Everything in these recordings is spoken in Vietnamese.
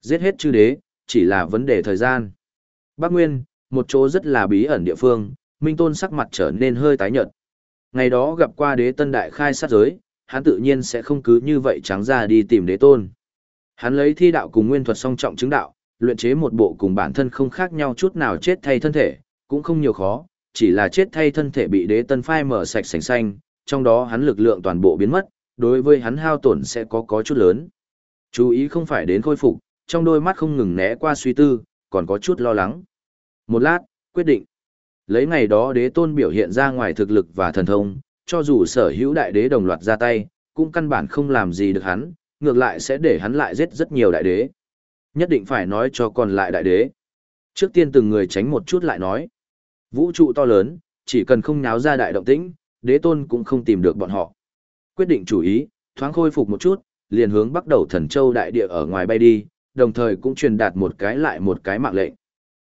Giết hết chư đế, chỉ là vấn đề thời gian. Bắc Nguyên, một chỗ rất là bí ẩn địa phương, Minh Tôn sắc mặt trở nên hơi tái nhợt. Ngày đó gặp qua đế tân đại khai sát giới, hắn tự nhiên sẽ không cứ như vậy trắng ra đi tìm đế tôn. Hắn lấy thi đạo cùng nguyên thuật song trọng chứng đạo, luyện chế một bộ cùng bản thân không khác nhau chút nào chết thay thân thể, cũng không nhiều khó, chỉ là chết thay thân thể bị đế tân phai mở sạch sành xanh, trong đó hắn lực lượng toàn bộ biến mất, đối với hắn hao tổn sẽ có có chút lớn. Chú ý không phải đến khôi phục, trong đôi mắt không ngừng né qua suy tư, còn có chút lo lắng. Một lát, quyết định. Lấy ngày đó đế tôn biểu hiện ra ngoài thực lực và thần thông, cho dù sở hữu đại đế đồng loạt ra tay, cũng căn bản không làm gì được hắn, ngược lại sẽ để hắn lại giết rất nhiều đại đế. Nhất định phải nói cho còn lại đại đế. Trước tiên từng người tránh một chút lại nói. Vũ trụ to lớn, chỉ cần không náo ra đại động tĩnh, đế tôn cũng không tìm được bọn họ. Quyết định chủ ý, thoáng khôi phục một chút, liền hướng bắt đầu thần châu đại địa ở ngoài bay đi, đồng thời cũng truyền đạt một cái lại một cái mạng lệnh.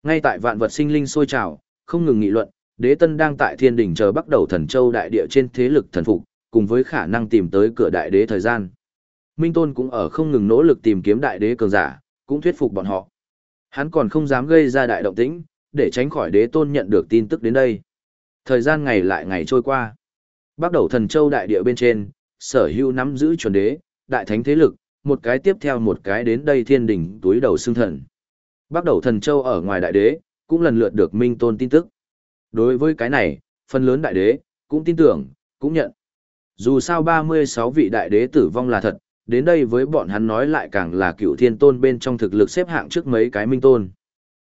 Ngay tại vạn vật sinh linh sôi trào, không ngừng nghị luận, đế tân đang tại thiên đỉnh chờ bắt đầu thần châu đại địa trên thế lực thần phục, cùng với khả năng tìm tới cửa đại đế thời gian. Minh Tôn cũng ở không ngừng nỗ lực tìm kiếm đại đế cường giả, cũng thuyết phục bọn họ. Hắn còn không dám gây ra đại động tĩnh, để tránh khỏi đế tôn nhận được tin tức đến đây. Thời gian ngày lại ngày trôi qua. Bắt đầu thần châu đại địa bên trên, sở hữu nắm giữ chuẩn đế, đại thánh thế lực, một cái tiếp theo một cái đến đây thiên đỉnh túi đầu xương thần. Bắt đầu thần châu ở ngoài đại đế, cũng lần lượt được minh tôn tin tức. Đối với cái này, phần lớn đại đế, cũng tin tưởng, cũng nhận. Dù sao 36 vị đại đế tử vong là thật, đến đây với bọn hắn nói lại càng là cựu thiên tôn bên trong thực lực xếp hạng trước mấy cái minh tôn.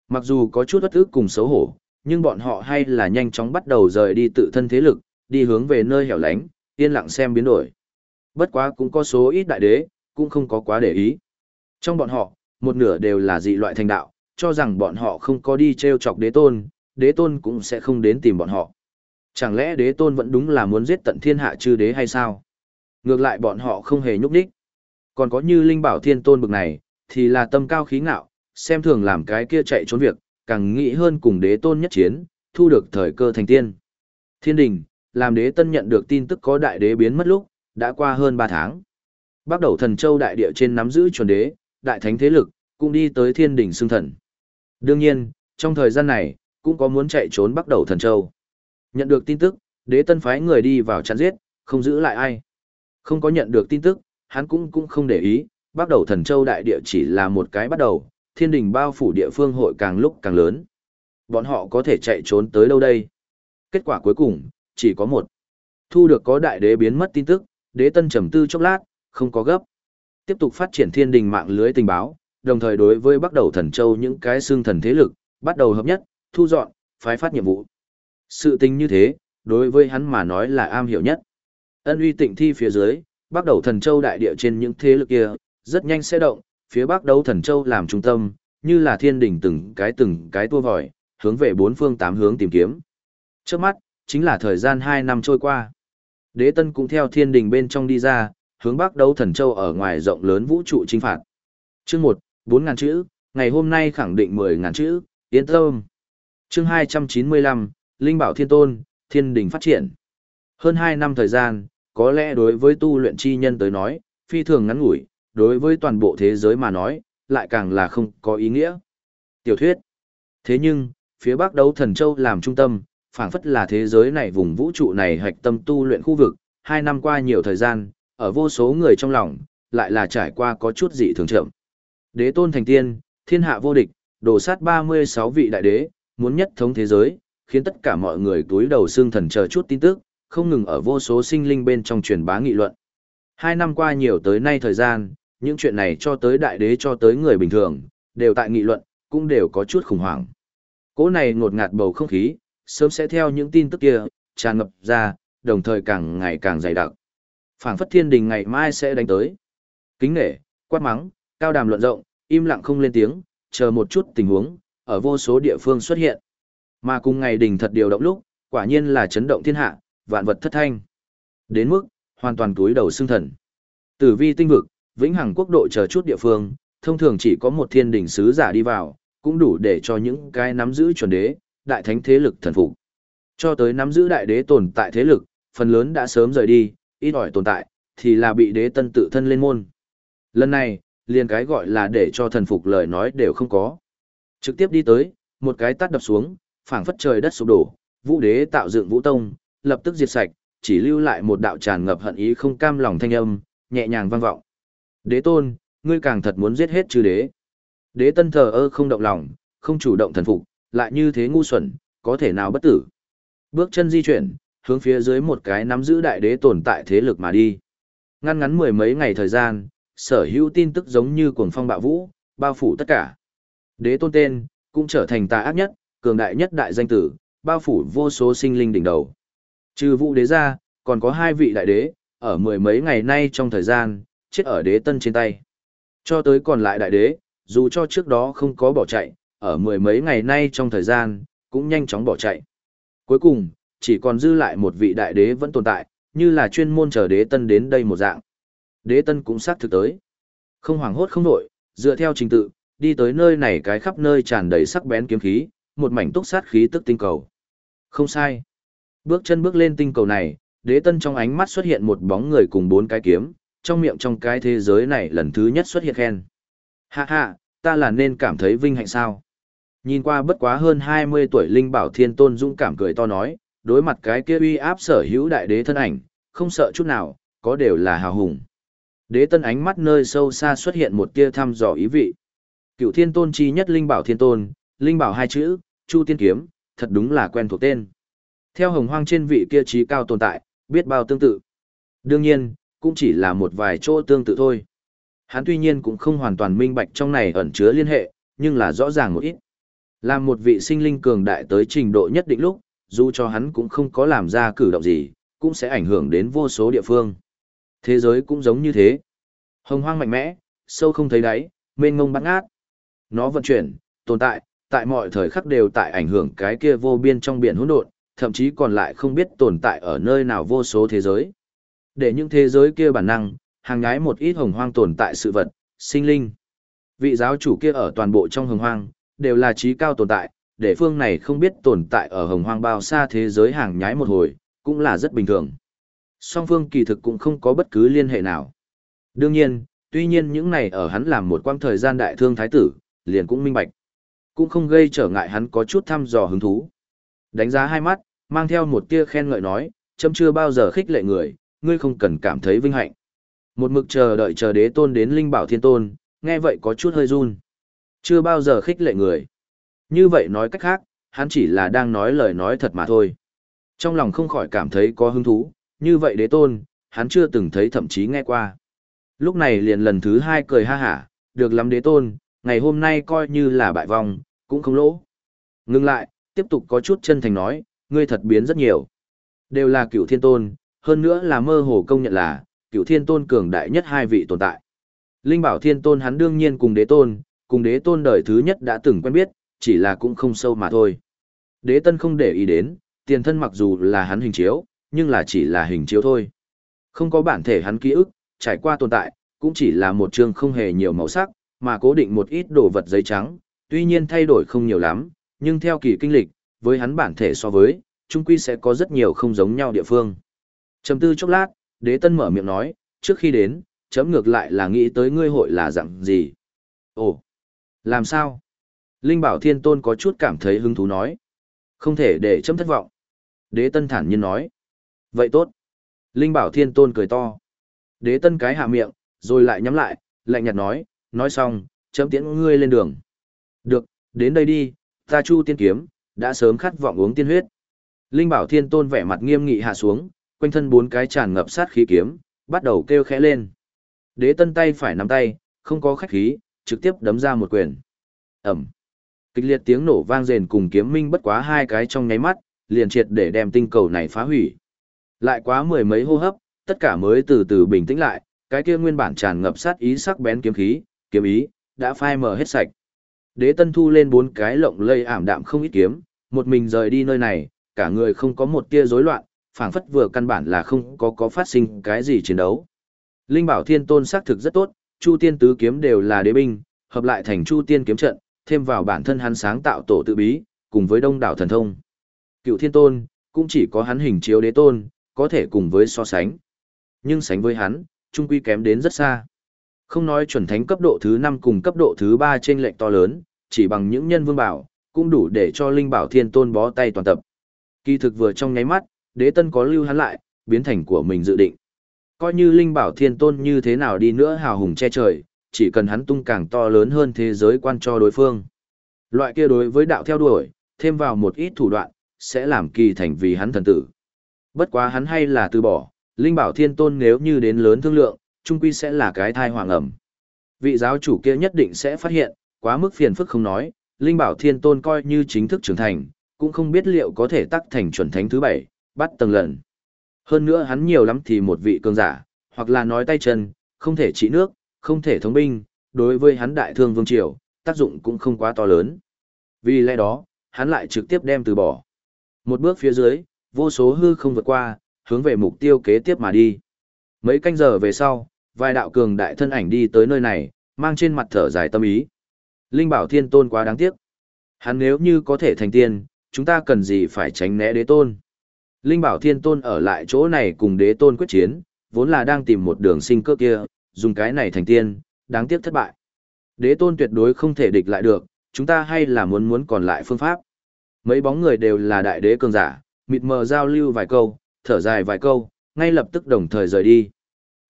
Mặc dù có chút bất ức cùng xấu hổ, nhưng bọn họ hay là nhanh chóng bắt đầu rời đi tự thân thế lực, đi hướng về nơi hẻo lánh, yên lặng xem biến đổi. Bất quá cũng có số ít đại đế, cũng không có quá để ý. Trong bọn họ, một nửa đều là dị loại thành đạo, cho rằng bọn họ không có đi treo chọc đế tôn, đế tôn cũng sẽ không đến tìm bọn họ. Chẳng lẽ đế tôn vẫn đúng là muốn giết tận thiên hạ chư đế hay sao? Ngược lại bọn họ không hề nhúc đích. Còn có như linh bảo thiên tôn bực này, thì là tâm cao khí ngạo, xem thường làm cái kia chạy trốn việc, càng nghĩ hơn cùng đế tôn nhất chiến, thu được thời cơ thành tiên. Thiên đình, làm đế tân nhận được tin tức có đại đế biến mất lúc, đã qua hơn 3 tháng. Bắt đầu thần châu đại địa trên nắm giữ chuẩn đế, đại thánh thế lực, cũng đi tới thiên đỉnh xương thần. Đương nhiên, trong thời gian này, cũng có muốn chạy trốn bắt đầu thần châu. Nhận được tin tức, đế tân phái người đi vào chặn giết, không giữ lại ai. Không có nhận được tin tức, hắn cũng cũng không để ý, bắt đầu thần châu đại địa chỉ là một cái bắt đầu, thiên đình bao phủ địa phương hội càng lúc càng lớn. Bọn họ có thể chạy trốn tới đâu đây? Kết quả cuối cùng, chỉ có một. Thu được có đại đế biến mất tin tức, đế tân trầm tư chốc lát, không có gấp. Tiếp tục phát triển thiên đình mạng lưới tình báo, đồng thời đối với bắt đầu thần châu những cái xương thần thế lực, bắt đầu hợp nhất, thu dọn, phái phát nhiệm vụ. Sự tình như thế, đối với hắn mà nói là am hiểu nhất. Ân uy tịnh thi phía dưới, bắt đầu thần châu đại địa trên những thế lực kia, rất nhanh sẽ động, phía bắc đấu thần châu làm trung tâm, như là thiên đỉnh từng cái từng cái tua vòi, hướng về bốn phương tám hướng tìm kiếm. Trước mắt, chính là thời gian 2 năm trôi qua. Đế tân cũng theo thiên đình bên trong đi ra, hướng bắc đấu thần châu ở ngoài rộng lớn vũ trụ chinh phạt. Chương 1, 4.000 chữ, ngày hôm nay khẳng định mười ngàn chữ, yên tâm. Chương 295, Linh Bảo Thiên Tôn, Thiên Đình phát triển. Hơn 2 năm thời gian, có lẽ đối với tu luyện chi nhân tới nói, phi thường ngắn ngủi, đối với toàn bộ thế giới mà nói, lại càng là không có ý nghĩa. Tiểu thuyết. Thế nhưng, phía Bắc Đấu Thần Châu làm trung tâm, phảng phất là thế giới này vùng vũ trụ này hạch tâm tu luyện khu vực, hai năm qua nhiều thời gian, ở vô số người trong lòng, lại là trải qua có chút dị thường chậm. Đế tôn thành tiên, thiên hạ vô địch, đổ sát 36 vị đại đế, muốn nhất thống thế giới, khiến tất cả mọi người túi đầu xương thần chờ chút tin tức, không ngừng ở vô số sinh linh bên trong truyền bá nghị luận. Hai năm qua nhiều tới nay thời gian, những chuyện này cho tới đại đế cho tới người bình thường, đều tại nghị luận, cũng đều có chút khủng hoảng. Cố này ngột ngạt bầu không khí, sớm sẽ theo những tin tức kia, tràn ngập ra, đồng thời càng ngày càng dày đặc phảng phất thiên đình ngày mai sẽ đánh tới. Kính nể, quát mắng, cao đàm luận rộng, im lặng không lên tiếng, chờ một chút tình huống, ở vô số địa phương xuất hiện. Mà cùng ngày đình thật điều động lúc, quả nhiên là chấn động thiên hạ, vạn vật thất thanh. Đến mức, hoàn toàn túi đầu xương thần. Tử vi tinh vực, vĩnh hằng quốc độ chờ chút địa phương, thông thường chỉ có một thiên đình sứ giả đi vào, cũng đủ để cho những cái nắm giữ chuẩn đế, đại thánh thế lực thần phục. Cho tới nắm giữ đại đế tồn tại thế lực, phần lớn đã sớm rời đi, ít ỏi tồn tại, thì là bị đế tân tự thân lên môn. Lần này, liền cái gọi là để cho thần phục lời nói đều không có. Trực tiếp đi tới, một cái tát đập xuống, phảng phất trời đất sụp đổ, vũ đế tạo dựng vũ tông, lập tức diệt sạch, chỉ lưu lại một đạo tràn ngập hận ý không cam lòng thanh âm, nhẹ nhàng vang vọng. Đế tôn, ngươi càng thật muốn giết hết chư đế. Đế tân thờ ơ không động lòng, không chủ động thần phục, lại như thế ngu xuẩn, có thể nào bất tử. Bước chân di chuyển, hướng phía dưới một cái nắm giữ đại đế tồn tại thế lực mà đi. Ngăn ngắn mười mấy ngày thời gian, sở hữu tin tức giống như cuồng phong bạo vũ, bao phủ tất cả. Đế tôn tên, cũng trở thành tà ác nhất, cường đại nhất đại danh tử, bao phủ vô số sinh linh đỉnh đầu. Trừ vũ đế ra, còn có hai vị đại đế, ở mười mấy ngày nay trong thời gian, chết ở đế tân trên tay. Cho tới còn lại đại đế, dù cho trước đó không có bỏ chạy, ở mười mấy ngày nay trong thời gian, cũng nhanh chóng bỏ chạy. Cuối cùng, chỉ còn dư lại một vị đại đế vẫn tồn tại, như là chuyên môn chờ đế tân đến đây một dạng. Đế tân cũng xác thực tới. Không hoảng hốt không nổi, dựa theo trình tự, đi tới nơi này cái khắp nơi tràn đầy sắc bén kiếm khí, một mảnh túc sát khí tức tinh cầu. Không sai. Bước chân bước lên tinh cầu này, đế tân trong ánh mắt xuất hiện một bóng người cùng bốn cái kiếm, trong miệng trong cái thế giới này lần thứ nhất xuất hiện khen. Hạ hạ, ta là nên cảm thấy vinh hạnh sao? Nhìn qua bất quá hơn 20 tuổi Linh Bảo Thiên Tôn dũng cảm cười to nói, đối mặt cái kia uy áp sở hữu đại đế thân ảnh, không sợ chút nào, có đều là hào hùng. Đế tân ánh mắt nơi sâu xa xuất hiện một tia thăm dò ý vị. Cựu Thiên Tôn chi nhất Linh Bảo Thiên Tôn, Linh Bảo hai chữ, Chu Tiên Kiếm, thật đúng là quen thuộc tên. Theo hồng hoang trên vị kia trí cao tồn tại, biết bao tương tự. Đương nhiên, cũng chỉ là một vài chỗ tương tự thôi. Hắn tuy nhiên cũng không hoàn toàn minh bạch trong này ẩn chứa liên hệ, nhưng là rõ ràng một ít. Làm một vị sinh linh cường đại tới trình độ nhất định lúc, dù cho hắn cũng không có làm ra cử động gì, cũng sẽ ảnh hưởng đến vô số địa phương. Thế giới cũng giống như thế. Hồng hoang mạnh mẽ, sâu không thấy đáy, mênh mông bắn ngát. Nó vận chuyển, tồn tại, tại mọi thời khắc đều tại ảnh hưởng cái kia vô biên trong biển hỗn độn, thậm chí còn lại không biết tồn tại ở nơi nào vô số thế giới. Để những thế giới kia bản năng, hàng nhái một ít hồng hoang tồn tại sự vật, sinh linh. Vị giáo chủ kia ở toàn bộ trong hồng hoang, đều là trí cao tồn tại, để phương này không biết tồn tại ở hồng hoang bao xa thế giới hàng nhái một hồi, cũng là rất bình thường. Song phương kỳ thực cũng không có bất cứ liên hệ nào. Đương nhiên, tuy nhiên những này ở hắn làm một quang thời gian đại thương thái tử, liền cũng minh bạch. Cũng không gây trở ngại hắn có chút thăm dò hứng thú. Đánh giá hai mắt, mang theo một tia khen ngợi nói, chấm chưa bao giờ khích lệ người, ngươi không cần cảm thấy vinh hạnh. Một mực chờ đợi chờ đế tôn đến linh bảo thiên tôn, nghe vậy có chút hơi run. Chưa bao giờ khích lệ người. Như vậy nói cách khác, hắn chỉ là đang nói lời nói thật mà thôi. Trong lòng không khỏi cảm thấy có hứng thú, như vậy đế tôn, hắn chưa từng thấy thậm chí nghe qua. Lúc này liền lần thứ hai cười ha hả, được lắm đế tôn, ngày hôm nay coi như là bại vong, cũng không lỗ. Ngưng lại, tiếp tục có chút chân thành nói, ngươi thật biến rất nhiều. Đều là cựu thiên tôn, hơn nữa là mơ hồ công nhận là, cựu thiên tôn cường đại nhất hai vị tồn tại. Linh bảo thiên tôn hắn đương nhiên cùng đế tôn, cùng đế tôn đời thứ nhất đã từng quen biết, chỉ là cũng không sâu mà thôi. Đế tân không để ý đến, tiền thân mặc dù là hắn hình chiếu, nhưng là chỉ là hình chiếu thôi. Không có bản thể hắn ký ức, trải qua tồn tại, cũng chỉ là một chương không hề nhiều màu sắc, mà cố định một ít đồ vật giấy trắng, tuy nhiên thay đổi không nhiều lắm, nhưng theo kỳ kinh lịch, với hắn bản thể so với, chung quy sẽ có rất nhiều không giống nhau địa phương. Trầm tư chốc lát, đế tân mở miệng nói, trước khi đến, chấm ngược lại là nghĩ tới ngươi hội là dạng gì. Ồ, làm sao? Linh Bảo Thiên Tôn có chút cảm thấy hứng thú nói. Không thể để chấm thất vọng. Đế Tân thản nhiên nói. Vậy tốt. Linh Bảo Thiên Tôn cười to. Đế Tân cái hạ miệng, rồi lại nhắm lại, lạnh nhạt nói, nói xong, chấm tiễn ngươi lên đường. Được, đến đây đi, ta chu tiên kiếm, đã sớm khát vọng uống tiên huyết. Linh Bảo Thiên Tôn vẻ mặt nghiêm nghị hạ xuống, quanh thân bốn cái tràn ngập sát khí kiếm, bắt đầu kêu khẽ lên. Đế Tân tay phải nắm tay, không có khách khí, trực tiếp đấm ra một quyền. Ẩm. Kịch liệt tiếng nổ vang rền cùng kiếm minh bất quá hai cái trong nháy mắt, liền triệt để đem tinh cầu này phá hủy. Lại quá mười mấy hô hấp, tất cả mới từ từ bình tĩnh lại, cái kia nguyên bản tràn ngập sát ý sắc bén kiếm khí, kiếm ý, đã phai mờ hết sạch. Đế Tân thu lên bốn cái lộng lây ảm đạm không ít kiếm, một mình rời đi nơi này, cả người không có một tia rối loạn, phảng phất vừa căn bản là không có có phát sinh cái gì chiến đấu. Linh Bảo Thiên Tôn xác thực rất tốt, Chu Tiên tứ kiếm đều là đế binh, hợp lại thành Chu Tiên kiếm trận, thêm vào bản thân hắn sáng tạo tổ tự bí, cùng với đông đảo thần thông. Cựu Thiên Tôn, cũng chỉ có hắn hình chiếu đế tôn, có thể cùng với so sánh. Nhưng sánh với hắn, trung quy kém đến rất xa. Không nói chuẩn thánh cấp độ thứ 5 cùng cấp độ thứ 3 trên lệnh to lớn, chỉ bằng những nhân vương bảo, cũng đủ để cho Linh Bảo Thiên Tôn bó tay toàn tập. Kỳ thực vừa trong nháy mắt, đế tân có lưu hắn lại, biến thành của mình dự định. Coi như Linh Bảo Thiên Tôn như thế nào đi nữa hào hùng che trời, chỉ cần hắn tung càng to lớn hơn thế giới quan cho đối phương. Loại kia đối với đạo theo đuổi, thêm vào một ít thủ đoạn, sẽ làm kỳ thành vì hắn thần tử. Bất quá hắn hay là từ bỏ, Linh Bảo Thiên Tôn nếu như đến lớn thương lượng, trung quy sẽ là cái thai hoàng ẩm. Vị giáo chủ kia nhất định sẽ phát hiện, quá mức phiền phức không nói, Linh Bảo Thiên Tôn coi như chính thức trưởng thành, cũng không biết liệu có thể tắc thành chuẩn thánh thứ bảy, bắt tầng lần. Hơn nữa hắn nhiều lắm thì một vị cường giả, hoặc là nói tay chân, không thể trị nước, không thể thống binh, đối với hắn đại thương vương triều, tác dụng cũng không quá to lớn. Vì lẽ đó, hắn lại trực tiếp đem từ bỏ. Một bước phía dưới, vô số hư không vượt qua, hướng về mục tiêu kế tiếp mà đi. Mấy canh giờ về sau, vài đạo cường đại thân ảnh đi tới nơi này, mang trên mặt thở dài tâm ý. Linh bảo thiên tôn quá đáng tiếc. Hắn nếu như có thể thành tiên, chúng ta cần gì phải tránh né đế tôn. Linh bảo thiên tôn ở lại chỗ này cùng đế tôn quyết chiến, vốn là đang tìm một đường sinh cơ kia, dùng cái này thành tiên, đáng tiếc thất bại. Đế tôn tuyệt đối không thể địch lại được, chúng ta hay là muốn muốn còn lại phương pháp. Mấy bóng người đều là đại đế cường giả, mịt mờ giao lưu vài câu, thở dài vài câu, ngay lập tức đồng thời rời đi.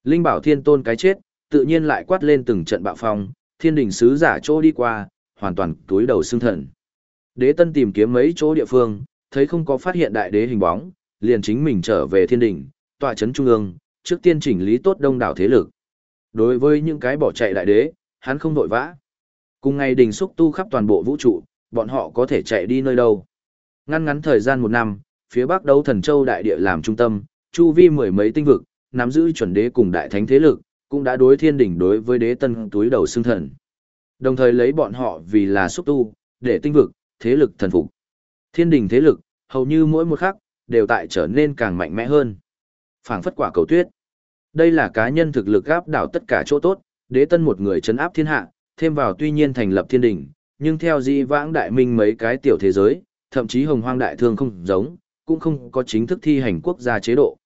Linh bảo thiên tôn cái chết, tự nhiên lại quát lên từng trận bạo phong, thiên đình sứ giả chỗ đi qua, hoàn toàn túi đầu xương thần. Đế tân tìm kiếm mấy chỗ địa phương, thấy không có phát hiện đại đế hình bóng, liền chính mình trở về thiên đình, tọa chấn trung ương, trước tiên chỉnh lý tốt đông đảo thế lực. Đối với những cái bỏ chạy đại đế, hắn không vội vã. Cùng ngày đình xúc tu khắp toàn bộ vũ trụ, bọn họ có thể chạy đi nơi đâu. Ngăn ngắn thời gian một năm, phía bắc đấu thần châu đại địa làm trung tâm, chu vi mười mấy tinh vực, nắm giữ chuẩn đế cùng đại thánh thế lực, cũng đã đối thiên đỉnh đối với đế tân túi đầu xương thần. Đồng thời lấy bọn họ vì là xúc tu, để tinh vực, thế lực thần phục. Thiên đỉnh thế lực, hầu như mỗi một khắc, đều tại trở nên càng mạnh mẽ hơn. phảng phất quả cầu tuyết. Đây là cá nhân thực lực áp đảo tất cả chỗ tốt, đế tân một người chấn áp thiên hạ, thêm vào tuy nhiên thành lập thiên đình nhưng theo di vãng đại minh mấy cái tiểu thế giới, thậm chí hồng hoang đại thương không giống, cũng không có chính thức thi hành quốc gia chế độ.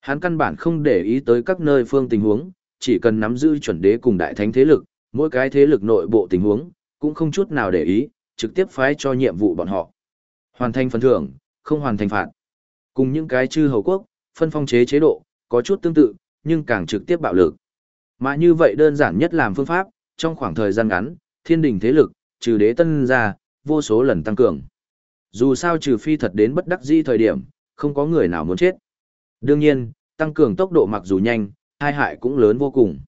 Hắn căn bản không để ý tới các nơi phương tình huống, chỉ cần nắm giữ chuẩn đế cùng đại thánh thế lực, mỗi cái thế lực nội bộ tình huống, cũng không chút nào để ý, trực tiếp phái cho nhiệm vụ bọn họ. Hoàn thành phần thưởng, không hoàn thành phạt. Cùng những cái chư hầu quốc, phân phong chế chế độ, có chút tương tự, nhưng càng trực tiếp bạo lực. Mà như vậy đơn giản nhất làm phương pháp, trong khoảng thời gian ngắn, thiên đình thế lực, trừ đế tân ra, vô số lần tăng cường. Dù sao trừ phi thật đến bất đắc dĩ thời điểm, không có người nào muốn chết. Đương nhiên, tăng cường tốc độ mặc dù nhanh, hai hại cũng lớn vô cùng.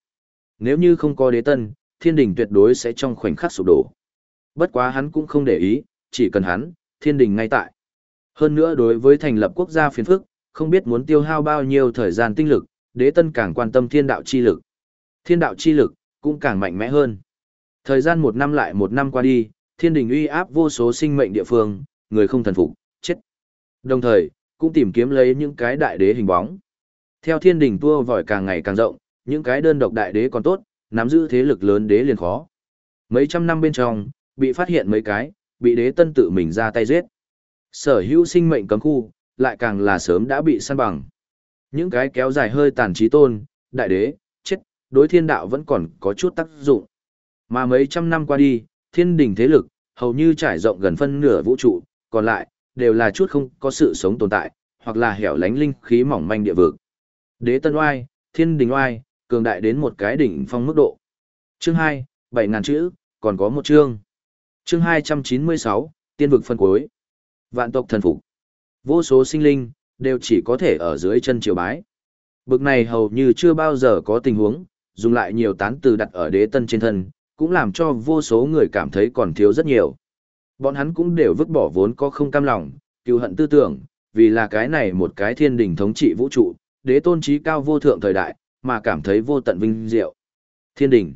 Nếu như không có đế tân, thiên đình tuyệt đối sẽ trong khoảnh khắc sụp đổ. Bất quá hắn cũng không để ý, chỉ cần hắn, thiên đình ngay tại. Hơn nữa đối với thành lập quốc gia phiền phức, không biết muốn tiêu hao bao nhiêu thời gian tinh lực, đế tân càng quan tâm thiên đạo chi lực. Thiên đạo chi lực, cũng càng mạnh mẽ hơn. Thời gian một năm lại một năm qua đi, thiên đình uy áp vô số sinh mệnh địa phương, người không thần phục, chết. Đồng thời, cũng tìm kiếm lấy những cái đại đế hình bóng. Theo thiên đình tua vòi càng ngày càng rộng, những cái đơn độc đại đế còn tốt, nắm giữ thế lực lớn đế liền khó. Mấy trăm năm bên trong, bị phát hiện mấy cái, bị đế tân tự mình ra tay giết. Sở hữu sinh mệnh cấm khu, lại càng là sớm đã bị săn bằng. Những cái kéo dài hơi tàn trí tôn, đại đế, chết, đối thiên đạo vẫn còn có chút tác dụng. Mà mấy trăm năm qua đi, thiên đình thế lực, hầu như trải rộng gần phân nửa vũ trụ, còn lại, đều là chút không có sự sống tồn tại, hoặc là hẻo lánh linh khí mỏng manh địa vực. Đế tân oai, thiên đình oai, cường đại đến một cái đỉnh phong mức độ. Chương 2, 7.000 chữ, còn có một chương. Chương 296, tiên vực phân cuối. Vạn tộc thần phục. Vô số sinh linh, đều chỉ có thể ở dưới chân triều bái. Bực này hầu như chưa bao giờ có tình huống, dùng lại nhiều tán từ đặt ở đế tân trên thân, cũng làm cho vô số người cảm thấy còn thiếu rất nhiều. Bọn hắn cũng đều vứt bỏ vốn có không cam lòng, cứu hận tư tưởng, vì là cái này một cái thiên đình thống trị vũ trụ, đế tôn trí cao vô thượng thời đại, mà cảm thấy vô tận vinh diệu. Thiên đình.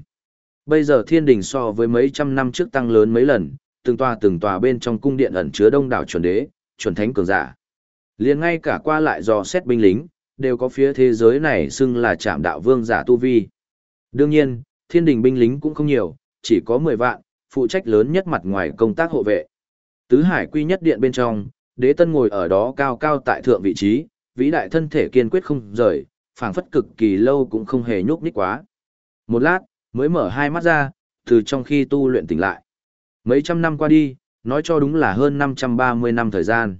Bây giờ thiên đình so với mấy trăm năm trước tăng lớn mấy lần, từng tòa từng tòa bên trong cung điện ẩn chứa đông đảo chuẩn đế, chuẩn thánh cường giả. Liền ngay cả qua lại dò xét binh lính, đều có phía thế giới này xưng là trạm đạo vương giả tu vi. Đương nhiên, thiên đình binh lính cũng không nhiều, chỉ có 10 vạn, phụ trách lớn nhất mặt ngoài công tác hộ vệ. Tứ hải quy nhất điện bên trong, đế tân ngồi ở đó cao cao tại thượng vị trí, vĩ đại thân thể kiên quyết không rời, phảng phất cực kỳ lâu cũng không hề nhúc nhích quá. Một lát, Mới mở hai mắt ra, từ trong khi tu luyện tỉnh lại. Mấy trăm năm qua đi, nói cho đúng là hơn 530 năm thời gian.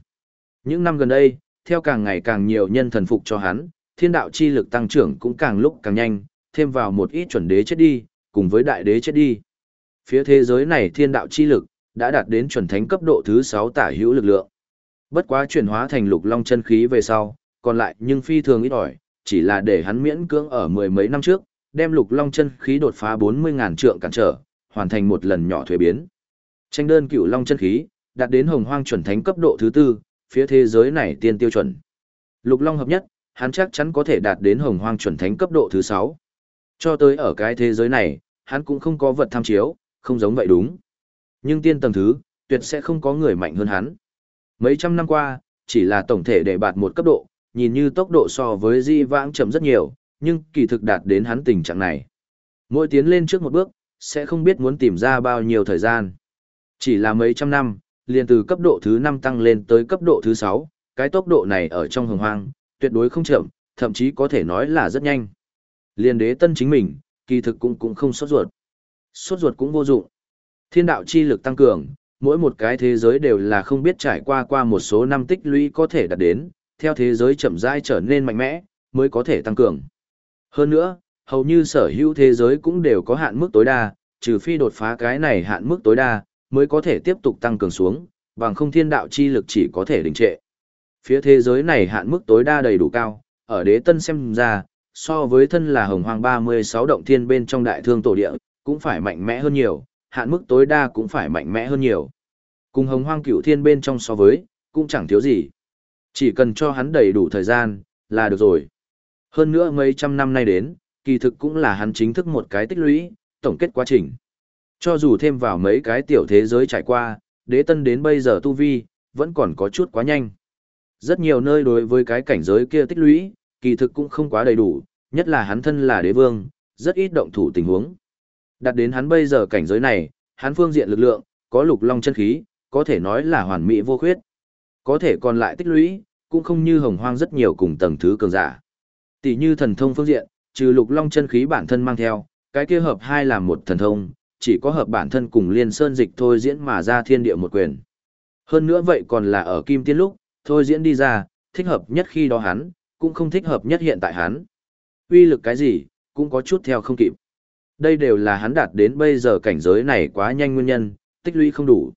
Những năm gần đây, theo càng ngày càng nhiều nhân thần phục cho hắn, thiên đạo chi lực tăng trưởng cũng càng lúc càng nhanh, thêm vào một ít chuẩn đế chết đi, cùng với đại đế chết đi. Phía thế giới này thiên đạo chi lực, đã đạt đến chuẩn thánh cấp độ thứ 6 tả hữu lực lượng. Bất quá chuyển hóa thành lục long chân khí về sau, còn lại nhưng phi thường ít ỏi, chỉ là để hắn miễn cưỡng ở mười mấy năm trước, đem lục long chân khí đột phá 40.000 trượng cản trở, hoàn thành một lần nhỏ thuế biến. Tranh đơn cửu long chân khí, đạt đến hồng hoang chuẩn thánh cấp độ thứ tư, phía thế giới này tiên tiêu chuẩn. Lục long hợp nhất, hắn chắc chắn có thể đạt đến hồng hoang chuẩn thánh cấp độ thứ 6. Cho tới ở cái thế giới này, hắn cũng không có vật tham chiếu, không giống vậy đúng. Nhưng tiên tầng thứ, tuyệt sẽ không có người mạnh hơn hắn. Mấy trăm năm qua, chỉ là tổng thể để bạt một cấp độ, nhìn như tốc độ so với di vãng chậm rất nhiều, nhưng kỳ thực đạt đến hắn tình trạng này. Mỗi tiến lên trước một bước, sẽ không biết muốn tìm ra bao nhiêu thời gian. Chỉ là mấy trăm năm, liền từ cấp độ thứ 5 tăng lên tới cấp độ thứ 6, cái tốc độ này ở trong hồng hoang, tuyệt đối không chậm, thậm chí có thể nói là rất nhanh. Liên đế tân chính mình, kỳ thực cũng cũng không sốt ruột. Sốt ruột cũng vô dụng. Thiên đạo chi lực tăng cường, mỗi một cái thế giới đều là không biết trải qua qua một số năm tích lũy có thể đạt đến, theo thế giới chậm rãi trở nên mạnh mẽ, mới có thể tăng cường. Hơn nữa, hầu như sở hữu thế giới cũng đều có hạn mức tối đa, trừ phi đột phá cái này hạn mức tối đa, mới có thể tiếp tục tăng cường xuống, bằng không thiên đạo chi lực chỉ có thể đình trệ. Phía thế giới này hạn mức tối đa đầy đủ cao, ở đế tân xem ra, so với thân là hồng hoàng 36 động thiên bên trong đại thương tổ địa, cũng phải mạnh mẽ hơn nhiều, hạn mức tối đa cũng phải mạnh mẽ hơn nhiều. Cùng hồng hoang cửu thiên bên trong so với, cũng chẳng thiếu gì. Chỉ cần cho hắn đầy đủ thời gian, là được rồi. Hơn nữa mấy trăm năm nay đến, kỳ thực cũng là hắn chính thức một cái tích lũy, tổng kết quá trình. Cho dù thêm vào mấy cái tiểu thế giới trải qua, đế tân đến bây giờ tu vi, vẫn còn có chút quá nhanh. Rất nhiều nơi đối với cái cảnh giới kia tích lũy, kỳ thực cũng không quá đầy đủ, nhất là hắn thân là đế vương, rất ít động thủ tình huống. Đặt đến hắn bây giờ cảnh giới này, hắn phương diện lực lượng, có lục long chân khí, có thể nói là hoàn mỹ vô khuyết. Có thể còn lại tích lũy, cũng không như hồng hoang rất nhiều cùng tầng thứ cường giả. Tỷ như thần thông phương diện, trừ lục long chân khí bản thân mang theo, cái kia hợp hai làm một thần thông, chỉ có hợp bản thân cùng liên sơn dịch thôi diễn mà ra thiên địa một quyền. Hơn nữa vậy còn là ở kim tiên lúc, thôi diễn đi ra, thích hợp nhất khi đó hắn, cũng không thích hợp nhất hiện tại hắn. Uy lực cái gì, cũng có chút theo không kịp. Đây đều là hắn đạt đến bây giờ cảnh giới này quá nhanh nguyên nhân, tích lũy không đủ.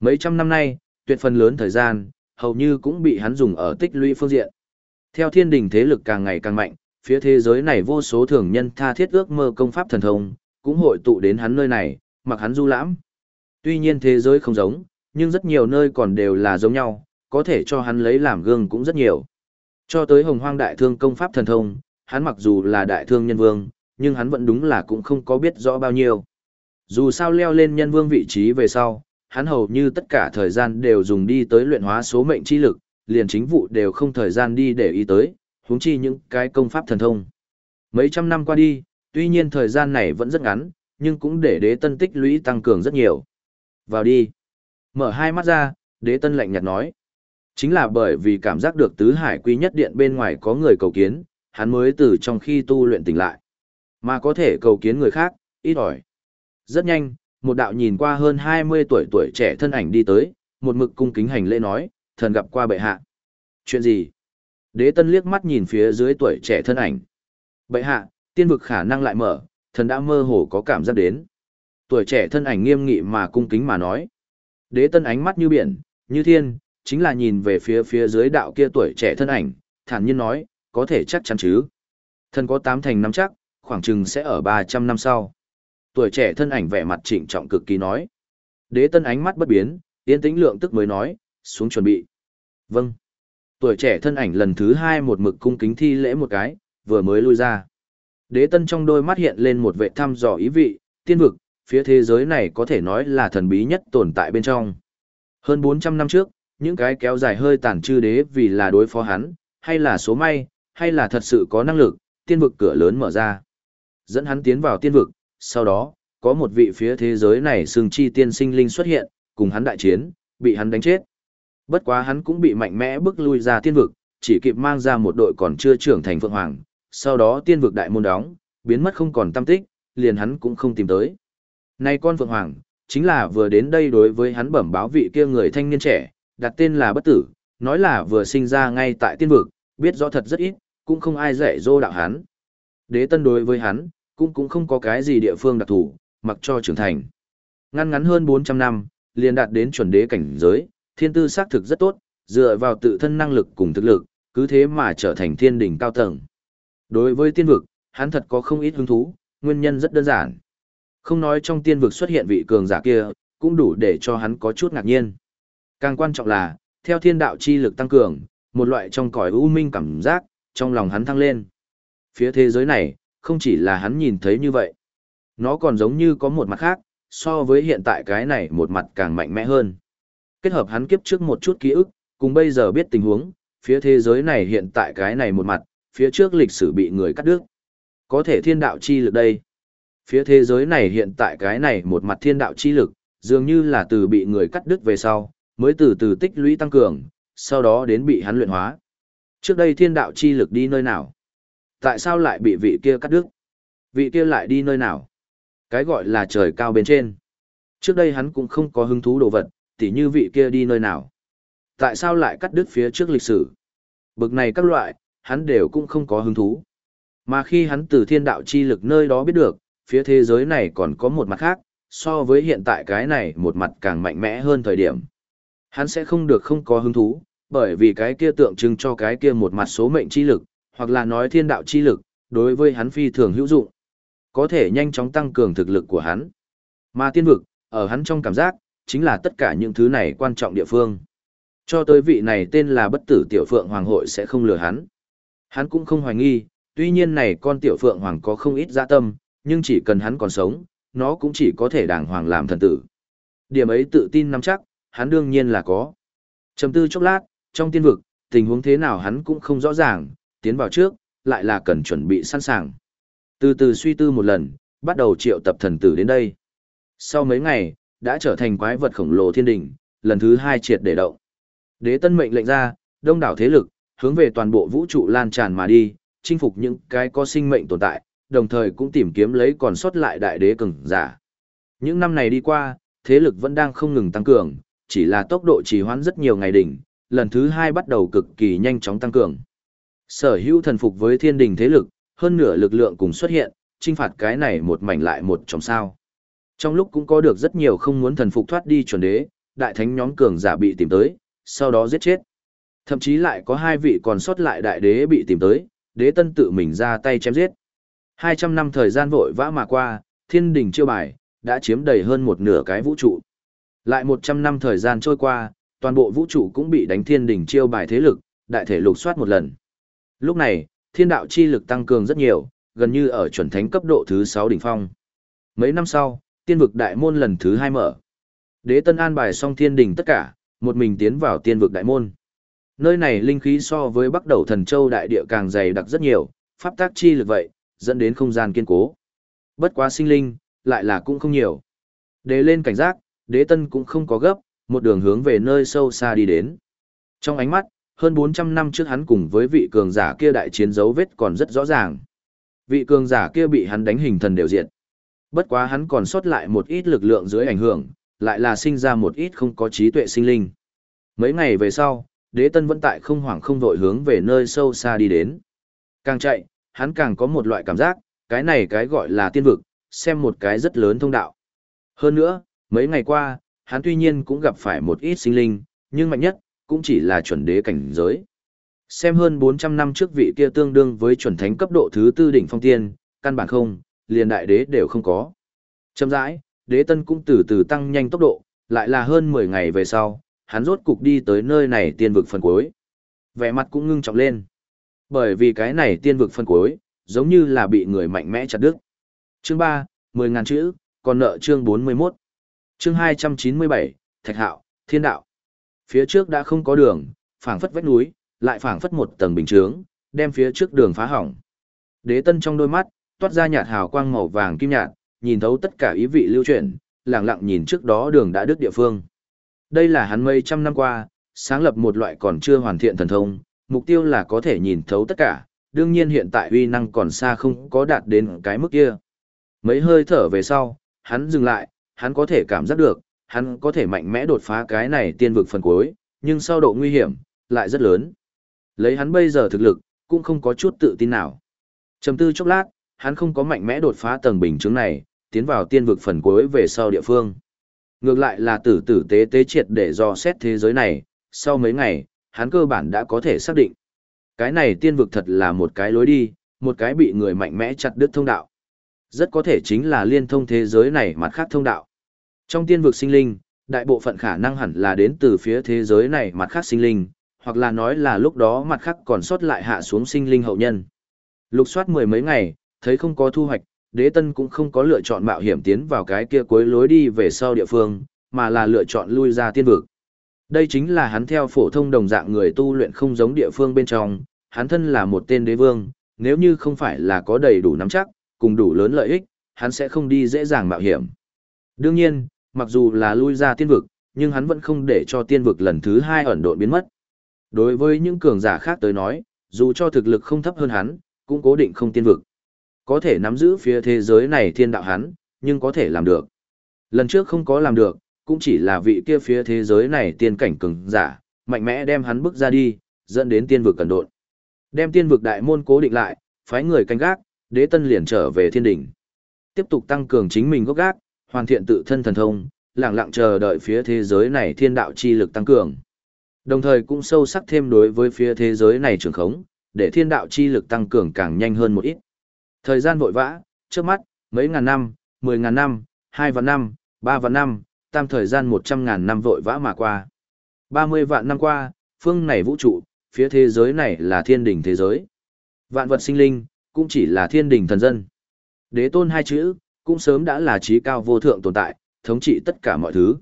Mấy trăm năm nay, tuyệt phần lớn thời gian, hầu như cũng bị hắn dùng ở tích lũy phương diện. Theo thiên đình thế lực càng ngày càng mạnh, phía thế giới này vô số thường nhân tha thiết ước mơ công pháp thần thông, cũng hội tụ đến hắn nơi này, mặc hắn du lãm. Tuy nhiên thế giới không giống, nhưng rất nhiều nơi còn đều là giống nhau, có thể cho hắn lấy làm gương cũng rất nhiều. Cho tới hồng hoang đại thương công pháp thần thông, hắn mặc dù là đại thương nhân vương, nhưng hắn vẫn đúng là cũng không có biết rõ bao nhiêu. Dù sao leo lên nhân vương vị trí về sau, hắn hầu như tất cả thời gian đều dùng đi tới luyện hóa số mệnh chi lực, liền chính vụ đều không thời gian đi để ý tới, huống chi những cái công pháp thần thông. Mấy trăm năm qua đi, tuy nhiên thời gian này vẫn rất ngắn, nhưng cũng để đế tân tích lũy tăng cường rất nhiều. Vào đi. Mở hai mắt ra, đế tân lạnh nhạt nói. Chính là bởi vì cảm giác được tứ hải quy nhất điện bên ngoài có người cầu kiến, hắn mới từ trong khi tu luyện tỉnh lại. Mà có thể cầu kiến người khác, ít ỏi. Rất nhanh, một đạo nhìn qua hơn 20 tuổi tuổi trẻ thân ảnh đi tới, một mực cung kính hành lễ nói, thần gặp qua bệ hạ. Chuyện gì? Đế tân liếc mắt nhìn phía dưới tuổi trẻ thân ảnh. Bệ hạ, tiên vực khả năng lại mở, thần đã mơ hồ có cảm giác đến. Tuổi trẻ thân ảnh nghiêm nghị mà cung kính mà nói. Đế tân ánh mắt như biển, như thiên, chính là nhìn về phía phía dưới đạo kia tuổi trẻ thân ảnh, thản nhiên nói, có thể chắc chắn chứ. Thần có tám thành năm chắc, khoảng chừng sẽ ở 300 năm sau. Tuổi trẻ thân ảnh vẻ mặt trịnh trọng cực kỳ nói. Đế tân ánh mắt bất biến, yên tĩnh lượng tức mới nói, xuống chuẩn bị. Vâng. Tuổi trẻ thân ảnh lần thứ hai một mực cung kính thi lễ một cái, vừa mới lui ra. Đế tân trong đôi mắt hiện lên một vệ thăm dò ý vị, tiên vực, phía thế giới này có thể nói là thần bí nhất tồn tại bên trong. Hơn 400 năm trước, những cái kéo dài hơi tàn chư đế vì là đối phó hắn, hay là số may, hay là thật sự có năng lực, tiên vực cửa lớn mở ra. Dẫn hắn tiến vào tiên vực, sau đó, có một vị phía thế giới này xương chi tiên sinh linh xuất hiện, cùng hắn đại chiến, bị hắn đánh chết. Bất quá hắn cũng bị mạnh mẽ bước lui ra tiên vực, chỉ kịp mang ra một đội còn chưa trưởng thành Phượng Hoàng, sau đó tiên vực đại môn đóng, biến mất không còn tâm tích, liền hắn cũng không tìm tới. Nay con Phượng Hoàng, chính là vừa đến đây đối với hắn bẩm báo vị kia người thanh niên trẻ, đặt tên là bất tử, nói là vừa sinh ra ngay tại tiên vực, biết rõ thật rất ít, cũng không ai dạy dô đạo hắn. Đế tân đối với hắn, cũng cũng không có cái gì địa phương đặc thù, mặc cho trưởng thành. Ngăn ngắn hơn 400 năm, liền đạt đến chuẩn đế cảnh giới, thiên tư xác thực rất tốt, dựa vào tự thân năng lực cùng thực lực, cứ thế mà trở thành thiên đỉnh cao tầng. Đối với tiên vực, hắn thật có không ít hứng thú, nguyên nhân rất đơn giản. Không nói trong tiên vực xuất hiện vị cường giả kia, cũng đủ để cho hắn có chút ngạc nhiên. Càng quan trọng là, theo thiên đạo chi lực tăng cường, một loại trong cõi u minh cảm giác, trong lòng hắn thăng lên. Phía thế giới này, không chỉ là hắn nhìn thấy như vậy. Nó còn giống như có một mặt khác, so với hiện tại cái này một mặt càng mạnh mẽ hơn. Kết hợp hắn kiếp trước một chút ký ức, cùng bây giờ biết tình huống, phía thế giới này hiện tại cái này một mặt, phía trước lịch sử bị người cắt đứt. Có thể thiên đạo chi lực đây. Phía thế giới này hiện tại cái này một mặt thiên đạo chi lực, dường như là từ bị người cắt đứt về sau, mới từ từ tích lũy tăng cường, sau đó đến bị hắn luyện hóa. Trước đây thiên đạo chi lực đi nơi nào? Tại sao lại bị vị kia cắt đứt? Vị kia lại đi nơi nào? Cái gọi là trời cao bên trên. Trước đây hắn cũng không có hứng thú đồ vật, tỉ như vị kia đi nơi nào. Tại sao lại cắt đứt phía trước lịch sử? Bực này các loại, hắn đều cũng không có hứng thú. Mà khi hắn từ thiên đạo chi lực nơi đó biết được, phía thế giới này còn có một mặt khác, so với hiện tại cái này một mặt càng mạnh mẽ hơn thời điểm. Hắn sẽ không được không có hứng thú, bởi vì cái kia tượng trưng cho cái kia một mặt số mệnh chi lực, hoặc là nói thiên đạo chi lực, đối với hắn phi thường hữu dụng. Có thể nhanh chóng tăng cường thực lực của hắn. Mà tiên vực, ở hắn trong cảm giác, chính là tất cả những thứ này quan trọng địa phương. Cho tới vị này tên là bất tử tiểu phượng hoàng hội sẽ không lừa hắn. Hắn cũng không hoài nghi, tuy nhiên này con tiểu phượng hoàng có không ít dạ tâm, nhưng chỉ cần hắn còn sống, nó cũng chỉ có thể đàng hoàng làm thần tử. Điểm ấy tự tin nắm chắc, hắn đương nhiên là có. Chầm tư chốc lát, trong tiên vực, tình huống thế nào hắn cũng không rõ ràng, tiến vào trước, lại là cần chuẩn bị sẵn sàng. Từ từ suy tư một lần, bắt đầu triệu tập thần tử đến đây. Sau mấy ngày, đã trở thành quái vật khổng lồ thiên đỉnh, lần thứ hai triệt để động. Đế tân mệnh lệnh ra, đông đảo thế lực, hướng về toàn bộ vũ trụ lan tràn mà đi, chinh phục những cái có sinh mệnh tồn tại, đồng thời cũng tìm kiếm lấy còn sót lại đại đế cường giả. Những năm này đi qua, thế lực vẫn đang không ngừng tăng cường, chỉ là tốc độ trì hoãn rất nhiều ngày đỉnh, lần thứ hai bắt đầu cực kỳ nhanh chóng tăng cường. Sở hữu thần phục với thiên đình thế lực, hơn nửa lực lượng cùng xuất hiện, trinh phạt cái này một mảnh lại một trong sao. Trong lúc cũng có được rất nhiều không muốn thần phục thoát đi chuẩn đế, đại thánh nhóm cường giả bị tìm tới, sau đó giết chết. Thậm chí lại có hai vị còn sót lại đại đế bị tìm tới, đế tân tự mình ra tay chém giết. 200 năm thời gian vội vã mà qua, thiên đình chiêu bài, đã chiếm đầy hơn một nửa cái vũ trụ. Lại 100 năm thời gian trôi qua, toàn bộ vũ trụ cũng bị đánh thiên đình chiêu bài thế lực, đại thể lục soát một lần. Lúc này, thiên đạo chi lực tăng cường rất nhiều, gần như ở chuẩn thánh cấp độ thứ 6 đỉnh phong. Mấy năm sau, tiên vực đại môn lần thứ 2 mở. Đế Tân an bài xong thiên đình tất cả, một mình tiến vào tiên vực đại môn. Nơi này linh khí so với Bắc Đầu Thần Châu đại địa càng dày đặc rất nhiều, pháp tác chi lực vậy, dẫn đến không gian kiên cố. Bất quá sinh linh, lại là cũng không nhiều. Đế lên cảnh giác, đế tân cũng không có gấp, một đường hướng về nơi sâu xa đi đến. Trong ánh mắt, hơn 400 năm trước hắn cùng với vị cường giả kia đại chiến dấu vết còn rất rõ ràng. Vị cường giả kia bị hắn đánh hình thần đều diện. Bất quá hắn còn sót lại một ít lực lượng dưới ảnh hưởng, lại là sinh ra một ít không có trí tuệ sinh linh. Mấy ngày về sau, đế tân vẫn tại không hoảng không vội hướng về nơi sâu xa đi đến. Càng chạy, hắn càng có một loại cảm giác, cái này cái gọi là tiên vực, xem một cái rất lớn thông đạo. Hơn nữa, mấy ngày qua, hắn tuy nhiên cũng gặp phải một ít sinh linh, nhưng mạnh nhất, cũng chỉ là chuẩn đế cảnh giới. Xem hơn 400 năm trước vị kia tương đương với chuẩn thánh cấp độ thứ tư đỉnh phong tiên, căn bản không, liền đại đế đều không có. Chậm rãi, đế tân cũng từ từ tăng nhanh tốc độ, lại là hơn 10 ngày về sau, hắn rốt cục đi tới nơi này tiên vực phần cuối. Vẻ mặt cũng ngưng trọng lên. Bởi vì cái này tiên vực phần cuối, giống như là bị người mạnh mẽ chặt đứt. Chương 3, 10.000 chữ, còn nợ chương 41. Chương 297, Thạch Hạo, Thiên Đạo. Phía trước đã không có đường, phảng phất vách núi, lại phảng phất một tầng bình chướng, đem phía trước đường phá hỏng. Đế Tân trong đôi mắt, toát ra nhạt hào quang màu vàng kim nhạt, nhìn thấu tất cả ý vị lưu chuyển, lặng lặng nhìn trước đó đường đã đứt địa phương. Đây là hắn mấy trăm năm qua, sáng lập một loại còn chưa hoàn thiện thần thông, mục tiêu là có thể nhìn thấu tất cả, đương nhiên hiện tại uy năng còn xa không có đạt đến cái mức kia. Mấy hơi thở về sau, hắn dừng lại, hắn có thể cảm giác được, hắn có thể mạnh mẽ đột phá cái này tiên vực phần cuối, nhưng sau độ nguy hiểm, lại rất lớn. Lấy hắn bây giờ thực lực, cũng không có chút tự tin nào. Trầm tư chốc lát, hắn không có mạnh mẽ đột phá tầng bình chứng này, tiến vào tiên vực phần cuối về sau địa phương. Ngược lại là tử tử tế tế triệt để dò xét thế giới này, sau mấy ngày, hắn cơ bản đã có thể xác định. Cái này tiên vực thật là một cái lối đi, một cái bị người mạnh mẽ chặt đứt thông đạo. Rất có thể chính là liên thông thế giới này mặt khác thông đạo. Trong tiên vực sinh linh, đại bộ phận khả năng hẳn là đến từ phía thế giới này mặt khác sinh linh, hoặc là nói là lúc đó mặt khác còn sót lại hạ xuống sinh linh hậu nhân. Lục soát mười mấy ngày, thấy không có thu hoạch, đế tân cũng không có lựa chọn mạo hiểm tiến vào cái kia cuối lối đi về sau địa phương, mà là lựa chọn lui ra tiên vực. Đây chính là hắn theo phổ thông đồng dạng người tu luyện không giống địa phương bên trong, hắn thân là một tên đế vương, nếu như không phải là có đầy đủ nắm chắc, cùng đủ lớn lợi ích, hắn sẽ không đi dễ dàng mạo hiểm. Đương nhiên, mặc dù là lui ra tiên vực, nhưng hắn vẫn không để cho tiên vực lần thứ hai ẩn độn biến mất. Đối với những cường giả khác tới nói, dù cho thực lực không thấp hơn hắn, cũng cố định không tiên vực. Có thể nắm giữ phía thế giới này thiên đạo hắn, nhưng có thể làm được. Lần trước không có làm được, cũng chỉ là vị kia phía thế giới này tiên cảnh cường giả, mạnh mẽ đem hắn bước ra đi, dẫn đến tiên vực cần độn. Đem tiên vực đại môn cố định lại, phái người canh gác, đế tân liền trở về thiên đỉnh. Tiếp tục tăng cường chính mình gốc gác, hoàn thiện tự thân thần thông, lặng lặng chờ đợi phía thế giới này thiên đạo chi lực tăng cường. Đồng thời cũng sâu sắc thêm đối với phía thế giới này trường khống, để thiên đạo chi lực tăng cường càng nhanh hơn một ít. Thời gian vội vã, trước mắt, mấy ngàn năm, mười ngàn năm, hai vạn năm, ba vạn năm, tam thời gian một trăm ngàn năm vội vã mà qua. Ba mươi vạn năm qua, phương này vũ trụ, phía thế giới này là thiên đỉnh thế giới. Vạn vật sinh linh, cũng chỉ là thiên đỉnh thần dân. Đế tôn hai chữ, cũng sớm đã là trí cao vô thượng tồn tại, thống trị tất cả mọi thứ.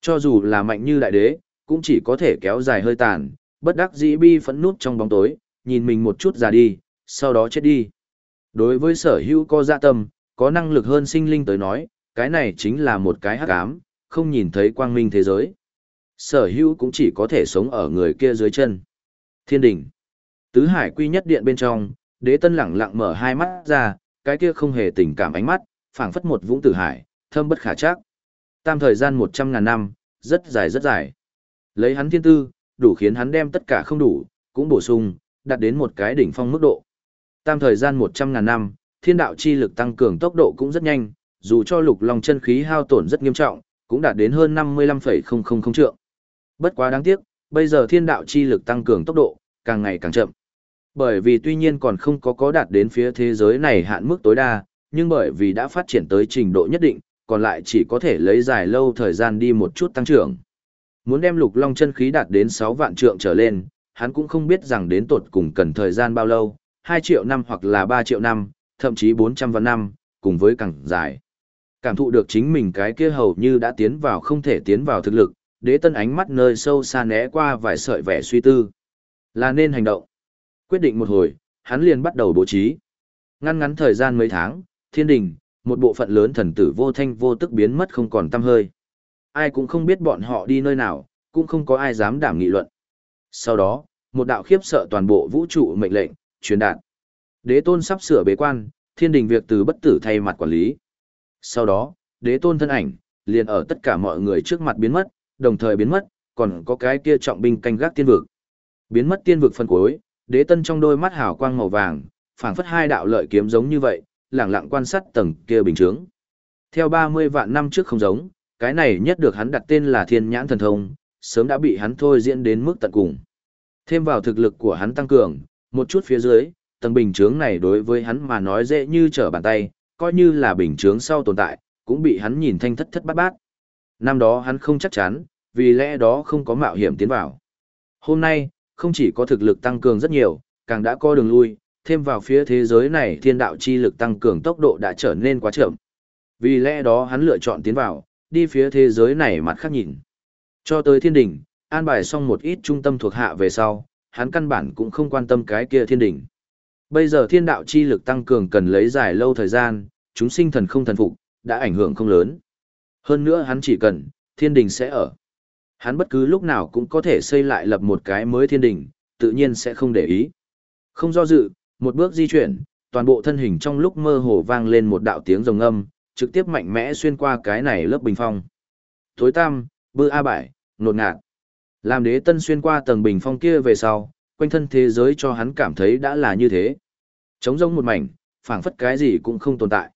Cho dù là mạnh như đại đế, cũng chỉ có thể kéo dài hơi tàn, bất đắc dĩ bi phẫn nút trong bóng tối, nhìn mình một chút già đi, sau đó chết đi. Đối với sở hữu có dạ tâm, có năng lực hơn sinh linh tới nói, cái này chính là một cái hắc ám, không nhìn thấy quang minh thế giới. Sở hữu cũng chỉ có thể sống ở người kia dưới chân. Thiên đỉnh. Tứ hải quy nhất điện bên trong, đế tân lẳng lặng mở hai mắt ra, cái kia không hề tình cảm ánh mắt, phảng phất một vũng tử hải, thâm bất khả trắc. Tam thời gian một trăm ngàn năm, rất dài rất dài. Lấy hắn thiên tư, đủ khiến hắn đem tất cả không đủ, cũng bổ sung, đạt đến một cái đỉnh phong mức độ. Tam thời gian một trăm ngàn năm, thiên đạo chi lực tăng cường tốc độ cũng rất nhanh, dù cho lục long chân khí hao tổn rất nghiêm trọng, cũng đạt đến hơn năm mươi lăm phẩy không không không trượng. Bất quá đáng tiếc, bây giờ thiên đạo chi lực tăng cường tốc độ, càng ngày càng chậm. Bởi vì tuy nhiên còn không có có đạt đến phía thế giới này hạn mức tối đa, nhưng bởi vì đã phát triển tới trình độ nhất định, còn lại chỉ có thể lấy dài lâu thời gian đi một chút tăng trưởng. Muốn đem lục long chân khí đạt đến 6 vạn trượng trở lên, hắn cũng không biết rằng đến tột cùng cần thời gian bao lâu, 2 triệu năm hoặc là 3 triệu năm, thậm chí 400 vạn năm, cùng với càng dài. Cảm thụ được chính mình cái kia hầu như đã tiến vào không thể tiến vào thực lực, đế tân ánh mắt nơi sâu xa né qua vài sợi vẻ suy tư. Là nên hành động. Quyết định một hồi, hắn liền bắt đầu bố trí. Ngăn ngắn thời gian mấy tháng, thiên đình, một bộ phận lớn thần tử vô thanh vô tức biến mất không còn tăm hơi. Ai cũng không biết bọn họ đi nơi nào, cũng không có ai dám đảm nghị luận. Sau đó, một đạo khiếp sợ toàn bộ vũ trụ mệnh lệnh, truyền đạt. Đế tôn sắp sửa bế quan, thiên đình việc từ bất tử thay mặt quản lý. Sau đó, đế tôn thân ảnh, liền ở tất cả mọi người trước mặt biến mất, đồng thời biến mất, còn có cái kia trọng binh canh gác tiên vực. Biến mất tiên vực phân cuối, đế tân trong đôi mắt hào quang màu vàng, phảng phất hai đạo lợi kiếm giống như vậy, lẳng lặng quan sát tầng kia bình chướng. Theo 30 vạn năm trước không giống, cái này nhất được hắn đặt tên là Thiên Nhãn Thần Thông, sớm đã bị hắn thôi diễn đến mức tận cùng. Thêm vào thực lực của hắn tăng cường, một chút phía dưới, tầng bình chướng này đối với hắn mà nói dễ như trở bàn tay, coi như là bình chướng sau tồn tại, cũng bị hắn nhìn thanh thất thất bát bát. Năm đó hắn không chắc chắn, vì lẽ đó không có mạo hiểm tiến vào. Hôm nay, không chỉ có thực lực tăng cường rất nhiều, càng đã có đường lui, thêm vào phía thế giới này thiên đạo chi lực tăng cường tốc độ đã trở nên quá chậm. Vì lẽ đó hắn lựa chọn tiến vào, đi phía thế giới này mặt khác nhìn. Cho tới thiên đỉnh, an bài xong một ít trung tâm thuộc hạ về sau, hắn căn bản cũng không quan tâm cái kia thiên đỉnh. Bây giờ thiên đạo chi lực tăng cường cần lấy dài lâu thời gian, chúng sinh thần không thần phục, đã ảnh hưởng không lớn. Hơn nữa hắn chỉ cần, thiên đình sẽ ở. Hắn bất cứ lúc nào cũng có thể xây lại lập một cái mới thiên đình, tự nhiên sẽ không để ý. Không do dự, một bước di chuyển, toàn bộ thân hình trong lúc mơ hồ vang lên một đạo tiếng rồng âm, trực tiếp mạnh mẽ xuyên qua cái này lớp bình phong. Tối tăm, bư a bại, nột ngạt. Làm đế tân xuyên qua tầng bình phong kia về sau, quanh thân thế giới cho hắn cảm thấy đã là như thế. Trống rỗng một mảnh, phảng phất cái gì cũng không tồn tại.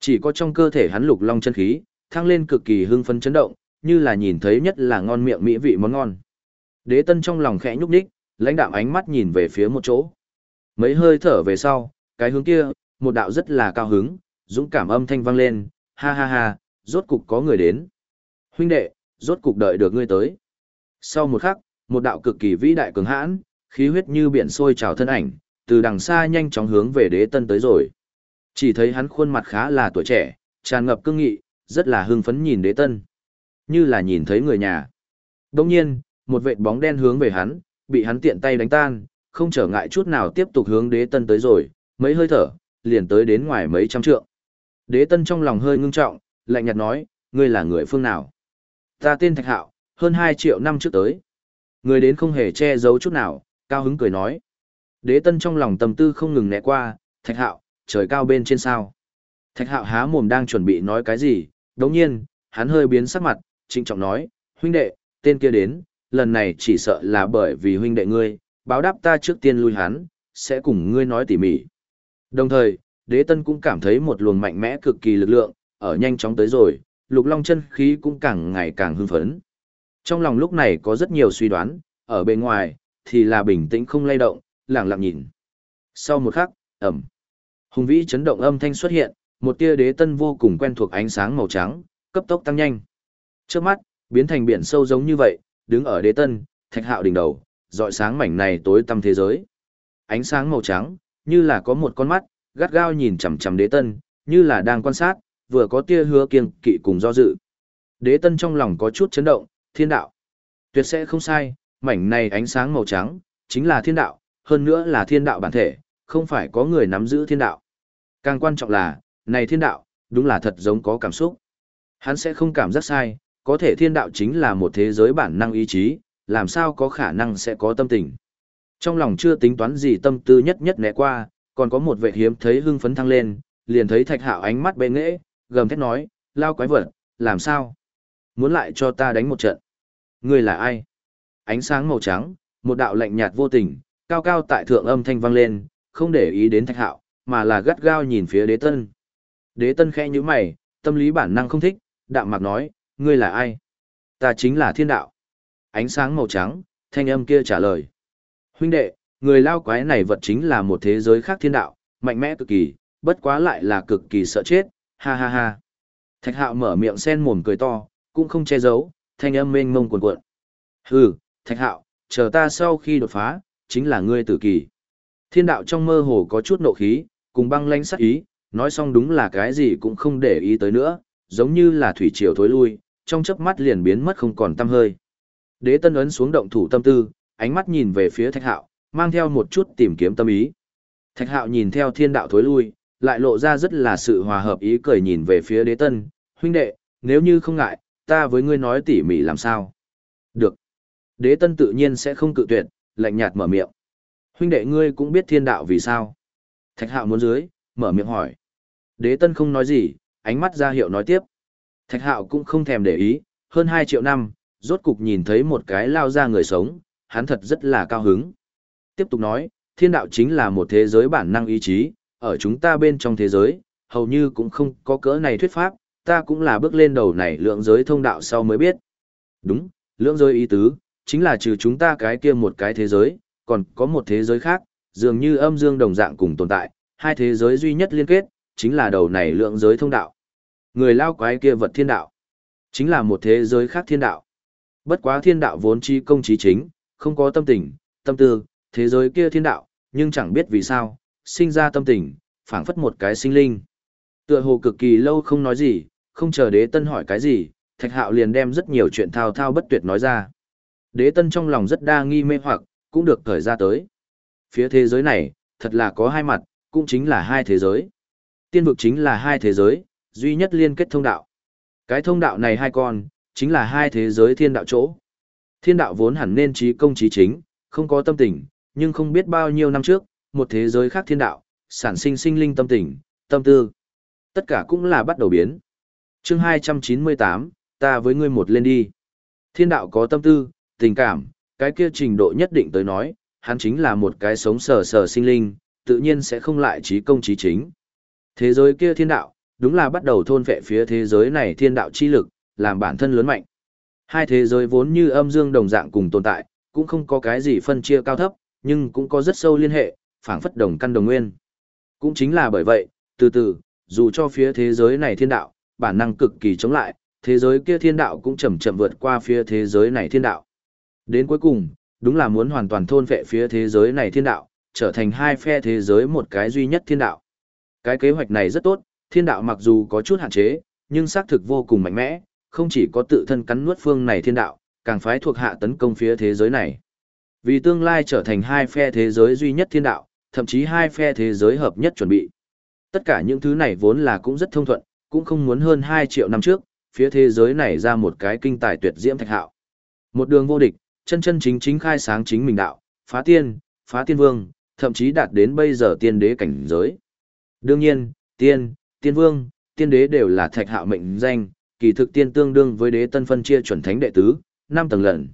Chỉ có trong cơ thể hắn lục long chân khí, thăng lên cực kỳ hưng phấn chấn động, như là nhìn thấy nhất là ngon miệng mỹ vị món ngon. Đế tân trong lòng khẽ nhúc nhích, lãnh đạo ánh mắt nhìn về phía một chỗ. Mấy hơi thở về sau, cái hướng kia, một đạo rất là cao hứng, dũng cảm âm thanh vang lên, ha ha ha, rốt cục có người đến. Huynh đệ, rốt cục đợi được ngươi tới. Sau một khắc, một đạo cực kỳ vĩ đại cường hãn, khí huyết như biển sôi trào thân ảnh, từ đằng xa nhanh chóng hướng về đế tân tới rồi. Chỉ thấy hắn khuôn mặt khá là tuổi trẻ, tràn ngập cương nghị, rất là hưng phấn nhìn đế tân. Như là nhìn thấy người nhà. Đồng nhiên, một vệt bóng đen hướng về hắn, bị hắn tiện tay đánh tan, không trở ngại chút nào tiếp tục hướng đế tân tới rồi, mấy hơi thở, liền tới đến ngoài mấy trăm trượng. Đế tân trong lòng hơi ngưng trọng, lạnh nhạt nói, ngươi là người phương nào? Ta tên Thạch Hạo, hơn 2 triệu năm trước tới. Người đến không hề che giấu chút nào, cao hứng cười nói. Đế tân trong lòng tâm tư không ngừng né qua, Thạch Hạo, trời cao bên trên sao. Thạch Hạo há mồm đang chuẩn bị nói cái gì, đồng nhiên, hắn hơi biến sắc mặt, trịnh trọng nói, huynh đệ, tên kia đến, lần này chỉ sợ là bởi vì huynh đệ ngươi, báo đáp ta trước tiên lui hắn, sẽ cùng ngươi nói tỉ mỉ. Đồng thời, đế tân cũng cảm thấy một luồng mạnh mẽ cực kỳ lực lượng, ở nhanh chóng tới rồi, lục long chân khí cũng càng ngày càng hưng phấn. Trong lòng lúc này có rất nhiều suy đoán, ở bên ngoài, thì là bình tĩnh không lay động, lặng lặng nhìn. Sau một khắc, ẩm, hùng vĩ chấn động âm thanh xuất hiện, một tia đế tân vô cùng quen thuộc ánh sáng màu trắng, cấp tốc tăng nhanh. Trước mắt, biến thành biển sâu giống như vậy, đứng ở đế tân, thạch hạo đỉnh đầu, dọi sáng mảnh này tối tăm thế giới. Ánh sáng màu trắng, như là có một con mắt, gắt gao nhìn chằm chằm đế tân, như là đang quan sát, vừa có tia hứa kiêng kỵ cùng do dự. Đế tân trong lòng có chút chấn động, thiên đạo. Tuyệt sẽ không sai, mảnh này ánh sáng màu trắng, chính là thiên đạo, hơn nữa là thiên đạo bản thể, không phải có người nắm giữ thiên đạo. Càng quan trọng là, này thiên đạo, đúng là thật giống có cảm xúc. Hắn sẽ không cảm giác sai, có thể thiên đạo chính là một thế giới bản năng ý chí, làm sao có khả năng sẽ có tâm tình. Trong lòng chưa tính toán gì tâm tư nhất nhất né qua, còn có một vệ hiếm thấy hưng phấn thăng lên, liền thấy thạch hạo ánh mắt bệ nghễ, gầm thét nói, lao quái vật, làm sao? Muốn lại cho ta đánh một trận. Ngươi là ai? Ánh sáng màu trắng, một đạo lạnh nhạt vô tình, cao cao tại thượng âm thanh vang lên, không để ý đến thạch hạo, mà là gắt gao nhìn phía đế tân. Đế tân khẽ như mày, tâm lý bản năng không thích, đạm mạc nói, ngươi là ai? Ta chính là thiên đạo. Ánh sáng màu trắng, thanh âm kia trả lời. Huynh đệ, người lao quái này vật chính là một thế giới khác thiên đạo, mạnh mẽ cực kỳ, bất quá lại là cực kỳ sợ chết, ha ha ha. Thạch hạo mở miệng sen mồm cười to, cũng không che giấu, thanh âm mênh mông cuồn cuộn. Hừ, thạch hạo, chờ ta sau khi đột phá, chính là ngươi tử kỳ. Thiên đạo trong mơ hồ có chút nộ khí, cùng băng lãnh sắc ý, nói xong đúng là cái gì cũng không để ý tới nữa, giống như là thủy triều thối lui, trong chớp mắt liền biến mất không còn tăm hơi. Đế tân ấn xuống động thủ tâm tư, ánh mắt nhìn về phía thạch hạo, mang theo một chút tìm kiếm tâm ý. Thạch hạo nhìn theo thiên đạo thối lui, lại lộ ra rất là sự hòa hợp ý cười nhìn về phía đế tân, huynh đệ, nếu như không ngại, ta với ngươi nói tỉ mỉ làm sao. Được. Đế tân tự nhiên sẽ không cự tuyệt, lạnh nhạt mở miệng. Huynh đệ ngươi cũng biết thiên đạo vì sao. Thạch hạo muốn dưới, mở miệng hỏi. Đế tân không nói gì, ánh mắt ra hiệu nói tiếp. Thạch hạo cũng không thèm để ý, hơn 2 triệu năm, rốt cục nhìn thấy một cái lao ra người sống, hắn thật rất là cao hứng. Tiếp tục nói, thiên đạo chính là một thế giới bản năng ý chí, ở chúng ta bên trong thế giới, hầu như cũng không có cỡ này thuyết pháp, ta cũng là bước lên đầu này lượng giới thông đạo sau mới biết. Đúng, lượng giới ý tứ, chính là trừ chúng ta cái kia một cái thế giới, còn có một thế giới khác, dường như âm dương đồng dạng cùng tồn tại, hai thế giới duy nhất liên kết, chính là đầu này lượng giới thông đạo. Người lao quái kia vật thiên đạo, chính là một thế giới khác thiên đạo. Bất quá thiên đạo vốn chi công trí chính, không có tâm tình, tâm tư, thế giới kia thiên đạo, nhưng chẳng biết vì sao, sinh ra tâm tình, phảng phất một cái sinh linh. Tựa hồ cực kỳ lâu không nói gì, không chờ đế tân hỏi cái gì, thạch hạo liền đem rất nhiều chuyện thao thao bất tuyệt nói ra. Đế tân trong lòng rất đa nghi mê hoặc, cũng được thời ra tới. Phía thế giới này, thật là có hai mặt, cũng chính là hai thế giới. Tiên vực chính là hai thế giới, duy nhất liên kết thông đạo. Cái thông đạo này hai con, chính là hai thế giới thiên đạo chỗ. Thiên đạo vốn hẳn nên trí công trí chính, không có tâm tình, nhưng không biết bao nhiêu năm trước, một thế giới khác thiên đạo, sản sinh sinh linh tâm tình, tâm tư. Tất cả cũng là bắt đầu biến chương 298, ta với ngươi một lên đi. Thiên đạo có tâm tư, tình cảm, cái kia trình độ nhất định tới nói, hắn chính là một cái sống sờ sờ sinh linh, tự nhiên sẽ không lại trí công trí chính. Thế giới kia thiên đạo, đúng là bắt đầu thôn vệ phía thế giới này thiên đạo chi lực, làm bản thân lớn mạnh. Hai thế giới vốn như âm dương đồng dạng cùng tồn tại, cũng không có cái gì phân chia cao thấp, nhưng cũng có rất sâu liên hệ, phảng phất đồng căn đồng nguyên. Cũng chính là bởi vậy, từ từ, dù cho phía thế giới này thiên đạo, bản năng cực kỳ chống lại, thế giới kia thiên đạo cũng chậm chậm vượt qua phía thế giới này thiên đạo. Đến cuối cùng, đúng là muốn hoàn toàn thôn vệ phía thế giới này thiên đạo, trở thành hai phe thế giới một cái duy nhất thiên đạo. Cái kế hoạch này rất tốt, thiên đạo mặc dù có chút hạn chế, nhưng xác thực vô cùng mạnh mẽ, không chỉ có tự thân cắn nuốt phương này thiên đạo, càng phái thuộc hạ tấn công phía thế giới này. Vì tương lai trở thành hai phe thế giới duy nhất thiên đạo, thậm chí hai phe thế giới hợp nhất chuẩn bị. Tất cả những thứ này vốn là cũng rất thông thuận, cũng không muốn hơn 2 triệu năm trước, phía thế giới này ra một cái kinh tài tuyệt diễm thạch hạo. Một đường vô địch, chân chân chính chính khai sáng chính mình đạo, phá tiên, phá tiên vương, thậm chí đạt đến bây giờ tiên đế cảnh giới. Đương nhiên, tiên, tiên vương, tiên đế đều là thạch hạo mệnh danh, kỳ thực tiên tương đương với đế tân phân chia chuẩn thánh đệ tứ, 5 tầng lần.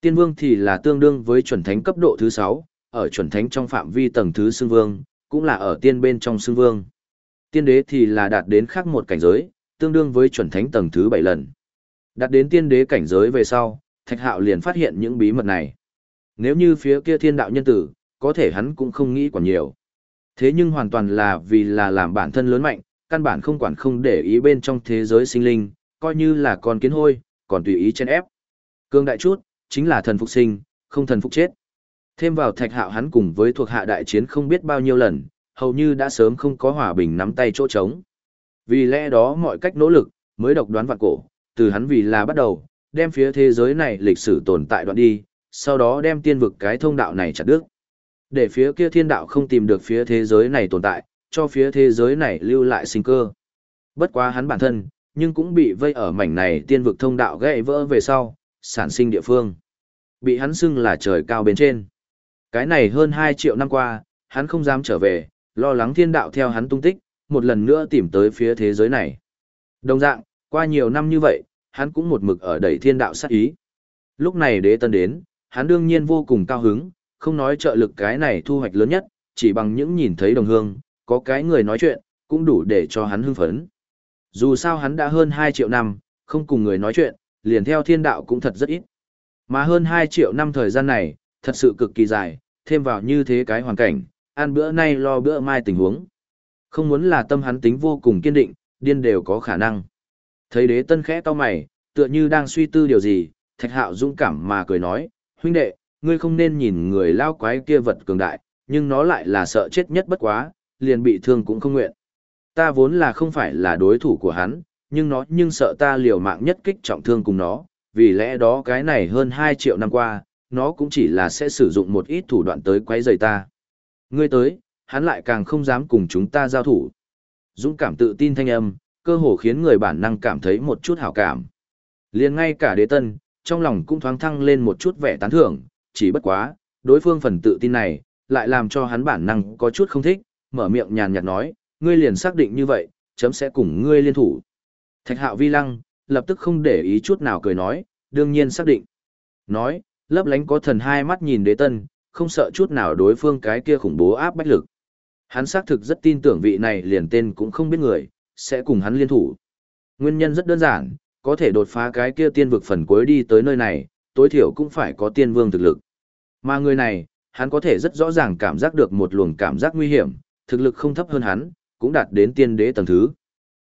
Tiên vương thì là tương đương với chuẩn thánh cấp độ thứ 6, ở chuẩn thánh trong phạm vi tầng thứ xương vương, cũng là ở tiên bên trong xương vương. Tiên đế thì là đạt đến khác một cảnh giới, tương đương với chuẩn thánh tầng thứ 7 lần. Đạt đến tiên đế cảnh giới về sau, Thạch Hạo liền phát hiện những bí mật này. Nếu như phía kia thiên đạo nhân tử, có thể hắn cũng không nghĩ quá nhiều. Thế nhưng hoàn toàn là vì là làm bản thân lớn mạnh, căn bản không quản không để ý bên trong thế giới sinh linh, coi như là con kiến hôi, còn tùy ý chen ép. Cương đại chút, chính là thần phục sinh, không thần phục chết. Thêm vào thạch hạo hắn cùng với thuộc hạ đại chiến không biết bao nhiêu lần, hầu như đã sớm không có hòa bình nắm tay chỗ trống. Vì lẽ đó mọi cách nỗ lực, mới độc đoán vạn cổ, từ hắn vì là bắt đầu, đem phía thế giới này lịch sử tồn tại đoạn đi, sau đó đem tiên vực cái thông đạo này chặt đứt. Để phía kia thiên đạo không tìm được phía thế giới này tồn tại, cho phía thế giới này lưu lại sinh cơ. Bất quá hắn bản thân, nhưng cũng bị vây ở mảnh này tiên vực thông đạo gãy vỡ về sau, sản sinh địa phương. Bị hắn xưng là trời cao bên trên. Cái này hơn 2 triệu năm qua, hắn không dám trở về, lo lắng thiên đạo theo hắn tung tích, một lần nữa tìm tới phía thế giới này. Đồng dạng, qua nhiều năm như vậy, hắn cũng một mực ở đẩy thiên đạo sát ý. Lúc này đế tân đến, hắn đương nhiên vô cùng cao hứng, không nói trợ lực cái này thu hoạch lớn nhất, chỉ bằng những nhìn thấy đồng hương, có cái người nói chuyện, cũng đủ để cho hắn hưng phấn. Dù sao hắn đã hơn 2 triệu năm, không cùng người nói chuyện, liền theo thiên đạo cũng thật rất ít. Mà hơn 2 triệu năm thời gian này, thật sự cực kỳ dài, thêm vào như thế cái hoàn cảnh, ăn bữa nay lo bữa mai tình huống. Không muốn là tâm hắn tính vô cùng kiên định, điên đều có khả năng. Thấy đế tân khẽ to mày, tựa như đang suy tư điều gì, thạch hạo dũng cảm mà cười nói, huynh đệ, ngươi không nên nhìn người lao quái kia vật cường đại, nhưng nó lại là sợ chết nhất bất quá, liền bị thương cũng không nguyện. Ta vốn là không phải là đối thủ của hắn, nhưng nó nhưng sợ ta liều mạng nhất kích trọng thương cùng nó, vì lẽ đó cái này hơn 2 triệu năm qua, nó cũng chỉ là sẽ sử dụng một ít thủ đoạn tới quấy rầy ta. Ngươi tới, hắn lại càng không dám cùng chúng ta giao thủ. Dũng cảm tự tin thanh âm, cơ hồ khiến người bản năng cảm thấy một chút hảo cảm. liền ngay cả đế tân, trong lòng cũng thoáng thăng lên một chút vẻ tán thưởng, chỉ bất quá, đối phương phần tự tin này, lại làm cho hắn bản năng có chút không thích, mở miệng nhàn nhạt nói, ngươi liền xác định như vậy, chấm sẽ cùng ngươi liên thủ. Thạch hạo vi lăng, lập tức không để ý chút nào cười nói, đương nhiên xác định. Nói, lấp lánh có thần hai mắt nhìn đế tân, không sợ chút nào đối phương cái kia khủng bố áp bách lực. Hắn xác thực rất tin tưởng vị này liền tên cũng không biết người, sẽ cùng hắn liên thủ. Nguyên nhân rất đơn giản, có thể đột phá cái kia tiên vực phần cuối đi tới nơi này, tối thiểu cũng phải có tiên vương thực lực. Mà người này, hắn có thể rất rõ ràng cảm giác được một luồng cảm giác nguy hiểm, thực lực không thấp hơn hắn, cũng đạt đến tiên đế tầng thứ.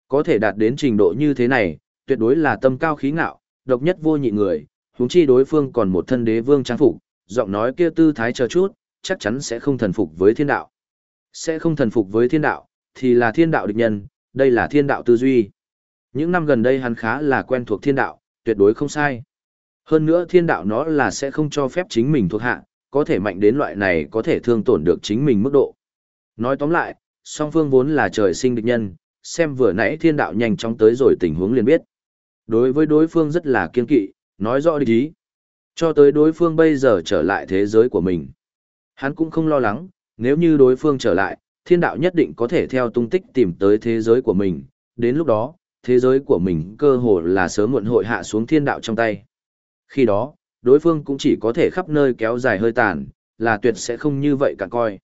Có thể đạt đến trình độ như thế này, tuyệt đối là tâm cao khí ngạo, độc nhất vô nhị người, huống chi đối phương còn một thân đế vương trang phục, giọng nói kia tư thái chờ chút, chắc chắn sẽ không thần phục với thiên đạo. Sẽ không thần phục với thiên đạo, thì là thiên đạo địch nhân, đây là thiên đạo tư duy. Những năm gần đây hắn khá là quen thuộc thiên đạo, tuyệt đối không sai. Hơn nữa thiên đạo nó là sẽ không cho phép chính mình thuộc hạ, có thể mạnh đến loại này có thể thương tổn được chính mình mức độ. Nói tóm lại, song phương vốn là trời sinh địch nhân, xem vừa nãy thiên đạo nhanh chóng tới rồi tình huống liền biết. Đối với đối phương rất là kiên kỵ, nói rõ địch ý. Cho tới đối phương bây giờ trở lại thế giới của mình. Hắn cũng không lo lắng, nếu như đối phương trở lại, thiên đạo nhất định có thể theo tung tích tìm tới thế giới của mình, đến lúc đó, thế giới của mình cơ hồ là sớm muộn hội hạ xuống thiên đạo trong tay. Khi đó, đối phương cũng chỉ có thể khắp nơi kéo dài hơi tàn, là tuyệt sẽ không như vậy cả coi.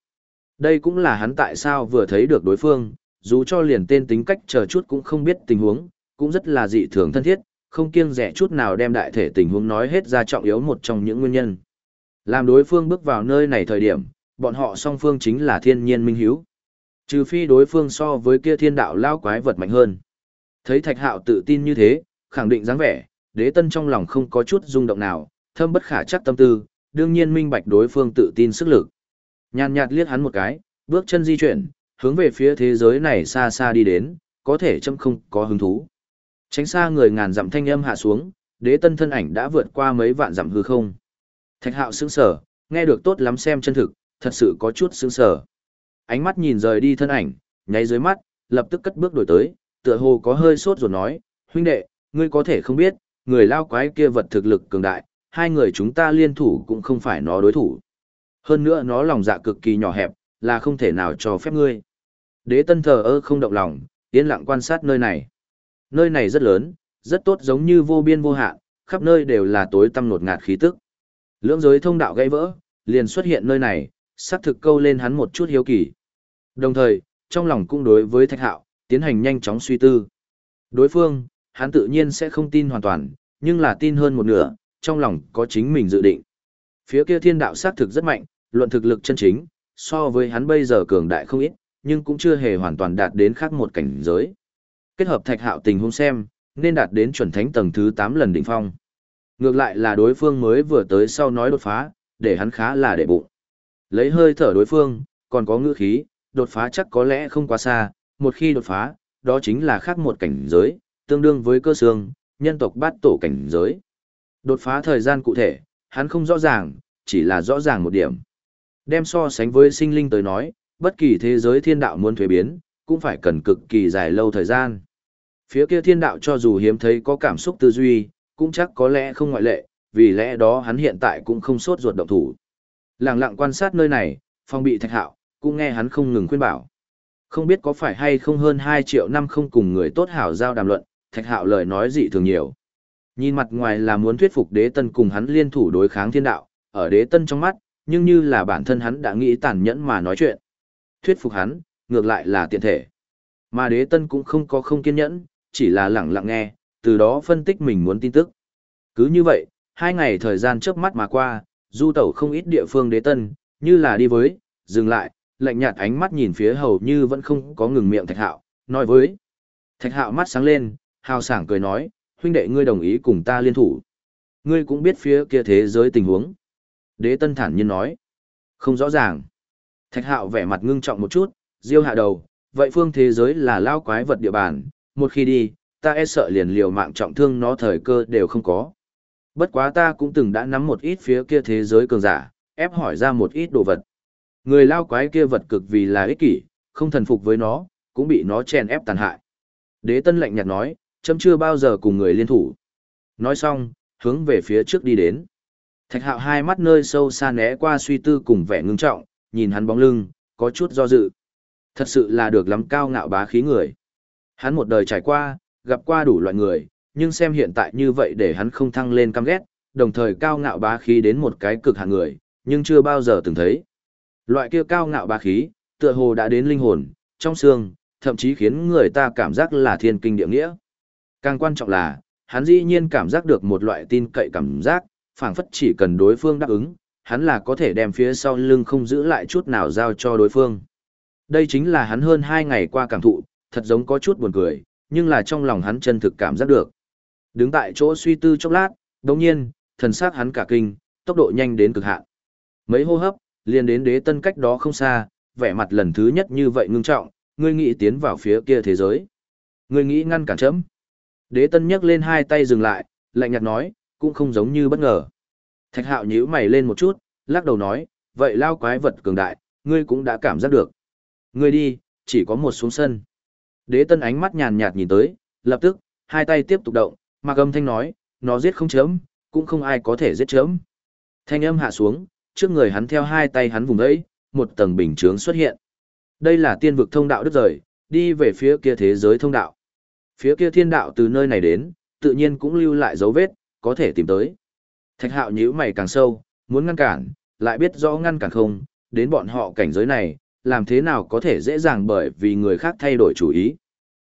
Đây cũng là hắn tại sao vừa thấy được đối phương, dù cho liền tên tính cách chờ chút cũng không biết tình huống, cũng rất là dị thường thân thiết, không kiêng rẻ chút nào đem đại thể tình huống nói hết ra trọng yếu một trong những nguyên nhân. Làm đối phương bước vào nơi này thời điểm, bọn họ song phương chính là thiên nhiên minh hiếu. Trừ phi đối phương so với kia thiên đạo lao quái vật mạnh hơn. Thấy thạch hạo tự tin như thế, khẳng định dáng vẻ, đế tân trong lòng không có chút rung động nào, thâm bất khả chắc tâm tư, đương nhiên minh bạch đối phương tự tin sức lực. Nhàn nhạt liếc hắn một cái, bước chân di chuyển, hướng về phía thế giới này xa xa đi đến, có thể châm không có hứng thú. Tránh xa người ngàn dặm thanh âm hạ xuống, đế tân thân ảnh đã vượt qua mấy vạn dặm hư không. Thạch hạo sững sờ, nghe được tốt lắm xem chân thực, thật sự có chút sững sờ. Ánh mắt nhìn rời đi thân ảnh, nháy dưới mắt, lập tức cất bước đổi tới, tựa hồ có hơi sốt rồi nói, huynh đệ, ngươi có thể không biết, người lao quái kia vật thực lực cường đại, hai người chúng ta liên thủ cũng không phải nó đối thủ. Hơn nữa nó lòng dạ cực kỳ nhỏ hẹp, là không thể nào cho phép ngươi. Đế tân thờ ơ không động lòng, yên lặng quan sát nơi này. Nơi này rất lớn, rất tốt giống như vô biên vô hạn, khắp nơi đều là tối tăm ngột ngạt khí tức. Lưỡng giới thông đạo gãy vỡ, liền xuất hiện nơi này, sắc thực câu lên hắn một chút hiếu kỳ. Đồng thời, trong lòng cũng đối với Thạch Hạo, tiến hành nhanh chóng suy tư. Đối phương, hắn tự nhiên sẽ không tin hoàn toàn, nhưng là tin hơn một nửa, trong lòng có chính mình dự định. Phía kia thiên đạo sát thực rất mạnh, luận thực lực chân chính, so với hắn bây giờ cường đại không ít, nhưng cũng chưa hề hoàn toàn đạt đến khác một cảnh giới. Kết hợp thạch hạo tình huống xem, nên đạt đến chuẩn thánh tầng thứ 8 lần đỉnh phong. Ngược lại là đối phương mới vừa tới sau nói đột phá, để hắn khá là đệ bụng. Lấy hơi thở đối phương, còn có ngữ khí, đột phá chắc có lẽ không quá xa, một khi đột phá, đó chính là khác một cảnh giới, tương đương với cơ xương, nhân tộc bát tổ cảnh giới. Đột phá thời gian cụ thể, hắn không rõ ràng, chỉ là rõ ràng một điểm. Đem so sánh với sinh linh tới nói, bất kỳ thế giới thiên đạo muốn thuế biến, cũng phải cần cực kỳ dài lâu thời gian. Phía kia thiên đạo cho dù hiếm thấy có cảm xúc tư duy, cũng chắc có lẽ không ngoại lệ, vì lẽ đó hắn hiện tại cũng không sốt ruột động thủ. Lặng lặng quan sát nơi này, phong bị thạch hạo, cũng nghe hắn không ngừng khuyên bảo. Không biết có phải hay không hơn 2 triệu năm không cùng người tốt hảo giao đàm luận, thạch hạo lời nói dị thường nhiều. Nhìn mặt ngoài là muốn thuyết phục đế tân cùng hắn liên thủ đối kháng thiên đạo, ở đế tân trong mắt, nhưng như là bản thân hắn đã nghĩ tàn nhẫn mà nói chuyện. Thuyết phục hắn, ngược lại là tiện thể. Mà đế tân cũng không có không kiên nhẫn, chỉ là lặng lặng nghe, từ đó phân tích mình muốn tin tức. Cứ như vậy, hai ngày thời gian trước mắt mà qua, du tẩu không ít địa phương đế tân, như là đi với, dừng lại, lạnh nhạt ánh mắt nhìn phía hầu như vẫn không có ngừng miệng thạch hạo, nói với. Thạch hạo mắt sáng lên, hào sảng cười nói, huynh đệ ngươi đồng ý cùng ta liên thủ. Ngươi cũng biết phía kia thế giới tình huống. Đế tân thản nhiên nói. Không rõ ràng. Thạch hạo vẻ mặt ngưng trọng một chút, diêu hạ đầu, vậy phương thế giới là lao quái vật địa bàn, một khi đi, ta e sợ liền liều mạng trọng thương nó thời cơ đều không có. Bất quá ta cũng từng đã nắm một ít phía kia thế giới cường giả, ép hỏi ra một ít đồ vật. Người lao quái kia vật cực vì là ích kỷ, không thần phục với nó, cũng bị nó chèn ép tàn hại. Đế tân lạnh nhạt nói, châm chưa bao giờ cùng người liên thủ. Nói xong, hướng về phía trước đi đến. Thạch hạo hai mắt nơi sâu xa né qua suy tư cùng vẻ ngưng trọng, nhìn hắn bóng lưng, có chút do dự. Thật sự là được lắm cao ngạo bá khí người. Hắn một đời trải qua, gặp qua đủ loại người, nhưng xem hiện tại như vậy để hắn không thăng lên căm ghét, đồng thời cao ngạo bá khí đến một cái cực hạn người, nhưng chưa bao giờ từng thấy. Loại kia cao ngạo bá khí, tựa hồ đã đến linh hồn, trong xương, thậm chí khiến người ta cảm giác là thiên kinh địa nghĩa. Càng quan trọng là, hắn dĩ nhiên cảm giác được một loại tin cậy cảm giác, phảng phất chỉ cần đối phương đáp ứng, hắn là có thể đem phía sau lưng không giữ lại chút nào giao cho đối phương. Đây chính là hắn hơn hai ngày qua cảm thụ, thật giống có chút buồn cười, nhưng là trong lòng hắn chân thực cảm giác được. Đứng tại chỗ suy tư chốc lát, đồng nhiên, thần sắc hắn cả kinh, tốc độ nhanh đến cực hạn. Mấy hô hấp, liền đến đế tân cách đó không xa, vẻ mặt lần thứ nhất như vậy ngưng trọng, ngươi nghĩ tiến vào phía kia thế giới. Ngươi nghĩ ngăn cản chấm. Đế tân nhấc lên hai tay dừng lại, lạnh nhạt nói, cũng không giống như bất ngờ. Thạch hạo nhíu mày lên một chút, lắc đầu nói, vậy lao quái vật cường đại, ngươi cũng đã cảm giác được. Ngươi đi, chỉ có một xuống sân. Đế tân ánh mắt nhàn nhạt nhìn tới, lập tức, hai tay tiếp tục động, mà âm thanh nói, nó giết không chớm, cũng không ai có thể giết chớm. Thanh âm hạ xuống, trước người hắn theo hai tay hắn vùng ấy, một tầng bình chướng xuất hiện. Đây là tiên vực thông đạo đứt rời, đi về phía kia thế giới thông đạo. Phía kia thiên đạo từ nơi này đến, tự nhiên cũng lưu lại dấu vết, có thể tìm tới. Thạch hạo nhíu mày càng sâu, muốn ngăn cản, lại biết rõ ngăn cản không, đến bọn họ cảnh giới này, làm thế nào có thể dễ dàng bởi vì người khác thay đổi chủ ý.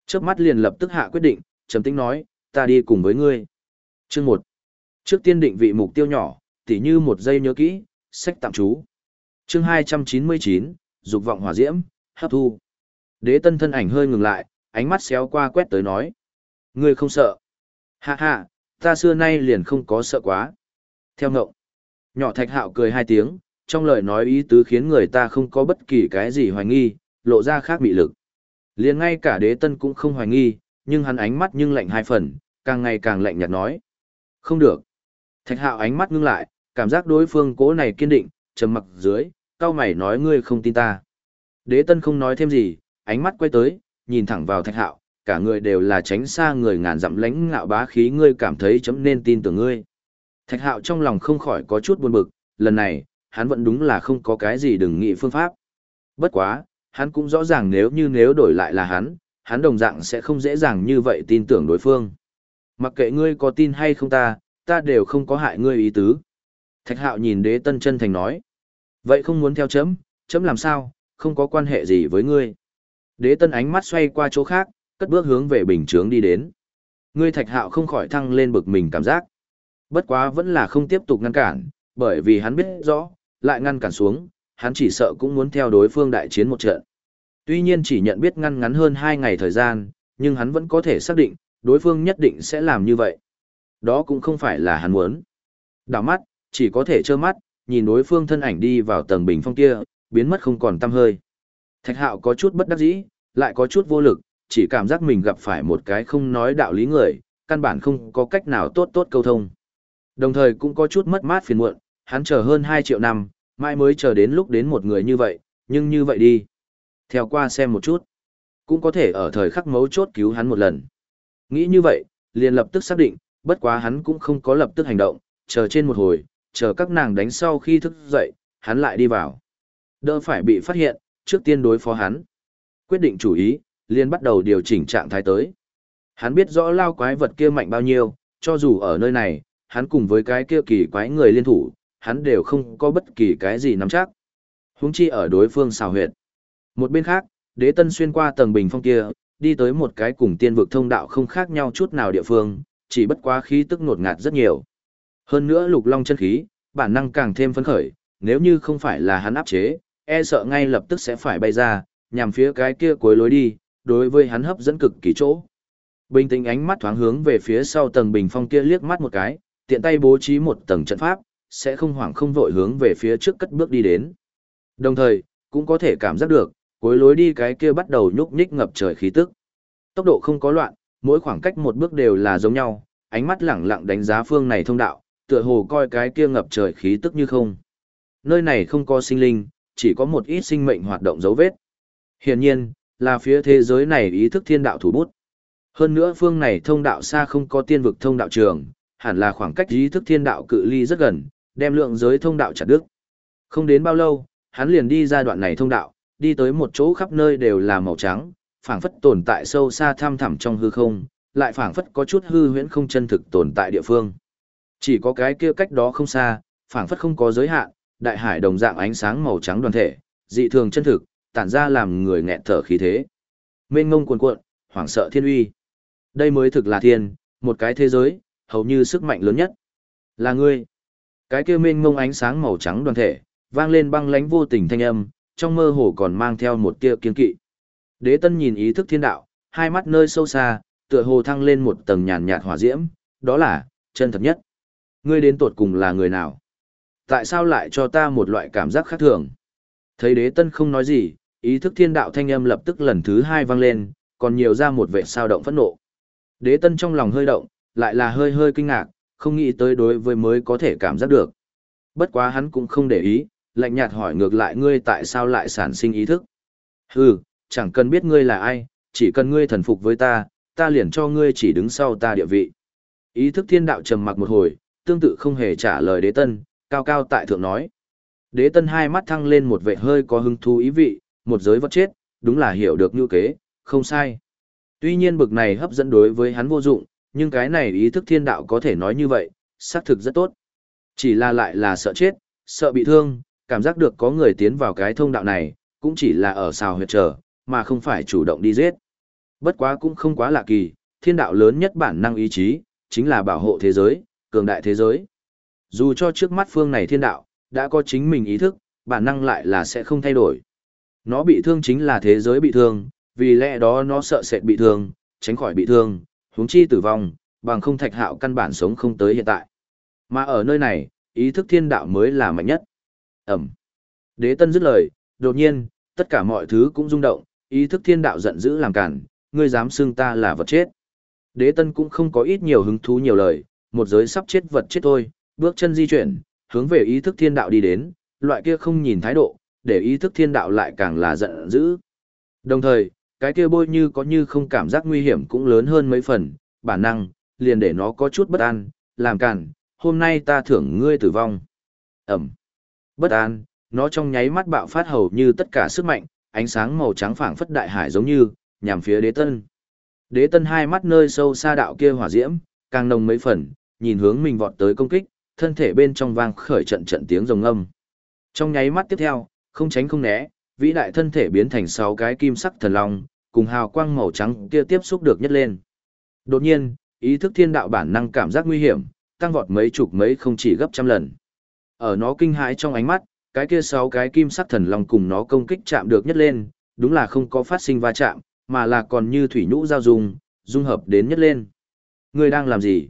Trước mắt liền lập tức hạ quyết định, trầm tĩnh nói, ta đi cùng với ngươi. Chương 1. Trước tiên định vị mục tiêu nhỏ, tỉ như một giây nhớ kỹ, sách tạm chú. Chương 299, dục vọng hỏa diễm, hấp thu. Đế tân thân ảnh hơi ngừng lại, ánh mắt xéo qua quét tới nói. Ngươi không sợ. Ha ha, ta xưa nay liền không có sợ quá. Theo ngộng. Nhỏ thạch hạo cười hai tiếng, trong lời nói ý tứ khiến người ta không có bất kỳ cái gì hoài nghi, lộ ra khác bị lực. Liền ngay cả đế tân cũng không hoài nghi, nhưng hắn ánh mắt nhưng lạnh hai phần, càng ngày càng lạnh nhạt nói. Không được. Thạch hạo ánh mắt ngưng lại, cảm giác đối phương cố này kiên định, trầm mặc dưới, cao mày nói ngươi không tin ta. Đế tân không nói thêm gì, ánh mắt quay tới, nhìn thẳng vào thạch hạo, cả người đều là tránh xa người ngàn dặm lãnh ngạo bá khí ngươi cảm thấy chấm nên tin tưởng ngươi. Thạch hạo trong lòng không khỏi có chút buồn bực, lần này, hắn vẫn đúng là không có cái gì đừng nghĩ phương pháp. Bất quá, hắn cũng rõ ràng nếu như nếu đổi lại là hắn, hắn đồng dạng sẽ không dễ dàng như vậy tin tưởng đối phương. Mặc kệ ngươi có tin hay không ta, ta đều không có hại ngươi ý tứ. Thạch hạo nhìn đế tân chân thành nói. Vậy không muốn theo chấm, chấm làm sao, không có quan hệ gì với ngươi. Đế tân ánh mắt xoay qua chỗ khác, cất bước hướng về bình chướng đi đến. Ngươi thạch hạo không khỏi thăng lên bực mình cảm giác. Bất quá vẫn là không tiếp tục ngăn cản, bởi vì hắn biết rõ, lại ngăn cản xuống, hắn chỉ sợ cũng muốn theo đối phương đại chiến một trận. Tuy nhiên chỉ nhận biết ngăn ngắn hơn 2 ngày thời gian, nhưng hắn vẫn có thể xác định, đối phương nhất định sẽ làm như vậy. Đó cũng không phải là hắn muốn. Đảo mắt, chỉ có thể trơ mắt, nhìn đối phương thân ảnh đi vào tầng bình phong kia, biến mất không còn tăm hơi. Thạch hạo có chút bất đắc dĩ, lại có chút vô lực, chỉ cảm giác mình gặp phải một cái không nói đạo lý người, căn bản không có cách nào tốt tốt câu thông. Đồng thời cũng có chút mất mát phiền muộn, hắn chờ hơn 2 triệu năm, mãi mới chờ đến lúc đến một người như vậy, nhưng như vậy đi. Theo qua xem một chút, cũng có thể ở thời khắc mấu chốt cứu hắn một lần. Nghĩ như vậy, liền lập tức xác định, bất quá hắn cũng không có lập tức hành động, chờ trên một hồi, chờ các nàng đánh sau khi thức dậy, hắn lại đi vào. Đỡ phải bị phát hiện, trước tiên đối phó hắn. Quyết định chủ ý, liền bắt đầu điều chỉnh trạng thái tới. Hắn biết rõ lao quái vật kia mạnh bao nhiêu, cho dù ở nơi này, hắn cùng với cái kia kỳ quái người liên thủ, hắn đều không có bất kỳ cái gì nắm chắc. Huống chi ở đối phương xào huyệt. Một bên khác, đế tân xuyên qua tầng bình phong kia, đi tới một cái cùng tiên vực thông đạo không khác nhau chút nào địa phương, chỉ bất quá khí tức ngột ngạt rất nhiều. Hơn nữa lục long chân khí, bản năng càng thêm phấn khởi, nếu như không phải là hắn áp chế, e sợ ngay lập tức sẽ phải bay ra, nhằm phía cái kia cuối lối đi, đối với hắn hấp dẫn cực kỳ chỗ. Bình tĩnh ánh mắt thoáng hướng về phía sau tầng bình phong kia liếc mắt một cái, tiện tay bố trí một tầng trận pháp, sẽ không hoảng không vội hướng về phía trước cất bước đi đến. Đồng thời, cũng có thể cảm giác được, cuối lối đi cái kia bắt đầu nhúc nhích ngập trời khí tức. Tốc độ không có loạn, mỗi khoảng cách một bước đều là giống nhau, ánh mắt lẳng lặng đánh giá phương này thông đạo, tựa hồ coi cái kia ngập trời khí tức như không. Nơi này không có sinh linh, chỉ có một ít sinh mệnh hoạt động dấu vết. Hiển nhiên, là phía thế giới này ý thức thiên đạo thủ bút. Hơn nữa phương này thông đạo xa không có tiên vực thông đạo trường, hẳn là khoảng cách ý thức thiên đạo cự ly rất gần, đem lượng giới thông đạo chặt đứt. Không đến bao lâu, hắn liền đi ra đoạn này thông đạo, đi tới một chỗ khắp nơi đều là màu trắng, phảng phất tồn tại sâu xa thăm thẳm trong hư không, lại phảng phất có chút hư huyễn không chân thực tồn tại địa phương. Chỉ có cái kia cách đó không xa, phảng phất không có giới hạn, đại hải đồng dạng ánh sáng màu trắng đoàn thể, dị thường chân thực, tản ra làm người nghẹt thở khí thế. Mênh ngông cuồn cuộn, hoảng sợ thiên uy. Đây mới thực là thiên, một cái thế giới, hầu như sức mạnh lớn nhất. Là ngươi. Cái kia mênh mông ánh sáng màu trắng đoàn thể, vang lên băng lánh vô tình thanh âm, trong mơ hồ còn mang theo một tia kiên kỵ. Đế tân nhìn ý thức thiên đạo, hai mắt nơi sâu xa, tựa hồ thăng lên một tầng nhàn nhạt hỏa diễm, đó là, chân thật nhất. Ngươi đến tột cùng là người nào? Tại sao lại cho ta một loại cảm giác khác thường? Thấy đế tân không nói gì, ý thức thiên đạo thanh âm lập tức lần thứ hai vang lên, còn nhiều ra một vẻ sao động phẫn nộ. Đế tân trong lòng hơi động, lại là hơi hơi kinh ngạc, không nghĩ tới đối với mới có thể cảm giác được. Bất quá hắn cũng không để ý, lạnh nhạt hỏi ngược lại ngươi tại sao lại sản sinh ý thức. Hừ, chẳng cần biết ngươi là ai, chỉ cần ngươi thần phục với ta, ta liền cho ngươi chỉ đứng sau ta địa vị. Ý thức thiên đạo trầm mặc một hồi, tương tự không hề trả lời đế tân, cao cao tại thượng nói. Đế tân hai mắt thăng lên một vệ hơi có hứng thú ý vị, một giới vật chết, đúng là hiểu được như kế, không sai. Tuy nhiên bực này hấp dẫn đối với hắn vô dụng, nhưng cái này ý thức thiên đạo có thể nói như vậy, xác thực rất tốt. Chỉ là lại là sợ chết, sợ bị thương, cảm giác được có người tiến vào cái thông đạo này, cũng chỉ là ở xào huyệt trở, mà không phải chủ động đi giết. Bất quá cũng không quá lạ kỳ, thiên đạo lớn nhất bản năng ý chí, chính là bảo hộ thế giới, cường đại thế giới. Dù cho trước mắt phương này thiên đạo, đã có chính mình ý thức, bản năng lại là sẽ không thay đổi. Nó bị thương chính là thế giới bị thương, vì lẽ đó nó sợ sệt bị thương, tránh khỏi bị thương, huống chi tử vong, bằng không thạch hạo căn bản sống không tới hiện tại. Mà ở nơi này, ý thức thiên đạo mới là mạnh nhất. Ẩm. Đế tân dứt lời, đột nhiên, tất cả mọi thứ cũng rung động, ý thức thiên đạo giận dữ làm cản, ngươi dám xưng ta là vật chết. Đế tân cũng không có ít nhiều hứng thú nhiều lời, một giới sắp chết vật chết thôi, bước chân di chuyển, hướng về ý thức thiên đạo đi đến, loại kia không nhìn thái độ, để ý thức thiên đạo lại càng là giận dữ. Đồng thời, cái kia bôi như có như không cảm giác nguy hiểm cũng lớn hơn mấy phần, bản năng, liền để nó có chút bất an, làm cản, hôm nay ta thưởng ngươi tử vong. Ẩm. Bất an, nó trong nháy mắt bạo phát hầu như tất cả sức mạnh, ánh sáng màu trắng phảng phất đại hải giống như, nhằm phía đế tân. Đế tân hai mắt nơi sâu xa đạo kia hỏa diễm, càng nồng mấy phần, nhìn hướng mình vọt tới công kích, thân thể bên trong vang khởi trận trận tiếng rồng âm. Trong nháy mắt tiếp theo, không tránh không né, vĩ đại thân thể biến thành sáu cái kim sắc thần long, cùng hào quang màu trắng kia tiếp xúc được nhất lên. Đột nhiên, ý thức thiên đạo bản năng cảm giác nguy hiểm, tăng vọt mấy chục mấy không chỉ gấp trăm lần. Ở nó kinh hãi trong ánh mắt, cái kia sáu cái kim sắc thần long cùng nó công kích chạm được nhất lên, đúng là không có phát sinh va chạm, mà là còn như thủy nhũ giao dung, dung hợp đến nhất lên. Người đang làm gì?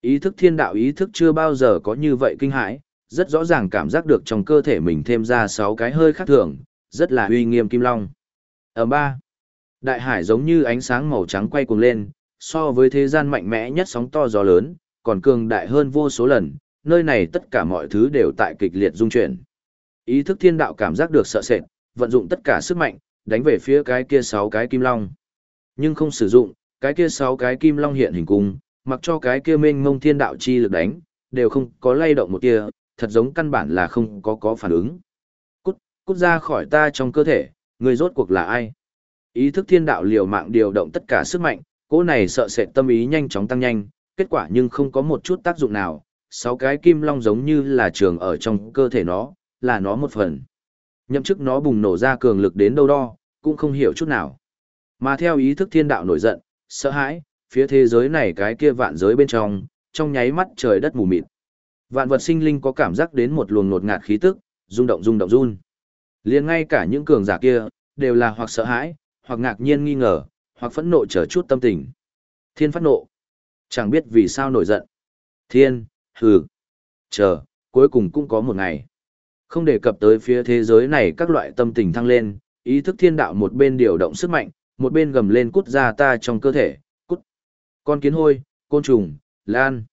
Ý thức thiên đạo ý thức chưa bao giờ có như vậy kinh hãi, rất rõ ràng cảm giác được trong cơ thể mình thêm ra sáu cái hơi khác thường, rất là uy nghiêm kim long. Ở ba, đại hải giống như ánh sáng màu trắng quay cuồng lên, so với thế gian mạnh mẽ nhất sóng to gió lớn, còn cường đại hơn vô số lần, nơi này tất cả mọi thứ đều tại kịch liệt dung chuyển. Ý thức thiên đạo cảm giác được sợ sệt, vận dụng tất cả sức mạnh, đánh về phía cái kia sáu cái kim long. Nhưng không sử dụng, cái kia sáu cái kim long hiện hình cung, mặc cho cái kia mênh mông thiên đạo chi lực đánh, đều không có lay động một tia, thật giống căn bản là không có có phản ứng. Cút, cút ra khỏi ta trong cơ thể, người rốt cuộc là ai? Ý thức thiên đạo liều mạng điều động tất cả sức mạnh, cỗ này sợ sệt tâm ý nhanh chóng tăng nhanh, kết quả nhưng không có một chút tác dụng nào, sáu cái kim long giống như là trường ở trong cơ thể nó, là nó một phần. Nhậm chức nó bùng nổ ra cường lực đến đâu đo, cũng không hiểu chút nào. Mà theo ý thức thiên đạo nổi giận, sợ hãi, phía thế giới này cái kia vạn giới bên trong, trong nháy mắt trời đất mù mịt. Vạn vật sinh linh có cảm giác đến một luồng nột ngạt khí tức, rung động rung động run. Liền ngay cả những cường giả kia, đều là hoặc sợ hãi, hoặc ngạc nhiên nghi ngờ, hoặc phẫn nộ trở chút tâm tình. Thiên phát nộ. Chẳng biết vì sao nổi giận. Thiên, hừ, chờ, cuối cùng cũng có một ngày. Không đề cập tới phía thế giới này các loại tâm tình thăng lên, ý thức thiên đạo một bên điều động sức mạnh, một bên gầm lên cút ra ta trong cơ thể, cút. Con kiến hôi, côn trùng, lan.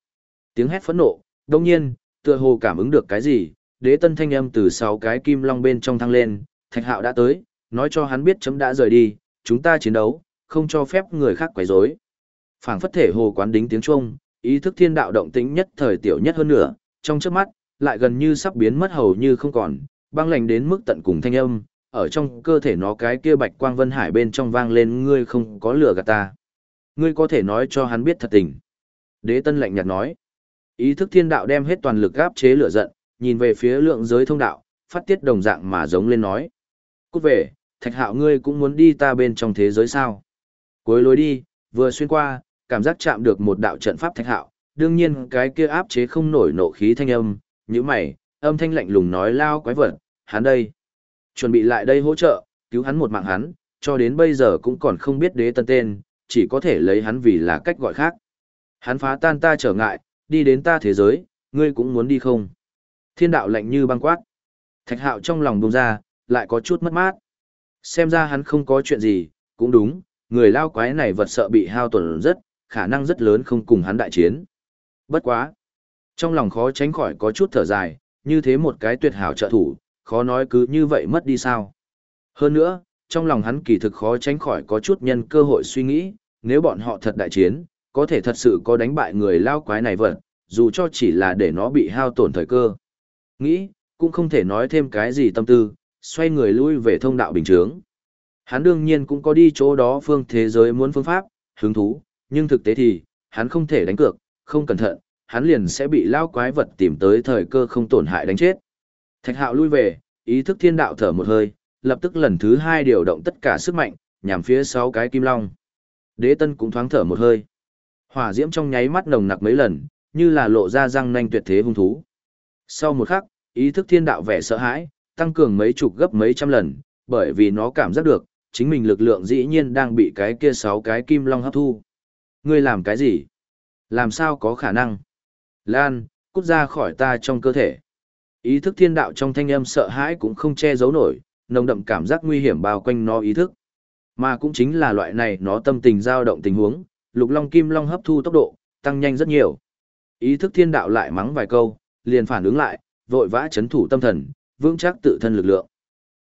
Tiếng hét phẫn nộ, đồng nhiên, tựa hồ cảm ứng được cái gì, đế tân thanh âm từ sáu cái kim long bên trong thăng lên, thạch hạo đã tới, nói cho hắn biết chấm đã rời đi, chúng ta chiến đấu, không cho phép người khác quấy rối. Phảng phất thể hồ quán đính tiếng chuông, ý thức thiên đạo động tĩnh nhất thời tiểu nhất hơn nữa, trong chớp mắt, lại gần như sắp biến mất hầu như không còn, băng lạnh đến mức tận cùng thanh âm, ở trong cơ thể nó cái kia bạch quang vân hải bên trong vang lên ngươi không có lửa gạt ta. Ngươi có thể nói cho hắn biết thật tình. Đế tân lạnh nhạt nói. Ý thức thiên đạo đem hết toàn lực gáp chế lửa giận, nhìn về phía lượng giới thông đạo, phát tiết đồng dạng mà giống lên nói. Cút về, thạch hạo ngươi cũng muốn đi ta bên trong thế giới sao. Cuối lối đi, vừa xuyên qua, cảm giác chạm được một đạo trận pháp thạch hạo, đương nhiên cái kia áp chế không nổi nộ khí thanh âm, như mày, âm thanh lạnh lùng nói lao quái vật, hắn đây. Chuẩn bị lại đây hỗ trợ, cứu hắn một mạng hắn, cho đến bây giờ cũng còn không biết đế tân tên, chỉ có thể lấy hắn vì là cách gọi khác. Hắn phá tan ta trở ngại, đi đến ta thế giới, ngươi cũng muốn đi không? Thiên đạo lạnh như băng quát. Thạch hạo trong lòng bông ra, lại có chút mất mát. Xem ra hắn không có chuyện gì, cũng đúng, người lao quái này vật sợ bị hao tổn rất, khả năng rất lớn không cùng hắn đại chiến. Bất quá. Trong lòng khó tránh khỏi có chút thở dài, như thế một cái tuyệt hảo trợ thủ, khó nói cứ như vậy mất đi sao. Hơn nữa, trong lòng hắn kỳ thực khó tránh khỏi có chút nhân cơ hội suy nghĩ, nếu bọn họ thật đại chiến, có thể thật sự có đánh bại người lao quái này vật, dù cho chỉ là để nó bị hao tổn thời cơ. Nghĩ, cũng không thể nói thêm cái gì tâm tư, xoay người lui về thông đạo bình chướng. Hắn đương nhiên cũng có đi chỗ đó phương thế giới muốn phương pháp, hứng thú, nhưng thực tế thì, hắn không thể đánh cược, không cẩn thận, hắn liền sẽ bị lao quái vật tìm tới thời cơ không tổn hại đánh chết. Thạch hạo lui về, ý thức thiên đạo thở một hơi, lập tức lần thứ hai điều động tất cả sức mạnh, nhằm phía sáu cái kim long. Đế tân cũng thoáng thở một hơi. Hỏa diễm trong nháy mắt nồng nặc mấy lần, như là lộ ra răng nanh tuyệt thế hung thú. Sau một khắc, ý thức thiên đạo vẻ sợ hãi, tăng cường mấy chục gấp mấy trăm lần, bởi vì nó cảm giác được, chính mình lực lượng dĩ nhiên đang bị cái kia sáu cái kim long hấp thu. Ngươi làm cái gì? Làm sao có khả năng? Lan, cút ra khỏi ta trong cơ thể. Ý thức thiên đạo trong thanh âm sợ hãi cũng không che giấu nổi, nồng đậm cảm giác nguy hiểm bao quanh nó ý thức. Mà cũng chính là loại này nó tâm tình dao động tình huống, lục long kim long hấp thu tốc độ, tăng nhanh rất nhiều. Ý thức thiên đạo lại mắng vài câu, liền phản ứng lại, vội vã chấn thủ tâm thần, vững chắc tự thân lực lượng.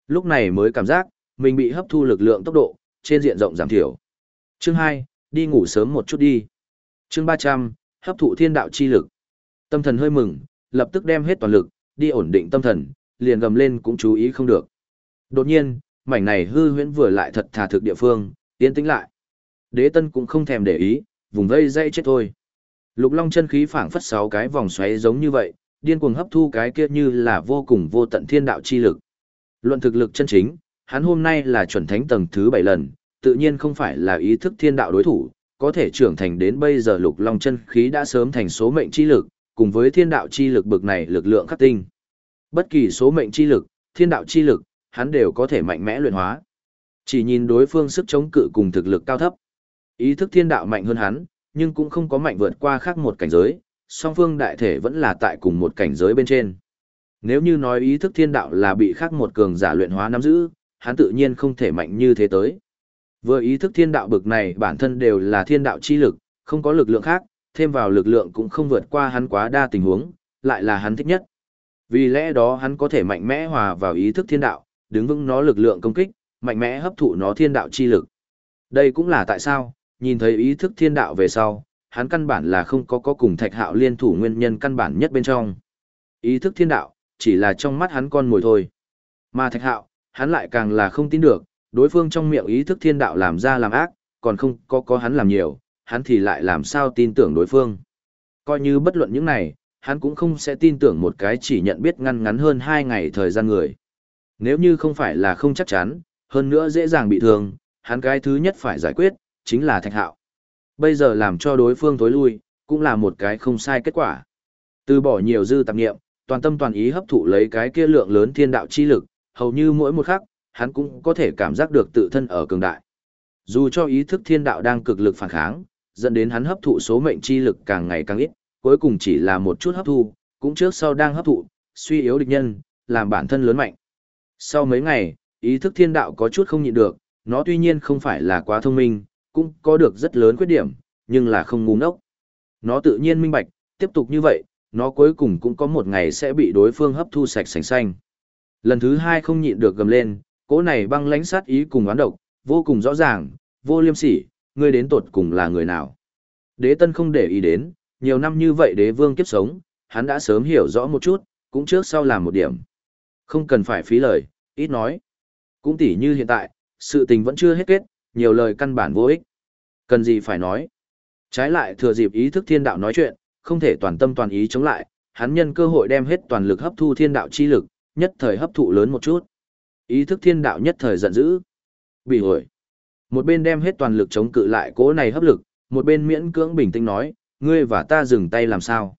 Lúc này mới cảm giác, mình bị hấp thu lực lượng tốc độ, trên diện rộng giảm thiểu. Chương 2, đi ngủ sớm một chút đi. Chương 300, hấp thụ thiên đạo chi lực. Tâm thần hơi mừng, lập tức đem hết toàn lực, đi ổn định tâm thần, liền gầm lên cũng chú ý không được. Đột nhiên, mảnh này hư huyễn vừa lại thật thà thực địa phương, tiến tĩnh lại. Đế tân cũng không thèm để ý, vùng vây dây chết thôi. Lục Long chân khí phảng phất sáu cái vòng xoáy giống như vậy, điên cuồng hấp thu cái kia như là vô cùng vô tận thiên đạo chi lực. Luận thực lực chân chính, hắn hôm nay là chuẩn thánh tầng thứ 7 lần, tự nhiên không phải là ý thức thiên đạo đối thủ, có thể trưởng thành đến bây giờ Lục Long chân khí đã sớm thành số mệnh chi lực, cùng với thiên đạo chi lực bực này lực lượng khắc tinh. Bất kỳ số mệnh chi lực, thiên đạo chi lực, hắn đều có thể mạnh mẽ luyện hóa. Chỉ nhìn đối phương sức chống cự cùng thực lực cao thấp. Ý thức thiên đạo mạnh hơn hắn, nhưng cũng không có mạnh vượt qua khác một cảnh giới, song phương đại thể vẫn là tại cùng một cảnh giới bên trên. Nếu như nói ý thức thiên đạo là bị khác một cường giả luyện hóa nắm giữ, hắn tự nhiên không thể mạnh như thế tới. Vừa ý thức thiên đạo bực này bản thân đều là thiên đạo chi lực, không có lực lượng khác, thêm vào lực lượng cũng không vượt qua hắn quá đa tình huống, lại là hắn thích nhất. Vì lẽ đó hắn có thể mạnh mẽ hòa vào ý thức thiên đạo, đứng vững nó lực lượng công kích, mạnh mẽ hấp thụ nó thiên đạo chi lực. Đây cũng là tại sao, nhìn thấy ý thức thiên đạo về sau, hắn căn bản là không có có cùng thạch hạo liên thủ nguyên nhân căn bản nhất bên trong. Ý thức thiên đạo, chỉ là trong mắt hắn con mồi thôi. Mà thạch hạo, hắn lại càng là không tin được, đối phương trong miệng ý thức thiên đạo làm ra làm ác, còn không có có hắn làm nhiều, hắn thì lại làm sao tin tưởng đối phương. Coi như bất luận những này, hắn cũng không sẽ tin tưởng một cái chỉ nhận biết ngăn ngắn hơn hai ngày thời gian người. Nếu như không phải là không chắc chắn, hơn nữa dễ dàng bị thương, hắn cái thứ nhất phải giải quyết, chính là thạch hạo. Bây giờ làm cho đối phương tối lui, cũng là một cái không sai kết quả. Từ bỏ nhiều dư tạp nghiệm, toàn tâm toàn ý hấp thụ lấy cái kia lượng lớn thiên đạo chi lực, hầu như mỗi một khắc, hắn cũng có thể cảm giác được tự thân ở cường đại. Dù cho ý thức thiên đạo đang cực lực phản kháng, dẫn đến hắn hấp thụ số mệnh chi lực càng ngày càng ít, cuối cùng chỉ là một chút hấp thu, cũng trước sau đang hấp thụ, suy yếu địch nhân, làm bản thân lớn mạnh. Sau mấy ngày, ý thức thiên đạo có chút không nhịn được, nó tuy nhiên không phải là quá thông minh, cũng có được rất lớn khuyết điểm, nhưng là không ngu ngốc. Nó tự nhiên minh bạch, tiếp tục như vậy, nó cuối cùng cũng có một ngày sẽ bị đối phương hấp thu sạch sành xanh. Lần thứ hai không nhịn được gầm lên, cỗ này băng lãnh sát ý cùng oán độc, vô cùng rõ ràng, vô liêm sỉ, ngươi đến tột cùng là người nào. Đế tân không để ý đến, nhiều năm như vậy đế vương kiếp sống, hắn đã sớm hiểu rõ một chút, cũng trước sau làm một điểm. Không cần phải phí lời, ít nói. Cũng tỉ như hiện tại, sự tình vẫn chưa hết kết, nhiều lời căn bản vô ích. Cần gì phải nói. Trái lại thừa dịp ý thức thiên đạo nói chuyện, không thể toàn tâm toàn ý chống lại, hắn nhân cơ hội đem hết toàn lực hấp thu thiên đạo chi lực, nhất thời hấp thụ lớn một chút. Ý thức thiên đạo nhất thời giận dữ. Bị hồi. Một bên đem hết toàn lực chống cự lại cố này hấp lực, một bên miễn cưỡng bình tĩnh nói, ngươi và ta dừng tay làm sao?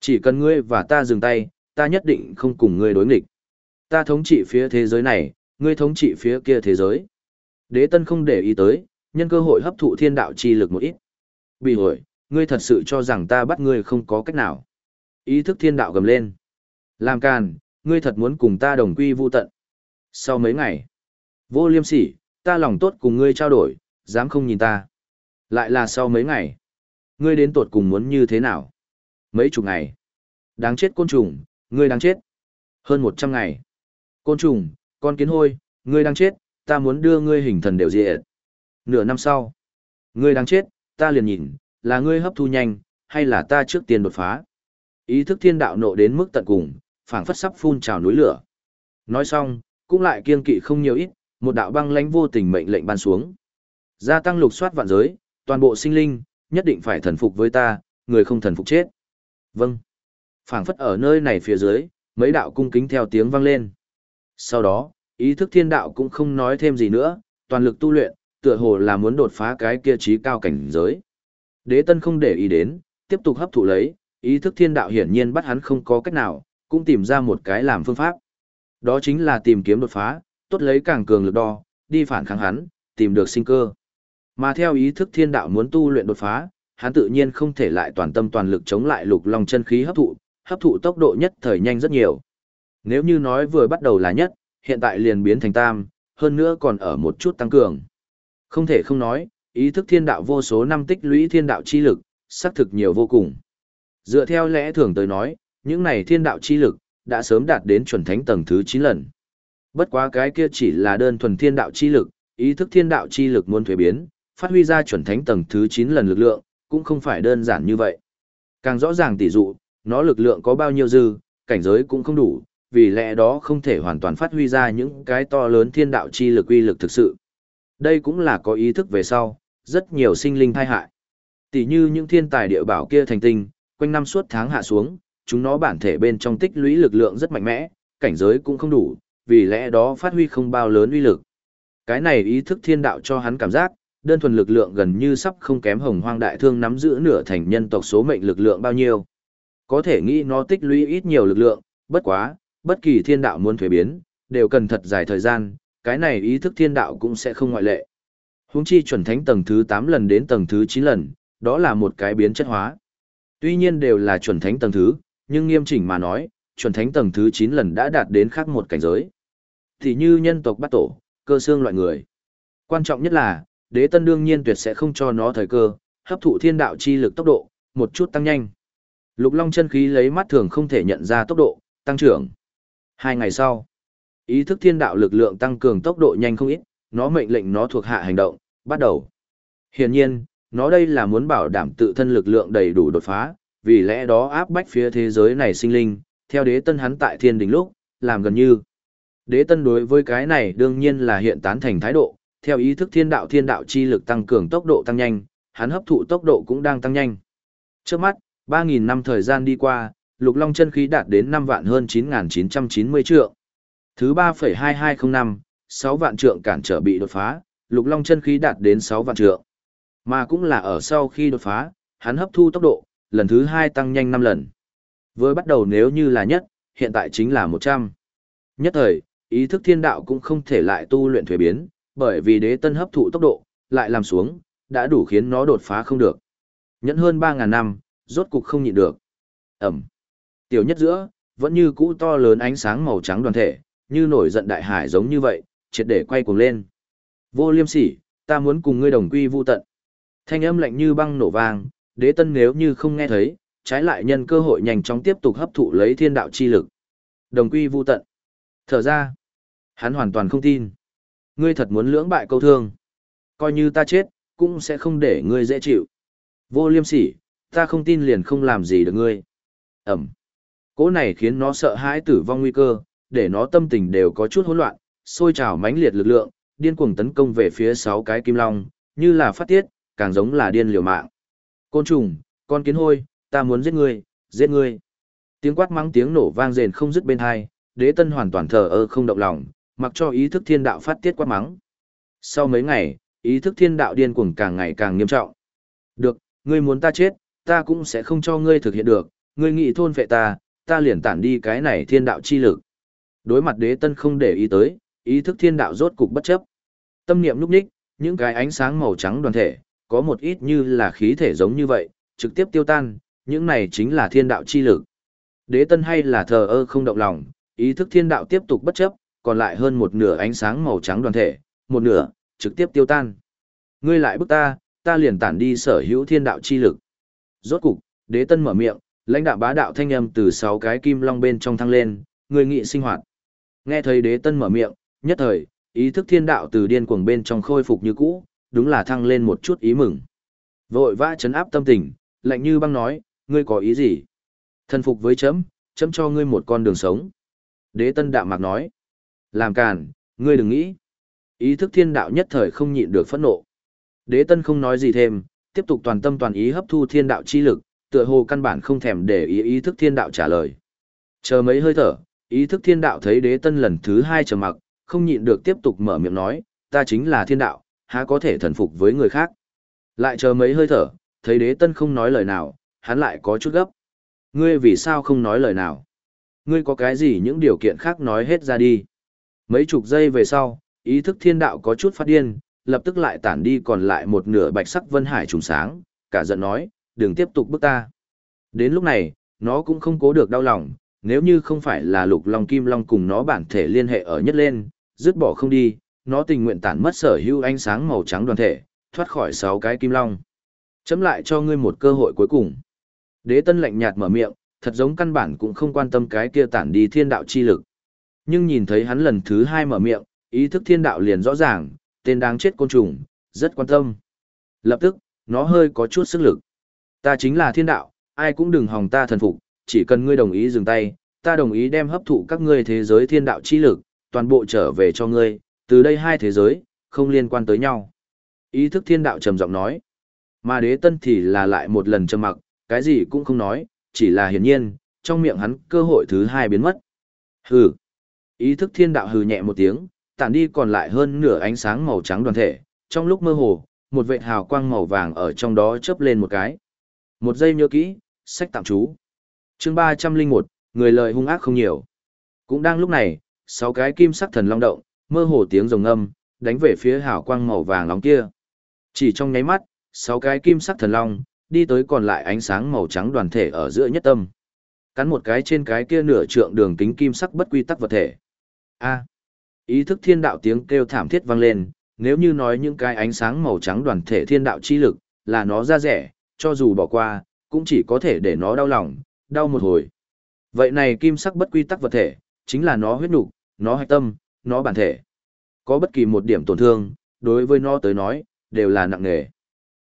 Chỉ cần ngươi và ta dừng tay, ta nhất định không cùng ngươi đối nghịch. Ta thống trị phía thế giới này, ngươi thống trị phía kia thế giới. Đế tân không để ý tới, nhân cơ hội hấp thụ thiên đạo chi lực một ít. Bị hồi, ngươi thật sự cho rằng ta bắt ngươi không có cách nào. Ý thức thiên đạo gầm lên. Làm càn, ngươi thật muốn cùng ta đồng quy vu tận. Sau mấy ngày, vô liêm sỉ, ta lòng tốt cùng ngươi trao đổi, dám không nhìn ta. Lại là sau mấy ngày, ngươi đến tột cùng muốn như thế nào? Mấy chục ngày. Đáng chết côn trùng, ngươi đáng chết. Hơn một trăm ngày. Côn trùng, con kiến hôi, ngươi đang chết, ta muốn đưa ngươi hình thần đều diệt. Nửa năm sau, ngươi đang chết, ta liền nhìn, là ngươi hấp thu nhanh, hay là ta trước tiên đột phá. Ý thức thiên đạo nộ đến mức tận cùng, phảng phất sắp phun trào núi lửa. Nói xong, cũng lại kiên kỵ không nhiều ít, một đạo băng lãnh vô tình mệnh lệnh ban xuống. Gia tăng lục soát vạn giới, toàn bộ sinh linh, nhất định phải thần phục với ta, người không thần phục chết. Vâng. phảng phất ở nơi này phía dưới, mấy đạo cung kính theo tiếng vang lên. Sau đó, ý thức thiên đạo cũng không nói thêm gì nữa, toàn lực tu luyện, tựa hồ là muốn đột phá cái kia trí cao cảnh giới. Đế tân không để ý đến, tiếp tục hấp thụ lấy, ý thức thiên đạo hiển nhiên bắt hắn không có cách nào, cũng tìm ra một cái làm phương pháp. Đó chính là tìm kiếm đột phá, tốt lấy càng cường lực đo, đi phản kháng hắn, tìm được sinh cơ. Mà theo ý thức thiên đạo muốn tu luyện đột phá, hắn tự nhiên không thể lại toàn tâm toàn lực chống lại lục long chân khí hấp thụ, hấp thụ tốc độ nhất thời nhanh rất nhiều. Nếu như nói vừa bắt đầu là nhất, hiện tại liền biến thành tam, hơn nữa còn ở một chút tăng cường. Không thể không nói, ý thức thiên đạo vô số năm tích lũy thiên đạo chi lực, xác thực nhiều vô cùng. Dựa theo lẽ thường tới nói, những này thiên đạo chi lực, đã sớm đạt đến chuẩn thánh tầng thứ 9 lần. Bất quá cái kia chỉ là đơn thuần thiên đạo chi lực, ý thức thiên đạo chi lực muốn thuế biến, phát huy ra chuẩn thánh tầng thứ 9 lần lực lượng, cũng không phải đơn giản như vậy. Càng rõ ràng tỷ dụ, nó lực lượng có bao nhiêu dư, cảnh giới cũng không đủ, vì lẽ đó không thể hoàn toàn phát huy ra những cái to lớn thiên đạo chi lực uy lực thực sự. Đây cũng là có ý thức về sau, rất nhiều sinh linh thai hại. Tỷ như những thiên tài địa bảo kia thành tinh, quanh năm suốt tháng hạ xuống, chúng nó bản thể bên trong tích lũy lực lượng rất mạnh mẽ, cảnh giới cũng không đủ, vì lẽ đó phát huy không bao lớn uy lực. Cái này ý thức thiên đạo cho hắn cảm giác, đơn thuần lực lượng gần như sắp không kém hồng hoang đại thương nắm giữ nửa thành nhân tộc số mệnh lực lượng bao nhiêu. Có thể nghĩ nó tích lũy ít nhiều lực lượng, bất quá, bất kỳ thiên đạo muốn thuế biến, đều cần thật dài thời gian, cái này ý thức thiên đạo cũng sẽ không ngoại lệ. Húng chi chuẩn thánh tầng thứ 8 lần đến tầng thứ 9 lần, đó là một cái biến chất hóa. Tuy nhiên đều là chuẩn thánh tầng thứ, nhưng nghiêm chỉnh mà nói, chuẩn thánh tầng thứ 9 lần đã đạt đến khác một cảnh giới. Thì như nhân tộc bắt tổ, cơ xương loại người. Quan trọng nhất là, đế tân đương nhiên tuyệt sẽ không cho nó thời cơ, hấp thụ thiên đạo chi lực tốc độ, một chút tăng nhanh. Lục Long chân khí lấy mắt thường không thể nhận ra tốc độ, tăng trưởng. Hai ngày sau, ý thức thiên đạo lực lượng tăng cường tốc độ nhanh không ít, nó mệnh lệnh nó thuộc hạ hành động, bắt đầu. Hiển nhiên, nó đây là muốn bảo đảm tự thân lực lượng đầy đủ đột phá, vì lẽ đó áp bách phía thế giới này sinh linh, theo đế tân hắn tại thiên đình lúc, làm gần như. Đế tân đối với cái này đương nhiên là hiện tán thành thái độ, theo ý thức thiên đạo thiên đạo chi lực tăng cường tốc độ tăng nhanh, hắn hấp thụ tốc độ cũng đang tăng nhanh. Trước mắt, 3.000 năm thời gian đi qua, lục long chân khí đạt đến năm vạn hơn 9.990 trượng. Thứ 3,2205, 6 vạn trượng cản trở bị đột phá, lục long chân khí đạt đến sáu vạn trượng. Mà cũng là ở sau khi đột phá, hắn hấp thu tốc độ, lần thứ hai tăng nhanh năm lần. Với bắt đầu nếu như là nhất, hiện tại chính là 100. Nhất thời, ý thức thiên đạo cũng không thể lại tu luyện thuế biến, bởi vì đế tân hấp thụ tốc độ, lại làm xuống, đã đủ khiến nó đột phá không được. Nhẫn hơn ba ngàn năm, rốt cục không nhịn được. Ẩm. Tiểu nhất giữa, vẫn như cũ to lớn ánh sáng màu trắng đoàn thể, như nổi giận đại hải giống như vậy, triệt để quay cuồng lên. Vô liêm sỉ, ta muốn cùng ngươi đồng quy vu tận. Thanh âm lạnh như băng nổ vang, đế tân nếu như không nghe thấy, trái lại nhân cơ hội nhanh chóng tiếp tục hấp thụ lấy thiên đạo chi lực. Đồng quy vu tận. Thở ra, hắn hoàn toàn không tin. Ngươi thật muốn lưỡng bại câu thương. Coi như ta chết, cũng sẽ không để ngươi dễ chịu. Vô liêm sỉ, ta không tin liền không làm gì được ngươi. Ẩm. Cỗ này khiến nó sợ hãi tử vong nguy cơ, để nó tâm tình đều có chút hỗn loạn, sôi trào mãnh liệt lực lượng, điên cuồng tấn công về phía sáu cái kim long, như là phát tiết, càng giống là điên liều mạng. Côn trùng, con kiến hôi, ta muốn giết ngươi, giết ngươi. Tiếng quát mắng tiếng nổ vang rền không dứt bên hai, đế tân hoàn toàn thờ ơ không động lòng, mặc cho ý thức thiên đạo phát tiết quát mắng. Sau mấy ngày, ý thức thiên đạo điên cuồng càng ngày càng nghiêm trọng. Được, ngươi muốn ta chết, ta cũng sẽ không cho ngươi thực hiện được, ngươi nghĩ thôn phệ ta, ta liền tản đi cái này thiên đạo chi lực. Đối mặt đế tân không để ý tới, ý thức thiên đạo rốt cục bất chấp. Tâm niệm lúc ních, những cái ánh sáng màu trắng đoàn thể, có một ít như là khí thể giống như vậy, trực tiếp tiêu tan, những này chính là thiên đạo chi lực. Đế tân hay là thờ ơ không động lòng, ý thức thiên đạo tiếp tục bất chấp, còn lại hơn một nửa ánh sáng màu trắng đoàn thể, một nửa, trực tiếp tiêu tan. Ngươi lại bức ta, ta liền tản đi sở hữu thiên đạo chi lực. Rốt cục, đế tân mở miệng, lãnh đạo bá đạo thanh âm từ sáu cái kim long bên trong thăng lên, người nghị sinh hoạt. Nghe thấy đế tân mở miệng, nhất thời, ý thức thiên đạo từ điên cuồng bên trong khôi phục như cũ, đúng là thăng lên một chút ý mừng. Vội vã chấn áp tâm tình, lạnh như băng nói, ngươi có ý gì? Thần phục với chấm, chấm cho ngươi một con đường sống. Đế tân đạo mạc nói. Làm càn, ngươi đừng nghĩ. Ý thức thiên đạo nhất thời không nhịn được phẫn nộ. Đế tân không nói gì thêm, tiếp tục toàn tâm toàn ý hấp thu thiên đạo chi lực, tựa hồ căn bản không thèm để ý ý thức thiên đạo trả lời. Chờ mấy hơi thở, ý thức thiên đạo thấy đế tân lần thứ hai trầm mặc, không nhịn được tiếp tục mở miệng nói, ta chính là thiên đạo, há có thể thần phục với người khác. Lại chờ mấy hơi thở, thấy đế tân không nói lời nào, hắn lại có chút gấp. Ngươi vì sao không nói lời nào? Ngươi có cái gì những điều kiện khác nói hết ra đi. Mấy chục giây về sau, ý thức thiên đạo có chút phát điên, lập tức lại tản đi còn lại một nửa bạch sắc vân hải trùng sáng, cả giận nói, đừng tiếp tục bức ta. Đến lúc này, nó cũng không cố được đau lòng, nếu như không phải là lục long kim long cùng nó bản thể liên hệ ở nhất lên, dứt bỏ không đi, nó tình nguyện tản mất sở hữu ánh sáng màu trắng đoàn thể, thoát khỏi sáu cái kim long. Chấm lại cho ngươi một cơ hội cuối cùng. Đế tân lạnh nhạt mở miệng, thật giống căn bản cũng không quan tâm cái kia tản đi thiên đạo chi lực. Nhưng nhìn thấy hắn lần thứ hai mở miệng, ý thức thiên đạo liền rõ ràng, tên đáng chết côn trùng, rất quan tâm. Lập tức, nó hơi có chút sức lực. Ta chính là thiên đạo, ai cũng đừng hòng ta thần phục, chỉ cần ngươi đồng ý dừng tay, ta đồng ý đem hấp thụ các ngươi thế giới thiên đạo chi lực, toàn bộ trở về cho ngươi, từ đây hai thế giới, không liên quan tới nhau. Ý thức thiên đạo trầm giọng nói. Mà đế tân thì là lại một lần trầm mặc, cái gì cũng không nói, chỉ là hiển nhiên, trong miệng hắn cơ hội thứ hai biến mất. Hừ. Ý thức thiên đạo hừ nhẹ một tiếng, tản đi còn lại hơn nửa ánh sáng màu trắng đoàn thể, trong lúc mơ hồ, một vệt hào quang màu vàng ở trong đó chớp lên một cái. Một giây nhớ kỹ, sách tạm chú. Chương ba trăm linh một người lời hung ác không nhiều. Cũng đang lúc này, sáu cái kim sắc thần long động, mơ hồ tiếng rồng âm, đánh về phía hào quang màu vàng nóng kia. Chỉ trong nháy mắt, sáu cái kim sắc thần long, đi tới còn lại ánh sáng màu trắng đoàn thể ở giữa nhất tâm. Cắn một cái trên cái kia nửa trượng đường kính kim sắc bất quy tắc vật thể. A. Ý thức thiên đạo tiếng kêu thảm thiết vang lên, nếu như nói những cái ánh sáng màu trắng đoàn thể thiên đạo chi lực, là nó ra rẻ, cho dù bỏ qua, cũng chỉ có thể để nó đau lòng, đau một hồi. Vậy này kim sắc bất quy tắc vật thể, chính là nó huyết nục, nó hạch tâm, nó bản thể. Có bất kỳ một điểm tổn thương, đối với nó tới nói, đều là nặng nề.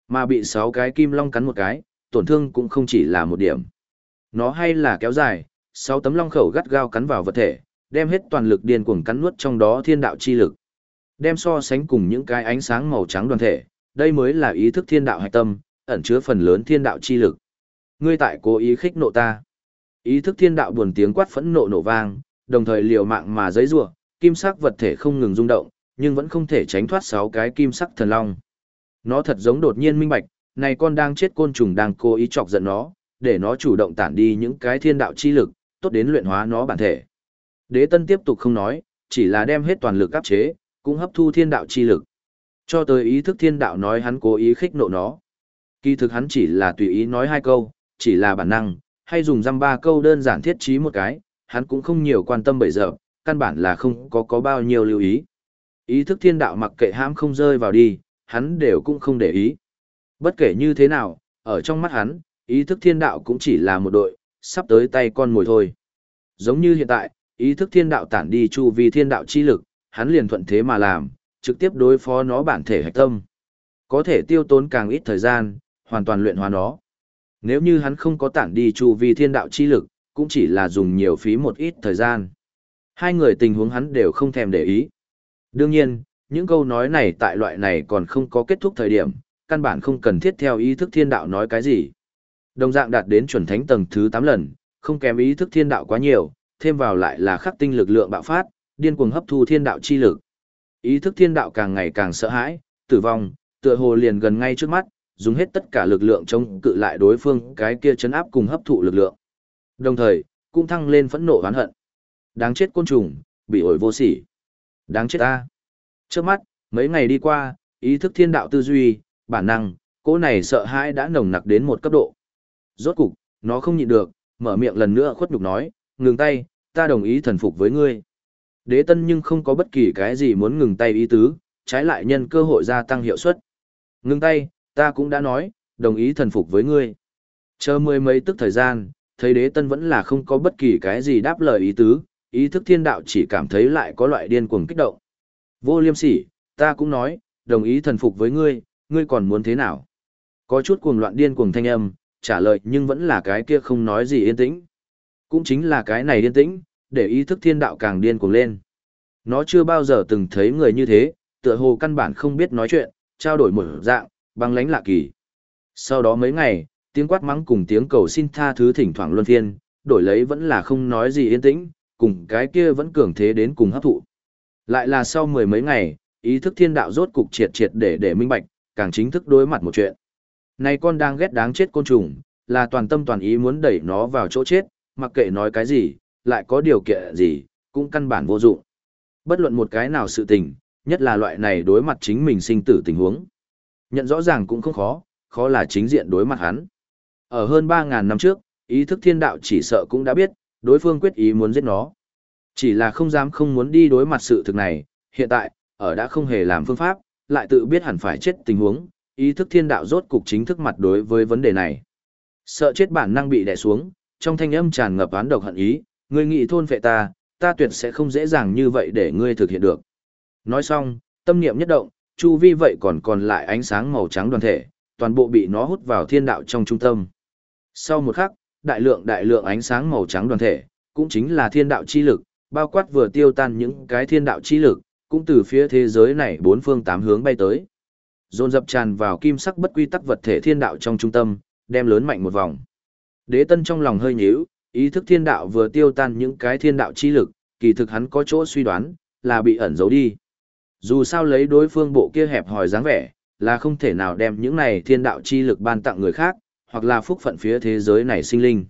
Mà bị sáu cái kim long cắn một cái, tổn thương cũng không chỉ là một điểm. Nó hay là kéo dài, sáu tấm long khẩu gắt gao cắn vào vật thể, đem hết toàn lực điên cuồng cắn nuốt trong đó thiên đạo chi lực. Đem so sánh cùng những cái ánh sáng màu trắng đoàn thể, đây mới là ý thức thiên đạo hạch tâm, ẩn chứa phần lớn thiên đạo chi lực. Ngươi tại cố ý khích nộ ta. Ý thức thiên đạo buồn tiếng quát phẫn nộ nổ vang, đồng thời liều mạng mà giấy rủa, kim sắc vật thể không ngừng rung động, nhưng vẫn không thể tránh thoát sáu cái kim sắc thần long. Nó thật giống đột nhiên minh bạch, này con đang chết côn trùng đang cố ý chọc giận nó, để nó chủ động tản đi những cái thiên đạo chi lực, tốt đến luyện hóa nó bản thể. Đế Tân tiếp tục không nói, chỉ là đem hết toàn lực áp chế, cũng hấp thu thiên đạo chi lực. Cho tới ý thức thiên đạo nói hắn cố ý khích nộ nó. Kỳ thực hắn chỉ là tùy ý nói hai câu, chỉ là bản năng, hay dùng răm ba câu đơn giản thiết trí một cái, hắn cũng không nhiều quan tâm bởi giờ, căn bản là không có có bao nhiêu lưu ý. Ý thức thiên đạo mặc kệ hãm không rơi vào đi, hắn đều cũng không để ý. Bất kể như thế nào, ở trong mắt hắn, ý thức thiên đạo cũng chỉ là một đội, sắp tới tay con mồi thôi. Giống như hiện tại, ý thức thiên đạo tản đi chu vi thiên đạo chi lực, hắn liền thuận thế mà làm, trực tiếp đối phó nó bản thể hạch tâm. Có thể tiêu tốn càng ít thời gian, hoàn toàn luyện hóa nó. Nếu như hắn không có tản đi chu vi thiên đạo chi lực, cũng chỉ là dùng nhiều phí một ít thời gian. Hai người tình huống hắn đều không thèm để ý. Đương nhiên, những câu nói này tại loại này còn không có kết thúc thời điểm, căn bản không cần thiết theo ý thức thiên đạo nói cái gì. Đồng dạng đạt đến chuẩn thánh tầng thứ 8 lần, không kém ý thức thiên đạo quá nhiều, thêm vào lại là khắc tinh lực lượng bạo phát, điên cuồng hấp thu thiên đạo chi lực. Ý thức thiên đạo càng ngày càng sợ hãi, tử vong, tựa hồ liền gần ngay trước mắt, dùng hết tất cả lực lượng chống cự lại đối phương cái kia chấn áp cùng hấp thụ lực lượng. Đồng thời, cũng thăng lên phẫn nộ oán hận. Đáng chết côn trùng, bị ổi vô sỉ. Đáng chết ta. Trước mắt, mấy ngày đi qua, ý thức thiên đạo tư duy, bản năng, cô này sợ hãi đã nồng nặc đến một cấp độ. Rốt cục, nó không nhịn được, mở miệng lần nữa khuất nhục nói, ngừng tay, ta đồng ý thần phục với ngươi. Đế tân nhưng không có bất kỳ cái gì muốn ngừng tay ý tứ, trái lại nhân cơ hội gia tăng hiệu suất. Ngừng tay, ta cũng đã nói, đồng ý thần phục với ngươi. Chờ mười mấy tức thời gian, thấy đế tân vẫn là không có bất kỳ cái gì đáp lời ý tứ, ý thức thiên đạo chỉ cảm thấy lại có loại điên cuồng kích động. Vô liêm sỉ, ta cũng nói, đồng ý thần phục với ngươi, ngươi còn muốn thế nào? Có chút cuồng loạn điên cuồng thanh âm, trả lời nhưng vẫn là cái kia không nói gì yên tĩnh. Cũng chính là cái này yên tĩnh, để ý thức thiên đạo càng điên cuồng lên. Nó chưa bao giờ từng thấy người như thế, tựa hồ căn bản không biết nói chuyện, trao đổi một dạng, băng lãnh lạ kỳ. Sau đó mấy ngày, tiếng quát mắng cùng tiếng cầu xin tha thứ thỉnh thoảng luân phiên, đổi lấy vẫn là không nói gì yên tĩnh, cùng cái kia vẫn cường thế đến cùng hấp thụ. Lại là sau mười mấy ngày, ý thức thiên đạo rốt cục triệt triệt để để minh bạch, càng chính thức đối mặt một chuyện. Này con đang ghét đáng chết côn trùng, là toàn tâm toàn ý muốn đẩy nó vào chỗ chết, mặc kệ nói cái gì, lại có điều kiện gì, cũng căn bản vô dụng. Bất luận một cái nào sự tình, nhất là loại này đối mặt chính mình sinh tử tình huống. Nhận rõ ràng cũng không khó, khó là chính diện đối mặt hắn. Ở hơn 3.000 năm trước, ý thức thiên đạo chỉ sợ cũng đã biết, đối phương quyết ý muốn giết nó. Chỉ là không dám không muốn đi đối mặt sự thực này, hiện tại, ở đã không hề làm phương pháp, lại tự biết hẳn phải chết tình huống, ý thức thiên đạo rốt cục chính thức mặt đối với vấn đề này. Sợ chết bản năng bị đè xuống, trong thanh âm tràn ngập án độc hận ý, ngươi nghị thôn phệ ta, ta tuyệt sẽ không dễ dàng như vậy để ngươi thực hiện được. Nói xong, tâm niệm nhất động, chu vi vậy còn còn lại ánh sáng màu trắng đoàn thể, toàn bộ bị nó hút vào thiên đạo trong trung tâm. Sau một khắc, đại lượng đại lượng ánh sáng màu trắng đoàn thể, cũng chính là thiên đạo chi lực, bao quát vừa tiêu tan những cái thiên đạo chi lực, cũng từ phía thế giới này bốn phương tám hướng bay tới. Dồn dập tràn vào kim sắc bất quy tắc vật thể thiên đạo trong trung tâm, đem lớn mạnh một vòng. Đế tân trong lòng hơi nhíu, ý thức thiên đạo vừa tiêu tan những cái thiên đạo chi lực, kỳ thực hắn có chỗ suy đoán, là bị ẩn giấu đi. Dù sao lấy đối phương bộ kia hẹp hòi dáng vẻ, là không thể nào đem những này thiên đạo chi lực ban tặng người khác, hoặc là phúc phận phía thế giới này sinh linh.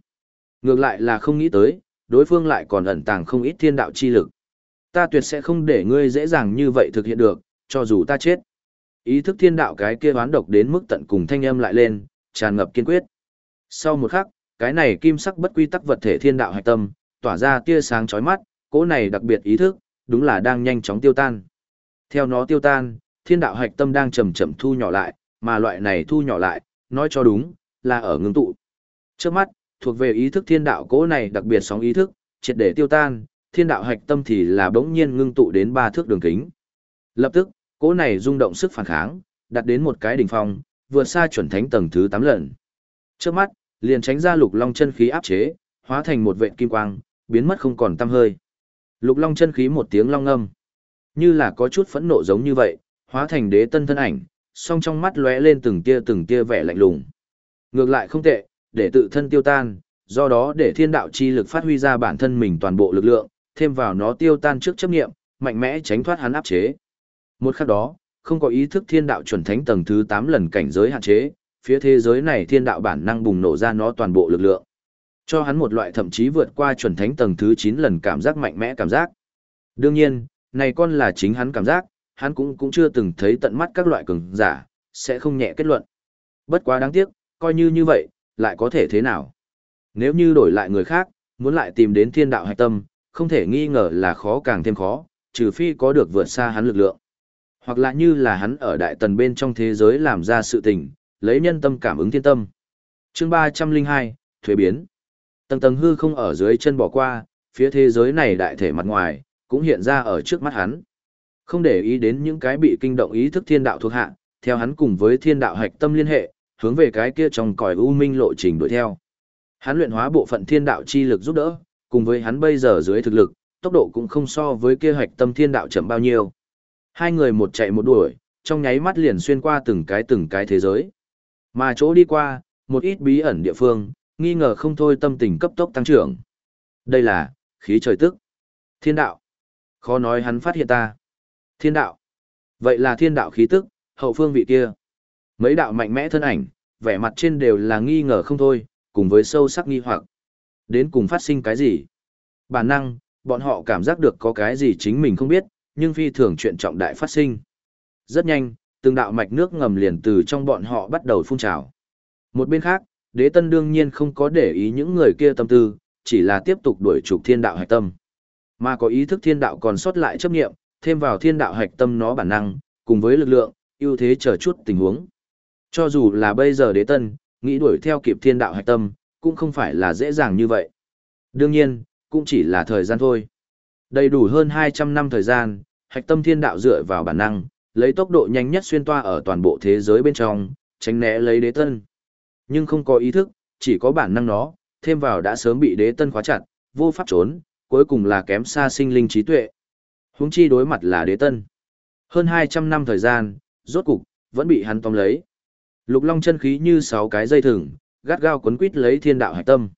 Ngược lại là không nghĩ tới, đối phương lại còn ẩn tàng không ít thiên đạo chi lực. Ta tuyệt sẽ không để ngươi dễ dàng như vậy thực hiện được, cho dù ta chết. Ý thức thiên đạo cái kia oán độc đến mức tận cùng thanh âm lại lên, tràn ngập kiên quyết. Sau một khắc, cái này kim sắc bất quy tắc vật thể thiên đạo hạch tâm, tỏa ra tia sáng chói mắt, cỗ này đặc biệt ý thức, đúng là đang nhanh chóng tiêu tan. Theo nó tiêu tan, thiên đạo hạch tâm đang chậm chậm thu nhỏ lại, mà loại này thu nhỏ lại, nói cho đúng, là ở ngưng tụ. Trước mắt, thuộc về ý thức thiên đạo cỗ này đặc biệt sóng ý thức, triệt để tiêu tan, thiên đạo hạch tâm thì là bỗng nhiên ngưng tụ đến ba thước đường kính. Lập tức, cỗ này rung động sức phản kháng, đạt đến một cái đỉnh phong, vượt xa chuẩn thánh tầng thứ 8 lần. Trước mắt, liền tránh ra lục long chân khí áp chế, hóa thành một vệt kim quang, biến mất không còn tăm hơi. Lục long chân khí một tiếng long âm, như là có chút phẫn nộ giống như vậy, hóa thành đế tân thân ảnh, song trong mắt lóe lên từng tia từng tia vẻ lạnh lùng. Ngược lại không tệ, để tự thân tiêu tan, do đó để thiên đạo chi lực phát huy ra bản thân mình toàn bộ lực lượng, thêm vào nó tiêu tan trước chấp nghiệm, mạnh mẽ tránh thoát hắn áp chế. Một khắc đó, không có ý thức thiên đạo chuẩn thánh tầng thứ 8 lần cảnh giới hạn chế, phía thế giới này thiên đạo bản năng bùng nổ ra nó toàn bộ lực lượng. Cho hắn một loại thậm chí vượt qua chuẩn thánh tầng thứ 9 lần cảm giác mạnh mẽ cảm giác. Đương nhiên, này con là chính hắn cảm giác, hắn cũng cũng chưa từng thấy tận mắt các loại cường giả, sẽ không nhẹ kết luận. Bất quá đáng tiếc, coi như như vậy, lại có thể thế nào? Nếu như đổi lại người khác, muốn lại tìm đến thiên đạo hạch tâm, không thể nghi ngờ là khó càng thêm khó, trừ phi có được vượt xa hắn lực lượng. Hoặc là như là hắn ở đại tần bên trong thế giới làm ra sự tình, lấy nhân tâm cảm ứng thiên tâm. chương 302, Thuế biến. Tầng tầng hư không ở dưới chân bỏ qua, phía thế giới này đại thể mặt ngoài, cũng hiện ra ở trước mắt hắn. Không để ý đến những cái bị kinh động ý thức thiên đạo thuộc hạ, theo hắn cùng với thiên đạo hạch tâm liên hệ, hướng về cái kia trong cõi u minh lộ trình đuổi theo. Hắn luyện hóa bộ phận thiên đạo chi lực giúp đỡ, cùng với hắn bây giờ dưới thực lực, tốc độ cũng không so với kia hạch tâm thiên đạo chậm bao nhiêu. Hai người một chạy một đuổi, trong nháy mắt liền xuyên qua từng cái từng cái thế giới. Mà chỗ đi qua, một ít bí ẩn địa phương, nghi ngờ không thôi tâm tình cấp tốc tăng trưởng. Đây là, khí trời tức. Thiên đạo. Khó nói hắn phát hiện ta. Thiên đạo. Vậy là thiên đạo khí tức, hậu phương vị kia. Mấy đạo mạnh mẽ thân ảnh, vẻ mặt trên đều là nghi ngờ không thôi, cùng với sâu sắc nghi hoặc. Đến cùng phát sinh cái gì? Bản năng, bọn họ cảm giác được có cái gì chính mình không biết, nhưng phi thường chuyện trọng đại phát sinh. Rất nhanh, từng đạo mạch nước ngầm liền từ trong bọn họ bắt đầu phun trào. Một bên khác, đế tân đương nhiên không có để ý những người kia tâm tư, chỉ là tiếp tục đuổi trục thiên đạo hạch tâm. Mà có ý thức thiên đạo còn sót lại chấp nghiệm, thêm vào thiên đạo hạch tâm nó bản năng, cùng với lực lượng, ưu thế chờ chút tình huống. Cho dù là bây giờ đế tân, nghĩ đuổi theo kịp thiên đạo hạch tâm, cũng không phải là dễ dàng như vậy. Đương nhiên, cũng chỉ là thời gian thôi. Đầy đủ hơn 200 năm thời gian, hạch tâm thiên đạo dựa vào bản năng, lấy tốc độ nhanh nhất xuyên toa ở toàn bộ thế giới bên trong, tránh né lấy đế tân. Nhưng không có ý thức, chỉ có bản năng nó, thêm vào đã sớm bị đế tân khóa chặt, vô pháp trốn, cuối cùng là kém xa sinh linh trí tuệ. Huống chi đối mặt là đế tân. Hơn 200 năm thời gian, rốt cục, vẫn bị hắn tóm lấy. Lục Long chân khí như sáu cái dây thừng, gắt gao quấn quít lấy thiên đạo hạch tâm.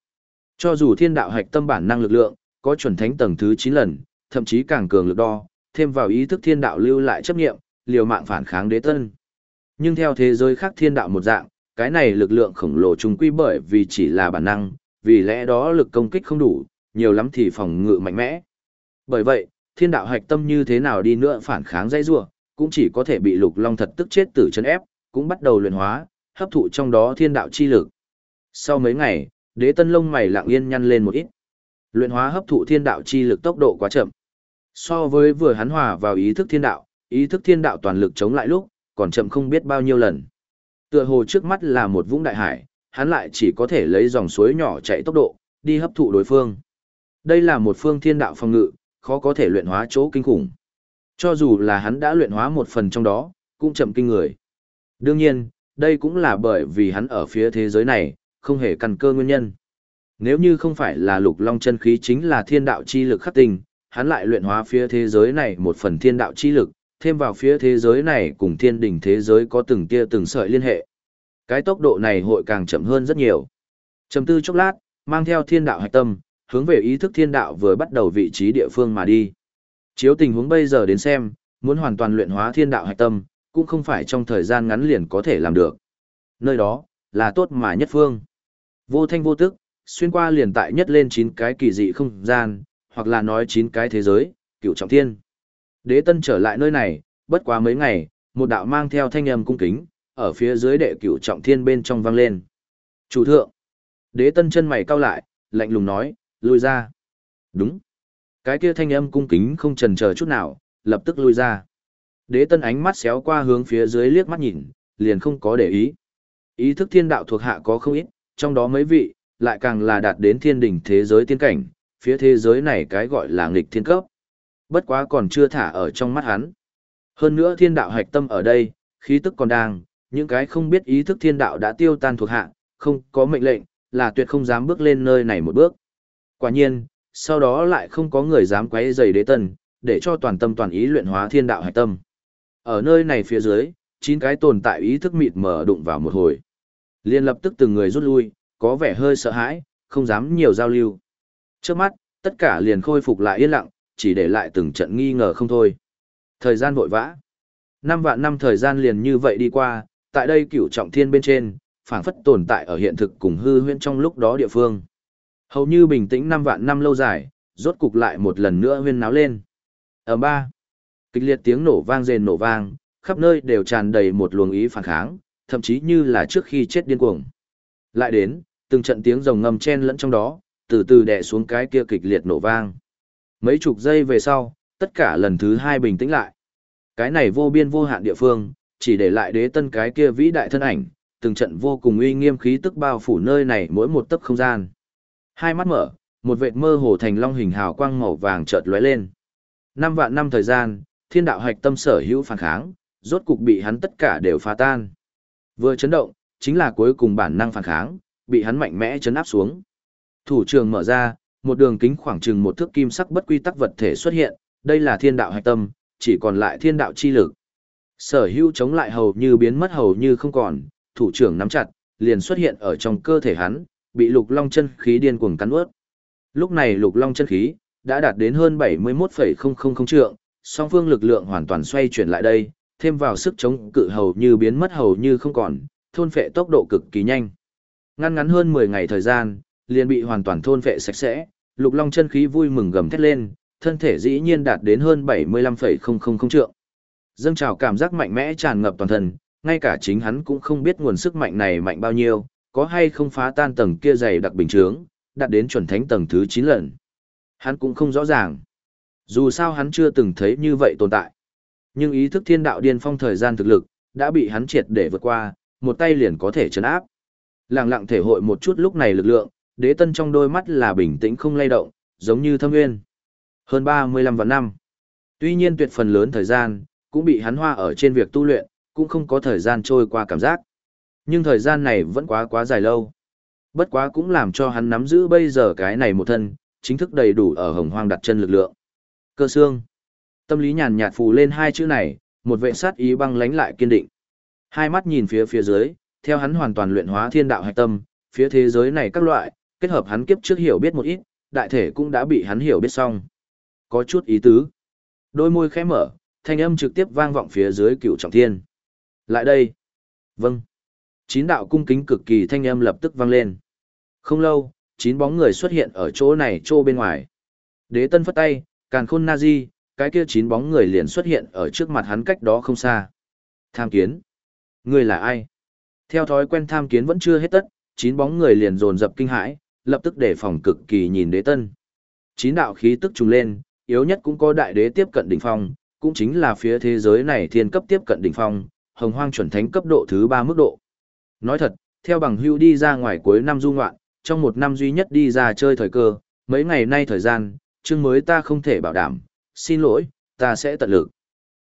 Cho dù thiên đạo hạch tâm bản năng lực lượng, có chuẩn thánh tầng thứ 9 lần, thậm chí càng cường lực đo, thêm vào ý thức thiên đạo lưu lại chấp nghiệm, liều mạng phản kháng đế tân. Nhưng theo thế giới khác thiên đạo một dạng, cái này lực lượng khổng lồ trùng quy bởi vì chỉ là bản năng, vì lẽ đó lực công kích không đủ, nhiều lắm thì phòng ngự mạnh mẽ. Bởi vậy, thiên đạo hạch tâm như thế nào đi nữa phản kháng dây rua, cũng chỉ có thể bị lục long thật tức chết tử chân ép, cũng bắt đầu luyện hóa, hấp thụ trong đó thiên đạo chi lực. Sau mấy ngày, đế tân lông mày lặng yên nhăn lên một ít. Luyện hóa hấp thụ thiên đạo chi lực tốc độ quá chậm. So với vừa hắn hòa vào ý thức thiên đạo, ý thức thiên đạo toàn lực chống lại lúc, còn chậm không biết bao nhiêu lần. Tựa hồ trước mắt là một vũng đại hải, hắn lại chỉ có thể lấy dòng suối nhỏ chạy tốc độ, đi hấp thụ đối phương. Đây là một phương thiên đạo phòng ngự, khó có thể luyện hóa chỗ kinh khủng. Cho dù là hắn đã luyện hóa một phần trong đó, cũng chậm kinh người. Đương nhiên, đây cũng là bởi vì hắn ở phía thế giới này, không hề căn cơ nguyên nhân. Nếu như không phải là lục long chân khí chính là thiên đạo chi lực khắc tình, hắn lại luyện hóa phía thế giới này một phần thiên đạo chi lực, thêm vào phía thế giới này cùng thiên đỉnh thế giới có từng tia từng sợi liên hệ. Cái tốc độ này hội càng chậm hơn rất nhiều. Trầm tư chốc lát, mang theo thiên đạo hạch tâm, hướng về ý thức thiên đạo vừa bắt đầu vị trí địa phương mà đi. Chiếu tình huống bây giờ đến xem, muốn hoàn toàn luyện hóa thiên đạo hạch tâm, cũng không phải trong thời gian ngắn liền có thể làm được. Nơi đó, là tốt mà nhất phương. Vô thanh vô tức, xuyên qua liền tại nhất lên 9 cái kỳ dị không gian, hoặc là nói 9 cái thế giới, cựu trọng thiên. Đế tân trở lại nơi này, bất quá mấy ngày, một đạo mang theo thanh âm cung kính, ở phía dưới đệ cửu trọng thiên bên trong vang lên. Chủ thượng. Đế tân chân mày cau lại, lạnh lùng nói, lui ra. Đúng. Cái kia thanh âm cung kính không chần chờ chút nào, lập tức lui ra. Đế tân ánh mắt xéo qua hướng phía dưới liếc mắt nhìn, liền không có để ý. Ý thức thiên đạo thuộc hạ có không ít, trong đó mấy vị, lại càng là đạt đến thiên đỉnh thế giới tiên cảnh, phía thế giới này cái gọi là nghịch thiên cấp. Bất quá còn chưa thả ở trong mắt hắn. Hơn nữa thiên đạo hạch tâm ở đây, khí tức còn đang, những cái không biết ý thức thiên đạo đã tiêu tan thuộc hạ, không có mệnh lệnh, là tuyệt không dám bước lên nơi này một bước. Quả nhiên, sau đó lại không có người dám quấy rầy đế tân, để cho toàn tâm toàn ý luyện hóa thiên đạo hạch tâm. Ở nơi này phía dưới, chín cái tồn tại ý thức mịt mở đụng vào một hồi. Liên lập tức từng người rút lui, có vẻ hơi sợ hãi, không dám nhiều giao lưu. Trước mắt, tất cả liền khôi phục lại yên lặng, chỉ để lại từng trận nghi ngờ không thôi. Thời gian vội vã. Năm vạn năm thời gian liền như vậy đi qua, tại đây cửu trọng thiên bên trên, phảng phất tồn tại ở hiện thực cùng hư huyễn trong lúc đó địa phương. Hầu như bình tĩnh năm vạn năm lâu dài, rốt cục lại một lần nữa huyên náo lên. Ở ba, kịch liệt tiếng nổ vang rền nổ vang, khắp nơi đều tràn đầy một luồng ý phản kháng, thậm chí như là trước khi chết điên cuồng. Lại đến, từng trận tiếng rồng ngầm chen lẫn trong đó, từ từ đè xuống cái kia kịch liệt nổ vang. Mấy chục giây về sau, tất cả lần thứ hai bình tĩnh lại. Cái này vô biên vô hạn địa phương, chỉ để lại đế tân cái kia vĩ đại thân ảnh, từng trận vô cùng uy nghiêm khí tức bao phủ nơi này mỗi một tấc không gian. Hai mắt mở, một vệt mơ hồ thành long hình hào quang màu vàng chợt lóe lên. Năm vạn năm thời gian, thiên đạo hạch tâm sở hữu phản kháng, rốt cục bị hắn tất cả đều phá tan. Vừa chấn động, chính là cuối cùng bản năng phản kháng, bị hắn mạnh mẽ chấn áp xuống. Thủ trường mở ra, một đường kính khoảng chừng một thước kim sắc bất quy tắc vật thể xuất hiện, đây là thiên đạo hạch tâm, chỉ còn lại thiên đạo chi lực. Sở hữu chống lại hầu như biến mất hầu như không còn, thủ trưởng nắm chặt, liền xuất hiện ở trong cơ thể hắn, bị lục long chân khí điên cuồng cắn ướt. Lúc này lục long chân khí đã đạt đến hơn 71,000 trượng, song phương lực lượng hoàn toàn xoay chuyển lại đây, thêm vào sức chống cự hầu như biến mất hầu như không còn, thôn phệ tốc độ cực kỳ nhanh. Ngăn ngắn hơn 10 ngày thời gian, liền bị hoàn toàn thôn phệ sạch sẽ, lục long chân khí vui mừng gầm thét lên, thân thể dĩ nhiên đạt đến hơn 75,000 trượng. Dâng trào cảm giác mạnh mẽ tràn ngập toàn thân, ngay cả chính hắn cũng không biết nguồn sức mạnh này mạnh bao nhiêu, có hay không phá tan tầng kia dày đặc bình chướng, đạt đến chuẩn thánh tầng thứ 9 lần. Hắn cũng không rõ ràng. Dù sao hắn chưa từng thấy như vậy tồn tại. Nhưng ý thức thiên đạo điên phong thời gian thực lực, đã bị hắn triệt để vượt qua, một tay liền có thể chấn áp. Lặng lặng thể hội một chút lúc này lực lượng, đế tân trong đôi mắt là bình tĩnh không lay động, giống như thâm nguyên. Hơn 35 vạn năm. Tuy nhiên tuyệt phần lớn thời gian, cũng bị hắn hoa ở trên việc tu luyện, cũng không có thời gian trôi qua cảm giác. Nhưng thời gian này vẫn quá quá dài lâu. Bất quá cũng làm cho hắn nắm giữ bây giờ cái này một thân, chính thức đầy đủ ở hồng hoang đặt chân lực lượng. Cơ xương. Tâm lý nhàn nhạt phù lên hai chữ này, một vệ sát ý băng lánh lại kiên định. Hai mắt nhìn phía phía dưới, theo hắn hoàn toàn luyện hóa thiên đạo hạch tâm, phía thế giới này các loại, kết hợp hắn kiếp trước hiểu biết một ít, đại thể cũng đã bị hắn hiểu biết xong. Có chút ý tứ. Đôi môi khẽ mở, thanh âm trực tiếp vang vọng phía dưới cựu trọng thiên. Lại đây. Vâng. Chín đạo cung kính cực kỳ thanh âm lập tức vang lên. Không lâu, chín bóng người xuất hiện ở chỗ này chỗ bên ngoài. Đế tân phất tay, càn khôn na di, cái kia chín bóng người liền xuất hiện ở trước mặt hắn cách đó không xa. Tham kiến. Người là ai? Theo thói quen tham kiến vẫn chưa hết tất, chín bóng người liền dồn dập kinh hãi, lập tức đề phòng cực kỳ nhìn đế tân. Chín đạo khí tức trùng lên, yếu nhất cũng có đại đế tiếp cận đỉnh phong, cũng chính là phía thế giới này thiên cấp tiếp cận đỉnh phong, hồng hoang chuẩn thánh cấp độ thứ ba mức độ. Nói thật, theo bằng hưu đi ra ngoài cuối năm du ngoạn, trong một năm duy nhất đi ra chơi thời cơ, mấy ngày nay thời gian, chương mới ta không thể bảo đảm, xin lỗi, ta sẽ tận lực.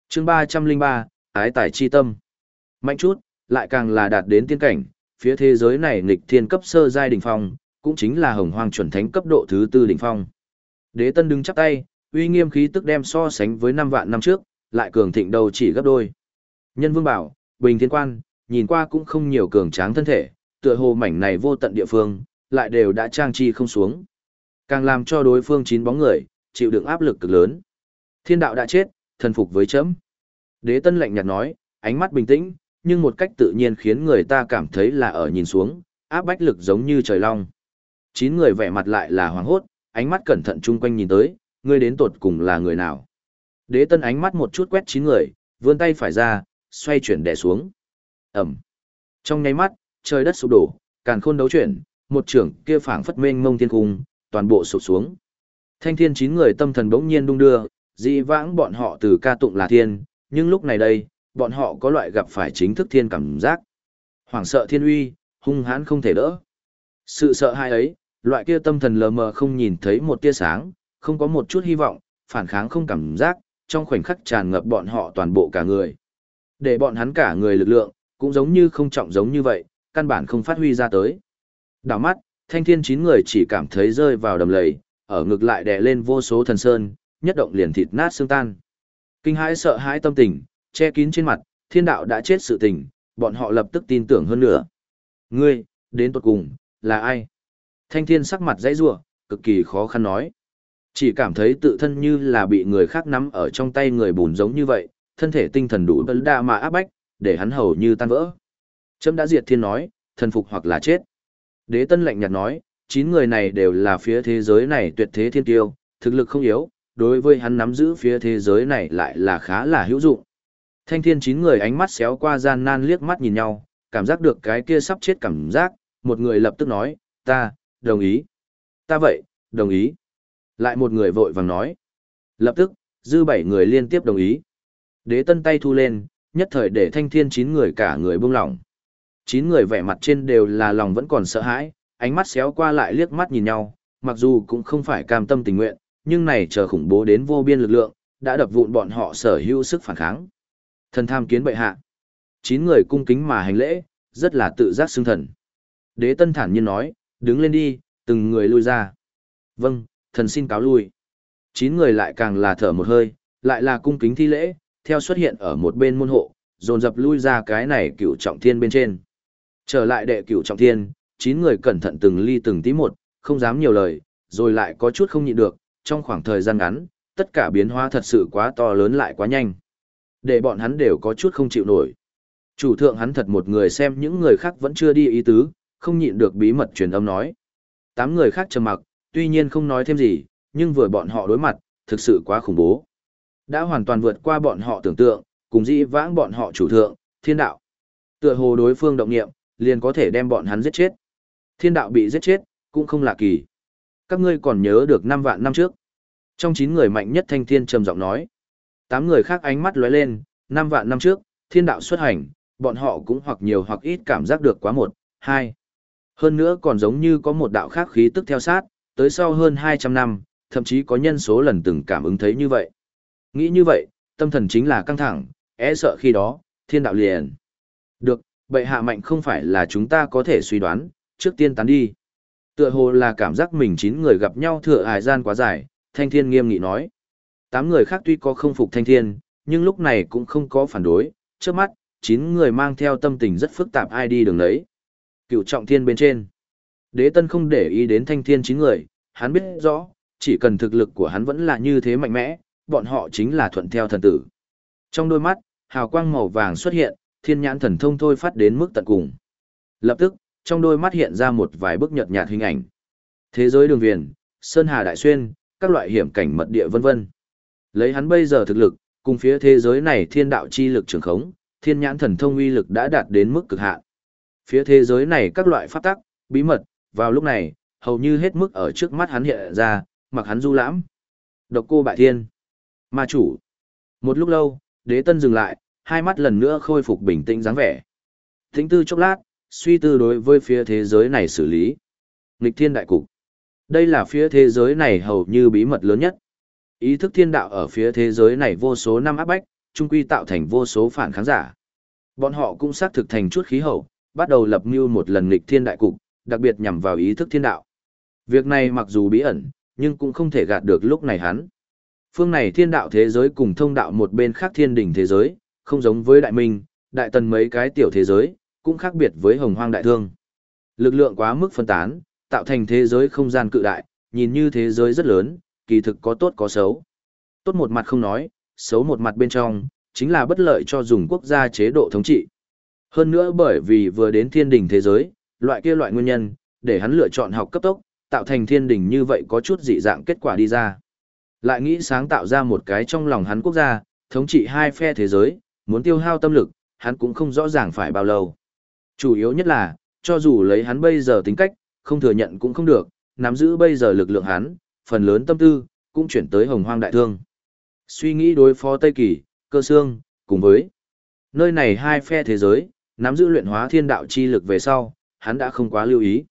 chương ba trăm linh ba ái tài chi tâm. Mạnh chút, lại càng là đạt đến tiên cảnh, phía thế giới này nghịch thiên cấp sơ giai đỉnh phong, cũng chính là hồng hoang chuẩn thánh cấp độ thứ tư đỉnh phong. Đế Tân đứng chắp tay, uy nghiêm khí tức đem so sánh với năm vạn năm trước, lại cường thịnh đầu chỉ gấp đôi. Nhân Vương bảo, Bình Thiên Quan, nhìn qua cũng không nhiều cường tráng thân thể, tựa hồ mảnh này vô tận địa phương, lại đều đã trang trí không xuống. Càng làm cho đối phương chín bóng người, chịu đựng áp lực cực lớn. Thiên đạo đã chết, thần phục với chấm. Đế Tân lạnh nhạt nói, ánh mắt bình tĩnh, nhưng một cách tự nhiên khiến người ta cảm thấy là ở nhìn xuống, áp bách lực giống như trời long. Chín người vẻ mặt lại là hoàng hốt, ánh mắt cẩn thận chung quanh nhìn tới, ngươi đến tột cùng là người nào. Đế tân ánh mắt một chút quét chín người, vươn tay phải ra, xoay chuyển đè xuống. Ẩm. Trong nháy mắt, trời đất sụp đổ, càn khôn đấu chuyển, một trưởng kia phảng phất mênh mông thiên cung, toàn bộ sụp xuống. Thanh thiên chín người tâm thần bỗng nhiên đung đưa, dị vãng bọn họ từ ca tụng là thiên, nhưng lúc này đây, bọn họ có loại gặp phải chính thức thiên cảm giác. Hoảng sợ thiên uy, hung hãn không thể đỡ. Sự sợ hãi ấy, loại kia tâm thần lờ mờ không nhìn thấy một tia sáng, không có một chút hy vọng, phản kháng không cảm giác, trong khoảnh khắc tràn ngập bọn họ toàn bộ cả người. Để bọn hắn cả người lực lượng, cũng giống như không trọng giống như vậy, căn bản không phát huy ra tới. Đảo mắt, thanh thiên chín người chỉ cảm thấy rơi vào đầm lầy, ở ngực lại đè lên vô số thần sơn, nhất động liền thịt nát xương tan. Kinh hãi sợ hãi tâm tình, che kín trên mặt, thiên đạo đã chết sự tình, bọn họ lập tức tin tưởng hơn nữa. Ngươi, đến tuột cùng, là ai? Thanh thiên sắc mặt dãy rủa cực kỳ khó khăn nói. Chỉ cảm thấy tự thân như là bị người khác nắm ở trong tay người bùn giống như vậy, thân thể tinh thần đủ bấn đa mà áp bách, để hắn hầu như tan vỡ. Chấm đã diệt thiên nói, thần phục hoặc là chết. Đế tân lạnh nhạt nói, chín người này đều là phía thế giới này tuyệt thế thiên tiêu, thực lực không yếu, đối với hắn nắm giữ phía thế giới này lại là khá là hữu dụng. Thanh thiên chín người ánh mắt xéo qua gian nan liếc mắt nhìn nhau, cảm giác được cái kia sắp chết cảm giác, một người lập tức nói, ta, đồng ý. Ta vậy, đồng ý. Lại một người vội vàng nói. Lập tức, dư bảy người liên tiếp đồng ý. Đế tân tay thu lên, nhất thời để thanh thiên chín người cả người buông lỏng. Chín người vẻ mặt trên đều là lòng vẫn còn sợ hãi, ánh mắt xéo qua lại liếc mắt nhìn nhau, mặc dù cũng không phải cam tâm tình nguyện, nhưng này chờ khủng bố đến vô biên lực lượng, đã đập vụn bọn họ sở hữu sức phản kháng. Thần tham kiến bệ hạ. Chín người cung kính mà hành lễ, rất là tự giác xưng thần. Đế tân thản nhiên nói, đứng lên đi, từng người lui ra. Vâng, thần xin cáo lui. Chín người lại càng là thở một hơi, lại là cung kính thi lễ, theo xuất hiện ở một bên môn hộ, dồn dập lui ra cái này cựu trọng thiên bên trên. Trở lại đệ cựu trọng thiên, chín người cẩn thận từng ly từng tí một, không dám nhiều lời, rồi lại có chút không nhịn được, trong khoảng thời gian ngắn, tất cả biến hóa thật sự quá to lớn lại quá nhanh. Để bọn hắn đều có chút không chịu nổi. Chủ thượng hắn thật một người xem những người khác vẫn chưa đi ý tứ, không nhịn được bí mật truyền âm nói. Tám người khác trầm mặc, tuy nhiên không nói thêm gì, nhưng vừa bọn họ đối mặt, thực sự quá khủng bố. Đã hoàn toàn vượt qua bọn họ tưởng tượng, cùng dĩ vãng bọn họ chủ thượng, thiên đạo. Tựa hồ đối phương động nghiệm, liền có thể đem bọn hắn giết chết. Thiên đạo bị giết chết, cũng không lạ kỳ. Các ngươi còn nhớ được năm vạn năm trước. Trong chín người mạnh nhất thanh thiên trầm giọng nói. Tám người khác ánh mắt lóe lên, năm vạn năm trước, thiên đạo xuất hành, bọn họ cũng hoặc nhiều hoặc ít cảm giác được quá một, hai. Hơn nữa còn giống như có một đạo khác khí tức theo sát, tới sau hơn 200 năm, thậm chí có nhân số lần từng cảm ứng thấy như vậy. Nghĩ như vậy, tâm thần chính là căng thẳng, e sợ khi đó, thiên đạo liền. Được, bệ hạ mạnh không phải là chúng ta có thể suy đoán, trước tiên tán đi. Tựa hồ là cảm giác mình chín người gặp nhau thừa hài gian quá dài, thanh thiên nghiêm nghị nói. tám người khác tuy có không phục thanh thiên, nhưng lúc này cũng không có phản đối, trước mắt, chín người mang theo tâm tình rất phức tạp ai đi đường đấy. Cựu trọng thiên bên trên. Đế tân không để ý đến thanh thiên chín người, hắn biết rõ, chỉ cần thực lực của hắn vẫn là như thế mạnh mẽ, bọn họ chính là thuận theo thần tử. Trong đôi mắt, hào quang màu vàng xuất hiện, thiên nhãn thần thông thôi phát đến mức tận cùng. Lập tức, trong đôi mắt hiện ra một vài bức nhợt nhạt hình ảnh. Thế giới đường viền, sơn hà đại xuyên, các loại hiểm cảnh mật địa vân vân. Lấy hắn bây giờ thực lực, cùng phía thế giới này thiên đạo chi lực trường khống, thiên nhãn thần thông uy lực đã đạt đến mức cực hạn. Phía thế giới này các loại pháp tắc, bí mật, vào lúc này, hầu như hết mức ở trước mắt hắn hiện ra, mặc hắn du lãm. Độc cô bại thiên. Ma chủ. Một lúc lâu, đế tân dừng lại, hai mắt lần nữa khôi phục bình tĩnh dáng vẻ. Thính tư chốc lát, suy tư đối với phía thế giới này xử lý. Nghịch thiên đại cục. Đây là phía thế giới này hầu như bí mật lớn nhất. Ý thức thiên đạo ở phía thế giới này vô số năm áp bách, trung quy tạo thành vô số phản kháng giả. Bọn họ cũng xác thực thành chút khí hậu, bắt đầu lập mưu một lần nghịch thiên đại cục, đặc biệt nhằm vào ý thức thiên đạo. Việc này mặc dù bí ẩn, nhưng cũng không thể gạt được lúc này hắn. Phương này thiên đạo thế giới cùng thông đạo một bên khác thiên đỉnh thế giới, không giống với đại minh, đại tần mấy cái tiểu thế giới, cũng khác biệt với hồng hoang đại thương. Lực lượng quá mức phân tán, tạo thành thế giới không gian cự đại, nhìn như thế giới rất lớn, kỳ thực có tốt có xấu. Tốt một mặt không nói, xấu một mặt bên trong, chính là bất lợi cho dùng quốc gia chế độ thống trị. Hơn nữa bởi vì vừa đến thiên đỉnh thế giới, loại kia loại nguyên nhân, để hắn lựa chọn học cấp tốc, tạo thành thiên đỉnh như vậy có chút dị dạng kết quả đi ra. Lại nghĩ sáng tạo ra một cái trong lòng hắn quốc gia, thống trị hai phe thế giới, muốn tiêu hao tâm lực, hắn cũng không rõ ràng phải bao lâu. Chủ yếu nhất là, cho dù lấy hắn bây giờ tính cách, không thừa nhận cũng không được, nắm giữ bây giờ lực lượng hắn, phần lớn tâm tư, cũng chuyển tới hồng hoang đại thương. Suy nghĩ đối phó Tây Kỳ, cơ xương, cùng với nơi này hai phe thế giới, nắm giữ luyện hóa thiên đạo chi lực về sau, hắn đã không quá lưu ý.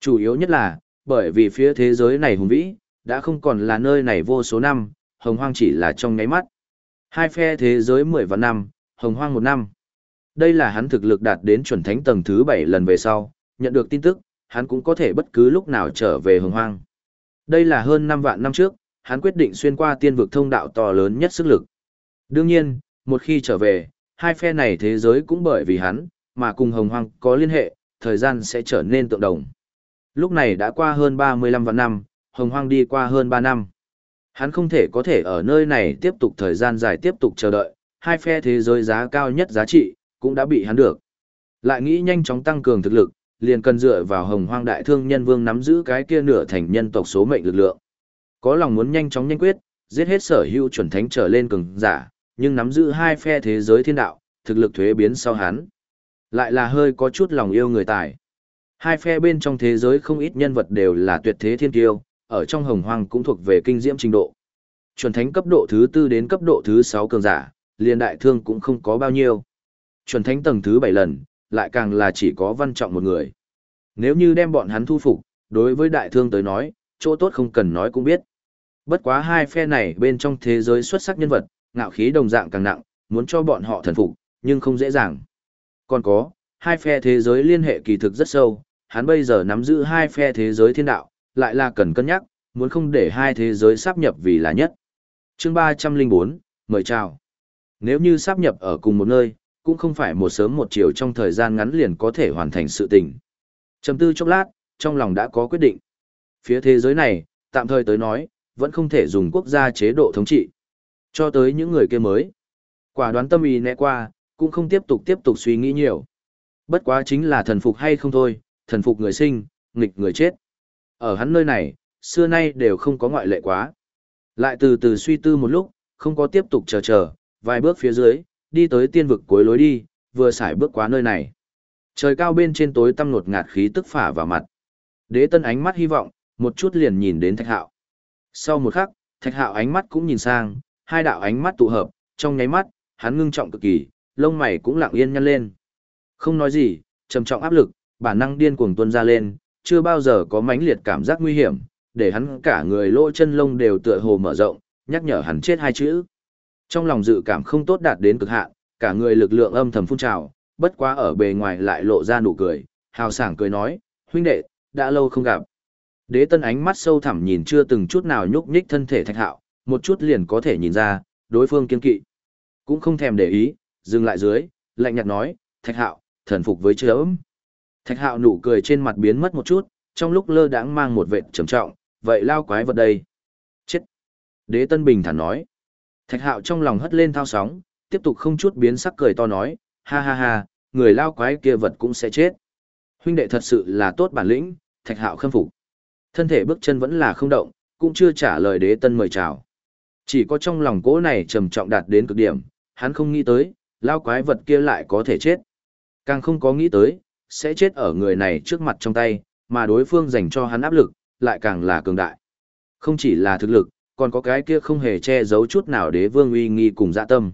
Chủ yếu nhất là, bởi vì phía thế giới này hùng vĩ, đã không còn là nơi này vô số năm, hồng hoang chỉ là trong nháy mắt. Hai phe thế giới 10 vạn năm, hồng hoang một năm. Đây là hắn thực lực đạt đến chuẩn thánh tầng thứ 7 lần về sau, nhận được tin tức, hắn cũng có thể bất cứ lúc nào trở về hồng hoang. Đây là hơn 5 vạn năm trước, hắn quyết định xuyên qua tiên vực thông đạo to lớn nhất sức lực. Đương nhiên, một khi trở về, hai phe này thế giới cũng bởi vì hắn, mà cùng hồng hoang có liên hệ, thời gian sẽ trở nên tượng đồng. Lúc này đã qua hơn 35 vạn năm, hồng hoang đi qua hơn 3 năm. Hắn không thể có thể ở nơi này tiếp tục thời gian dài tiếp tục chờ đợi, hai phe thế giới giá cao nhất giá trị, cũng đã bị hắn được. Lại nghĩ nhanh chóng tăng cường thực lực, liền cần dựa vào hồng hoang đại thương nhân vương nắm giữ cái kia nửa thành nhân tộc số mệnh lực lượng. Có lòng muốn nhanh chóng nhanh quyết, giết hết sở hữu chuẩn thánh trở lên cường giả, nhưng nắm giữ hai phe thế giới thiên đạo, thực lực thuế biến sau hắn. Lại là hơi có chút lòng yêu người tài. Hai phe bên trong thế giới không ít nhân vật đều là tuyệt thế thiên kiêu, ở trong hồng hoang cũng thuộc về kinh diễm trình độ. Chuẩn thánh cấp độ thứ tư đến cấp độ thứ sáu cường giả, liền đại thương cũng không có bao nhiêu. Chuẩn thánh tầng thứ bảy lần, lại càng là chỉ có văn trọng một người. Nếu như đem bọn hắn thu phục, đối với đại thương tới nói, chỗ tốt không cần nói cũng biết. Bất quá hai phe này bên trong thế giới xuất sắc nhân vật, ngạo khí đồng dạng càng nặng, muốn cho bọn họ thần phục, nhưng không dễ dàng. Còn có, hai phe thế giới liên hệ kỳ thực rất sâu, hắn bây giờ nắm giữ hai phe thế giới thiên đạo, lại là cần cân nhắc, muốn không để hai thế giới sáp nhập vì là nhất. Chương 304, mời chào. Nếu như sáp nhập ở cùng một nơi, cũng không phải một sớm một chiều trong thời gian ngắn liền có thể hoàn thành sự tình. Trầm tư chốc lát, trong lòng đã có quyết định. Phía thế giới này, tạm thời tới nói, vẫn không thể dùng quốc gia chế độ thống trị. Cho tới những người kia mới. Quả đoán tâm ý nẹ qua, cũng không tiếp tục tiếp tục suy nghĩ nhiều. Bất quá chính là thần phục hay không thôi, thần phục người sinh, nghịch người chết. Ở hắn nơi này, xưa nay đều không có ngoại lệ quá. Lại từ từ suy tư một lúc, không có tiếp tục chờ chờ, vài bước phía dưới, đi tới tiên vực cuối lối đi, vừa xài bước qua nơi này. Trời cao bên trên tối tăm nột ngạt khí tức phả vào mặt. Đế tân ánh mắt hy vọng, một chút liền nhìn đến thạch hạo. Sau một khắc, thạch hạo ánh mắt cũng nhìn sang, hai đạo ánh mắt tụ hợp, trong nháy mắt, hắn ngưng trọng cực kỳ, lông mày cũng lặng yên nhăn lên. Không nói gì, trầm trọng áp lực, bản năng điên cuồng tuôn ra lên, chưa bao giờ có mãnh liệt cảm giác nguy hiểm, để hắn cả người lỗ chân lông đều tựa hồ mở rộng, nhắc nhở hắn chết hai chữ. Trong lòng dự cảm không tốt đạt đến cực hạn, cả người lực lượng âm thầm phun trào, bất quá ở bề ngoài lại lộ ra nụ cười, hào sảng cười nói, huynh đệ, đã lâu không gặp. Đế tân ánh mắt sâu thẳm nhìn chưa từng chút nào nhúc nhích thân thể thạch hạo, một chút liền có thể nhìn ra, đối phương kiên kỵ. Cũng không thèm để ý, dừng lại dưới, lạnh nhạt nói, thạch hạo, thần phục với chớm. Thạch hạo nụ cười trên mặt biến mất một chút, trong lúc lơ đãng mang một vệt trầm trọng, vậy lao quái vật đây. Chết. Đế Tân Bình thản nói. Thạch hạo trong lòng hất lên thao sóng, tiếp tục không chút biến sắc cười to nói, ha ha ha, người lao quái kia vật cũng sẽ chết. Huynh đệ thật sự là tốt bản lĩnh, thạch hạo khâm phục. Thân thể bước chân vẫn là không động, cũng chưa trả lời đế tân mời chào. Chỉ có trong lòng cố này trầm trọng đạt đến cực điểm, hắn không nghĩ tới, lao quái vật kia lại có thể chết. Càng không có nghĩ tới, sẽ chết ở người này trước mặt trong tay, mà đối phương dành cho hắn áp lực, lại càng là cường đại. Không chỉ là thực lực, còn có cái kia không hề che giấu chút nào đế vương uy nghi cùng dạ tâm.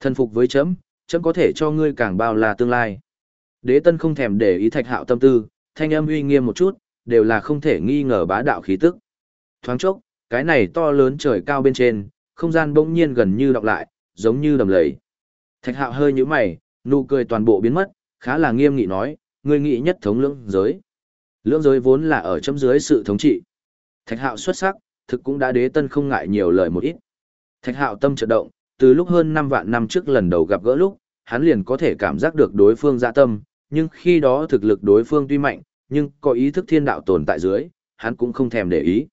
Thân phục với chấm, chấm có thể cho ngươi càng bao là tương lai. Đế tân không thèm để ý thạch hạo tâm tư, thanh âm uy nghiêm một chút, đều là không thể nghi ngờ bá đạo khí tức. Thoáng chốc, cái này to lớn trời cao bên trên, không gian bỗng nhiên gần như đọc lại, giống như đầm lầy. Thạch hạo hơi nhíu mày, nụ cười toàn bộ biến mất, khá là nghiêm nghị nói, ngươi nghĩ nhất thống lưỡng giới. Lưỡng giới vốn là ở chấm dưới sự thống trị. Thạch hạo xuất sắc, thực cũng đã đế tân không ngại nhiều lời một ít. Thạch hạo tâm chợt động, từ lúc hơn 5 vạn năm trước lần đầu gặp gỡ lúc, hắn liền có thể cảm giác được đối phương dạ tâm, nhưng khi đó thực lực đối phương tuy mạnh, nhưng có ý thức thiên đạo tồn tại dưới, hắn cũng không thèm để ý.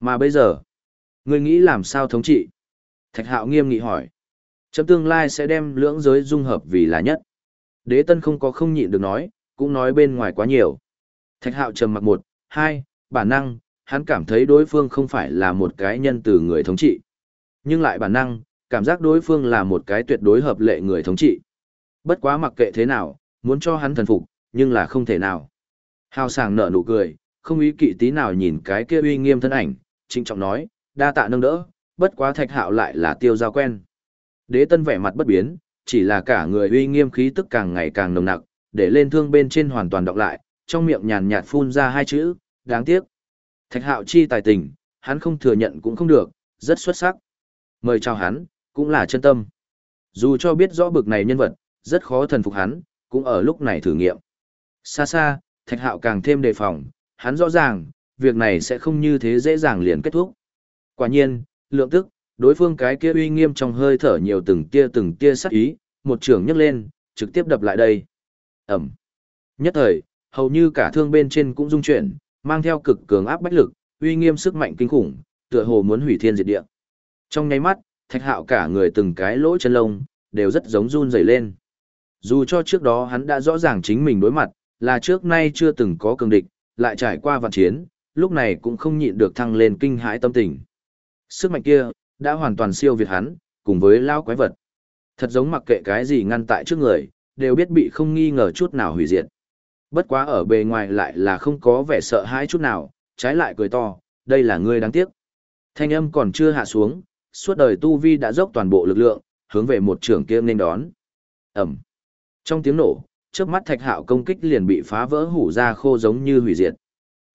Mà bây giờ, ngươi nghĩ làm sao thống trị? Thạch hạo nghiêm nghị hỏi. Chấm tương lai sẽ đem lưỡng giới dung hợp vì là nhất. Đế tân không có không nhịn được nói, cũng nói bên ngoài quá nhiều. Thạch hạo trầm mặc một, hai, bản năng, hắn cảm thấy đối phương không phải là một cái nhân từ người thống trị. Nhưng lại bản năng, cảm giác đối phương là một cái tuyệt đối hợp lệ người thống trị. Bất quá mặc kệ thế nào, muốn cho hắn thần phục, nhưng là không thể nào. Hào sàng nở nụ cười, không ý kỵ tí nào nhìn cái kia uy nghiêm thân ảnh, trịnh trọng nói, đa tạ nâng đỡ, bất quá thạch hạo lại là tiêu giao quen. Đế tân vẻ mặt bất biến, chỉ là cả người uy nghiêm khí tức càng ngày càng nồng nặc, để lên thương bên trên hoàn toàn đọc lại, trong miệng nhàn nhạt phun ra hai chữ, đáng tiếc. Thạch hạo chi tài tình, hắn không thừa nhận cũng không được, rất xuất sắc. Mời chào hắn, cũng là chân tâm. Dù cho biết rõ bực này nhân vật, rất khó thần phục hắn, cũng ở lúc này thử nghiệm. Xa xa, thạch hạo càng thêm đề phòng, hắn rõ ràng, việc này sẽ không như thế dễ dàng liền kết thúc. Quả nhiên, lượng tức, đối phương cái kia uy nghiêm trong hơi thở nhiều từng tia từng tia sắc ý, một trường nhấc lên, trực tiếp đập lại đây. Ẩm. Nhất thời, hầu như cả thương bên trên cũng rung chuyển, mang theo cực cường áp bách lực, uy nghiêm sức mạnh kinh khủng, tựa hồ muốn hủy thiên diệt địa. Trong nháy mắt, Thạch Hạo cả người từng cái lỗ chân lông đều rất giống run rẩy lên. Dù cho trước đó hắn đã rõ ràng chính mình đối mặt, là trước nay chưa từng có cường địch, lại trải qua vạn chiến, lúc này cũng không nhịn được thăng lên kinh hãi tâm tình. Sức mạnh kia, đã hoàn toàn siêu việt hắn, cùng với lao quái vật. Thật giống mặc kệ cái gì ngăn tại trước người, đều biết bị không nghi ngờ chút nào hủy diệt. Bất quá ở bề ngoài lại là không có vẻ sợ hãi chút nào, trái lại cười to, đây là ngươi đáng tiếc. Thanh âm còn chưa hạ xuống, suốt đời Tu Vi đã dốc toàn bộ lực lượng, hướng về một trưởng kia nên đón. ầm, Trong tiếng nổ, trước mắt thạch hạo công kích liền bị phá vỡ hủ ra khô giống như hủy diệt.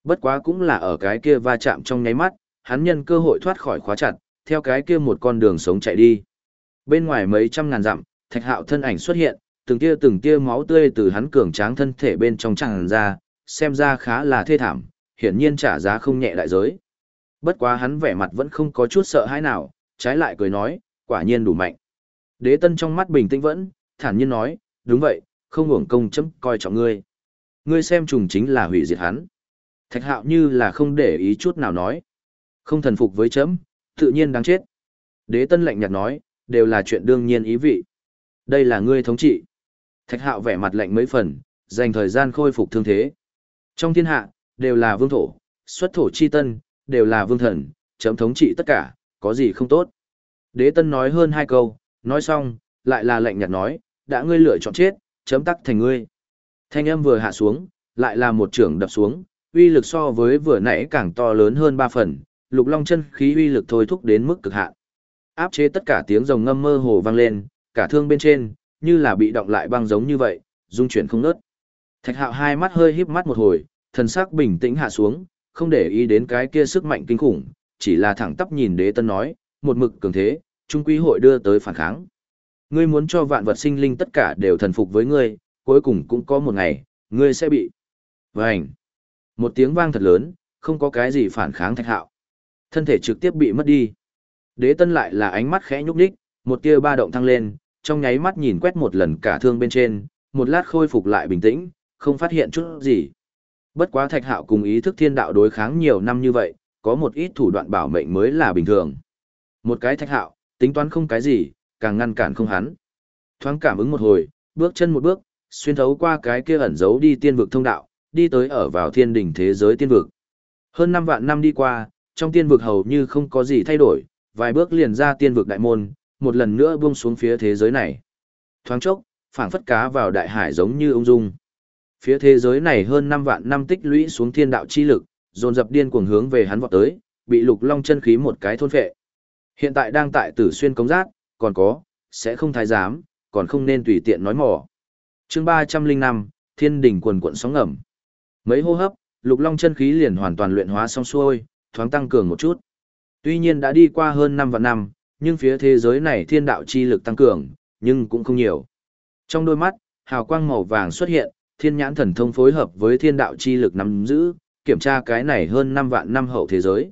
Bất quá cũng là ở cái kia va chạm trong nháy mắt, hắn nhân cơ hội thoát khỏi khóa chặt, theo cái kia một con đường sống chạy đi. Bên ngoài mấy trăm ngàn dặm, thạch hạo thân ảnh xuất hiện, từng tia từng tia máu tươi từ hắn cường tráng thân thể bên trong tràn ra, xem ra khá là thê thảm, hiển nhiên trả giá không nhẹ đại giới. Bất quá hắn vẻ mặt vẫn không có chút sợ hãi nào, trái lại cười nói, quả nhiên đủ mạnh. Đế tân trong mắt bình tĩnh vẫn, thản nhiên nói, đúng vậy, không uổng công chấm coi trọng ngươi. Ngươi xem trùng chính là hủy diệt hắn. Thạch hạo như là không để ý chút nào nói. Không thần phục với chấm, tự nhiên đáng chết. Đế tân lạnh nhạt nói, đều là chuyện đương nhiên ý vị. Đây là ngươi thống trị. Thạch hạo vẻ mặt lạnh mấy phần, dành thời gian khôi phục thương thế. Trong thiên hạ, đều là vương thổ, xuất thổ chi tân, đều là vương thần, chấm thống trị tất cả, có gì không tốt. Đế tân nói hơn hai câu, nói xong, lại là lạnh nhạt nói, đã ngươi lựa chọn chết, chấm tắc thành ngươi. Thanh âm vừa hạ xuống, lại là một trưởng đập xuống, uy lực so với vừa nãy càng to lớn hơn ba phần, lục long chân khí uy lực thôi thúc đến mức cực hạn. Áp chế tất cả tiếng rồng ngâm mơ hồ vang lên, cả thương bên trên, như là bị động lại băng giống như vậy, dung chuyển không nớt. Thạch hạo hai mắt hơi híp mắt một hồi, thần sắc bình tĩnh hạ xuống, không để ý đến cái kia sức mạnh kinh khủng, chỉ là thẳng tắp nhìn đế tân nói, một mực cường thế, trung quý hội đưa tới phản kháng. Ngươi muốn cho vạn vật sinh linh tất cả đều thần phục với ngươi, cuối cùng cũng có một ngày, ngươi sẽ bị. Vành. Một tiếng vang thật lớn, không có cái gì phản kháng thạch hạo. Thân thể trực tiếp bị mất đi. Đế tân lại là ánh mắt khẽ nhúc nhích, một tia ba động thăng lên, trong nháy mắt nhìn quét một lần cả thương bên trên, một lát khôi phục lại bình tĩnh, không phát hiện chút gì. Bất quá thạch hạo cùng ý thức thiên đạo đối kháng nhiều năm như vậy, có một ít thủ đoạn bảo mệnh mới là bình thường. Một cái thạch hạo, tính toán không cái gì, càng ngăn cản không hắn. Thoáng cảm ứng một hồi, bước chân một bước, xuyên thấu qua cái kia ẩn giấu đi tiên vực thông đạo, đi tới ở vào thiên đỉnh thế giới tiên vực. Hơn năm vạn năm đi qua, trong tiên vực hầu như không có gì thay đổi, vài bước liền ra tiên vực đại môn, một lần nữa buông xuống phía thế giới này. Thoáng chốc, phảng phất cá vào đại hải giống như ung dung. Phía thế giới này hơn 5 vạn năm tích lũy xuống thiên đạo chi lực, dồn dập điên cuồng hướng về hắn vọt tới, bị lục long chân khí một cái thôn phệ. Hiện tại đang tại tử xuyên công giác, còn có, sẽ không thái giám, còn không nên tùy tiện nói mỏ. chương 305, thiên đỉnh quần cuộn sóng ngầm. Mấy hô hấp, lục long chân khí liền hoàn toàn luyện hóa xong xuôi, thoáng tăng cường một chút. Tuy nhiên đã đi qua hơn 5 vạn năm, nhưng phía thế giới này thiên đạo chi lực tăng cường, nhưng cũng không nhiều. Trong đôi mắt, hào quang màu vàng xuất hiện, thiên nhãn thần thông phối hợp với thiên đạo chi lực nắm giữ, kiểm tra cái này hơn 5 vạn năm hậu thế giới.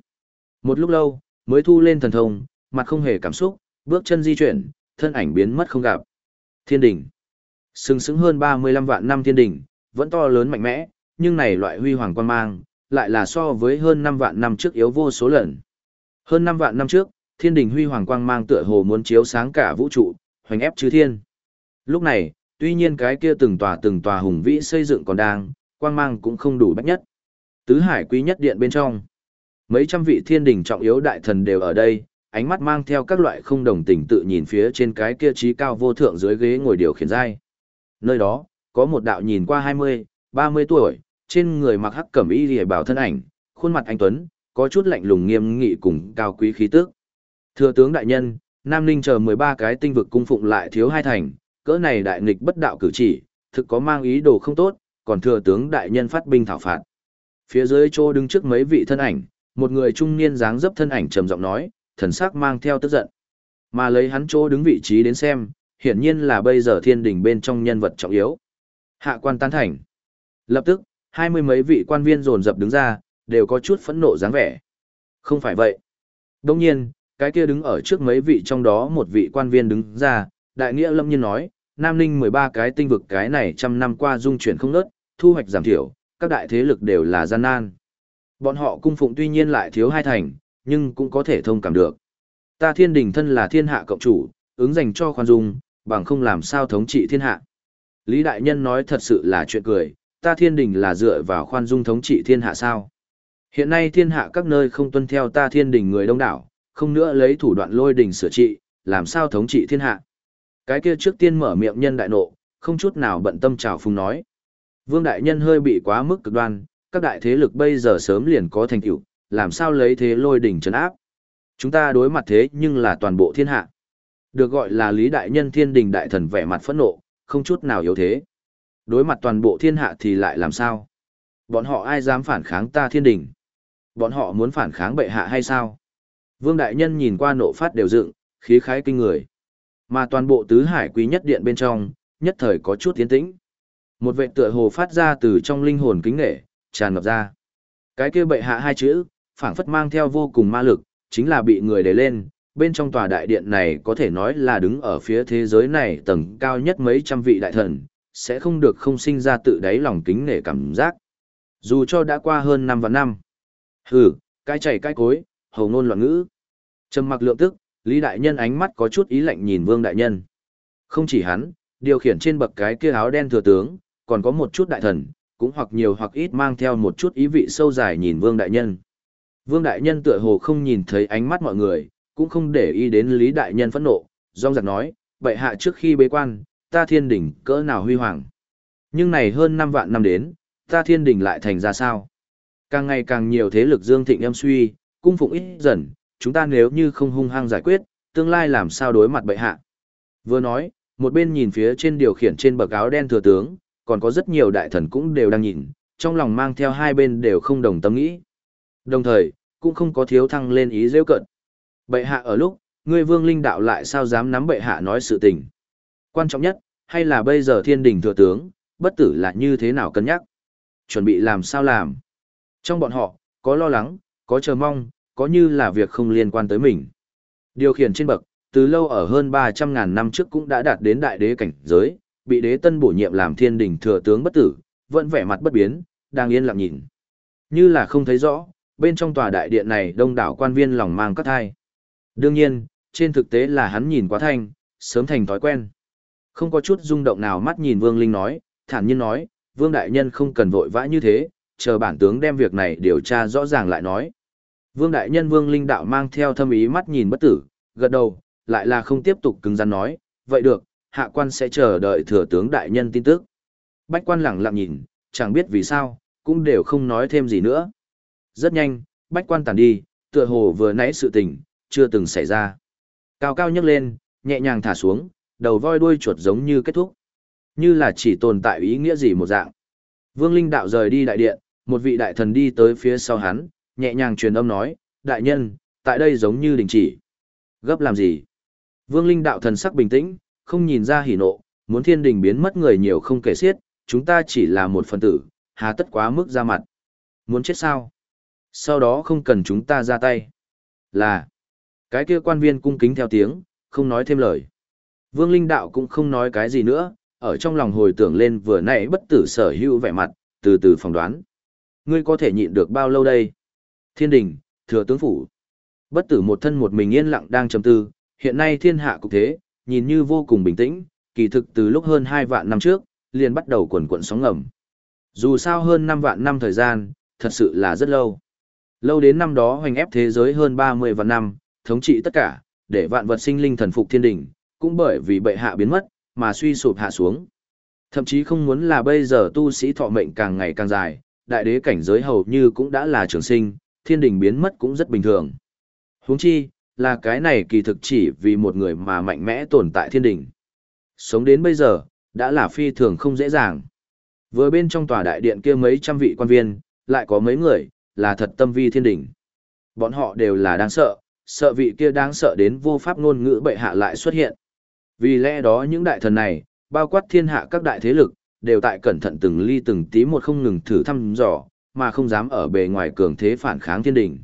Một lúc lâu, mới thu lên thần thông, mặt không hề cảm xúc, bước chân di chuyển, thân ảnh biến mất không gặp. Thiên đỉnh. Sừng sững hơn 35 vạn năm thiên đỉnh, vẫn to lớn mạnh mẽ, nhưng này loại huy hoàng quan mang, lại là so với hơn 5 vạn năm trước yếu vô số lần. Hơn 5 vạn năm trước, thiên đình huy hoàng quang mang tựa hồ muốn chiếu sáng cả vũ trụ, hoành ép chư thiên. Lúc này, tuy nhiên cái kia từng tòa từng tòa hùng vĩ xây dựng còn đang, quang mang cũng không đủ bách nhất. Tứ hải quý nhất điện bên trong. Mấy trăm vị thiên đình trọng yếu đại thần đều ở đây, ánh mắt mang theo các loại không đồng tình tự nhìn phía trên cái kia trí cao vô thượng dưới ghế ngồi điều khiển dai. Nơi đó, có một đạo nhìn qua 20, 30 tuổi, trên người mặc hắc cẩm y lìa bảo thân ảnh, khuôn mặt anh Tuấn, có chút lạnh lùng nghiêm nghị cùng cao quý khí tức. Thừa tướng đại nhân, Nam Ninh chờ 13 cái tinh vực cung phụng lại thiếu hai thành, cỡ này đại nghịch bất đạo cử chỉ, thực có mang ý đồ không tốt, còn thừa tướng đại nhân phát binh thảo phạt. Phía dưới chỗ đứng trước mấy vị thân ảnh, một người trung niên dáng dấp thân ảnh trầm giọng nói, thần sắc mang theo tức giận. Mà lấy hắn chỗ đứng vị trí đến xem, hiển nhiên là bây giờ thiên đình bên trong nhân vật trọng yếu. Hạ quan tán thành. Lập tức, hai mươi mấy vị quan viên dồn dập đứng ra, đều có chút phẫn nộ dáng vẻ. Không phải vậy. Đồng nhiên, cái kia đứng ở trước mấy vị trong đó một vị quan viên đứng ra, đại nghĩa lâm nhiên nói, Nam Ninh 13 cái tinh vực cái này trăm năm qua dung chuyển không nớt, thu hoạch giảm thiểu, các đại thế lực đều là gian nan. Bọn họ cung phụng tuy nhiên lại thiếu hai thành, nhưng cũng có thể thông cảm được. Ta thiên đình thân là thiên hạ cộng chủ, ứng dành cho khoan dung, bằng không làm sao thống trị thiên hạ. Lý Đại Nhân nói thật sự là chuyện cười, ta thiên đình là dựa vào khoan dung thống trị thiên hạ sao. Hiện nay thiên hạ các nơi không tuân theo ta thiên đình người đông đảo, không nữa lấy thủ đoạn lôi đình sửa trị, làm sao thống trị thiên hạ. Cái kia trước tiên mở miệng nhân đại nộ, không chút nào bận tâm trào phung nói. Vương đại nhân hơi bị quá mức cực đoan, các đại thế lực bây giờ sớm liền có thành tựu, làm sao lấy thế lôi đỉnh trấn áp. Chúng ta đối mặt thế nhưng là toàn bộ thiên hạ. Được gọi là lý đại nhân thiên đình đại thần vẻ mặt phẫn nộ, không chút nào yếu thế. Đối mặt toàn bộ thiên hạ thì lại làm sao? Bọn họ ai dám phản kháng ta thiên đình? Bọn họ muốn phản kháng bệ hạ hay sao? Vương Đại Nhân nhìn qua nộ phát đều dựng, khí khái kinh người. Mà toàn bộ tứ hải quý nhất điện bên trong, nhất thời có chút tiến tĩnh. Một vệ tựa hồ phát ra từ trong linh hồn kính nghệ, tràn ngập ra. Cái kia bệ hạ hai chữ, phảng phất mang theo vô cùng ma lực, chính là bị người đẩy lên. Bên trong tòa đại điện này có thể nói là đứng ở phía thế giới này tầng cao nhất mấy trăm vị đại thần, sẽ không được không sinh ra tự đáy lòng kính nể cảm giác. Dù cho đã qua hơn năm và năm. Hừ, cái chảy cái cối, hầu ngôn loạn ngữ. Trầm mặc lượng tức, Lý Đại Nhân ánh mắt có chút ý lạnh nhìn Vương Đại Nhân. Không chỉ hắn, điều khiển trên bậc cái kia áo đen thừa tướng, còn có một chút đại thần, cũng hoặc nhiều hoặc ít mang theo một chút ý vị sâu dài nhìn Vương Đại Nhân. Vương Đại Nhân tựa hồ không nhìn thấy ánh mắt mọi người, cũng không để ý đến Lý Đại Nhân phẫn nộ, rong giặc nói, bệ hạ trước khi bế quan, ta thiên đỉnh cỡ nào huy hoàng. Nhưng này hơn năm vạn năm đến, ta thiên đỉnh lại thành ra sao? Càng ngày càng nhiều thế lực dương thịnh em suy, cung phụng ít dần, chúng ta nếu như không hung hăng giải quyết, tương lai làm sao đối mặt bệ hạ. Vừa nói, một bên nhìn phía trên điều khiển trên bậc áo đen thừa tướng, còn có rất nhiều đại thần cũng đều đang nhìn, trong lòng mang theo hai bên đều không đồng tâm nghĩ. Đồng thời, cũng không có thiếu thăng lên ý rêu cận. Bệ hạ ở lúc, ngươi vương linh đạo lại sao dám nắm bệ hạ nói sự tình. Quan trọng nhất, hay là bây giờ thiên đình thừa tướng, bất tử là như thế nào cân nhắc. Chuẩn bị làm sao làm. Trong bọn họ, có lo lắng, có chờ mong, có như là việc không liên quan tới mình. Điều khiển trên bậc, từ lâu ở hơn 300.000 năm trước cũng đã đạt đến đại đế cảnh giới, bị đế tân bổ nhiệm làm thiên đình thừa tướng bất tử, vẫn vẻ mặt bất biến, đang yên lặng nhìn. Như là không thấy rõ, bên trong tòa đại điện này đông đảo quan viên lòng mang các thai. Đương nhiên, trên thực tế là hắn nhìn quá thanh, sớm thành thói quen. Không có chút rung động nào mắt nhìn Vương Linh nói, thản nhiên nói, Vương Đại Nhân không cần vội vã như thế, chờ bản tướng đem việc này điều tra rõ ràng lại nói. Vương Đại Nhân Vương Linh Đạo mang theo thâm ý mắt nhìn bất tử, gật đầu, lại là không tiếp tục cứng rắn nói, vậy được, hạ quan sẽ chờ đợi thừa tướng Đại Nhân tin tức. Bách quan lẳng lặng nhìn, chẳng biết vì sao, cũng đều không nói thêm gì nữa. Rất nhanh, bách quan tàn đi, tựa hồ vừa nãy sự tình, chưa từng xảy ra. Cao cao nhấc lên, nhẹ nhàng thả xuống, đầu voi đuôi chuột giống như kết thúc. Như là chỉ tồn tại ý nghĩa gì một dạng. Vương Linh đạo rời đi đại điện, một vị đại thần đi tới phía sau hắn, nhẹ nhàng truyền âm nói, đại nhân, tại đây giống như đình chỉ. Gấp làm gì? Vương Linh đạo thần sắc bình tĩnh, không nhìn ra hỉ nộ, muốn thiên đình biến mất người nhiều không kể xiết, chúng ta chỉ là một phần tử, hà tất quá mức ra mặt. Muốn chết sao? Sau đó không cần chúng ta ra tay. Là, cái kia quan viên cung kính theo tiếng, không nói thêm lời. Vương Linh Đạo cũng không nói cái gì nữa, ở trong lòng hồi tưởng lên vừa nãy bất tử sở hữu vẻ mặt, từ từ phỏng đoán. Ngươi có thể nhịn được bao lâu đây? Thiên đình, thừa tướng phủ. Bất tử một thân một mình yên lặng đang trầm tư, hiện nay thiên hạ cục thế, nhìn như vô cùng bình tĩnh, kỳ thực từ lúc hơn 2 vạn năm trước, liền bắt đầu quần quận sóng ngầm. Dù sao hơn 5 vạn năm thời gian, thật sự là rất lâu. Lâu đến năm đó hoành ép thế giới hơn 30 vạn năm, thống trị tất cả, để vạn vật sinh linh thần phục thiên đỉnh, cũng bởi vì bệ hạ biến mất, mà suy sụp hạ xuống. Thậm chí không muốn là bây giờ tu sĩ thọ mệnh càng ngày càng dài, đại đế cảnh giới hầu như cũng đã là trường sinh, thiên đình biến mất cũng rất bình thường. Huống chi, là cái này kỳ thực chỉ vì một người mà mạnh mẽ tồn tại thiên đình Sống đến bây giờ, đã là phi thường không dễ dàng. Vừa bên trong tòa đại điện kia mấy trăm vị quan viên, lại có mấy người, là thật tâm vi thiên đình Bọn họ đều là đáng sợ, sợ vị kia đáng sợ đến vô pháp ngôn ngữ bệ hạ lại xuất hiện. Vì lẽ đó những đại thần này, bao quát thiên hạ các đại thế lực, đều tại cẩn thận từng ly từng tí một không ngừng thử thăm dò, mà không dám ở bề ngoài cường thế phản kháng thiên đình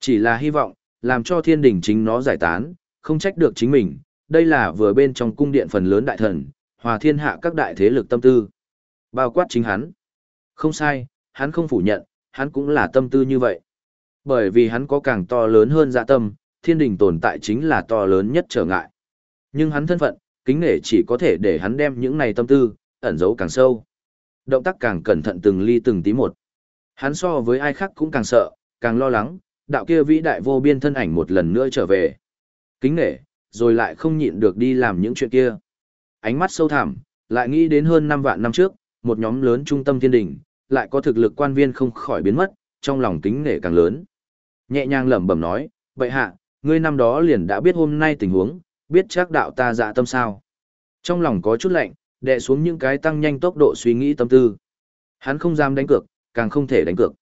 Chỉ là hy vọng, làm cho thiên đình chính nó giải tán, không trách được chính mình, đây là vừa bên trong cung điện phần lớn đại thần, hòa thiên hạ các đại thế lực tâm tư. Bao quát chính hắn. Không sai, hắn không phủ nhận, hắn cũng là tâm tư như vậy. Bởi vì hắn có càng to lớn hơn dạ tâm, thiên đình tồn tại chính là to lớn nhất trở ngại. Nhưng hắn thân phận, kính nể chỉ có thể để hắn đem những này tâm tư, ẩn giấu càng sâu. Động tác càng cẩn thận từng ly từng tí một. Hắn so với ai khác cũng càng sợ, càng lo lắng, đạo kia vĩ đại vô biên thân ảnh một lần nữa trở về. Kính nể, rồi lại không nhịn được đi làm những chuyện kia. Ánh mắt sâu thẳm, lại nghĩ đến hơn 5 vạn năm trước, một nhóm lớn trung tâm thiên đình, lại có thực lực quan viên không khỏi biến mất, trong lòng kính nể càng lớn. Nhẹ nhàng lẩm bẩm nói, vậy hạ, ngươi năm đó liền đã biết hôm nay tình huống, biết chắc đạo ta dạ tâm sao. Trong lòng có chút lạnh, đè xuống những cái tăng nhanh tốc độ suy nghĩ tâm tư. Hắn không dám đánh cược, càng không thể đánh cược.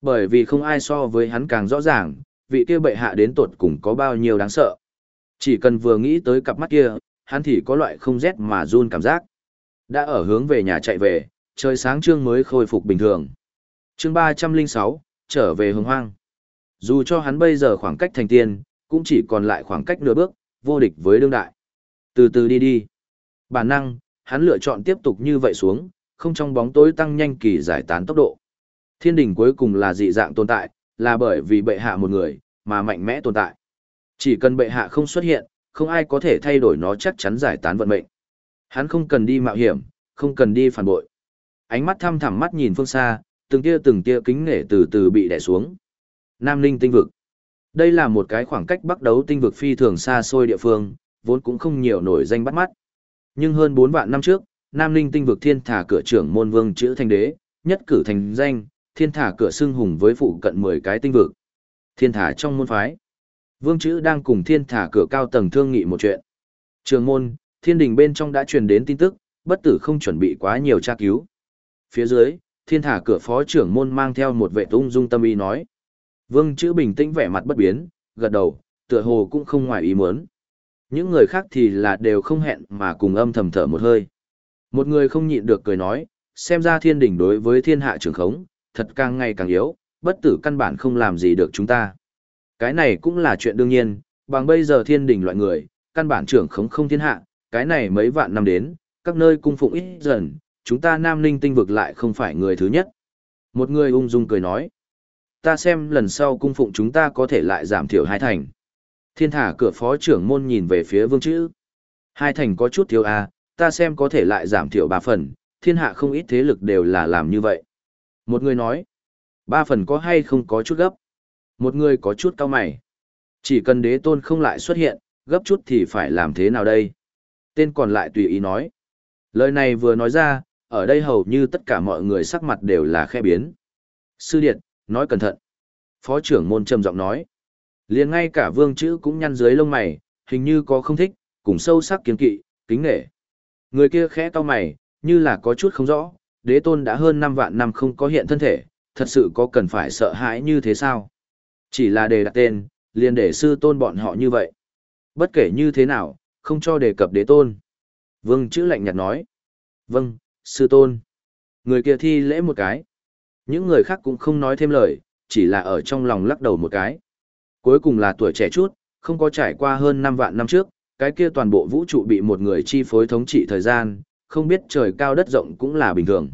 Bởi vì không ai so với hắn càng rõ ràng, vị kia bệ hạ đến tột cùng có bao nhiêu đáng sợ. Chỉ cần vừa nghĩ tới cặp mắt kia, hắn thì có loại không rét mà run cảm giác. Đã ở hướng về nhà chạy về, trời sáng trương mới khôi phục bình thường. chương 306, trở về hướng hoang. Dù cho hắn bây giờ khoảng cách thành tiên, cũng chỉ còn lại khoảng cách nửa bước, vô địch với đương đại. Từ từ đi đi. Bản năng, hắn lựa chọn tiếp tục như vậy xuống, không trong bóng tối tăng nhanh kỳ giải tán tốc độ. Thiên đình cuối cùng là dị dạng tồn tại, là bởi vì bệ hạ một người, mà mạnh mẽ tồn tại. Chỉ cần bệ hạ không xuất hiện, không ai có thể thay đổi nó chắc chắn giải tán vận mệnh. Hắn không cần đi mạo hiểm, không cần đi phản bội. Ánh mắt thăm thẳm mắt nhìn phương xa, từng tia từng tia kính nể từ từ bị đè xuống. Nam Linh tinh vực. Đây là một cái khoảng cách bắt đấu tinh vực phi thường xa xôi địa phương, vốn cũng không nhiều nổi danh bắt mắt. Nhưng hơn 4 vạn năm trước, Nam Linh tinh vực thiên thả cửa trưởng môn vương chữ thành đế, nhất cử thành danh, thiên thả cửa xưng hùng với phụ cận 10 cái tinh vực. Thiên thả trong môn phái. Vương chữ đang cùng thiên thả cửa cao tầng thương nghị một chuyện. Trường môn, thiên đình bên trong đã truyền đến tin tức, bất tử không chuẩn bị quá nhiều tra cứu. Phía dưới, thiên thả cửa phó trưởng môn mang theo một vệ tung dung tâm ý nói. Vương chữ bình tĩnh vẻ mặt bất biến, gật đầu, tựa hồ cũng không ngoài ý muốn. Những người khác thì là đều không hẹn mà cùng âm thầm thở một hơi. Một người không nhịn được cười nói, xem ra thiên đỉnh đối với thiên hạ trường khống, thật càng ngày càng yếu, bất tử căn bản không làm gì được chúng ta. Cái này cũng là chuyện đương nhiên, bằng bây giờ thiên đỉnh loại người, căn bản trưởng khống không thiên hạ, cái này mấy vạn năm đến, các nơi cung phụng ít dần, chúng ta nam ninh tinh vực lại không phải người thứ nhất. Một người ung dung cười nói, ta xem lần sau cung phụng chúng ta có thể lại giảm thiểu hai thành. Thiên thả cửa phó trưởng môn nhìn về phía vương chữ. Hai thành có chút thiếu à, ta xem có thể lại giảm thiểu ba phần, thiên hạ không ít thế lực đều là làm như vậy. Một người nói, ba phần có hay không có chút gấp. Một người có chút cao mày. Chỉ cần đế tôn không lại xuất hiện, gấp chút thì phải làm thế nào đây? Tên còn lại tùy ý nói. Lời này vừa nói ra, ở đây hầu như tất cả mọi người sắc mặt đều là khe biến. Sư điệt nói cẩn thận. Phó trưởng môn trầm giọng nói. liền ngay cả vương chữ cũng nhăn dưới lông mày, hình như có không thích, cùng sâu sắc kiến kỵ, kính nghệ. Người kia khẽ to mày, như là có chút không rõ, đế tôn đã hơn 5 vạn năm không có hiện thân thể, thật sự có cần phải sợ hãi như thế sao? Chỉ là đề đặt tên, liền để sư tôn bọn họ như vậy. Bất kể như thế nào, không cho đề cập đế tôn. Vương chữ lạnh nhạt nói. Vâng, sư tôn. Người kia thi lễ một cái. Những người khác cũng không nói thêm lời, chỉ là ở trong lòng lắc đầu một cái. Cuối cùng là tuổi trẻ chút, không có trải qua hơn 5 vạn năm trước, cái kia toàn bộ vũ trụ bị một người chi phối thống trị thời gian, không biết trời cao đất rộng cũng là bình thường.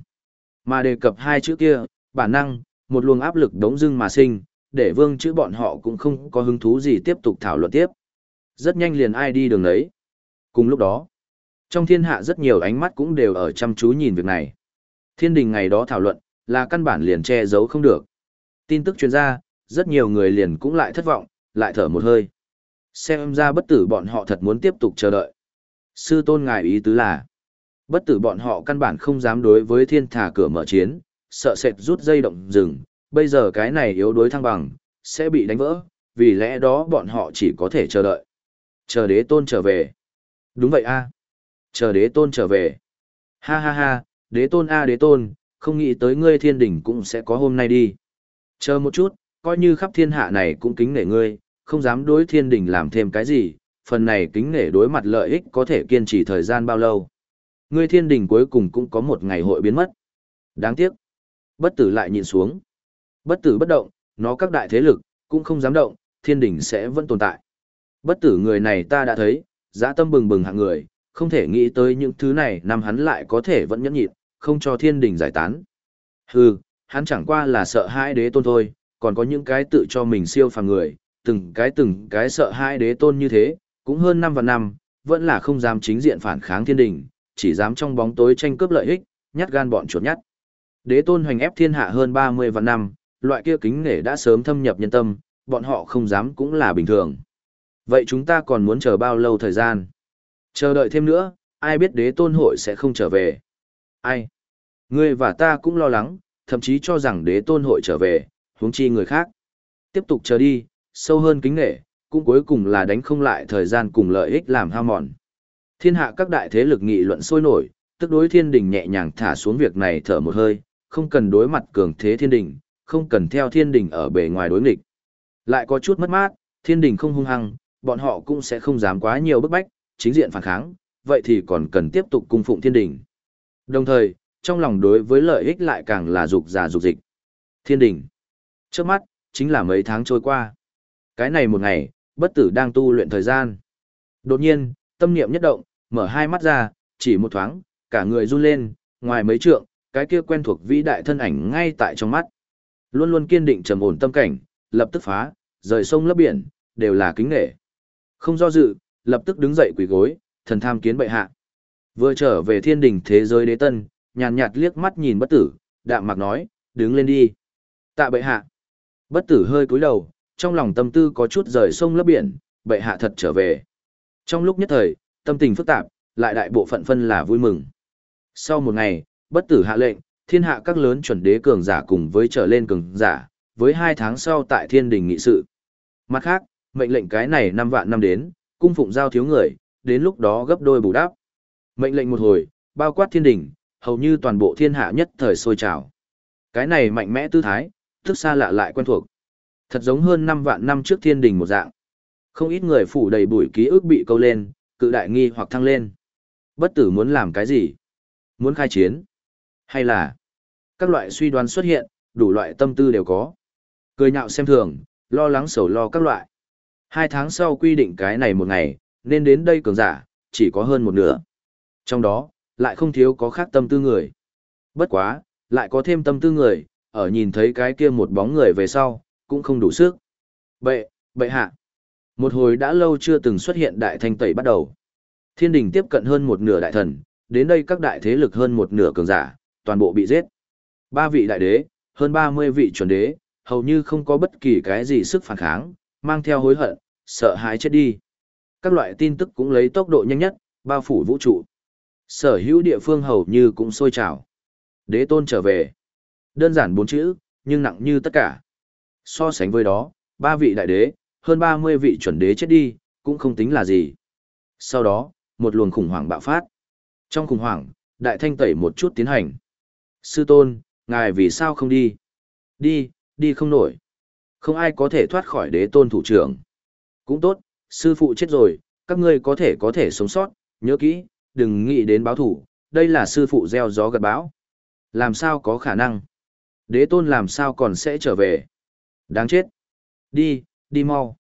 Mà đề cập hai chữ kia, bản năng, một luồng áp lực đống dưng mà sinh, để vương chữ bọn họ cũng không có hứng thú gì tiếp tục thảo luận tiếp. Rất nhanh liền ai đi đường đấy. Cùng lúc đó, trong thiên hạ rất nhiều ánh mắt cũng đều ở chăm chú nhìn việc này. Thiên đình ngày đó thảo luận, là căn bản liền che giấu không được. Tin tức truyền ra, rất nhiều người liền cũng lại thất vọng, lại thở một hơi. Xem ra bất tử bọn họ thật muốn tiếp tục chờ đợi. Sư tôn ngài ý tứ là, bất tử bọn họ căn bản không dám đối với thiên thả cửa mở chiến, sợ sệt rút dây động rừng, bây giờ cái này yếu đối thăng bằng, sẽ bị đánh vỡ, vì lẽ đó bọn họ chỉ có thể chờ đợi. Chờ đế tôn trở về. Đúng vậy a Chờ đế tôn trở về. Ha ha ha, đế tôn a đế tôn, không nghĩ tới ngươi thiên đỉnh cũng sẽ có hôm nay đi. Chờ một chút, coi như khắp thiên hạ này cũng kính nể ngươi, không dám đối thiên đình làm thêm cái gì, phần này kính nể đối mặt lợi ích có thể kiên trì thời gian bao lâu. Ngươi thiên đình cuối cùng cũng có một ngày hội biến mất. Đáng tiếc. Bất tử lại nhìn xuống. Bất tử bất động, nó các đại thế lực, cũng không dám động, thiên đình sẽ vẫn tồn tại. Bất tử người này ta đã thấy, giã tâm bừng bừng hạng người, không thể nghĩ tới những thứ này năm hắn lại có thể vẫn nhẫn nhịn, không cho thiên đình giải tán. Hừ, hắn chẳng qua là sợ hãi đế tôn thôi, còn có những cái tự cho mình siêu phàm người, từng cái từng cái sợ hãi đế tôn như thế, cũng hơn năm và năm, vẫn là không dám chính diện phản kháng thiên đình, chỉ dám trong bóng tối tranh cướp lợi ích, nhát gan bọn chuột nhát. Đế tôn hoành ép thiên hạ hơn 30 vạn năm, loại kia kính nể đã sớm thâm nhập nhân tâm, bọn họ không dám cũng là bình thường. Vậy chúng ta còn muốn chờ bao lâu thời gian? Chờ đợi thêm nữa, ai biết đế tôn hội sẽ không trở về? Ai? Ngươi và ta cũng lo lắng, thậm chí cho rằng đế tôn hội trở về, huống chi người khác. Tiếp tục chờ đi, sâu hơn kính nể, cũng cuối cùng là đánh không lại thời gian cùng lợi ích làm hao mòn. Thiên hạ các đại thế lực nghị luận sôi nổi, tức đối thiên đình nhẹ nhàng thả xuống việc này thở một hơi, không cần đối mặt cường thế thiên đình, không cần theo thiên đình ở bề ngoài đối nghịch. Lại có chút mất mát, thiên đình không hung hăng, bọn họ cũng sẽ không dám quá nhiều bức bách, chính diện phản kháng, vậy thì còn cần tiếp tục cung phụng thiên đình. Đồng thời, trong lòng đối với lợi ích lại càng là dục giả dục dịch. Thiên đình. Trước mắt, chính là mấy tháng trôi qua. Cái này một ngày, bất tử đang tu luyện thời gian. Đột nhiên, tâm niệm nhất động, mở hai mắt ra, chỉ một thoáng, cả người run lên, ngoài mấy trượng, cái kia quen thuộc vĩ đại thân ảnh ngay tại trong mắt. Luôn luôn kiên định trầm ổn tâm cảnh, lập tức phá, rời sông lấp biển, đều là kính nghệ. Không do dự, lập tức đứng dậy quỳ gối, thần tham kiến bệ hạ. Vừa trở về thiên đình thế giới đế tân, nhàn nhạt liếc mắt nhìn bất tử, đạm mạc nói, đứng lên đi. Tạ bệ hạ. Bất tử hơi cúi đầu, trong lòng tâm tư có chút rời sông lấp biển, bệ hạ thật trở về. Trong lúc nhất thời, tâm tình phức tạp, lại đại bộ phận phân là vui mừng. Sau một ngày, bất tử hạ lệnh, thiên hạ các lớn chuẩn đế cường giả cùng với trở lên cường giả, với hai tháng sau tại thiên đình nghị sự. Mặt khác, mệnh lệnh cái này năm vạn năm đến, cung phụng giao thiếu người, đến lúc đó gấp đôi bù đắp. Mệnh lệnh một hồi, bao quát thiên đình, hầu như toàn bộ thiên hạ nhất thời sôi trào. Cái này mạnh mẽ tư thái, thức xa lạ lại quen thuộc. Thật giống hơn 5 vạn năm trước thiên đình một dạng. Không ít người phủ đầy bụi ký ức bị câu lên, cự đại nghi hoặc thăng lên. Bất tử muốn làm cái gì? Muốn khai chiến? Hay là các loại suy đoán xuất hiện, đủ loại tâm tư đều có. Cười nhạo xem thường, lo lắng sầu lo các loại. Hai tháng sau quy định cái này một ngày, nên đến đây cường giả, chỉ có hơn một nửa. Trong đó, lại không thiếu có khác tâm tư người. Bất quá, lại có thêm tâm tư người, ở nhìn thấy cái kia một bóng người về sau, cũng không đủ sức. Bệ, bệ hạ. Một hồi đã lâu chưa từng xuất hiện đại thanh tẩy bắt đầu. Thiên đình tiếp cận hơn một nửa đại thần, đến đây các đại thế lực hơn một nửa cường giả, toàn bộ bị giết. Ba vị đại đế, hơn 30 vị chuẩn đế, hầu như không có bất kỳ cái gì sức phản kháng, mang theo hối hận, sợ hãi chết đi. Các loại tin tức cũng lấy tốc độ nhanh nhất, bao phủ vũ trụ. Sở hữu địa phương hầu như cũng sôi trào. Đế tôn trở về. Đơn giản bốn chữ, nhưng nặng như tất cả. So sánh với đó, ba vị đại đế, hơn 30 vị chuẩn đế chết đi, cũng không tính là gì. Sau đó, một luồng khủng hoảng bạo phát. Trong khủng hoảng, đại thanh tẩy một chút tiến hành. Sư tôn, ngài vì sao không đi? Đi, đi không nổi. Không ai có thể thoát khỏi đế tôn thủ trưởng. Cũng tốt, sư phụ chết rồi, các ngươi có thể có thể sống sót, nhớ kỹ, đừng nghĩ đến báo thủ, đây là sư phụ gieo gió gặt bão. Làm sao có khả năng? Đế tôn làm sao còn sẽ trở về? Đáng chết. Đi, đi mau.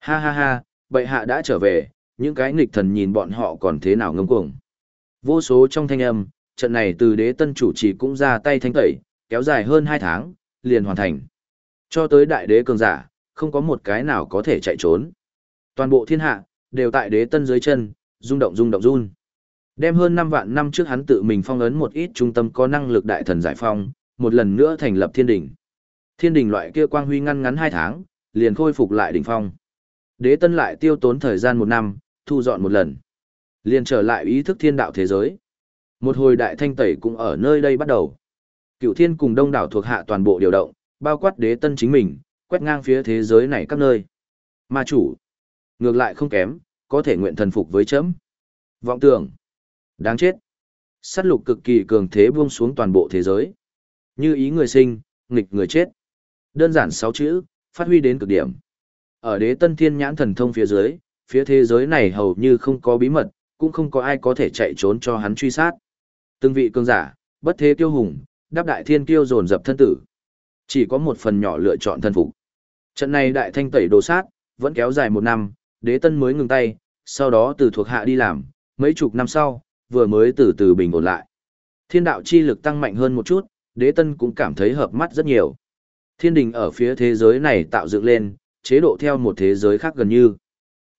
Ha ha ha, bệ hạ đã trở về, những cái nghịch thần nhìn bọn họ còn thế nào ngâm cuồng. Vô số trong thanh âm, trận này từ đế tân chủ trì cũng ra tay thanh tẩy, kéo dài hơn 2 tháng, liền hoàn thành. Cho tới đại đế cường giả, không có một cái nào có thể chạy trốn. Toàn bộ thiên hạ, đều tại đế tân dưới chân, rung động rung động run. Đem hơn 5 vạn năm trước hắn tự mình phong ấn một ít trung tâm có năng lực đại thần giải phong, một lần nữa thành lập thiên đỉnh. Thiên đỉnh loại kia quang huy ngăn ngắn 2 tháng, liền khôi phục lại đỉnh phong. Đế tân lại tiêu tốn thời gian một năm, thu dọn một lần. Liền trở lại ý thức thiên đạo thế giới. Một hồi đại thanh tẩy cũng ở nơi đây bắt đầu. Cựu thiên cùng đông đảo thuộc hạ toàn bộ điều động, bao quát đế tân chính mình, quét ngang phía thế giới này các nơi. Ma chủ, ngược lại không kém, có thể nguyện thần phục với chấm. Vọng tưởng, đáng chết. Sát lục cực kỳ cường thế buông xuống toàn bộ thế giới. Như ý người sinh, nghịch người chết. Đơn giản sáu chữ, phát huy đến cực điểm. Ở đế tân thiên nhãn thần thông phía dưới, phía thế giới này hầu như không có bí mật, cũng không có ai có thể chạy trốn cho hắn truy sát. Từng vị cường giả, bất thế tiêu hùng, đáp đại thiên kiêu dồn dập thân tử. Chỉ có một phần nhỏ lựa chọn thân phục. Trận này đại thanh tẩy đồ sát, vẫn kéo dài một năm, đế tân mới ngừng tay, sau đó từ thuộc hạ đi làm, mấy chục năm sau, vừa mới từ từ bình ổn lại. Thiên đạo chi lực tăng mạnh hơn một chút, đế tân cũng cảm thấy hợp mắt rất nhiều. Thiên đình ở phía thế giới này tạo dựng lên, chế độ theo một thế giới khác gần như.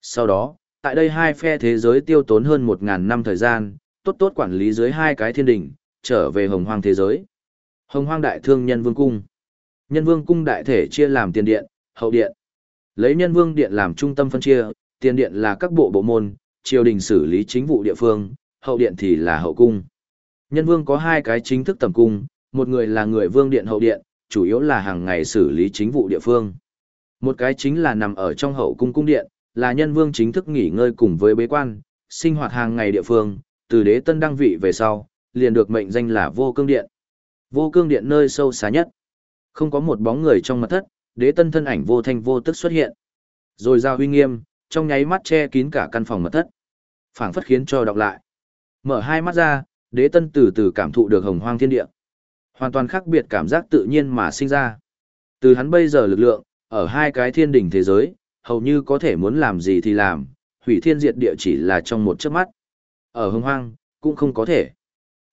Sau đó, tại đây hai phe thế giới tiêu tốn hơn một ngàn năm thời gian, tốt tốt quản lý dưới hai cái thiên đình, trở về hồng hoang thế giới. Hồng hoang đại thương nhân vương cung. Nhân vương cung đại thể chia làm tiền điện, hậu điện. Lấy nhân vương điện làm trung tâm phân chia, tiền điện là các bộ bộ môn, triều đình xử lý chính vụ địa phương, hậu điện thì là hậu cung. Nhân vương có hai cái chính thức tầm cung, một người là người vương điện hậu điện, chủ yếu là hàng ngày xử lý chính vụ địa phương. Một cái chính là nằm ở trong hậu cung cung điện, là nhân vương chính thức nghỉ ngơi cùng với bế quan, sinh hoạt hàng ngày địa phương, từ đế tân đăng vị về sau, liền được mệnh danh là vô cương điện. Vô cương điện nơi sâu xa nhất. Không có một bóng người trong mật thất, đế tân thân ảnh vô thanh vô tức xuất hiện. Rồi ra huy nghiêm, trong nháy mắt che kín cả căn phòng mật thất. phảng phất khiến cho đọc lại. Mở hai mắt ra, đế tân từ từ cảm thụ được hồng hoang thiên địa. Hoàn toàn khác biệt cảm giác tự nhiên mà sinh ra. Từ hắn bây giờ lực lượng, ở hai cái thiên đỉnh thế giới, hầu như có thể muốn làm gì thì làm, hủy thiên diệt địa chỉ là trong một chớp mắt. Ở hồng hoang, cũng không có thể.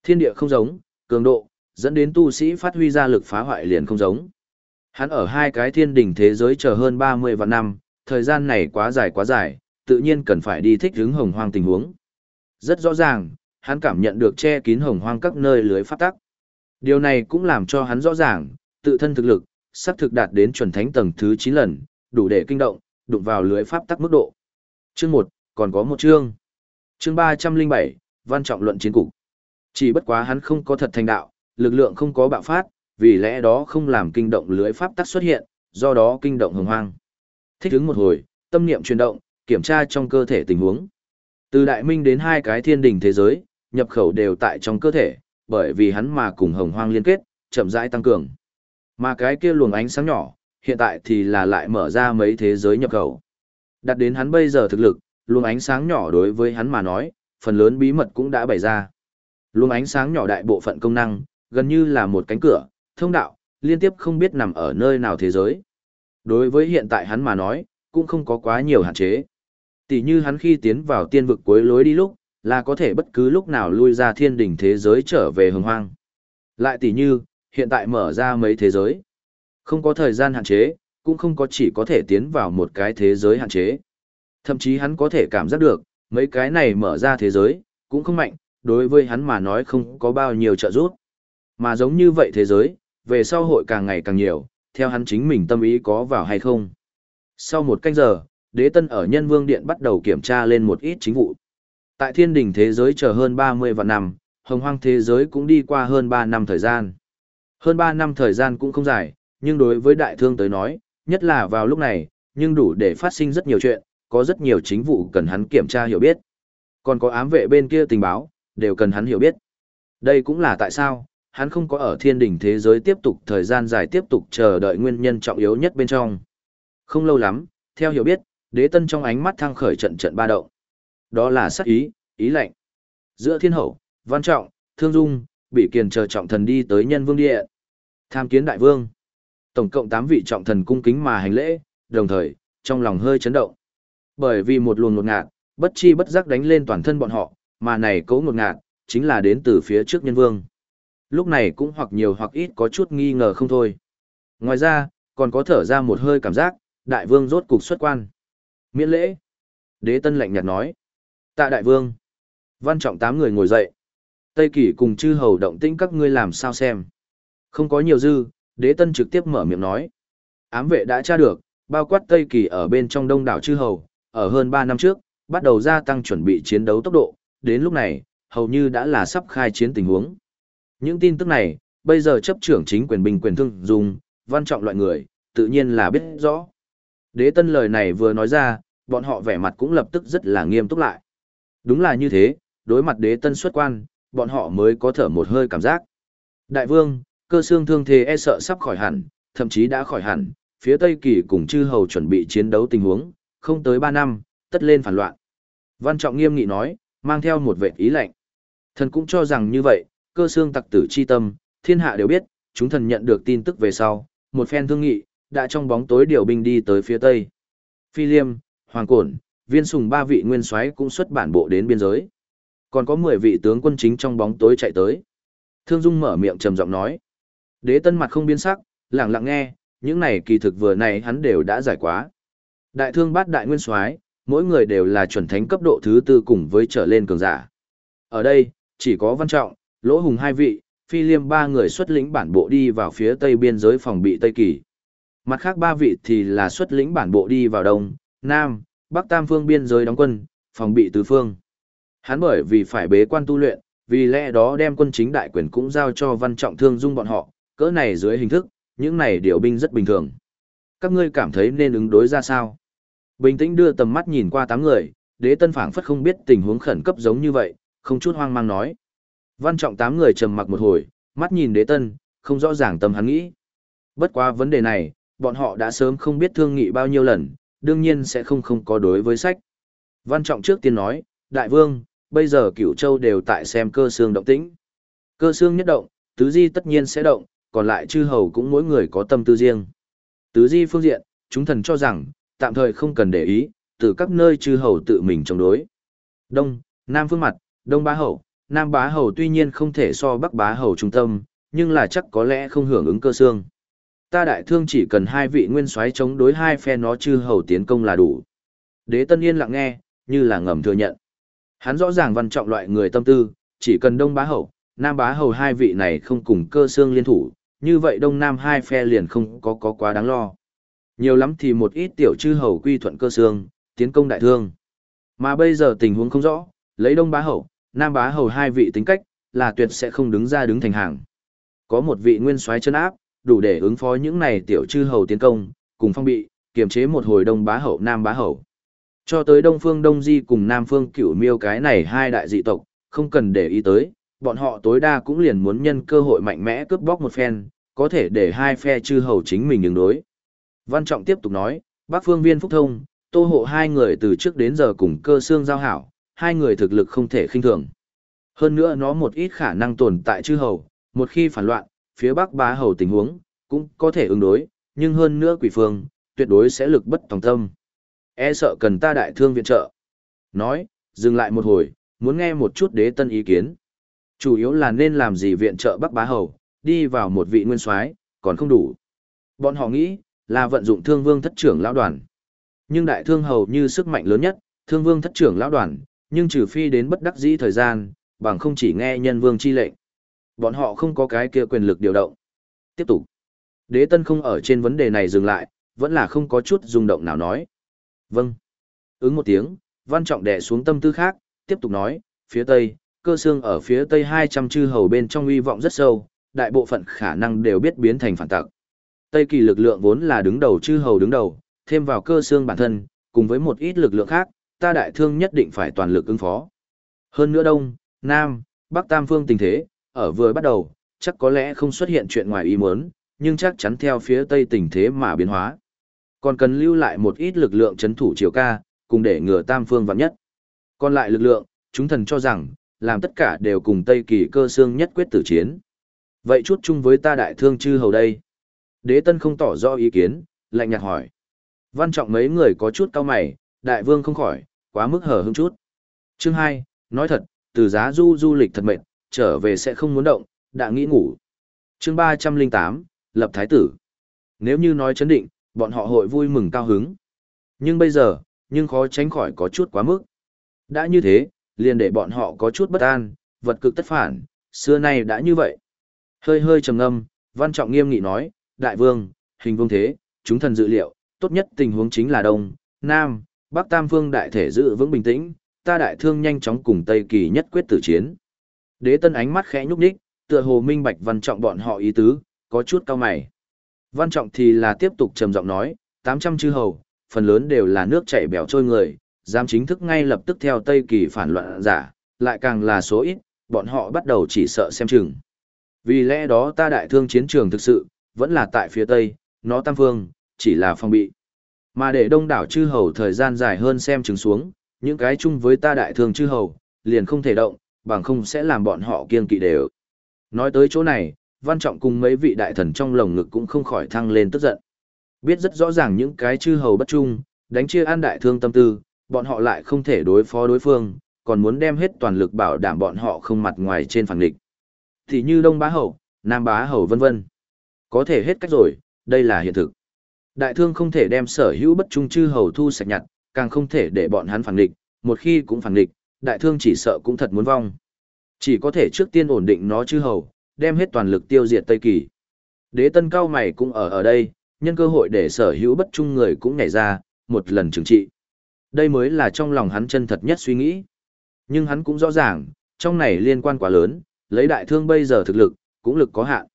Thiên địa không giống, cường độ, dẫn đến tu sĩ phát huy ra lực phá hoại liền không giống. Hắn ở hai cái thiên đỉnh thế giới chờ hơn 30 vạn năm, thời gian này quá dài quá dài, tự nhiên cần phải đi thích hướng hồng hoang tình huống. Rất rõ ràng, hắn cảm nhận được che kín hồng hoang các nơi lưới pháp tắc. Điều này cũng làm cho hắn rõ ràng, tự thân thực lực, sắp thực đạt đến chuẩn thánh tầng thứ 9 lần, đủ để kinh động, đụng vào lưới pháp tắc mức độ. Chương 1, còn có một chương. Chương 307, văn trọng luận chiến cục. Chỉ bất quá hắn không có thật thành đạo, lực lượng không có bạo phát, vì lẽ đó không làm kinh động lưới pháp tắc xuất hiện, do đó kinh động hồng hoang. Thích ứng một hồi, tâm niệm chuyển động, kiểm tra trong cơ thể tình huống. Từ đại minh đến hai cái thiên đình thế giới, nhập khẩu đều tại trong cơ thể, bởi vì hắn mà cùng hồng hoang liên kết, chậm rãi tăng cường. Mà cái kia luồng ánh sáng nhỏ, hiện tại thì là lại mở ra mấy thế giới nhập khẩu. Đặt đến hắn bây giờ thực lực, luồng ánh sáng nhỏ đối với hắn mà nói, phần lớn bí mật cũng đã bày ra. Luồng ánh sáng nhỏ đại bộ phận công năng, gần như là một cánh cửa, thông đạo, liên tiếp không biết nằm ở nơi nào thế giới. Đối với hiện tại hắn mà nói, cũng không có quá nhiều hạn chế. Tỷ như hắn khi tiến vào tiên vực cuối lối đi lúc, là có thể bất cứ lúc nào lui ra thiên đỉnh thế giới trở về hồng hoang. Lại tỷ như, hiện tại mở ra mấy thế giới. Không có thời gian hạn chế, cũng không có chỉ có thể tiến vào một cái thế giới hạn chế. Thậm chí hắn có thể cảm giác được, mấy cái này mở ra thế giới, cũng không mạnh, đối với hắn mà nói không có bao nhiêu trợ giúp. Mà giống như vậy thế giới, về sau hội càng ngày càng nhiều, theo hắn chính mình tâm ý có vào hay không. Sau một canh giờ, đế tân ở nhân vương điện bắt đầu kiểm tra lên một ít chính vụ. Tại thiên đình thế giới chờ hơn 30 vạn năm, hồng hoang thế giới cũng đi qua hơn 3 năm thời gian. Hơn 3 năm thời gian cũng không dài, nhưng đối với đại thương tới nói, nhất là vào lúc này, nhưng đủ để phát sinh rất nhiều chuyện, có rất nhiều chính vụ cần hắn kiểm tra hiểu biết. Còn có ám vệ bên kia tình báo, đều cần hắn hiểu biết. Đây cũng là tại sao, hắn không có ở thiên đỉnh thế giới tiếp tục thời gian dài tiếp tục chờ đợi nguyên nhân trọng yếu nhất bên trong. Không lâu lắm, theo hiểu biết, đế tân trong ánh mắt thăng khởi trận trận ba động. Đó là sắc ý, ý lệnh. Giữa thiên hậu, văn trọng, thương dung, bị kiền chờ trọng thần đi tới nhân vương địa. Tham kiến đại vương. Tổng cộng 8 vị trọng thần cung kính mà hành lễ, đồng thời, trong lòng hơi chấn động. Bởi vì một luồng ngột ngạt, bất chi bất giác đánh lên toàn thân bọn họ, mà này cấu ngột ngạt, chính là đến từ phía trước nhân vương. Lúc này cũng hoặc nhiều hoặc ít có chút nghi ngờ không thôi. Ngoài ra, còn có thở ra một hơi cảm giác, đại vương rốt cục xuất quan. Miễn lễ. Đế tân lạnh nhạt nói. Tạ đại vương. Văn trọng tám người ngồi dậy. Tây kỷ cùng chư hầu động tĩnh các ngươi làm sao xem. Không có nhiều dư, đế tân trực tiếp mở miệng nói. Ám vệ đã tra được, bao quát Tây kỳ ở bên trong đông đảo chư hầu, ở hơn 3 năm trước, bắt đầu gia tăng chuẩn bị chiến đấu tốc độ, đến lúc này, hầu như đã là sắp khai chiến tình huống. Những tin tức này, bây giờ chấp trưởng chính quyền bình quyền thương dùng, văn trọng loại người, tự nhiên là biết rõ. Đế tân lời này vừa nói ra, bọn họ vẻ mặt cũng lập tức rất là nghiêm túc lại. Đúng là như thế, đối mặt đế tân xuất quan, bọn họ mới có thở một hơi cảm giác. Đại vương, cơ xương thương thế e sợ sắp khỏi hẳn, thậm chí đã khỏi hẳn, phía Tây Kỳ cùng chư hầu chuẩn bị chiến đấu tình huống, không tới 3 năm, tất lên phản loạn. Văn Trọng nghiêm nghị nói, mang theo một vệ ý lệnh. Thần cũng cho rằng như vậy, cơ xương tặc tử chi tâm, thiên hạ đều biết, chúng thần nhận được tin tức về sau, một phen thương nghị, đã trong bóng tối điều binh đi tới phía Tây. Phi Liêm, Hoàng Cổn, Viên Sùng ba vị nguyên soái cũng xuất bản bộ đến biên giới. Còn có 10 vị tướng quân chính trong bóng tối chạy tới. Thương Dung mở miệng trầm giọng nói. Đế tân mặt không biến sắc, lặng lặng nghe, những này kỳ thực vừa này hắn đều đã giải quá. Đại thương bát đại nguyên soái, mỗi người đều là chuẩn thánh cấp độ thứ tư cùng với trở lên cường giả. Ở đây, chỉ có Văn Trọng, Lỗ Hùng hai vị, Phi Liêm ba người xuất lĩnh bản bộ đi vào phía tây biên giới phòng bị Tây Kỳ. Mặt khác ba vị thì là xuất lĩnh bản bộ đi vào đông, nam, bắc tam phương biên giới đóng quân, phòng bị tứ phương. Hắn bởi vì phải bế quan tu luyện, vì lẽ đó đem quân chính đại quyền cũng giao cho Văn Trọng Thương Dung bọn họ, cỡ này dưới hình thức, những này điều binh rất bình thường. Các ngươi cảm thấy nên ứng đối ra sao? Bình tĩnh đưa tầm mắt nhìn qua tám người, đế tân phảng phất không biết tình huống khẩn cấp giống như vậy, không chút hoang mang nói. Văn trọng tám người trầm mặc một hồi, mắt nhìn đế tân, không rõ ràng tâm hắn nghĩ. Bất quá vấn đề này, bọn họ đã sớm không biết thương nghị bao nhiêu lần, đương nhiên sẽ không không có đối với sách. Văn trọng trước tiên nói, đại vương, bây giờ cửu châu đều tại xem cơ xương động tĩnh. Cơ xương nhất động, tứ di tất nhiên sẽ động, còn lại chư hầu cũng mỗi người có tâm tư riêng. Tứ di phương diện, chúng thần cho rằng, tạm thời không cần để ý, từ các nơi chư hầu tự mình chống đối. Đông, Nam phương mặt, Đông bá hầu, Nam bá hầu tuy nhiên không thể so Bắc bá hầu trung tâm, nhưng là chắc có lẽ không hưởng ứng cơ xương. Ta đại thương chỉ cần hai vị nguyên soái chống đối hai phe nó chư hầu tiến công là đủ. Đế Tân Yên lặng nghe, như là ngầm thừa nhận. Hắn rõ ràng văn trọng loại người tâm tư, chỉ cần Đông bá hầu, Nam bá hầu hai vị này không cùng cơ xương liên thủ, như vậy Đông Nam hai phe liền không có có quá đáng lo. Nhiều lắm thì một ít tiểu chư hầu quy thuận cơ xương, tiến công đại thương. Mà bây giờ tình huống không rõ, lấy Đông bá hầu, Nam bá hầu hai vị tính cách, là tuyệt sẽ không đứng ra đứng thành hàng. Có một vị nguyên soái chân áp, đủ để ứng phó những này tiểu chư hầu tiến công, cùng phong bị, kiềm chế một hồi Đông bá hậu Nam bá hậu Cho tới Đông phương Đông Di cùng Nam phương Cửu Miêu cái này hai đại dị tộc, không cần để ý tới, bọn họ tối đa cũng liền muốn nhân cơ hội mạnh mẽ cướp bóc một phen, có thể để hai phe chư hầu chính mình ứng đối. Văn Trọng tiếp tục nói, Bắc Phương Viên Phúc Thông, Tô Hộ hai người từ trước đến giờ cùng cơ xương giao hảo, hai người thực lực không thể khinh thường. Hơn nữa nó một ít khả năng tồn tại chư hầu, một khi phản loạn, phía Bắc bá hầu tình huống, cũng có thể ứng đối, nhưng hơn nữa quỷ phương, tuyệt đối sẽ lực bất tòng tâm. e sợ cần ta đại thương viện trợ. Nói, dừng lại một hồi, muốn nghe một chút đế tân ý kiến. Chủ yếu là nên làm gì viện trợ Bắc Bá Hầu, đi vào một vị nguyên soái còn không đủ. Bọn họ nghĩ, là vận dụng thương vương thất trưởng lão đoàn. Nhưng đại thương hầu như sức mạnh lớn nhất, thương vương thất trưởng lão đoàn, nhưng trừ phi đến bất đắc dĩ thời gian, bằng không chỉ nghe nhân vương chi lệnh. Bọn họ không có cái kia quyền lực điều động. Tiếp tục. Đế tân không ở trên vấn đề này dừng lại, vẫn là không có chút rung động nào nói. Vâng. Ứng một tiếng, văn trọng đè xuống tâm tư khác, tiếp tục nói, phía tây, cơ xương ở phía tây 200 chư hầu bên trong uy vọng rất sâu, đại bộ phận khả năng đều biết biến thành phản tặc. Tây kỳ lực lượng vốn là đứng đầu chư hầu đứng đầu, thêm vào cơ xương bản thân, cùng với một ít lực lượng khác, ta đại thương nhất định phải toàn lực ứng phó. Hơn nữa đông, nam, bắc tam phương tình thế, ở vừa bắt đầu, chắc có lẽ không xuất hiện chuyện ngoài ý muốn, nhưng chắc chắn theo phía tây tình thế mà biến hóa. Còn cần lưu lại một ít lực lượng chấn thủ chiều ca, cùng để ngừa tam phương vạn nhất. Còn lại lực lượng, chúng thần cho rằng, làm tất cả đều cùng Tây Kỳ cơ xương nhất quyết tử chiến. Vậy chút chung với ta đại thương chư hầu đây. Đế tân không tỏ rõ ý kiến, lạnh nhạt hỏi. Văn trọng mấy người có chút cao mày, đại vương không khỏi, quá mức hở hững chút. Chương 2, nói thật, từ giá du du lịch thật mệt, trở về sẽ không muốn động, đã nghĩ ngủ. Chương 308, lập thái tử. Nếu như nói chấn định, bọn họ hội vui mừng cao hứng. Nhưng bây giờ, nhưng khó tránh khỏi có chút quá mức. Đã như thế, liền để bọn họ có chút bất an, vật cực tất phản, xưa nay đã như vậy. Hơi hơi trầm ngâm, văn trọng nghiêm nghị nói, đại vương, hình vương thế, chúng thần dự liệu, tốt nhất tình huống chính là đông, nam, bắc tam phương đại thể giữ vững bình tĩnh, ta đại thương nhanh chóng cùng Tây Kỳ nhất quyết tử chiến. Đế tân ánh mắt khẽ nhúc nhích, tựa hồ minh bạch văn trọng bọn họ ý tứ, có chút cao mày. Văn trọng thì là tiếp tục trầm giọng nói, 800 chư hầu, phần lớn đều là nước chảy bèo trôi người, dám chính thức ngay lập tức theo Tây Kỳ phản loạn giả, lại càng là số ít, bọn họ bắt đầu chỉ sợ xem chừng. Vì lẽ đó ta đại thương chiến trường thực sự, vẫn là tại phía Tây, nó tam phương, chỉ là phòng bị. Mà để đông đảo chư hầu thời gian dài hơn xem chừng xuống, những cái chung với ta đại thương chư hầu, liền không thể động, bằng không sẽ làm bọn họ kiên kỵ đều. Nói tới chỗ này, Văn Trọng cùng mấy vị đại thần trong lồng ngực cũng không khỏi thăng lên tức giận. Biết rất rõ ràng những cái chư hầu bất trung, đánh chia an đại thương tâm tư, bọn họ lại không thể đối phó đối phương, còn muốn đem hết toàn lực bảo đảm bọn họ không mặt ngoài trên phẳng địch. Thì như Đông Bá Hầu, Nam Bá Hầu vân vân. Có thể hết cách rồi, đây là hiện thực. Đại thương không thể đem sở hữu bất trung chư hầu thu sạch nhặt, càng không thể để bọn hắn phản địch, một khi cũng phản địch, đại thương chỉ sợ cũng thật muốn vong. Chỉ có thể trước tiên ổn định nó chứ hầu, đem hết toàn lực tiêu diệt Tây Kỳ. Đế tân cao mày cũng ở ở đây, nhân cơ hội để sở hữu bất trung người cũng nhảy ra, một lần trừng trị. Đây mới là trong lòng hắn chân thật nhất suy nghĩ. Nhưng hắn cũng rõ ràng, trong này liên quan quá lớn, lấy đại thương bây giờ thực lực, cũng lực có hạn.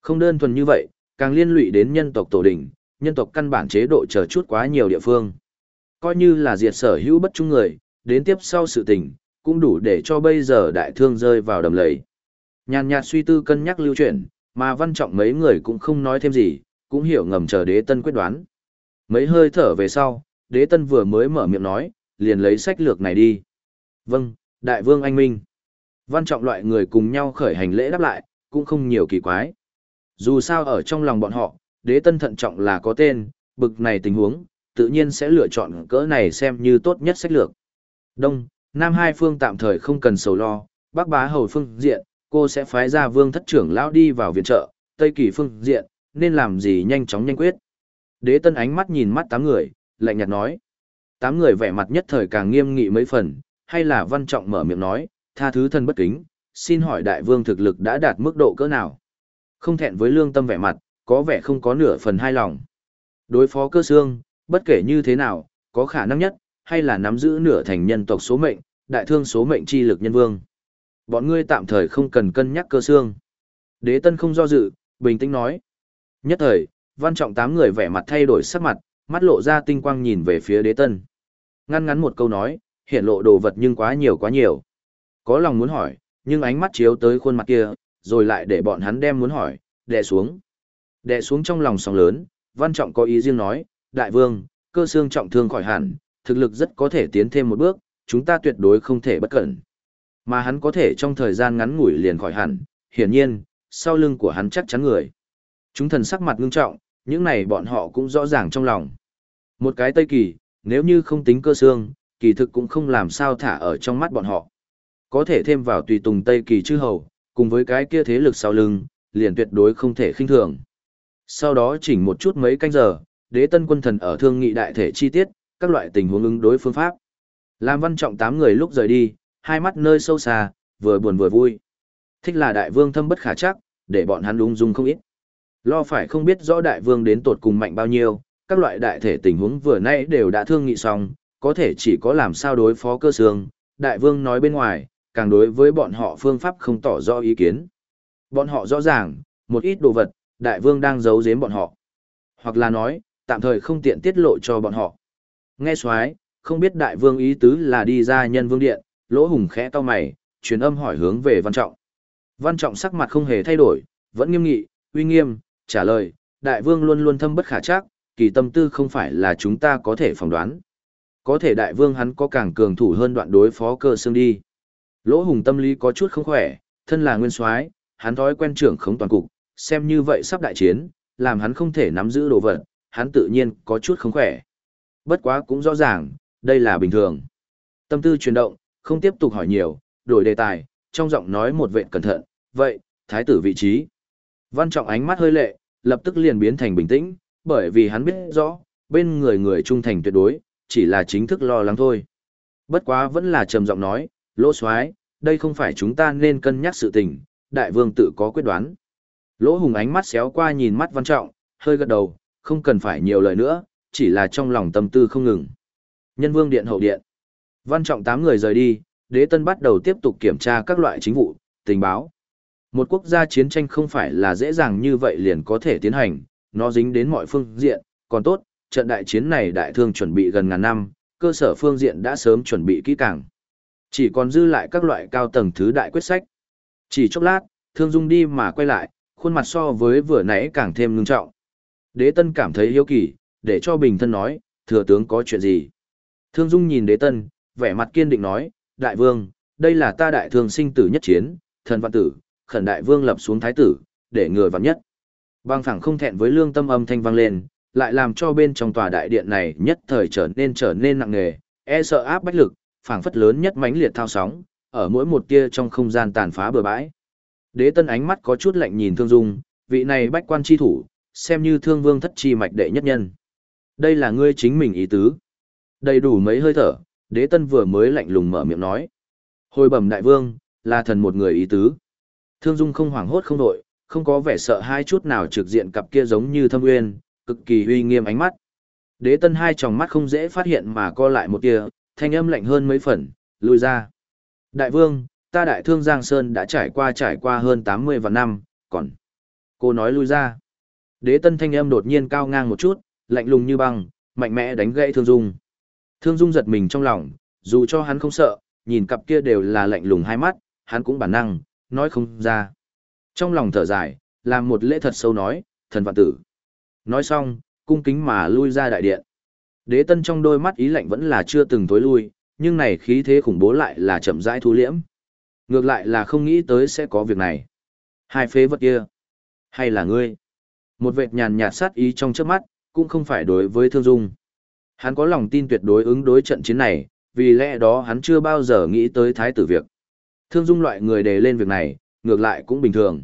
Không đơn thuần như vậy, càng liên lụy đến nhân tộc tổ đỉnh, nhân tộc căn bản chế độ chờ chút quá nhiều địa phương. Coi như là diệt sở hữu bất trung người, đến tiếp sau sự tình, cũng đủ để cho bây giờ đại thương rơi vào đầm lầy. Nhàn nhạt suy tư cân nhắc lưu chuyển, mà văn trọng mấy người cũng không nói thêm gì, cũng hiểu ngầm chờ đế tân quyết đoán. Mấy hơi thở về sau, đế tân vừa mới mở miệng nói, liền lấy sách lược này đi. Vâng, đại vương anh minh. Văn trọng loại người cùng nhau khởi hành lễ đáp lại, cũng không nhiều kỳ quái. Dù sao ở trong lòng bọn họ, đế tân thận trọng là có tên, bực này tình huống, tự nhiên sẽ lựa chọn cỡ này xem như tốt nhất sách lược. Đông, Nam hai phương tạm thời không cần sầu lo, Bắc bá hầu phương diện, cô sẽ phái ra vương thất trưởng lão đi vào viện trợ, Tây kỳ phương diện, nên làm gì nhanh chóng nhanh quyết. Đế tân ánh mắt nhìn mắt tám người, lạnh nhạt nói. Tám người vẻ mặt nhất thời càng nghiêm nghị mấy phần, hay là văn trọng mở miệng nói, tha thứ thân bất kính, xin hỏi đại vương thực lực đã đạt mức độ cỡ nào? Không thẹn với lương tâm vẻ mặt, có vẻ không có nửa phần hai lòng. Đối phó cơ xương, bất kể như thế nào, có khả năng nhất, hay là nắm giữ nửa thành nhân tộc số mệnh, đại thương số mệnh chi lực nhân vương. Bọn ngươi tạm thời không cần cân nhắc cơ xương. Đế tân không do dự, bình tĩnh nói. Nhất thời, văn trọng tám người vẻ mặt thay đổi sắc mặt, mắt lộ ra tinh quang nhìn về phía đế tân. Ngăn ngắn một câu nói, hiện lộ đồ vật nhưng quá nhiều quá nhiều. Có lòng muốn hỏi, nhưng ánh mắt chiếu tới khuôn mặt kia, rồi lại để bọn hắn đem muốn hỏi, đè xuống. Đè xuống trong lòng sóng lớn, văn trọng có ý riêng nói, đại vương, cơ xương trọng thương khỏi hẳn, thực lực rất có thể tiến thêm một bước, chúng ta tuyệt đối không thể bất cẩn. Mà hắn có thể trong thời gian ngắn ngủi liền khỏi hẳn, hiển nhiên, sau lưng của hắn chắc chắn người. Chúng thần sắc mặt ngưng trọng, những này bọn họ cũng rõ ràng trong lòng. Một cái Tây Kỳ, nếu như không tính cơ xương, kỳ thực cũng không làm sao thả ở trong mắt bọn họ. Có thể thêm vào tùy tùng Tây Kỳ chư hầu, cùng với cái kia thế lực sau lưng, liền tuyệt đối không thể khinh thường. Sau đó chỉnh một chút mấy canh giờ, đế tân quân thần ở thương nghị đại thể chi tiết, các loại tình huống ứng đối phương pháp. Lam văn trọng tám người lúc rời đi, hai mắt nơi sâu xa, vừa buồn vừa vui. Thích là đại vương thâm bất khả chắc, để bọn hắn ung dung không ít. Lo phải không biết rõ đại vương đến tột cùng mạnh bao nhiêu, các loại đại thể tình huống vừa nãy đều đã thương nghị xong, có thể chỉ có làm sao đối phó cơ sương, đại vương nói bên ngoài, càng đối với bọn họ phương pháp không tỏ rõ ý kiến. Bọn họ rõ ràng, một ít đồ vật, đại vương đang giấu giếm bọn họ. Hoặc là nói, tạm thời không tiện tiết lộ cho bọn họ. Nghe xoái, không biết đại vương ý tứ là đi ra nhân vương điện, lỗ hùng khẽ to mày, truyền âm hỏi hướng về văn trọng. Văn trọng sắc mặt không hề thay đổi, vẫn nghiêm nghị, uy nghiêm, trả lời, đại vương luôn luôn thâm bất khả chắc, kỳ tâm tư không phải là chúng ta có thể phỏng đoán. Có thể đại vương hắn có càng cường thủ hơn đoạn đối phó cơ xương đi. Lỗ hùng tâm lý có chút không khỏe, thân là nguyên soái, hắn thói quen trưởng khống toàn cục, xem như vậy sắp đại chiến, làm hắn không thể nắm giữ đồ vật, hắn tự nhiên có chút không khỏe. Bất quá cũng rõ ràng, đây là bình thường. Tâm tư chuyển động, không tiếp tục hỏi nhiều, đổi đề tài, trong giọng nói một vệ cẩn thận, vậy, thái tử vị trí. Văn trọng ánh mắt hơi lệ, lập tức liền biến thành bình tĩnh, bởi vì hắn biết rõ, bên người người trung thành tuyệt đối, chỉ là chính thức lo lắng thôi. Bất quá vẫn là trầm giọng nói, lỗ xoái, đây không phải chúng ta nên cân nhắc sự tình, đại vương tự có quyết đoán. Lỗ hùng ánh mắt xéo qua nhìn mắt văn trọng, hơi gật đầu, không cần phải nhiều lời nữa, chỉ là trong lòng tâm tư không ngừng. Nhân vương điện hậu điện. Văn trọng tám người rời đi, đế tân bắt đầu tiếp tục kiểm tra các loại chính vụ, tình báo. Một quốc gia chiến tranh không phải là dễ dàng như vậy liền có thể tiến hành, nó dính đến mọi phương diện, còn tốt, trận đại chiến này đại thương chuẩn bị gần ngàn năm, cơ sở phương diện đã sớm chuẩn bị kỹ càng. Chỉ còn dư lại các loại cao tầng thứ đại quyết sách. Chỉ chốc lát, thương dung đi mà quay lại, khuôn mặt so với vừa nãy càng thêm ngưng trọng. Đế tân cảm thấy hiếu kỳ, để cho bình thân nói, thừa tướng có chuyện gì. Thương dung nhìn đế tân, vẻ mặt kiên định nói, đại vương, đây là ta đại thương sinh tử nhất chiến, thần văn tử, khẩn đại vương lập xuống thái tử, để người vạn nhất. Bang phẳng không thẹn với lương tâm âm thanh vang lên, lại làm cho bên trong tòa đại điện này nhất thời trở nên trở nên nặng nề, e sợ áp bách lực, phảng phất lớn nhất mãnh liệt thao sóng, ở mỗi một tia trong không gian tàn phá bừa bãi. Đế tân ánh mắt có chút lạnh nhìn thương dung, vị này bách quan chi thủ, xem như thương vương thất chi mạch đệ nhất nhân. Đây là ngươi chính mình ý tứ. Đầy đủ mấy hơi thở, đế tân vừa mới lạnh lùng mở miệng nói. Hồi bẩm đại vương, là thần một người ý tứ. Thương dung không hoảng hốt không đội, không có vẻ sợ hai chút nào trực diện cặp kia giống như thâm uyên, cực kỳ uy nghiêm ánh mắt. Đế tân hai tròng mắt không dễ phát hiện mà co lại một tia, thanh âm lạnh hơn mấy phần, lùi ra. Đại vương, ta đại thương Giang Sơn đã trải qua trải qua hơn 80 và năm, còn... Cô nói lui ra. Đế tân thanh âm đột nhiên cao ngang một chút, lạnh lùng như băng, mạnh mẽ đánh gãy thương dung. Thương dung giật mình trong lòng, dù cho hắn không sợ, nhìn cặp kia đều là lạnh lùng hai mắt, hắn cũng bản năng, nói không ra. Trong lòng thở dài, làm một lễ thật sâu nói, thần vạn tử. Nói xong, cung kính mà lui ra đại điện. Đế tân trong đôi mắt ý lạnh vẫn là chưa từng tối lui, nhưng này khí thế khủng bố lại là chậm rãi thu liễm. Ngược lại là không nghĩ tới sẽ có việc này. Hai phế vật kia. Hay là ngươi? Một vệt nhàn nhạt sát ý trong trước mắt, cũng không phải đối với thương dung. Hắn có lòng tin tuyệt đối ứng đối trận chiến này, vì lẽ đó hắn chưa bao giờ nghĩ tới thái tử việc. Thương dung loại người đề lên việc này, ngược lại cũng bình thường.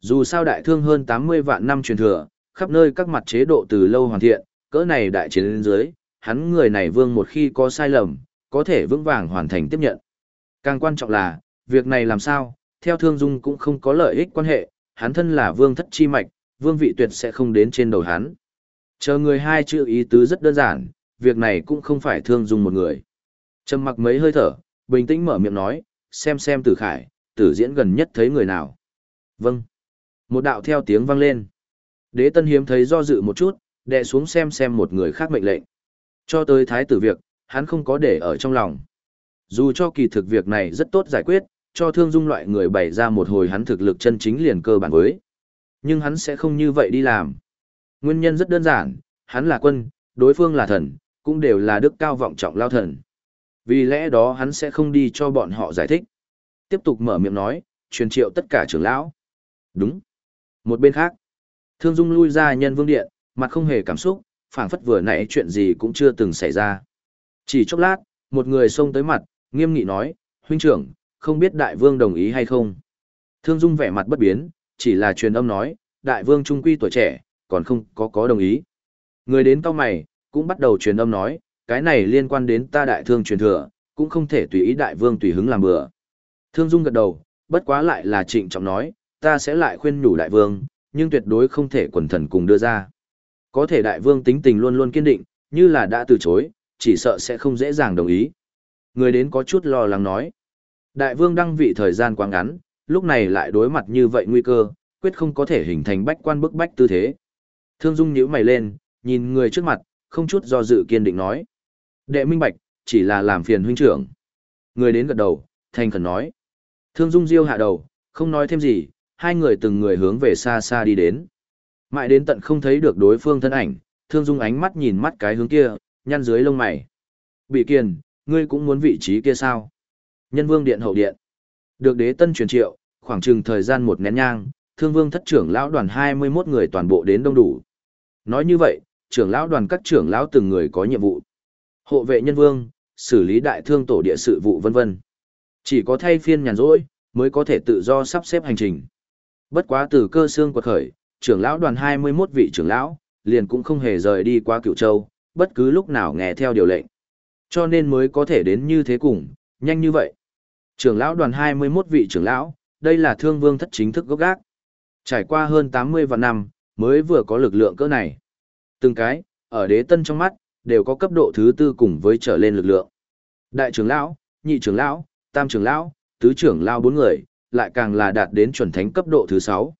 Dù sao đại thương hơn 80 vạn năm truyền thừa, khắp nơi các mặt chế độ từ lâu hoàn thiện, cỡ này đại chiến lên dưới, hắn người này vương một khi có sai lầm, có thể vững vàng hoàn thành tiếp nhận. Càng quan trọng là, việc này làm sao, theo thương dung cũng không có lợi ích quan hệ, hắn thân là vương thất chi mạch, vương vị tuyệt sẽ không đến trên đầu hắn. Chờ người hai chữ ý tứ rất đơn giản, việc này cũng không phải thương dung một người. Trầm mặc mấy hơi thở, bình tĩnh mở miệng nói, xem xem tử khải, tử diễn gần nhất thấy người nào. Vâng. Một đạo theo tiếng vang lên. Đế tân hiếm thấy do dự một chút, đệ xuống xem xem một người khác mệnh lệnh. Cho tới thái tử việc, hắn không có để ở trong lòng. Dù cho kỳ thực việc này rất tốt giải quyết, cho thương dung loại người bày ra một hồi hắn thực lực chân chính liền cơ bản với. Nhưng hắn sẽ không như vậy đi làm. Nguyên nhân rất đơn giản, hắn là quân, đối phương là thần, cũng đều là đức cao vọng trọng lao thần. Vì lẽ đó hắn sẽ không đi cho bọn họ giải thích. Tiếp tục mở miệng nói, truyền triệu tất cả trưởng lão. Đúng. Một bên khác, Thương Dung lui ra nhân vương điện, mặt không hề cảm xúc, phảng phất vừa nãy chuyện gì cũng chưa từng xảy ra. Chỉ chốc lát, một người xông tới mặt, nghiêm nghị nói, huynh trưởng, không biết đại vương đồng ý hay không. Thương Dung vẻ mặt bất biến, chỉ là truyền âm nói, đại vương trung quy tuổi trẻ, còn không có có đồng ý. Người đến cao mày, cũng bắt đầu truyền âm nói, cái này liên quan đến ta đại thương truyền thừa, cũng không thể tùy ý đại vương tùy hứng làm bừa. Thương Dung gật đầu, bất quá lại là trịnh trọng nói, ta sẽ lại khuyên nhủ đại vương, nhưng tuyệt đối không thể quần thần cùng đưa ra. Có thể đại vương tính tình luôn luôn kiên định, như là đã từ chối, chỉ sợ sẽ không dễ dàng đồng ý. Người đến có chút lo lắng nói. Đại vương đăng vị thời gian quá ngắn, lúc này lại đối mặt như vậy nguy cơ, quyết không có thể hình thành bách quan bức bách tư thế. Thương Dung nhíu mày lên, nhìn người trước mặt, không chút do dự kiên định nói. Đệ minh bạch, chỉ là làm phiền huynh trưởng. Người đến gật đầu, thành khẩn nói. Thương Dung diêu hạ đầu, không nói thêm gì, hai người từng người hướng về xa xa đi đến. Mãi đến tận không thấy được đối phương thân ảnh, Thương Dung ánh mắt nhìn mắt cái hướng kia, nhăn dưới lông mày. Bị kiền, ngươi cũng muốn vị trí kia sao? Nhân vương điện hậu điện. Được đế tân truyền triệu, khoảng chừng thời gian một nén nhang, thương vương thất trưởng lão đoàn 21 người toàn bộ đến đông đủ. Nói như vậy, trưởng lão đoàn các trưởng lão từng người có nhiệm vụ. Hộ vệ nhân vương, xử lý đại thương tổ địa sự vụ vân vân. Chỉ có thay phiên nhàn rỗi, mới có thể tự do sắp xếp hành trình. Bất quá từ cơ xương quật khởi, trưởng lão đoàn 21 vị trưởng lão, liền cũng không hề rời đi qua cửu châu, bất cứ lúc nào nghe theo điều lệnh. Cho nên mới có thể đến như thế cùng, nhanh như vậy. Trưởng lão đoàn 21 vị trưởng lão, đây là thương vương thất chính thức gốc gác. Trải qua hơn 80 vạn năm, mới vừa có lực lượng cỡ này. Từng cái, ở đế tân trong mắt, đều có cấp độ thứ tư cùng với trở lên lực lượng. Đại trưởng lão, nhị trưởng lão, tam trưởng lão, tứ trưởng lão bốn người, lại càng là đạt đến chuẩn thánh cấp độ thứ sáu.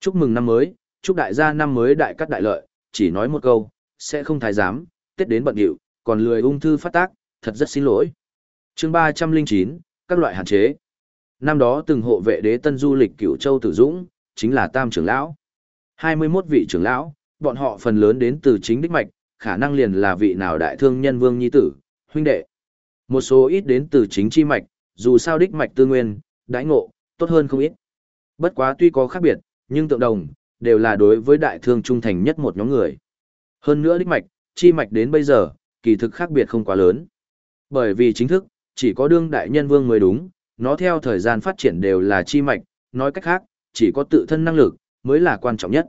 Chúc mừng năm mới, chúc đại gia năm mới đại cắt đại lợi, chỉ nói một câu, sẽ không thái giám, tết đến bận hiệu, còn lười ung thư phát tác, thật rất xin lỗi. chương 309, các loại hạn chế. Năm đó từng hộ vệ đế tân du lịch cửu châu tử dũng, chính là tam trưởng lão. 21 vị trưởng lão, bọn họ phần lớn đến từ chính đích mạch, khả năng liền là vị nào đại thương nhân vương nhi tử, huynh đệ. Một số ít đến từ chính chi mạch, dù sao đích mạch tư nguyên, đãi ngộ, tốt hơn không ít. Bất quá tuy có khác biệt, nhưng tượng đồng, đều là đối với đại thương trung thành nhất một nhóm người. Hơn nữa đích mạch, chi mạch đến bây giờ, kỳ thực khác biệt không quá lớn. Bởi vì chính thức, chỉ có đương đại nhân vương mới đúng, nó theo thời gian phát triển đều là chi mạch, nói cách khác, chỉ có tự thân năng lực, mới là quan trọng nhất.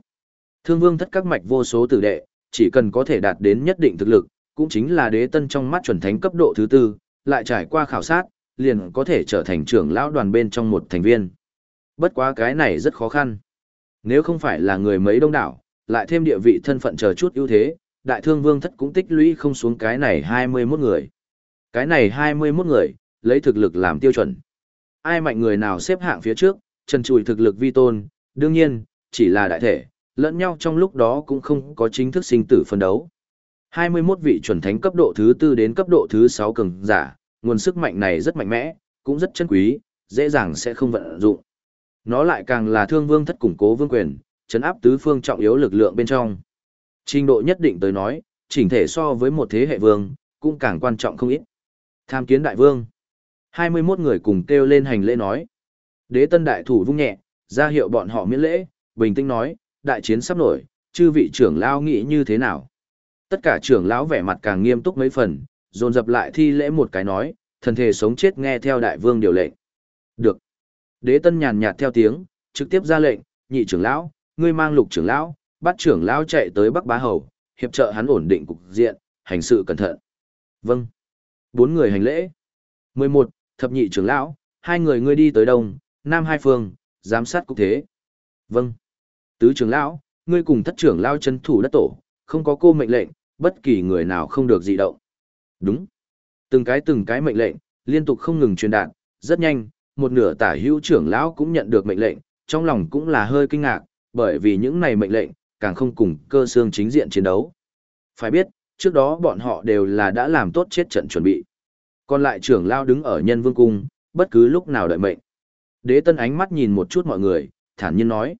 Thương vương thất các mạch vô số tử đệ, chỉ cần có thể đạt đến nhất định thực lực, cũng chính là đế tân trong mắt chuẩn thánh cấp độ thứ tư, lại trải qua khảo sát, liền có thể trở thành trưởng lão đoàn bên trong một thành viên. Bất quá cái này rất khó khăn. Nếu không phải là người mấy đông đảo, lại thêm địa vị thân phận chờ chút ưu thế, đại thương vương thất cũng tích lũy không xuống cái này 21 người. Cái này 21 người, lấy thực lực làm tiêu chuẩn. Ai mạnh người nào xếp hạng phía trước, trần trùi thực lực vi tôn, đương nhiên, chỉ là đại thể, lẫn nhau trong lúc đó cũng không có chính thức sinh tử phân đấu. 21 vị chuẩn thánh cấp độ thứ tư đến cấp độ thứ 6 cường giả, nguồn sức mạnh này rất mạnh mẽ, cũng rất chân quý, dễ dàng sẽ không vận dụng. Nó lại càng là thương vương thất củng cố vương quyền, chấn áp tứ phương trọng yếu lực lượng bên trong. Trình độ nhất định tới nói, chỉnh thể so với một thế hệ vương, cũng càng quan trọng không ít. Tham kiến đại vương. 21 người cùng kêu lên hành lễ nói. Đế tân đại thủ vung nhẹ, ra hiệu bọn họ miễn lễ, bình tĩnh nói, đại chiến sắp nổi, chư vị trưởng lão nghĩ như thế nào? Tất cả trưởng lão vẻ mặt càng nghiêm túc mấy phần, dồn dập lại thi lễ một cái nói, thần thể sống chết nghe theo đại vương điều lệnh. Được. Đế tân nhàn nhạt theo tiếng, trực tiếp ra lệnh, nhị trưởng lão, ngươi mang lục trưởng lão, bắt trưởng lão chạy tới Bắc Bá Hầu, hiệp trợ hắn ổn định cục diện, hành sự cẩn thận. Vâng. Bốn người hành lễ. 11. Thập nhị trưởng lão, hai người ngươi đi tới đông, nam hai phương, giám sát cục thế. Vâng. Tứ trưởng lão, ngươi cùng thất trưởng lão chân thủ đất tổ, không có cô mệnh lệnh, bất kỳ người nào không được dị động. Đúng. Từng cái từng cái mệnh lệnh, liên tục không ngừng truyền đạt, rất nhanh, một nửa tả hữu trưởng lão cũng nhận được mệnh lệnh, trong lòng cũng là hơi kinh ngạc, bởi vì những này mệnh lệnh, càng không cùng cơ xương chính diện chiến đấu. Phải biết, trước đó bọn họ đều là đã làm tốt chết trận chuẩn bị. Còn lại trưởng lão đứng ở nhân vương cung, bất cứ lúc nào đợi mệnh. Đế tân ánh mắt nhìn một chút mọi người, thản nhiên nói.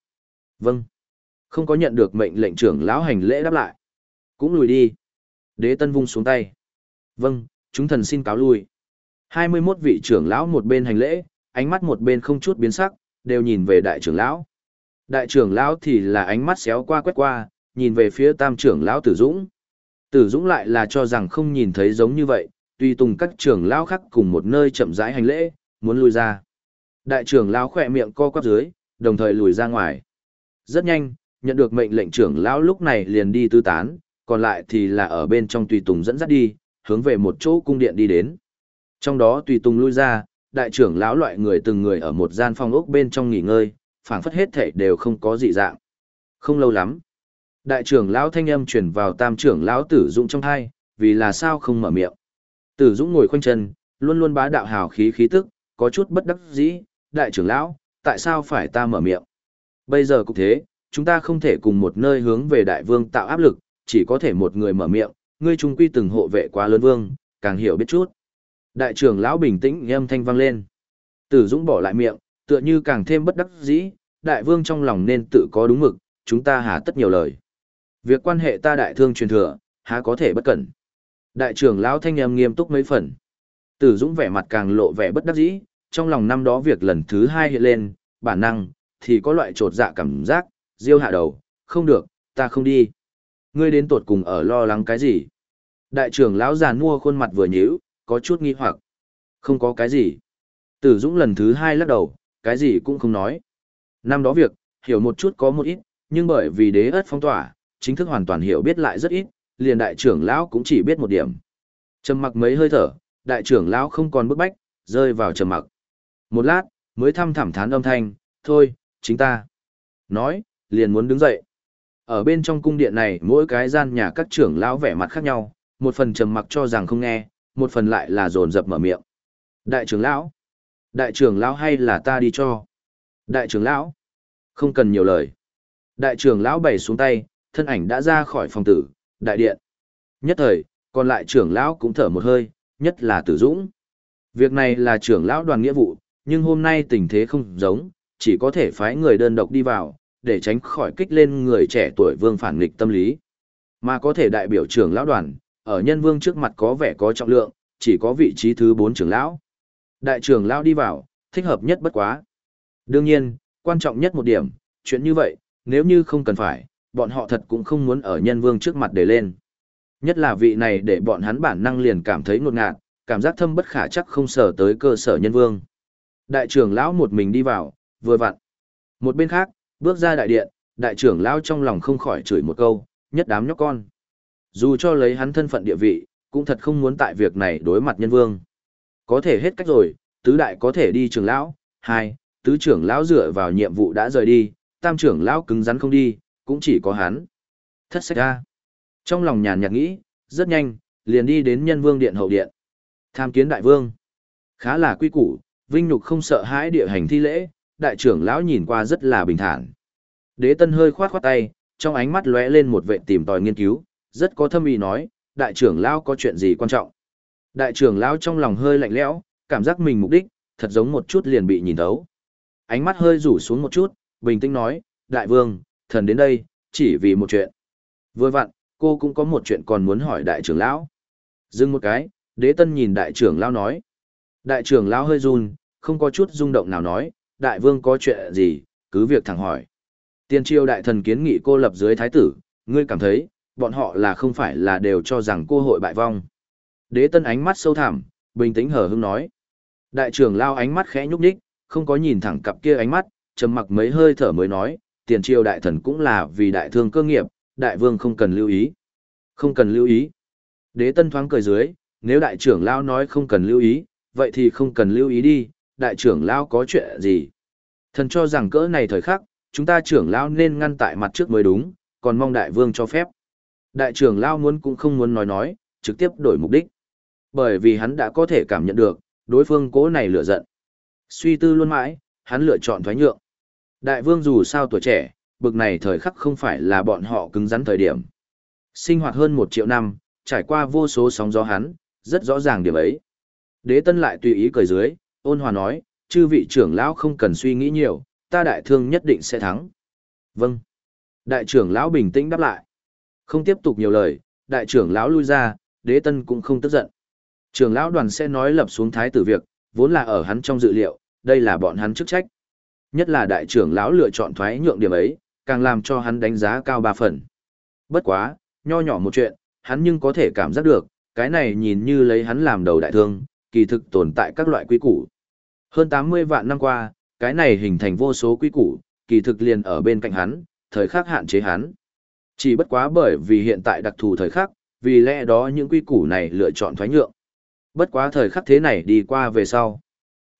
Vâng. Không có nhận được mệnh lệnh trưởng lão hành lễ đáp lại. Cũng lùi đi. Đế tân vung xuống tay. Vâng, chúng thần xin cáo lui. 21 vị trưởng lão một bên hành lễ, ánh mắt một bên không chút biến sắc, đều nhìn về đại trưởng lão. Đại trưởng lão thì là ánh mắt xéo qua quét qua, nhìn về phía tam trưởng lão Tử Dũng. Tử Dũng lại là cho rằng không nhìn thấy giống như vậy, tùy tùng các trưởng lão khác cùng một nơi chậm rãi hành lễ, muốn lui ra. Đại trưởng lão khỏe miệng co quắp dưới, đồng thời lùi ra ngoài. Rất nhanh, nhận được mệnh lệnh trưởng lão lúc này liền đi tư tán, còn lại thì là ở bên trong tùy tùng dẫn dắt đi, hướng về một chỗ cung điện đi đến. Trong đó tùy tùng lui ra, đại trưởng lão loại người từng người ở một gian phòng ốc bên trong nghỉ ngơi, phảng phất hết thể đều không có dị dạng. Không lâu lắm, đại trưởng lão thanh âm truyền vào tam trưởng lão Tử Dũng trong hai, vì là sao không mở miệng. Tử Dũng ngồi khoanh chân, luôn luôn bá đạo hào khí khí tức, có chút bất đắc dĩ, đại trưởng lão, tại sao phải ta mở miệng? Bây giờ cũng thế, chúng ta không thể cùng một nơi hướng về đại vương tạo áp lực, chỉ có thể một người mở miệng, ngươi trung quy từng hộ vệ quá lớn vương, càng hiểu biết chút. Đại trưởng lão bình tĩnh âm thanh vang lên. Tử Dũng bỏ lại miệng, tựa như càng thêm bất đắc dĩ, đại vương trong lòng nên tự có đúng mực, chúng ta hà tất nhiều lời. Việc quan hệ ta đại thương truyền thừa, há có thể bất cẩn. Đại trưởng lão thanh âm nghiêm túc mấy phần. Tử Dũng vẻ mặt càng lộ vẻ bất đắc dĩ, trong lòng năm đó việc lần thứ hai hiện lên, bản năng, thì có loại trột dạ cảm giác, diêu hạ đầu, không được, ta không đi. Ngươi đến tột cùng ở lo lắng cái gì? Đại trưởng lão già mua khuôn mặt vừa nhíu, có chút nghi hoặc. Không có cái gì. Tử Dũng lần thứ hai lắc đầu, cái gì cũng không nói. Năm đó việc, hiểu một chút có một ít, nhưng bởi vì đế ất phong tỏa, chính thức hoàn toàn hiểu biết lại rất ít, liền đại trưởng lão cũng chỉ biết một điểm. Trầm mặc mấy hơi thở, đại trưởng lão không còn bức bách, rơi vào trầm mặc. Một lát, mới thăm thẳm thán âm thanh, thôi, chính ta. Nói, liền muốn đứng dậy. Ở bên trong cung điện này mỗi cái gian nhà các trưởng lão vẻ mặt khác nhau, một phần trầm mặc cho rằng không nghe, một phần lại là dồn dập mở miệng. Đại trưởng lão, đại trưởng lão hay là ta đi cho? Đại trưởng lão, không cần nhiều lời. Đại trưởng lão bày xuống tay, thân ảnh đã ra khỏi phòng tử, đại điện. Nhất thời, còn lại trưởng lão cũng thở một hơi, nhất là Tử Dũng. Việc này là trưởng lão đoàn nghĩa vụ, nhưng hôm nay tình thế không giống, chỉ có thể phái người đơn độc đi vào, để tránh khỏi kích lên người trẻ tuổi vương phản nghịch tâm lý. Mà có thể đại biểu trưởng lão đoàn, ở nhân vương trước mặt có vẻ có trọng lượng, chỉ có vị trí thứ 4 trưởng lão. Đại trưởng lão đi vào, thích hợp nhất bất quá. Đương nhiên, quan trọng nhất một điểm, chuyện như vậy, nếu như không cần phải, bọn họ thật cũng không muốn ở nhân vương trước mặt để lên. Nhất là vị này để bọn hắn bản năng liền cảm thấy ngột ngạt, cảm giác thâm bất khả chắc không sở tới cơ sở nhân vương. Đại trưởng lão một mình đi vào, vừa vặn. Một bên khác, bước ra đại điện, đại trưởng lão trong lòng không khỏi chửi một câu, nhất đám nhóc con. Dù cho lấy hắn thân phận địa vị, cũng thật không muốn tại việc này đối mặt nhân vương. Có thể hết cách rồi, tứ đại có thể đi trưởng lão, hai, tứ trưởng lão dựa vào nhiệm vụ đã rời đi, tam trưởng lão cứng rắn không đi, cũng chỉ có hắn. Thất sách ra. Trong lòng nhàn nhạt nghĩ, rất nhanh, liền đi đến nhân vương điện hậu điện. Tham kiến đại vương. Khá là quy củ, vinh nhục không sợ hãi địa hành thi lễ, đại trưởng lão nhìn qua rất là bình thản. Đế tân hơi khoát khoát tay, trong ánh mắt lóe lên một vệ tìm tòi nghiên cứu, rất có thâm ý nói, đại trưởng lão có chuyện gì quan trọng. Đại trưởng lão trong lòng hơi lạnh lẽo, cảm giác mình mục đích, thật giống một chút liền bị nhìn thấu. Ánh mắt hơi rủ xuống một chút, bình tĩnh nói, đại vương, thần đến đây, chỉ vì một chuyện. Vừa vặn, cô cũng có một chuyện còn muốn hỏi đại trưởng lão. Dừng một cái, đế tân nhìn đại trưởng lão nói. Đại trưởng lão hơi run, không có chút rung động nào nói, đại vương có chuyện gì, cứ việc thẳng hỏi. Tiên triều đại thần kiến nghị cô lập dưới thái tử, ngươi cảm thấy, bọn họ là không phải là đều cho rằng cô hội bại vong. Đế tân ánh mắt sâu thẳm, bình tĩnh hờ hững nói. Đại trưởng lao ánh mắt khẽ nhúc nhích, không có nhìn thẳng cặp kia ánh mắt, trầm mặc mấy hơi thở mới nói, tiền triều đại thần cũng là vì đại thương cơ nghiệp, đại vương không cần lưu ý. Không cần lưu ý. Đế tân thoáng cười dưới, nếu đại trưởng lao nói không cần lưu ý, vậy thì không cần lưu ý đi, đại trưởng lao có chuyện gì. Thần cho rằng cỡ này thời khắc, chúng ta trưởng lao nên ngăn tại mặt trước mới đúng, còn mong đại vương cho phép. Đại trưởng lao muốn cũng không muốn nói nói, trực tiếp đổi mục đích. Bởi vì hắn đã có thể cảm nhận được, đối phương cố này lửa giận. Suy tư luôn mãi, hắn lựa chọn thoái nhượng. Đại vương dù sao tuổi trẻ, bực này thời khắc không phải là bọn họ cứng rắn thời điểm. Sinh hoạt hơn một triệu năm, trải qua vô số sóng gió hắn, rất rõ ràng điểm ấy. Đế tân lại tùy ý cười dưới, ôn hòa nói, chư vị trưởng lão không cần suy nghĩ nhiều, ta đại thương nhất định sẽ thắng. Vâng. Đại trưởng lão bình tĩnh đáp lại. Không tiếp tục nhiều lời, đại trưởng lão lui ra, đế tân cũng không tức giận. Trưởng lão đoàn sẽ nói lập xuống thái tử việc, vốn là ở hắn trong dự liệu, đây là bọn hắn chức trách. Nhất là đại trưởng lão lựa chọn thoái nhượng điểm ấy, càng làm cho hắn đánh giá cao ba phần. Bất quá, nho nhỏ một chuyện, hắn nhưng có thể cảm giác được, cái này nhìn như lấy hắn làm đầu đại thương, kỳ thực tồn tại các loại quy củ. Hơn 80 vạn năm qua, cái này hình thành vô số quy củ, kỳ thực liền ở bên cạnh hắn, thời khắc hạn chế hắn. Chỉ bất quá bởi vì hiện tại đặc thù thời khắc, vì lẽ đó những quy củ này lựa chọn thoái nhượng. Bất quá thời khắc thế này đi qua về sau.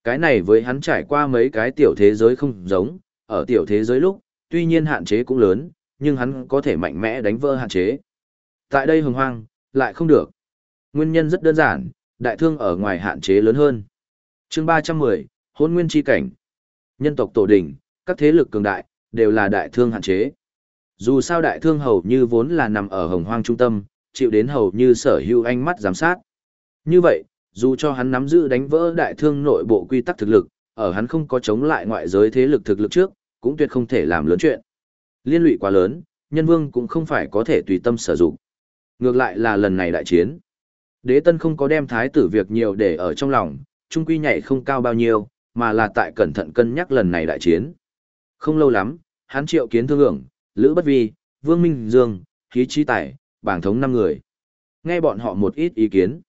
Cái này với hắn trải qua mấy cái tiểu thế giới không giống, ở tiểu thế giới lúc, tuy nhiên hạn chế cũng lớn, nhưng hắn có thể mạnh mẽ đánh vỡ hạn chế. Tại đây hồng hoang, lại không được. Nguyên nhân rất đơn giản, đại thương ở ngoài hạn chế lớn hơn chương 310, hôn nguyên chi cảnh. Nhân tộc tổ đỉnh, các thế lực cường đại, đều là đại thương hạn chế. Dù sao đại thương hầu như vốn là nằm ở hồng hoang trung tâm, chịu đến hầu như sở hữu ánh mắt giám sát. Như vậy, dù cho hắn nắm giữ đánh vỡ đại thương nội bộ quy tắc thực lực, ở hắn không có chống lại ngoại giới thế lực thực lực trước, cũng tuyệt không thể làm lớn chuyện. Liên lụy quá lớn, nhân vương cũng không phải có thể tùy tâm sử dụng. Ngược lại là lần này đại chiến. Đế tân không có đem thái tử việc nhiều để ở trong lòng, trung quy nhảy không cao bao nhiêu, mà là tại cẩn thận cân nhắc lần này đại chiến. Không lâu lắm, hắn triệu kiến thương ưởng, Lữ Bất Vi, Vương Minh Dương, Khí Trí Tài, bảng thống năm người. Nghe bọn họ một ít ý kiến.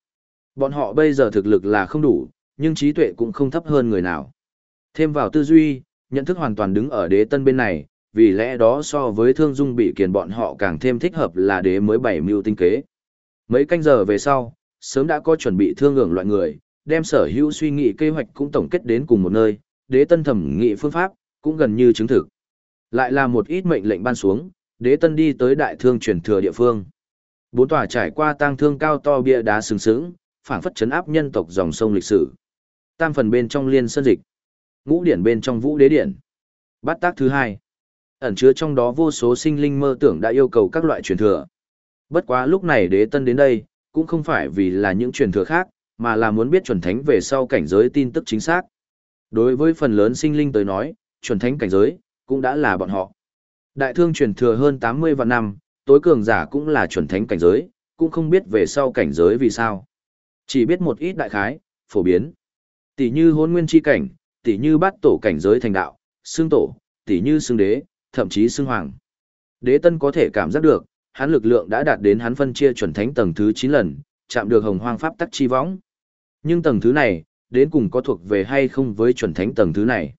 Bọn họ bây giờ thực lực là không đủ, nhưng trí tuệ cũng không thấp hơn người nào. Thêm vào tư duy, nhận thức hoàn toàn đứng ở đế tân bên này, vì lẽ đó so với thương dung bị kiền bọn họ càng thêm thích hợp là đế mới bảy mưu tinh kế. Mấy canh giờ về sau, sớm đã có chuẩn bị thương ngưỡng loại người, đem sở hữu suy nghĩ kế hoạch cũng tổng kết đến cùng một nơi, đế tân thẩm nghị phương pháp, cũng gần như chứng thực. Lại là một ít mệnh lệnh ban xuống, đế tân đi tới đại thương truyền thừa địa phương. Bốn tòa trải qua tang thương cao to bia đá sừng sững, phảng phất chấn áp nhân tộc dòng sông lịch sử. Tam phần bên trong liên sơn dịch, ngũ điển bên trong vũ đế điển. Bát tác thứ hai, ẩn chứa trong đó vô số sinh linh mơ tưởng đã yêu cầu các loại truyền thừa. Bất quá lúc này đế tân đến đây, cũng không phải vì là những truyền thừa khác, mà là muốn biết chuẩn thánh về sau cảnh giới tin tức chính xác. Đối với phần lớn sinh linh tới nói, chuẩn thánh cảnh giới, cũng đã là bọn họ. Đại thương truyền thừa hơn 80 vạn năm, tối cường giả cũng là chuẩn thánh cảnh giới, cũng không biết về sau cảnh giới vì sao. Chỉ biết một ít đại khái, phổ biến. Tỷ như hôn nguyên chi cảnh, tỷ như bát tổ cảnh giới thành đạo, xương tổ, tỷ như xương đế, thậm chí xương hoàng. Đế tân có thể cảm giác được, hắn lực lượng đã đạt đến hắn phân chia chuẩn thánh tầng thứ 9 lần, chạm được hồng hoang pháp tắc chi võng. Nhưng tầng thứ này, đến cùng có thuộc về hay không với chuẩn thánh tầng thứ này?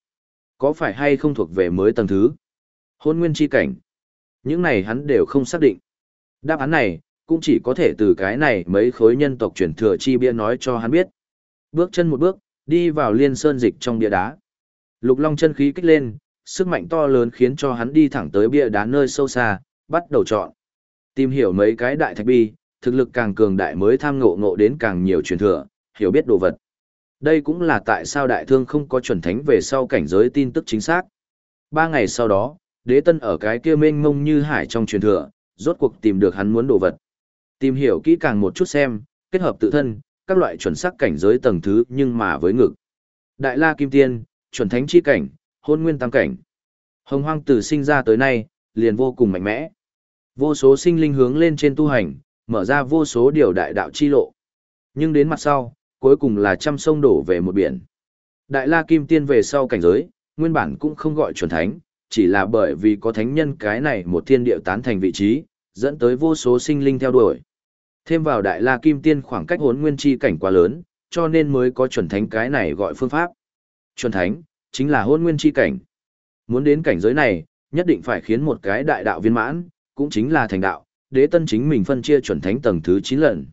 Có phải hay không thuộc về mới tầng thứ? Hôn nguyên chi cảnh. Những này hắn đều không xác định. Đáp án này, cũng chỉ có thể từ cái này mấy khối nhân tộc chuyển thừa chi bia nói cho hắn biết. Bước chân một bước, đi vào liên sơn dịch trong bia đá. Lục Long chân khí kích lên, sức mạnh to lớn khiến cho hắn đi thẳng tới bia đá nơi sâu xa, bắt đầu chọn. Tìm hiểu mấy cái đại thạch bi, thực lực càng cường đại mới tham ngộ ngộ đến càng nhiều truyền thừa, hiểu biết đồ vật. Đây cũng là tại sao đại thương không có chuẩn thánh về sau cảnh giới tin tức chính xác. Ba ngày sau đó, đế tân ở cái kia mênh mông như hải trong truyền thừa, rốt cuộc tìm được hắn muốn đồ vật. Tìm hiểu kỹ càng một chút xem, kết hợp tự thân, các loại chuẩn xác cảnh giới tầng thứ nhưng mà với ngực. Đại La Kim Tiên, chuẩn thánh chi cảnh, hôn nguyên tam cảnh. Hồng hoang từ sinh ra tới nay, liền vô cùng mạnh mẽ. Vô số sinh linh hướng lên trên tu hành, mở ra vô số điều đại đạo chi lộ. Nhưng đến mặt sau, cuối cùng là trăm sông đổ về một biển. Đại La Kim Tiên về sau cảnh giới, nguyên bản cũng không gọi chuẩn thánh, chỉ là bởi vì có thánh nhân cái này một thiên địa tán thành vị trí, dẫn tới vô số sinh linh theo đuổi. Thêm vào Đại La Kim Tiên khoảng cách hốn nguyên chi cảnh quá lớn, cho nên mới có chuẩn thánh cái này gọi phương pháp. Chuẩn thánh, chính là hôn nguyên chi cảnh. Muốn đến cảnh giới này, nhất định phải khiến một cái đại đạo viên mãn, cũng chính là thành đạo, đế tân chính mình phân chia chuẩn thánh tầng thứ 9 lần.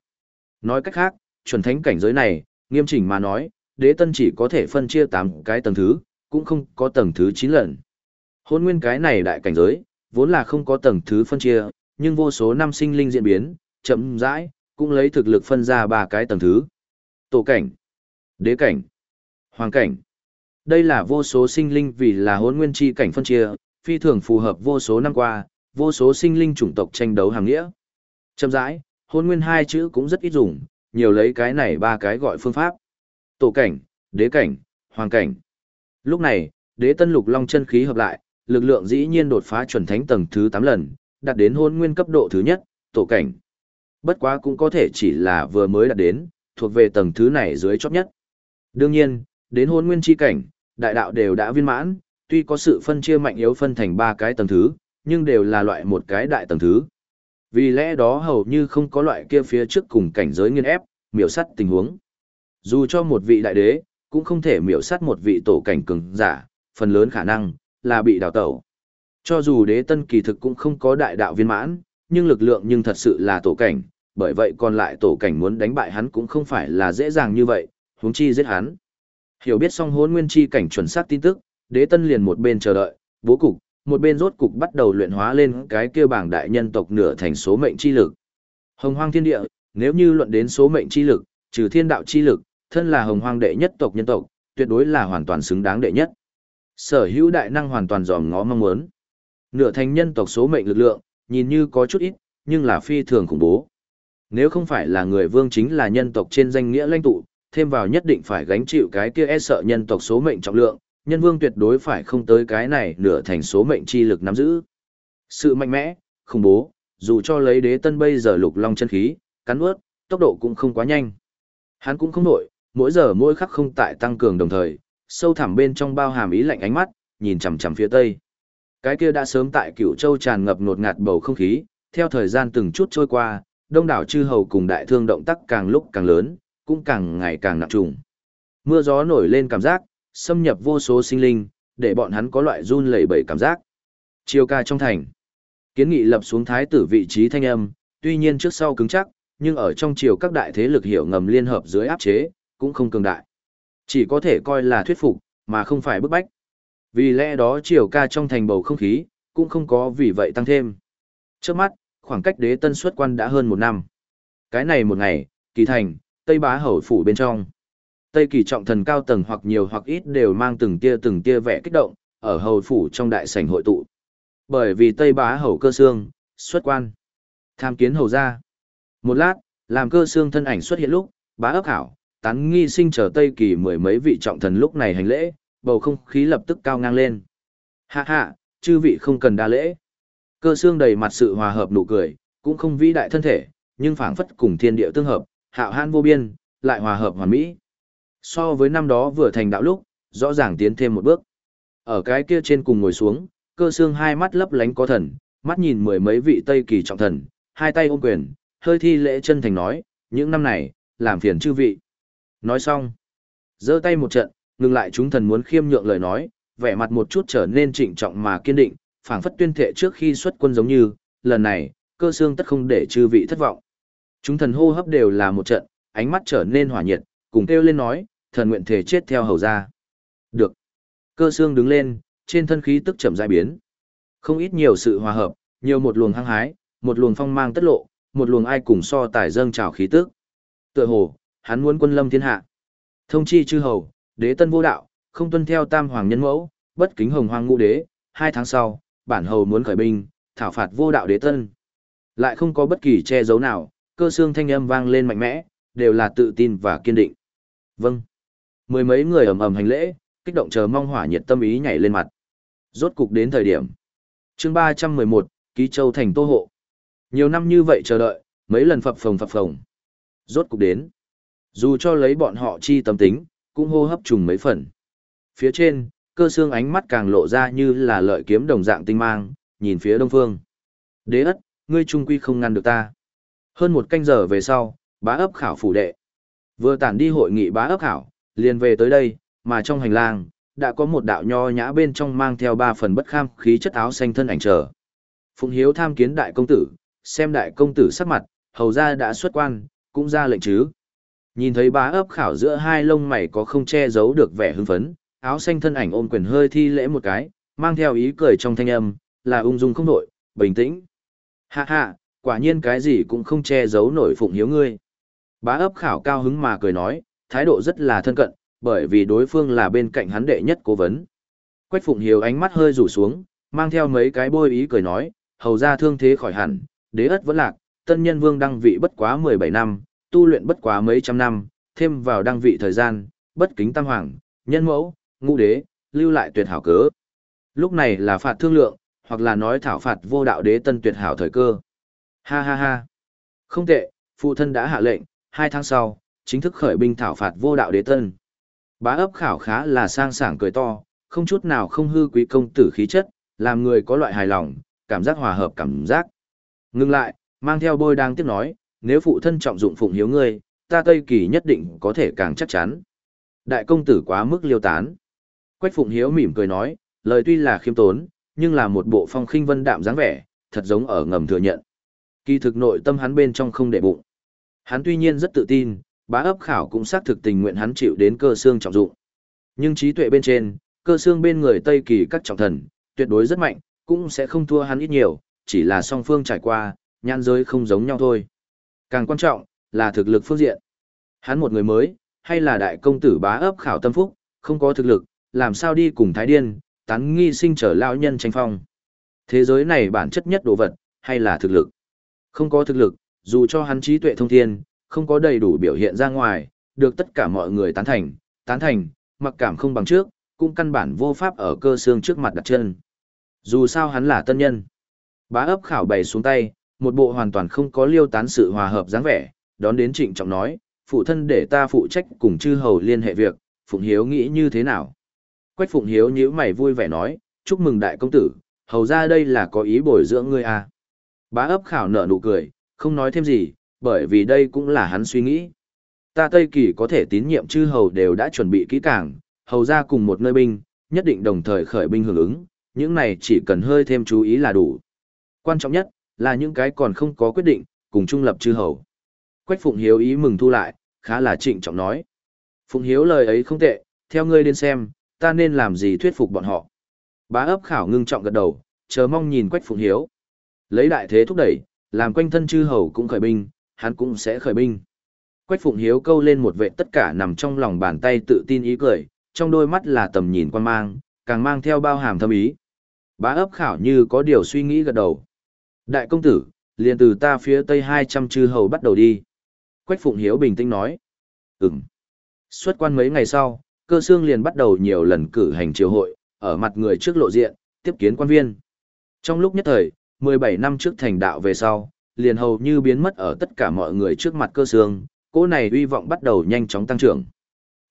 Nói cách khác, chuẩn thánh cảnh giới này, nghiêm chỉnh mà nói, đế tân chỉ có thể phân chia 8 cái tầng thứ, cũng không có tầng thứ 9 lần. Hôn nguyên cái này đại cảnh giới, vốn là không có tầng thứ phân chia, nhưng vô số năm sinh linh diễn biến, chậm rãi, cũng lấy thực lực phân ra ba cái tầng thứ. Tổ cảnh, đế cảnh, hoàng cảnh. Đây là vô số sinh linh vì là hôn nguyên chi cảnh phân chia, phi thường phù hợp vô số năm qua, vô số sinh linh chủng tộc tranh đấu hàng nghĩa. Chậm rãi, hôn nguyên hai chữ cũng rất ít dùng, nhiều lấy cái này ba cái gọi phương pháp. Tổ cảnh, đế cảnh, hoàng cảnh. Lúc này, đế tân lục long chân khí hợp lại, lực lượng dĩ nhiên đột phá chuẩn thánh tầng thứ 8 lần, đạt đến hôn nguyên cấp độ thứ nhất, tổ cảnh. Bất quá cũng có thể chỉ là vừa mới đạt đến, thuộc về tầng thứ này dưới chót nhất. Đương nhiên, đến hôn nguyên chi cảnh, đại đạo đều đã viên mãn, tuy có sự phân chia mạnh yếu phân thành ba cái tầng thứ, nhưng đều là loại một cái đại tầng thứ. Vì lẽ đó hầu như không có loại kia phía trước cùng cảnh giới nghiên ép, miểu sát tình huống. Dù cho một vị đại đế, cũng không thể miểu sát một vị tổ cảnh cường giả, phần lớn khả năng là bị đào tẩu. Cho dù đế tân kỳ thực cũng không có đại đạo viên mãn, nhưng lực lượng nhưng thật sự là tổ cảnh, bởi vậy còn lại tổ cảnh muốn đánh bại hắn cũng không phải là dễ dàng như vậy, huống chi giết hắn. Hiểu biết xong hôn nguyên chi cảnh chuẩn xác tin tức, đế tân liền một bên chờ đợi, bố cục, một bên rốt cục bắt đầu luyện hóa lên cái kia bảng đại nhân tộc nửa thành số mệnh chi lực. Hồng hoang thiên địa, nếu như luận đến số mệnh chi lực, trừ thiên đạo chi lực, thân là hồng hoang đệ nhất tộc nhân tộc, tuyệt đối là hoàn toàn xứng đáng đệ nhất. Sở hữu đại năng hoàn toàn dòm ngó mong muốn. Nửa thành nhân tộc số mệnh lực lượng, nhìn như có chút ít, nhưng là phi thường khủng bố. Nếu không phải là người vương chính là nhân tộc trên danh nghĩa lãnh tụ, thêm vào nhất định phải gánh chịu cái kia e sợ nhân tộc số mệnh trọng lượng, nhân vương tuyệt đối phải không tới cái này nửa thành số mệnh chi lực nắm giữ. Sự mạnh mẽ, khủng bố, dù cho lấy đế tân bây giờ lục long chân khí, cắn ướt, tốc độ cũng không quá nhanh. Hắn cũng không nổi, mỗi giờ mỗi khắc không tại tăng cường đồng thời, sâu thẳm bên trong bao hàm ý lạnh ánh mắt, nhìn chằm chằm phía tây. Cái kia đã sớm tại Cửu Châu tràn ngập nột ngạt bầu không khí, theo thời gian từng chút trôi qua, đông đảo chư hầu cùng đại thương động tác càng lúc càng lớn, cũng càng ngày càng nặng trùng. Mưa gió nổi lên cảm giác, xâm nhập vô số sinh linh, để bọn hắn có loại run lẩy bẩy cảm giác. Chiêu ca trong thành. Kiến nghị lập xuống thái tử vị trí thanh âm, tuy nhiên trước sau cứng chắc, nhưng ở trong chiều các đại thế lực hiểu ngầm liên hợp dưới áp chế, cũng không cường đại. Chỉ có thể coi là thuyết phục, mà không phải bức bách. Vì lẽ đó chiều ca trong thành bầu không khí, cũng không có vì vậy tăng thêm. Trước mắt, khoảng cách đế tân xuất quan đã hơn một năm. Cái này một ngày, kỳ thành, Tây Bá Hầu Phủ bên trong. Tây kỳ trọng thần cao tầng hoặc nhiều hoặc ít đều mang từng tia từng tia vẻ kích động, ở Hầu Phủ trong đại sảnh hội tụ. Bởi vì Tây Bá Hầu cơ xương, xuất quan. Tham kiến hầu ra. Một lát, làm cơ xương thân ảnh xuất hiện lúc, bá ấp hảo, tán nghi sinh chờ Tây kỳ mười mấy vị trọng thần lúc này hành lễ, bầu không khí lập tức cao ngang lên. Hạ hạ, chư vị không cần đa lễ. Cơ xương đầy mặt sự hòa hợp nụ cười, cũng không vĩ đại thân thể, nhưng phảng phất cùng thiên địa tương hợp, hạo han vô biên, lại hòa hợp hoàn mỹ. So với năm đó vừa thành đạo lúc, rõ ràng tiến thêm một bước. Ở cái kia trên cùng ngồi xuống, cơ xương hai mắt lấp lánh có thần, mắt nhìn mười mấy vị Tây kỳ trọng thần, hai tay ôm quyền, hơi thi lễ chân thành nói, những năm này, làm phiền chư vị. Nói xong, giơ tay một trận, ngừng lại chúng thần muốn khiêm nhượng lời nói, vẻ mặt một chút trở nên trịnh trọng mà kiên định, phảng phất tuyên thệ trước khi xuất quân giống như, lần này, cơ xương tất không để chư vị thất vọng. Chúng thần hô hấp đều là một trận, ánh mắt trở nên hỏa nhiệt, cùng kêu lên nói, thần nguyện thể chết theo hầu ra. Được. Cơ xương đứng lên, trên thân khí tức chậm rãi biến. Không ít nhiều sự hòa hợp, nhiều một luồng hăng hái, một luồng phong mang tất lộ, một luồng ai cùng so tài dâng trào khí tức. Tựa hồ, hắn muốn quân lâm thiên hạ. Thông chi chư hầu, đế tân vô đạo, không tuân theo tam hoàng nhân mẫu, bất kính hồng hoàng ngũ đế, hai tháng sau, bản hầu muốn khởi binh, thảo phạt vô đạo đế tân. Lại không có bất kỳ che giấu nào, cơ xương thanh âm vang lên mạnh mẽ, đều là tự tin và kiên định. Vâng. Mười mấy người ầm ầm hành lễ, kích động chờ mong hỏa nhiệt tâm ý nhảy lên mặt. Rốt cục đến thời điểm. chương ba trăm mười một, Ký Châu thành Tô Hộ. Nhiều năm như vậy chờ đợi, mấy lần phập phồng phập phồng. Rốt cục đến. Dù cho lấy bọn họ chi tâm tính, cũng hô hấp trùng mấy phần. Phía trên, cơ xương ánh mắt càng lộ ra như là lợi kiếm đồng dạng tinh mang, nhìn phía đông phương. Đế ất, ngươi trung quy không ngăn được ta. Hơn một canh giờ về sau, bá ấp khảo phủ đệ. Vừa tản đi hội nghị bá ấp khảo, liền về tới đây, mà trong hành lang, đã có một đạo nho nhã bên trong mang theo ba phần bất kham khí chất áo xanh thân ảnh trở. Phụng hiếu tham kiến đại công tử, xem đại công tử sắc mặt, hầu ra đã xuất quan, cũng ra lệnh chứ. Nhìn thấy bá ấp khảo giữa hai lông mày có không che giấu được vẻ hưng phấn, áo xanh thân ảnh ôm quyền hơi thi lễ một cái, mang theo ý cười trong thanh âm, là ung dung không nổi, bình tĩnh. Hạ hạ, quả nhiên cái gì cũng không che giấu nổi phụng hiếu ngươi. Bá ấp khảo cao hứng mà cười nói, thái độ rất là thân cận, bởi vì đối phương là bên cạnh hắn đệ nhất cố vấn. Quách phụng hiếu ánh mắt hơi rủ xuống, mang theo mấy cái bôi ý cười nói, hầu ra thương thế khỏi hẳn, đế ất vẫn lạc, tân nhân vương đăng vị bất quá 17 năm, tu luyện bất quá mấy trăm năm, thêm vào đăng vị thời gian, bất kính tam hoàng, nhân mẫu, ngũ đế, lưu lại tuyệt hảo cớ. Lúc này là phạt thương lượng, hoặc là nói thảo phạt vô đạo đế tân tuyệt hảo thời cơ. Ha ha ha. Không tệ, phụ thân đã hạ lệnh, hai tháng sau, chính thức khởi binh thảo phạt vô đạo đế tân. Bá ấp khảo khá là sang sảng cười to, không chút nào không hư quý công tử khí chất, làm người có loại hài lòng, cảm giác hòa hợp cảm giác. Ngưng lại, mang theo bôi đang tiếp nói, nếu phụ thân trọng dụng phụng hiếu ngươi, ta Tây Kỳ nhất định có thể càng chắc chắn. Đại công tử quá mức liêu tán. Quách phụng hiếu mỉm cười nói, lời tuy là khiêm tốn, nhưng là một bộ phong khinh vân đạm dáng vẻ, thật giống ở ngầm thừa nhận. Kỳ thực nội tâm hắn bên trong không để bụng. Hắn tuy nhiên rất tự tin, bá ấp khảo cũng xác thực tình nguyện hắn chịu đến cơ xương trọng dụng. Nhưng trí tuệ bên trên, cơ xương bên người Tây Kỳ các trọng thần, tuyệt đối rất mạnh, cũng sẽ không thua hắn ít nhiều, chỉ là song phương trải qua, nhan giới không giống nhau thôi. Càng quan trọng, là thực lực phương diện. Hắn một người mới, hay là đại công tử bá ấp khảo tâm phúc, không có thực lực, làm sao đi cùng thái điên, tán nghi sinh trở Lão nhân tranh phong. Thế giới này bản chất nhất đồ vật, hay là thực lực. Không có thực lực, dù cho hắn trí tuệ thông thiên, không có đầy đủ biểu hiện ra ngoài, được tất cả mọi người tán thành, tán thành, mặc cảm không bằng trước, cũng căn bản vô pháp ở cơ xương trước mặt đặt chân. Dù sao hắn là tân nhân. Bá ấp khảo bày xuống tay, một bộ hoàn toàn không có liêu tán sự hòa hợp dáng vẻ, đón đến trịnh trọng nói, phụ thân để ta phụ trách cùng chư hầu liên hệ việc, Phụng Hiếu nghĩ như thế nào? Quách Phụng Hiếu nhíu mày vui vẻ nói, chúc mừng đại công tử, hầu ra đây là có ý bồi dưỡng ngươi à. Bá ấp khảo nở nụ cười, không nói thêm gì, bởi vì đây cũng là hắn suy nghĩ. Ta Tây Kỳ có thể tín nhiệm chư hầu đều đã chuẩn bị kỹ càng, hầu ra cùng một nơi binh, nhất định đồng thời khởi binh hưởng ứng, những này chỉ cần hơi thêm chú ý là đủ. Quan trọng nhất, là những cái còn không có quyết định, cùng trung lập chư hầu. Quách Phụng Hiếu ý mừng thu lại, khá là trịnh trọng nói. Phụng Hiếu lời ấy không tệ, theo ngươi đến xem, ta nên làm gì thuyết phục bọn họ. Bá ấp khảo ngưng trọng gật đầu, chờ mong nhìn Quách Phụng Hiếu. Lấy đại thế thúc đẩy, làm quanh thân chư hầu cũng khởi binh, hắn cũng sẽ khởi binh. Quách Phụng Hiếu câu lên một vệ tất cả nằm trong lòng bàn tay tự tin ý cười, trong đôi mắt là tầm nhìn quan mang, càng mang theo bao hàm thâm ý. Bá ấp khảo như có điều suy nghĩ gật đầu. Đại công tử, liền từ ta phía tây 200 chư hầu bắt đầu đi. Quách Phụng Hiếu bình tĩnh nói. Ừm. Xuất quan mấy ngày sau, cơ xương liền bắt đầu nhiều lần cử hành triều hội, ở mặt người trước lộ diện, tiếp kiến quan viên. Trong lúc nhất thời, 17 năm trước thành đạo về sau, liền hầu như biến mất ở tất cả mọi người trước mặt cơ xương, cỗ này uy vọng bắt đầu nhanh chóng tăng trưởng.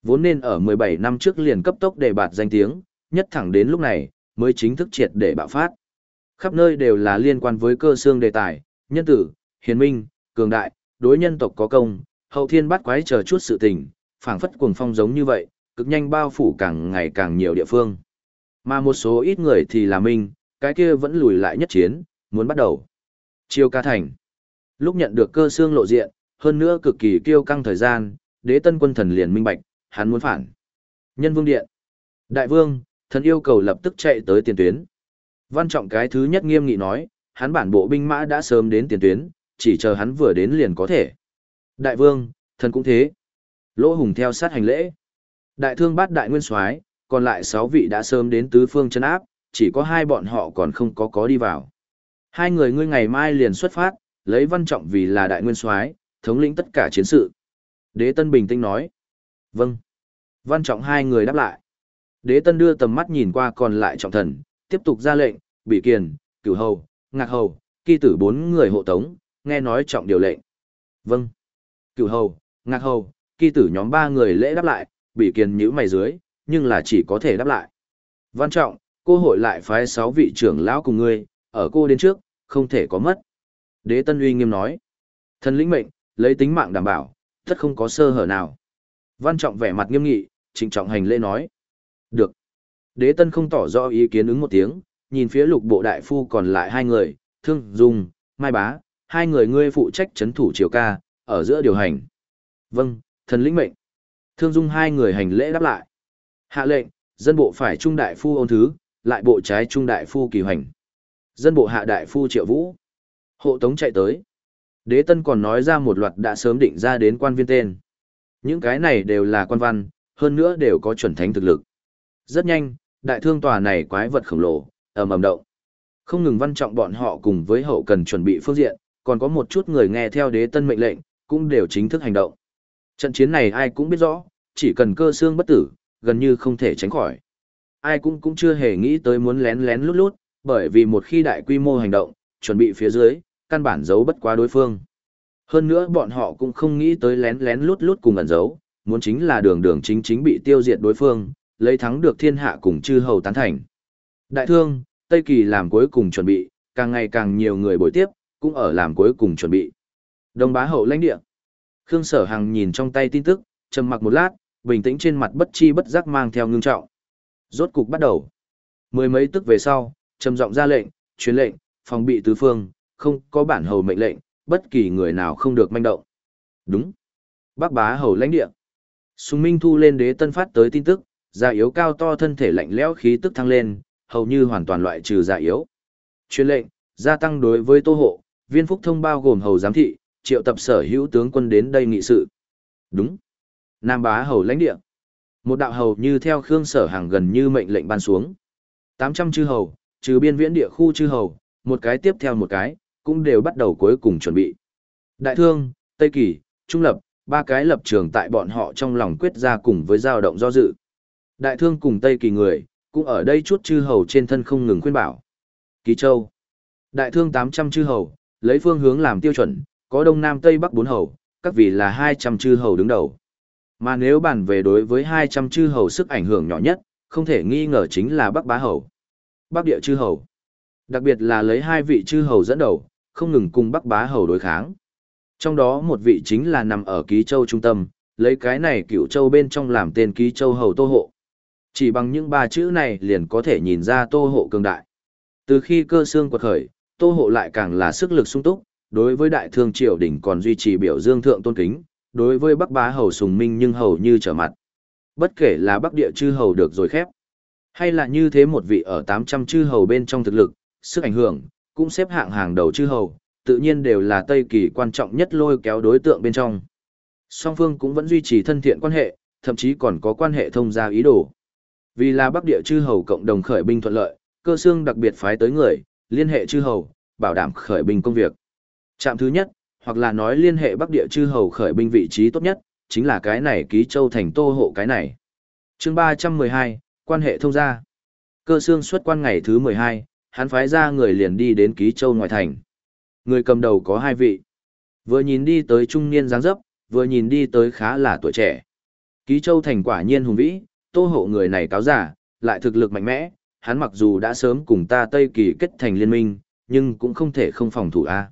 Vốn nên ở 17 năm trước liền cấp tốc đề bạt danh tiếng, nhất thẳng đến lúc này, mới chính thức triệt để bạo phát. Khắp nơi đều là liên quan với cơ xương đề tài, nhân tử, hiền minh, cường đại, đối nhân tộc có công, hậu thiên bắt quái chờ chút sự tình, phảng phất cuồng phong giống như vậy, cực nhanh bao phủ càng ngày càng nhiều địa phương. Mà một số ít người thì là minh, cái kia vẫn lùi lại nhất chiến, muốn bắt đầu. Chiêu ca thành. Lúc nhận được cơ xương lộ diện, hơn nữa cực kỳ kiêu căng thời gian, đế tân quân thần liền minh bạch, hắn muốn phản. Nhân vương điện. Đại vương, thần yêu cầu lập tức chạy tới tiền tuyến. Văn trọng cái thứ nhất nghiêm nghị nói, hắn bản bộ binh mã đã sớm đến tiền tuyến, chỉ chờ hắn vừa đến liền có thể. Đại vương, thần cũng thế. Lỗ hùng theo sát hành lễ. Đại thương bát đại nguyên soái, còn lại 6 vị đã sớm đến tứ phương chân áp, chỉ có hai bọn họ còn không có có đi vào. Hai người ngươi ngày mai liền xuất phát, lấy văn trọng vì là đại nguyên soái, thống lĩnh tất cả chiến sự. Đế Tân bình tĩnh nói. Vâng. Văn trọng hai người đáp lại. Đế Tân đưa tầm mắt nhìn qua còn lại trọng thần, tiếp tục ra lệnh, bị kiền, cửu hầu, ngạc hầu, kỳ tử bốn người hộ tống, nghe nói trọng điều lệnh. Vâng. Cửu hầu, ngạc hầu, kỳ tử nhóm ba người lễ đáp lại, bị kiền nhíu mày dưới, nhưng là chỉ có thể đáp lại. Văn trọng, cô hội lại phái sáu vị trưởng lão cùng ngươi, ở cô đến trước, không thể có mất. Đế Tân uy nghiêm nói. Thần lĩnh mệnh, lấy tính mạng đảm bảo, tất không có sơ hở nào. Văn trọng vẻ mặt nghiêm nghị, trịnh trọng hành lễ nói. Được. Đế Tân không tỏ rõ ý kiến ứng một tiếng, nhìn phía lục bộ đại phu còn lại hai người, thương, dung, mai bá, hai người ngươi phụ trách chấn thủ triều ca, ở giữa điều hành. Vâng, thần lĩnh mệnh. Thương dung hai người hành lễ đáp lại. Hạ lệnh, dân bộ phải trung đại phu ôn thứ, lại bộ trái trung đại phu kỳ hành. Dân bộ hạ đại phu triệu vũ. Hộ tống chạy tới. Đế tân còn nói ra một loạt đã sớm định ra đến quan viên tên. Những cái này đều là quan văn, hơn nữa đều có chuẩn thánh thực lực. Rất nhanh, đại thương tòa này quái vật khổng lồ, ầm ầm động. Không ngừng văn trọng bọn họ cùng với hậu cần chuẩn bị phương diện, còn có một chút người nghe theo đế tân mệnh lệnh, cũng đều chính thức hành động. Trận chiến này ai cũng biết rõ, chỉ cần cơ xương bất tử, gần như không thể tránh khỏi. Ai cũng cũng chưa hề nghĩ tới muốn lén lén lút lút, bởi vì một khi đại quy mô hành động, chuẩn bị phía dưới, căn bản giấu bất quá đối phương. Hơn nữa bọn họ cũng không nghĩ tới lén lén lút lút cùng ẩn giấu, muốn chính là đường đường chính chính bị tiêu diệt đối phương, lấy thắng được thiên hạ cùng chư hầu tán thành. Đại thương, Tây Kỳ làm cuối cùng chuẩn bị, càng ngày càng nhiều người bồi tiếp, cũng ở làm cuối cùng chuẩn bị. Đông bá hậu lãnh địa. Khương Sở Hằng nhìn trong tay tin tức, trầm mặc một lát, bình tĩnh trên mặt bất chi bất giác mang theo ngưng trọng. Rốt cục bắt đầu. Mười mấy tức về sau, trầm giọng ra lệnh, truyền lệnh, phòng bị tứ phương, không có bản hầu mệnh lệnh, bất kỳ người nào không được manh động. Đúng. Bác bá hầu lãnh địa. Sùng Minh thu lên đế tân phát tới tin tức, già yếu cao to thân thể lạnh lẽo khí tức thăng lên, hầu như hoàn toàn loại trừ già yếu. Truyền lệnh, gia tăng đối với tô hộ, viên phúc thông bao gồm hầu giám thị, triệu tập sở hữu tướng quân đến đây nghị sự. Đúng. Nam bá hầu lãnh địa. Một đạo hầu như theo Khương Sở Hàng gần như mệnh lệnh ban xuống. 800 chư hầu, trừ biên viễn địa khu chư hầu, một cái tiếp theo một cái, cũng đều bắt đầu cuối cùng chuẩn bị. Đại thương, Tây Kỳ, Trung Lập, ba cái lập trường tại bọn họ trong lòng quyết ra cùng với dao động do dự. Đại thương cùng Tây Kỳ người, cũng ở đây chút chư hầu trên thân không ngừng khuyên bảo. Ký Châu. Đại thương 800 chư hầu, lấy phương hướng làm tiêu chuẩn, có Đông Nam Tây Bắc 4 hầu, các vị là 200 chư hầu đứng đầu. Mà nếu bàn về đối với 200 chư hầu sức ảnh hưởng nhỏ nhất, không thể nghi ngờ chính là Bắc Bá Hầu. Bắc Địa chư hầu. Đặc biệt là lấy hai vị chư hầu dẫn đầu, không ngừng cùng Bắc Bá Hầu đối kháng. Trong đó một vị chính là nằm ở Ký Châu trung tâm, lấy cái này cựu châu bên trong làm tên Ký Châu Hầu Tô Hộ. Chỉ bằng những ba chữ này liền có thể nhìn ra Tô Hộ cường đại. Từ khi cơ xương quật khởi, Tô Hộ lại càng là sức lực sung túc, đối với đại thương triều đỉnh còn duy trì biểu dương thượng tôn kính, đối với Bắc Bá Hầu sùng minh nhưng hầu như trở mặt. Bất kể là Bắc Địa chư hầu được rồi khép, hay là như thế một vị ở 800 chư hầu bên trong thực lực, sức ảnh hưởng, cũng xếp hạng hàng đầu chư hầu, tự nhiên đều là Tây Kỳ quan trọng nhất lôi kéo đối tượng bên trong. Song phương cũng vẫn duy trì thân thiện quan hệ, thậm chí còn có quan hệ thông gia ý đồ. Vì là Bắc Địa chư hầu cộng đồng khởi binh thuận lợi, cơ xương đặc biệt phái tới người, liên hệ chư hầu, bảo đảm khởi binh công việc. Trạm thứ nhất, hoặc là nói liên hệ Bắc Địa chư hầu khởi binh vị trí tốt nhất, chính là cái này ký châu thành tô hộ cái này. chương 312, quan hệ thông gia. Cơ xương xuất quan ngày thứ 12, hắn phái ra người liền đi đến ký châu ngoài thành. Người cầm đầu có hai vị. Vừa nhìn đi tới trung niên dáng dấp, vừa nhìn đi tới khá là tuổi trẻ. Ký châu thành quả nhiên hùng vĩ, tô hộ người này cáo giả, lại thực lực mạnh mẽ, hắn mặc dù đã sớm cùng ta Tây Kỳ kết thành liên minh, nhưng cũng không thể không phòng thủ A.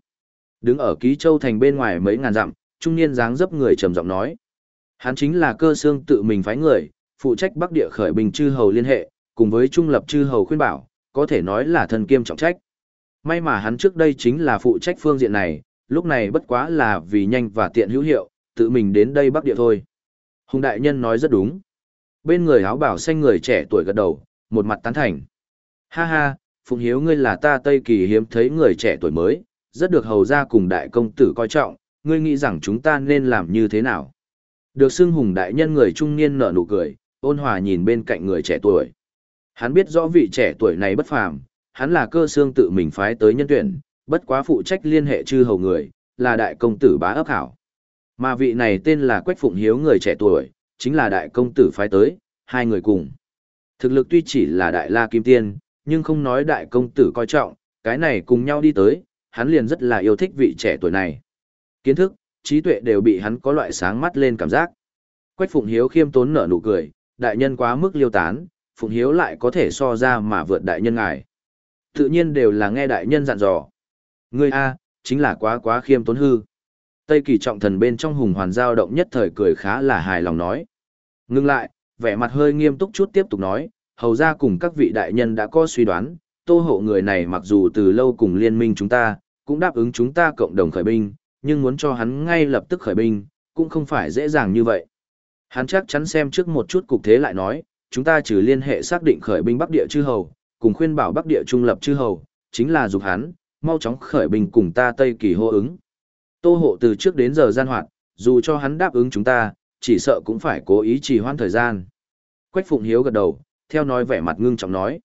Đứng ở ký châu thành bên ngoài mấy ngàn dặm, trung niên dáng dấp người trầm giọng nói. Hắn chính là cơ xương tự mình phái người, phụ trách bắc địa khởi bình chư hầu liên hệ, cùng với trung lập chư hầu khuyên bảo, có thể nói là thần kiêm trọng trách. May mà hắn trước đây chính là phụ trách phương diện này, lúc này bất quá là vì nhanh và tiện hữu hiệu, tự mình đến đây bắc địa thôi. Hùng đại nhân nói rất đúng. Bên người áo bảo xanh người trẻ tuổi gật đầu, một mặt tán thành. Ha ha, Phụng Hiếu ngươi là ta Tây Kỳ hiếm thấy người trẻ tuổi mới, rất được hầu ra cùng đại công tử coi trọng, ngươi nghĩ rằng chúng ta nên làm như thế nào? Được xưng hùng đại nhân người trung niên nở nụ cười, ôn hòa nhìn bên cạnh người trẻ tuổi. Hắn biết rõ vị trẻ tuổi này bất phàm, hắn là cơ xương tự mình phái tới nhân tuyển, bất quá phụ trách liên hệ chư hầu người, là đại công tử bá ấp hảo. Mà vị này tên là Quách Phụng Hiếu người trẻ tuổi, chính là đại công tử phái tới, hai người cùng. Thực lực tuy chỉ là đại la kim tiên, nhưng không nói đại công tử coi trọng, cái này cùng nhau đi tới, hắn liền rất là yêu thích vị trẻ tuổi này. Kiến thức, trí tuệ đều bị hắn có loại sáng mắt lên cảm giác. Quách Phụng Hiếu khiêm tốn nở nụ cười, đại nhân quá mức liêu tán, Phụng Hiếu lại có thể so ra mà vượt đại nhân ngài. Tự nhiên đều là nghe đại nhân dặn dò. Ngươi A, chính là quá quá khiêm tốn hư. Tây kỳ trọng thần bên trong hùng hoàn giao động nhất thời cười khá là hài lòng nói. Ngưng lại, vẻ mặt hơi nghiêm túc chút tiếp tục nói, hầu ra cùng các vị đại nhân đã có suy đoán, tô hộ người này mặc dù từ lâu cùng liên minh chúng ta, cũng đáp ứng chúng ta cộng đồng khởi binh, nhưng muốn cho hắn ngay lập tức khởi binh, cũng không phải dễ dàng như vậy. Hắn chắc chắn xem trước một chút cục thế lại nói, chúng ta trừ liên hệ xác định khởi binh Bắc Địa chư hầu, cùng khuyên bảo Bắc Địa trung lập chư hầu, chính là dục hắn, mau chóng khởi binh cùng ta Tây Kỳ hô ứng. Tô hộ từ trước đến giờ gian hoạt, dù cho hắn đáp ứng chúng ta, chỉ sợ cũng phải cố ý trì hoãn thời gian. Quách Phụng Hiếu gật đầu, theo nói vẻ mặt ngưng trọng nói.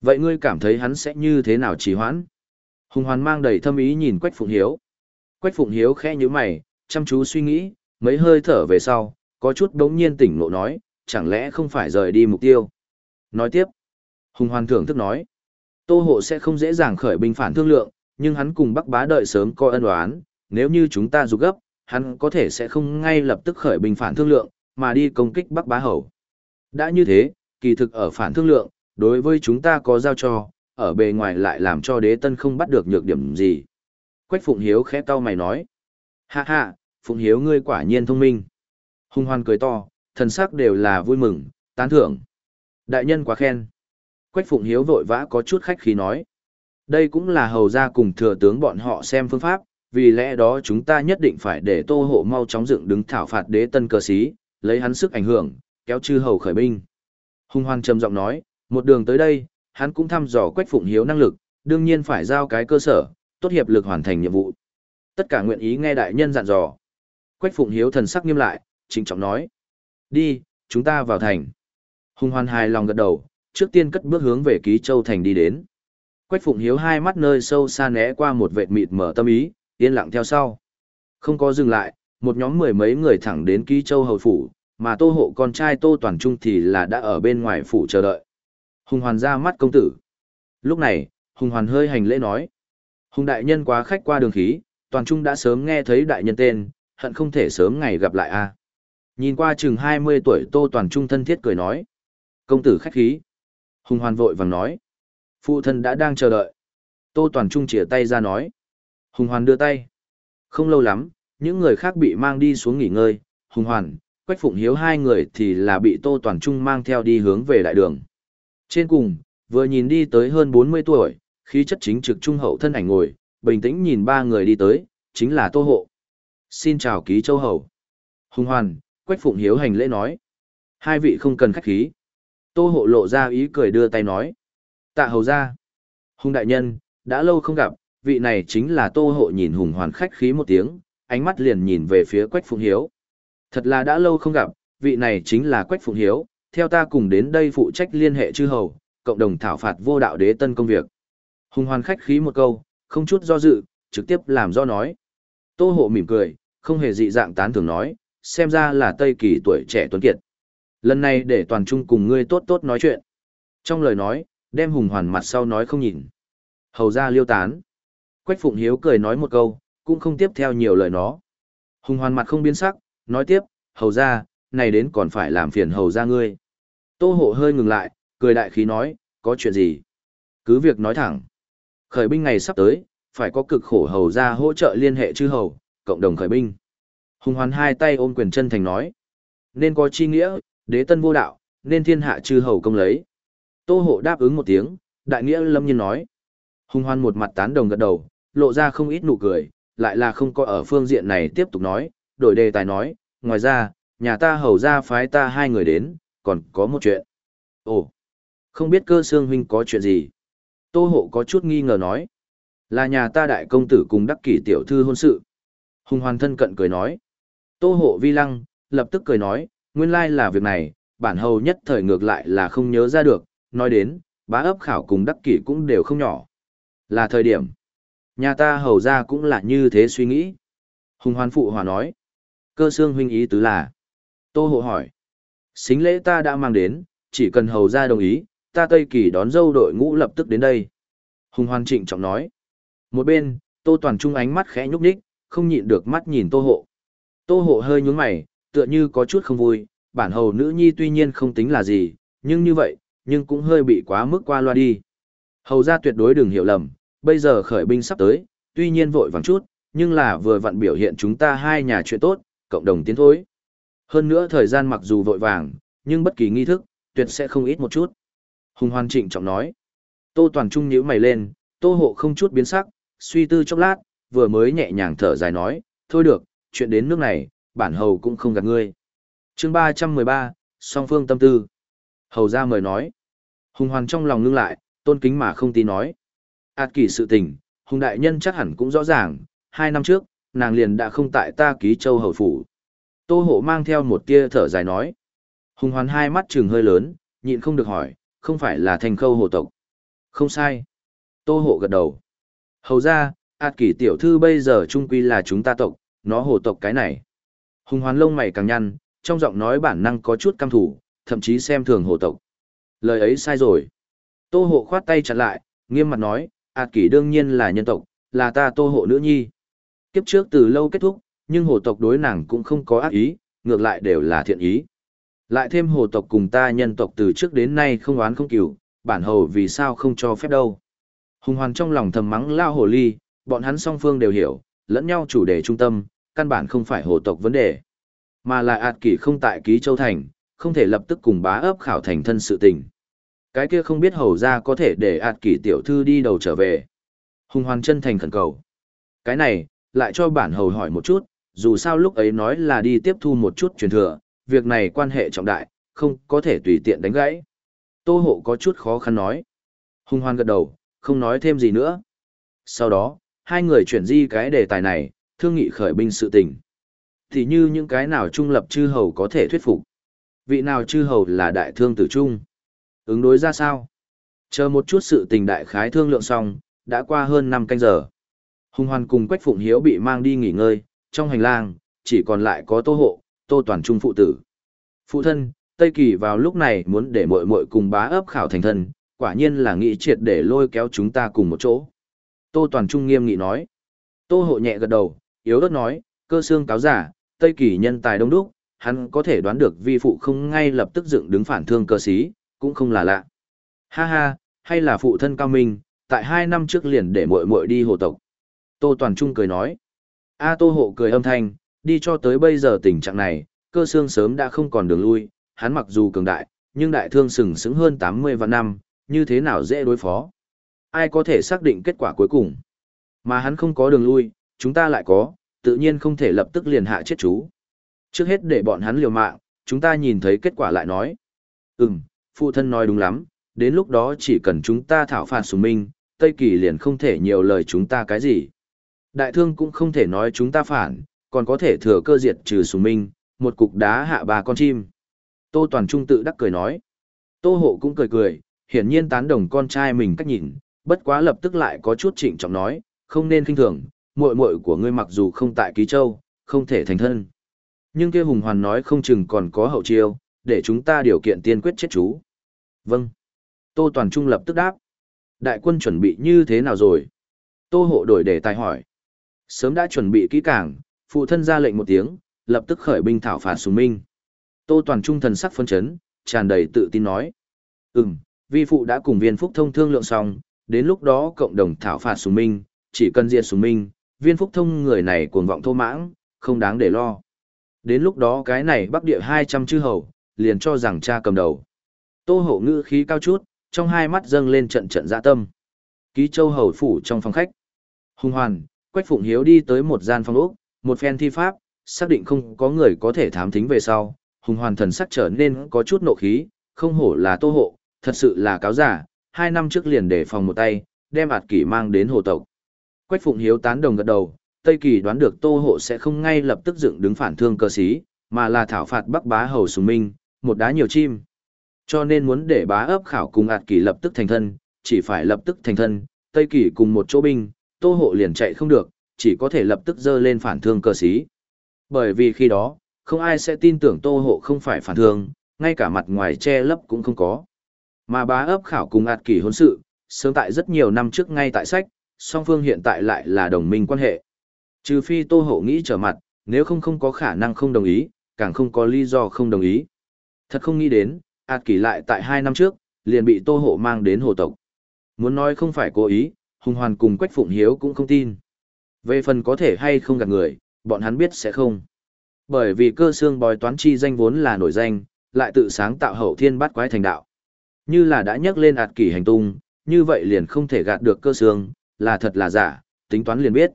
Vậy ngươi cảm thấy hắn sẽ như thế nào trì hoãn? Hùng Hoàn mang đầy thâm ý nhìn Quách Phụng Hiếu. Quách Phụng Hiếu khẽ nhíu mày, chăm chú suy nghĩ, mấy hơi thở về sau, có chút đống nhiên tỉnh ngộ nói, chẳng lẽ không phải rời đi mục tiêu. Nói tiếp, Hùng Hoàn thưởng thức nói, Tô Hộ sẽ không dễ dàng khởi binh phản thương lượng, nhưng hắn cùng Bắc Bá đợi sớm coi ân oán, nếu như chúng ta rụt gấp, hắn có thể sẽ không ngay lập tức khởi binh phản thương lượng, mà đi công kích Bắc Bá Hầu. Đã như thế, kỳ thực ở phản thương lượng, đối với chúng ta có giao cho, ở bề ngoài lại làm cho đế tân không bắt được nhược điểm gì. Quách Phụng Hiếu khẽ cau mày nói. Hạ hạ, Phụng Hiếu ngươi quả nhiên thông minh. Hùng hoan cười to, thần sắc đều là vui mừng, tán thưởng. Đại nhân quá khen. Quách Phụng Hiếu vội vã có chút khách khí nói. Đây cũng là hầu ra cùng thừa tướng bọn họ xem phương pháp, vì lẽ đó chúng ta nhất định phải để tô hộ mau chóng dựng đứng thảo phạt đế tân cờ sĩ, lấy hắn sức ảnh hưởng, kéo chư hầu khởi binh. Hùng hoan trầm giọng nói, một đường tới đây, hắn cũng thăm dò Quách Phụng Hiếu năng lực, đương nhiên phải giao cái cơ sở, tốt hiệp lực hoàn thành nhiệm vụ. Tất cả nguyện ý nghe đại nhân dặn dò. Quách Phụng Hiếu thần sắc nghiêm lại, trịnh trọng nói. Đi, chúng ta vào thành. Hùng hoan hài lòng gật đầu, trước tiên cất bước hướng về Ký Châu Thành đi đến. Quách Phụng Hiếu hai mắt nơi sâu xa né qua một vệt mịt mở tâm ý, yên lặng theo sau. Không có dừng lại, một nhóm mười mấy người thẳng đến Ký Châu Hầu Phủ, mà tô hộ con trai tô toàn trung thì là đã ở bên ngoài phủ chờ đợi. Hùng hoàn ra mắt công tử. Lúc này, Hùng hoàn hơi hành lễ nói. Hùng đại nhân quá khách qua đường khí, toàn trung đã sớm nghe thấy đại nhân tên, hận không thể sớm ngày gặp lại a. Nhìn qua chừng 20 tuổi Tô Toàn Trung thân thiết cười nói. Công tử khách khí. Hùng hoàn vội vàng nói. Phụ thân đã đang chờ đợi. Tô Toàn Trung chìa tay ra nói. Hùng hoàn đưa tay. Không lâu lắm, những người khác bị mang đi xuống nghỉ ngơi. Hùng hoàn, Quách Phụng Hiếu hai người thì là bị Tô Toàn Trung mang theo đi hướng về đại đường. Trên cùng, vừa nhìn đi tới hơn 40 tuổi, khí chất chính trực trung hậu thân ảnh ngồi, bình tĩnh nhìn ba người đi tới, chính là Tô Hộ. Xin chào ký châu hậu, Hùng Hoàn, Quách Phụng Hiếu hành lễ nói. Hai vị không cần khách khí. Tô Hộ lộ ra ý cười đưa tay nói. Tạ hầu ra. Hùng đại nhân, đã lâu không gặp, vị này chính là Tô Hộ nhìn Hùng Hoàn khách khí một tiếng, ánh mắt liền nhìn về phía Quách Phụng Hiếu. Thật là đã lâu không gặp, vị này chính là Quách Phụng Hiếu, theo ta cùng đến đây phụ trách liên hệ chư hầu, cộng đồng thảo phạt vô đạo đế tân công việc. Hùng hoàn khách khí một câu, không chút do dự, trực tiếp làm do nói. Tô hộ mỉm cười, không hề dị dạng tán thường nói, xem ra là Tây Kỳ tuổi trẻ tuấn kiệt. Lần này để toàn trung cùng ngươi tốt tốt nói chuyện. Trong lời nói, đem hùng hoàn mặt sau nói không nhìn. Hầu ra liêu tán. Quách Phụng Hiếu cười nói một câu, cũng không tiếp theo nhiều lời nó. Hùng hoàn mặt không biến sắc, nói tiếp, hầu ra, này đến còn phải làm phiền hầu ra ngươi. Tô hộ hơi ngừng lại, cười đại khí nói, có chuyện gì? Cứ việc nói thẳng. Khởi binh ngày sắp tới, phải có cực khổ hầu ra hỗ trợ liên hệ chư hầu, cộng đồng khởi binh. Hùng hoàn hai tay ôm quyền chân thành nói. Nên có chi nghĩa, đế tân vô đạo, nên thiên hạ chư hầu công lấy. Tô hộ đáp ứng một tiếng, đại nghĩa lâm nhiên nói. Hùng hoan một mặt tán đồng gật đầu, lộ ra không ít nụ cười, lại là không có ở phương diện này tiếp tục nói, đổi đề tài nói, ngoài ra, nhà ta hầu ra phái ta hai người đến, còn có một chuyện. Ồ, không biết cơ xương huynh có chuyện gì? Tô hộ có chút nghi ngờ nói. Là nhà ta đại công tử cùng đắc kỷ tiểu thư hôn sự. Hùng hoàn thân cận cười nói. Tô hộ vi lăng, lập tức cười nói, nguyên lai là việc này, bản hầu nhất thời ngược lại là không nhớ ra được, nói đến, bá ấp khảo cùng đắc kỷ cũng đều không nhỏ. Là thời điểm. Nhà ta hầu ra cũng là như thế suy nghĩ. Hùng Hoan phụ hòa nói. Cơ xương huynh ý tứ là. Tô hộ hỏi. Xính lễ ta đã mang đến, chỉ cần hầu ra đồng ý, ta Tây Kỳ đón dâu đội ngũ lập tức đến đây. Hùng Hoan trịnh trọng nói. Một bên, Tô Toàn Trung ánh mắt khẽ nhúc nhích, không nhịn được mắt nhìn Tô Hộ. Tô Hộ hơi nhướng mày, tựa như có chút không vui, bản hầu nữ nhi tuy nhiên không tính là gì, nhưng như vậy, nhưng cũng hơi bị quá mức qua loa đi. Hầu ra tuyệt đối đừng hiểu lầm, bây giờ khởi binh sắp tới, tuy nhiên vội vàng chút, nhưng là vừa vặn biểu hiện chúng ta hai nhà chuyện tốt, cộng đồng tiến thối. Hơn nữa thời gian mặc dù vội vàng, nhưng bất kỳ nghi thức, tuyệt sẽ không ít một chút. Hùng Hoan trịnh trọng nói. Tô Toàn Trung nhíu mày lên, Tô Hộ không chút biến sắc, suy tư chốc lát, vừa mới nhẹ nhàng thở dài nói, thôi được, chuyện đến nước này, bản hầu cũng không gạt ngươi. chương 313, song phương tâm tư. Hầu ra mời nói. Hùng Hoàn trong lòng ngưng lại, tôn kính mà không tí nói. Át kỳ sự tình, Hùng Đại Nhân chắc hẳn cũng rõ ràng, hai năm trước, nàng liền đã không tại ta ký châu hầu phủ. Tô hộ mang theo một tia thở dài nói. Hùng Hoàn hai mắt trừng hơi lớn, nhịn không được hỏi, không phải là thành khâu hồ tộc. Không sai. Tô hộ gật đầu. Hầu ra, ạt kỷ tiểu thư bây giờ trung quy là chúng ta tộc, nó hồ tộc cái này. Hùng hoán lông mày càng nhăn, trong giọng nói bản năng có chút căm thủ, thậm chí xem thường hồ tộc. Lời ấy sai rồi. Tô hộ khoát tay chặt lại, nghiêm mặt nói, ạt kỷ đương nhiên là nhân tộc, là ta tô hộ nữ nhi. Kiếp trước từ lâu kết thúc, nhưng hồ tộc đối nàng cũng không có ác ý, ngược lại đều là thiện ý. Lại thêm hồ tộc cùng ta nhân tộc từ trước đến nay không oán không cửu, bản hầu vì sao không cho phép đâu. Hùng hoàn trong lòng thầm mắng lao hồ ly, bọn hắn song phương đều hiểu, lẫn nhau chủ đề trung tâm, căn bản không phải hồ tộc vấn đề, mà là ạt kỷ không tại ký châu thành, không thể lập tức cùng bá ấp khảo thành thân sự tình. Cái kia không biết hầu ra có thể để ạt kỷ tiểu thư đi đầu trở về. Hùng hoàn chân thành khẩn cầu. Cái này, lại cho bản hầu hỏi một chút, dù sao lúc ấy nói là đi tiếp thu một chút truyền thừa, việc này quan hệ trọng đại, không có thể tùy tiện đánh gãy. Tô hộ có chút khó khăn nói. Hùng hoan gật đầu, không nói thêm gì nữa. Sau đó, hai người chuyển di cái đề tài này, thương nghị khởi binh sự tình. Thì như những cái nào trung lập chư hầu có thể thuyết phục. Vị nào chư hầu là đại thương tử trung. Ứng đối ra sao? Chờ một chút sự tình đại khái thương lượng xong, đã qua hơn 5 canh giờ. Hùng Hoan cùng Quách Phụng Hiếu bị mang đi nghỉ ngơi, trong hành lang, chỉ còn lại có Tô Hộ, Tô Toàn Trung phụ tử. Phụ thân, Tây Kỳ vào lúc này muốn để muội muội cùng bá ấp khảo thành thân, quả nhiên là nghĩ triệt để lôi kéo chúng ta cùng một chỗ. Tô Toàn Trung nghiêm nghị nói. Tô Hộ nhẹ gật đầu, yếu ớt nói, cơ xương cáo giả, Tây Kỳ nhân tài đông đúc, hắn có thể đoán được vi phụ không ngay lập tức dựng đứng phản thương cơ sĩ, cũng không là lạ. Ha ha, hay là phụ thân cao minh, tại hai năm trước liền để muội muội đi hộ tộc. Tô Toàn Trung cười nói. A Tô Hộ cười âm thanh, đi cho tới bây giờ tình trạng này, cơ xương sớm đã không còn đường lui, hắn mặc dù cường đại, nhưng đại thương sừng sững hơn 80 vạn năm, như thế nào dễ đối phó. Ai có thể xác định kết quả cuối cùng. Mà hắn không có đường lui, chúng ta lại có, tự nhiên không thể lập tức liền hạ chết chú. Trước hết để bọn hắn liều mạng, chúng ta nhìn thấy kết quả lại nói. Ừm, phụ thân nói đúng lắm, đến lúc đó chỉ cần chúng ta thảo phạt sùng minh, Tây Kỳ liền không thể nhiều lời chúng ta cái gì. Đại thương cũng không thể nói chúng ta phản, còn có thể thừa cơ diệt trừ sùng minh, một cục đá hạ ba con chim. Tô Toàn Trung tự đắc cười nói. Tô Hộ cũng cười cười, hiển nhiên tán đồng con trai mình cách nhìn, bất quá lập tức lại có chút trịnh trọng nói, không nên kinh thường, muội muội của ngươi mặc dù không tại Ký Châu, không thể thành thân. Nhưng kia Hùng Hoàn nói không chừng còn có hậu chiêu, để chúng ta điều kiện tiên quyết chết chú. Vâng. Tô Toàn Trung lập tức đáp. Đại quân chuẩn bị như thế nào rồi? Tô Hộ đổi đề tài hỏi. Sớm đã chuẩn bị kỹ càng, phụ thân ra lệnh một tiếng, lập tức khởi binh thảo phạt Sùng Minh. Tô Toàn Trung thần sắc phân chấn, tràn đầy tự tin nói. Ừm, vi phụ đã cùng viên phúc thông thương lượng xong, đến lúc đó cộng đồng thảo phạt Sùng Minh, chỉ cần diệt Sùng Minh, viên phúc thông người này cuồng vọng thô mãng, không đáng để lo. Đến lúc đó cái này bắc địa 200 chư hầu, liền cho rằng cha cầm đầu. Tô hậu ngữ khí cao chút, trong hai mắt dâng lên trận trận dạ tâm. Ký châu hầu phủ trong phòng khách. Hùng hoàn, Quách Phụng Hiếu đi tới một gian phòng ốc, một phen thi pháp, xác định không có người có thể thám thính về sau. Hùng hoàn thần sắc trở nên có chút nộ khí, không hổ là tô hộ, thật sự là cáo giả, hai năm trước liền để phòng một tay, đem ạt kỷ mang đến hồ tộc. Quách Phụng Hiếu tán đồng gật đầu, Tây Kỳ đoán được Tô Hộ sẽ không ngay lập tức dựng đứng phản thương cơ sĩ, mà là thảo phạt Bắc Bá Hầu Sùng Minh, một đá nhiều chim. Cho nên muốn để bá ấp khảo cùng ạt kỳ lập tức thành thân, chỉ phải lập tức thành thân, Tây Kỳ cùng một chỗ binh, Tô Hộ liền chạy không được, chỉ có thể lập tức dơ lên phản thương cơ sĩ. Bởi vì khi đó, không ai sẽ tin tưởng Tô Hộ không phải phản thương, ngay cả mặt ngoài che lấp cũng không có. Mà bá ấp khảo cùng ạt kỳ hôn sự, sớm tại rất nhiều năm trước ngay tại sách, song phương hiện tại lại là đồng minh quan hệ. Trừ phi Tô Hậu nghĩ trở mặt, nếu không không có khả năng không đồng ý, càng không có lý do không đồng ý. Thật không nghĩ đến, ạt kỷ lại tại hai năm trước, liền bị Tô Hậu mang đến hồ tộc. Muốn nói không phải cố ý, Hùng Hoàn cùng Quách Phụng Hiếu cũng không tin. Về phần có thể hay không gạt người, bọn hắn biết sẽ không. Bởi vì cơ xương bói toán chi danh vốn là nổi danh, lại tự sáng tạo hậu thiên bát quái thành đạo. Như là đã nhắc lên ạt kỷ hành tung, như vậy liền không thể gạt được cơ xương, là thật là giả, tính toán liền biết.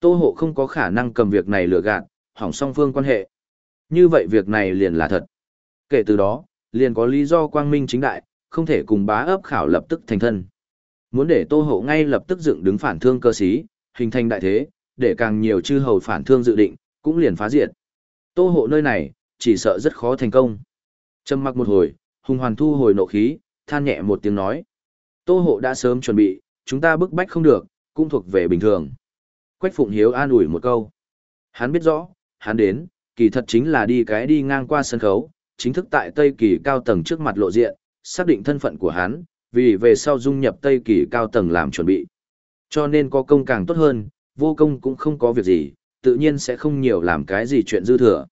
Tô hộ không có khả năng cầm việc này lừa gạt, hỏng song phương quan hệ. Như vậy việc này liền là thật. Kể từ đó, liền có lý do quang minh chính đại, không thể cùng bá ấp khảo lập tức thành thân. Muốn để tô hộ ngay lập tức dựng đứng phản thương cơ sĩ, hình thành đại thế, để càng nhiều chư hầu phản thương dự định, cũng liền phá diệt. Tô hộ nơi này, chỉ sợ rất khó thành công. Trầm mặc một hồi, hùng hoàn thu hồi nộ khí, than nhẹ một tiếng nói. Tô hộ đã sớm chuẩn bị, chúng ta bức bách không được, cũng thuộc về bình thường. Quách Phụng Hiếu an ủi một câu. Hắn biết rõ, hắn đến, kỳ thật chính là đi cái đi ngang qua sân khấu, chính thức tại Tây Kỳ cao tầng trước mặt lộ diện, xác định thân phận của hắn, vì về sau dung nhập Tây Kỳ cao tầng làm chuẩn bị. Cho nên có công càng tốt hơn, vô công cũng không có việc gì, tự nhiên sẽ không nhiều làm cái gì chuyện dư thừa.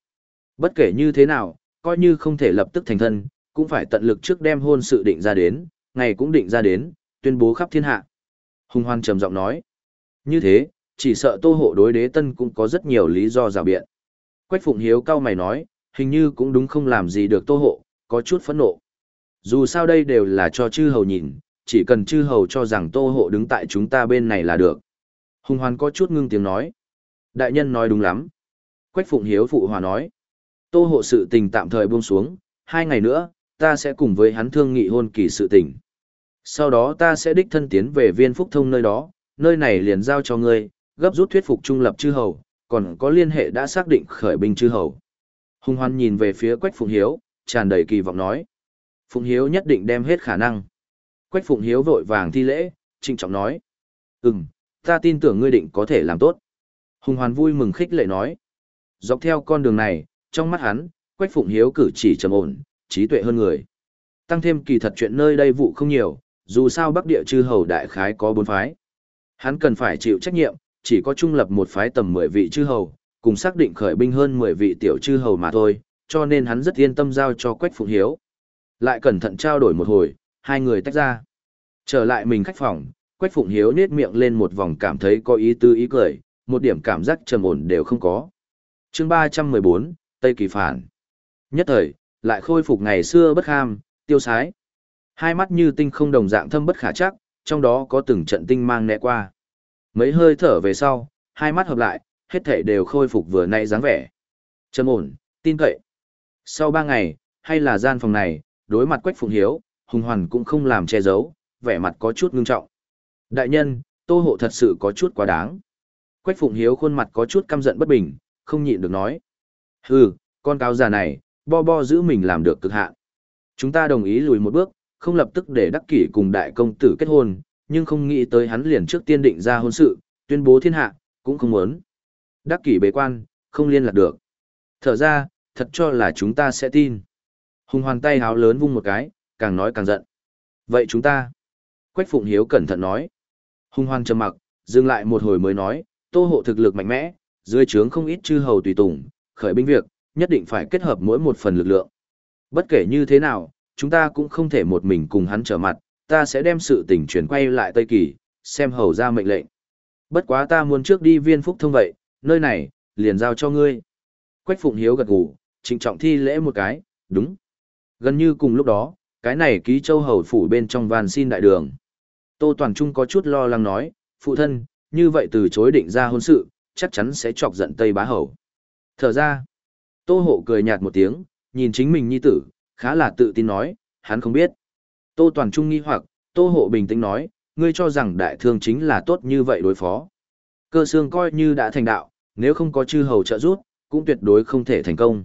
Bất kể như thế nào, coi như không thể lập tức thành thân, cũng phải tận lực trước đem hôn sự định ra đến, ngày cũng định ra đến, tuyên bố khắp thiên hạ. Hùng Hoan trầm giọng nói. Như thế, chỉ sợ tô hộ đối đế tân cũng có rất nhiều lý do rào biện. Quách Phụng Hiếu cao mày nói, hình như cũng đúng không làm gì được tô hộ, có chút phẫn nộ. Dù sao đây đều là cho chư hầu nhìn, chỉ cần chư hầu cho rằng tô hộ đứng tại chúng ta bên này là được. Hùng Hoàn có chút ngưng tiếng nói. Đại nhân nói đúng lắm. Quách Phụng Hiếu phụ hòa nói. Tô hộ sự tình tạm thời buông xuống, hai ngày nữa, ta sẽ cùng với hắn thương nghị hôn kỳ sự tình. Sau đó ta sẽ đích thân tiến về viên phúc thông nơi đó, nơi này liền giao cho ngươi, gấp rút thuyết phục trung lập chư hầu, còn có liên hệ đã xác định khởi binh chư hầu. Hùng Hoan nhìn về phía Quách Phụng Hiếu, tràn đầy kỳ vọng nói. Phụng Hiếu nhất định đem hết khả năng. Quách Phụng Hiếu vội vàng thi lễ, trịnh trọng nói. Ừm, ta tin tưởng ngươi định có thể làm tốt. Hùng Hoàn vui mừng khích lệ nói. Dọc theo con đường này, trong mắt hắn, Quách Phụng Hiếu cử chỉ trầm ổn, trí tuệ hơn người. Tăng thêm kỳ thật chuyện nơi đây vụ không nhiều, dù sao Bắc Địa chư hầu đại khái có bốn phái. Hắn cần phải chịu trách nhiệm, chỉ có trung lập một phái tầm 10 vị chư hầu, cùng xác định khởi binh hơn 10 vị tiểu chư hầu mà thôi, cho nên hắn rất yên tâm giao cho Quách Phụng Hiếu. Lại cẩn thận trao đổi một hồi, hai người tách ra. Trở lại mình khách phòng, Quách Phụng Hiếu nết miệng lên một vòng cảm thấy có ý tư ý cười, một điểm cảm giác trầm ổn đều không có. chương 314, Tây Kỳ Phản. Nhất thời, lại khôi phục ngày xưa bất ham, tiêu sái. Hai mắt như tinh không đồng dạng thâm bất khả chắc, trong đó có từng trận tinh mang nẹ qua. Mấy hơi thở về sau, hai mắt hợp lại, hết thể đều khôi phục vừa nay dáng vẻ. Trầm ổn, tin cậy. Sau ba ngày, hay là gian phòng này, đối mặt Quách Phụng Hiếu, Hùng Hoàn cũng không làm che giấu, vẻ mặt có chút ngưng trọng. Đại nhân, Tô Hộ thật sự có chút quá đáng. Quách Phụng Hiếu khuôn mặt có chút căm giận bất bình, không nhịn được nói. Hừ, con cáo già này, bo bo giữ mình làm được cực hạn. Chúng ta đồng ý lùi một bước, không lập tức để đắc kỷ cùng đại công tử kết hôn, nhưng không nghĩ tới hắn liền trước tiên định ra hôn sự, tuyên bố thiên hạ, cũng không muốn. Đắc kỷ bế quan, không liên lạc được. Thở ra, thật cho là chúng ta sẽ tin. Hùng hoàn tay háo lớn vung một cái, càng nói càng giận. Vậy chúng ta? Quách Phụng Hiếu cẩn thận nói. Hùng hoàn trầm mặc, dừng lại một hồi mới nói, tô hộ thực lực mạnh mẽ, dưới trướng không ít chư hầu tùy tùng, khởi binh việc, nhất định phải kết hợp mỗi một phần lực lượng. Bất kể như thế nào, chúng ta cũng không thể một mình cùng hắn trở mặt, ta sẽ đem sự tình chuyển quay lại Tây Kỳ, xem hầu ra mệnh lệnh. Bất quá ta muốn trước đi viên phúc thông vậy, nơi này, liền giao cho ngươi. Quách Phụng Hiếu gật gù, trịnh trọng thi lễ một cái, đúng. Gần như cùng lúc đó, cái này ký châu hầu phủ bên trong van xin đại đường. Tô Toàn Trung có chút lo lắng nói, phụ thân, như vậy từ chối định ra hôn sự, chắc chắn sẽ chọc giận Tây Bá Hầu. Thở ra, Tô Hộ cười nhạt một tiếng, nhìn chính mình nhi tử, khá là tự tin nói, hắn không biết. Tô Toàn Trung nghi hoặc, Tô Hộ bình tĩnh nói, ngươi cho rằng đại thương chính là tốt như vậy đối phó. Cơ xương coi như đã thành đạo, nếu không có chư hầu trợ giúp, cũng tuyệt đối không thể thành công.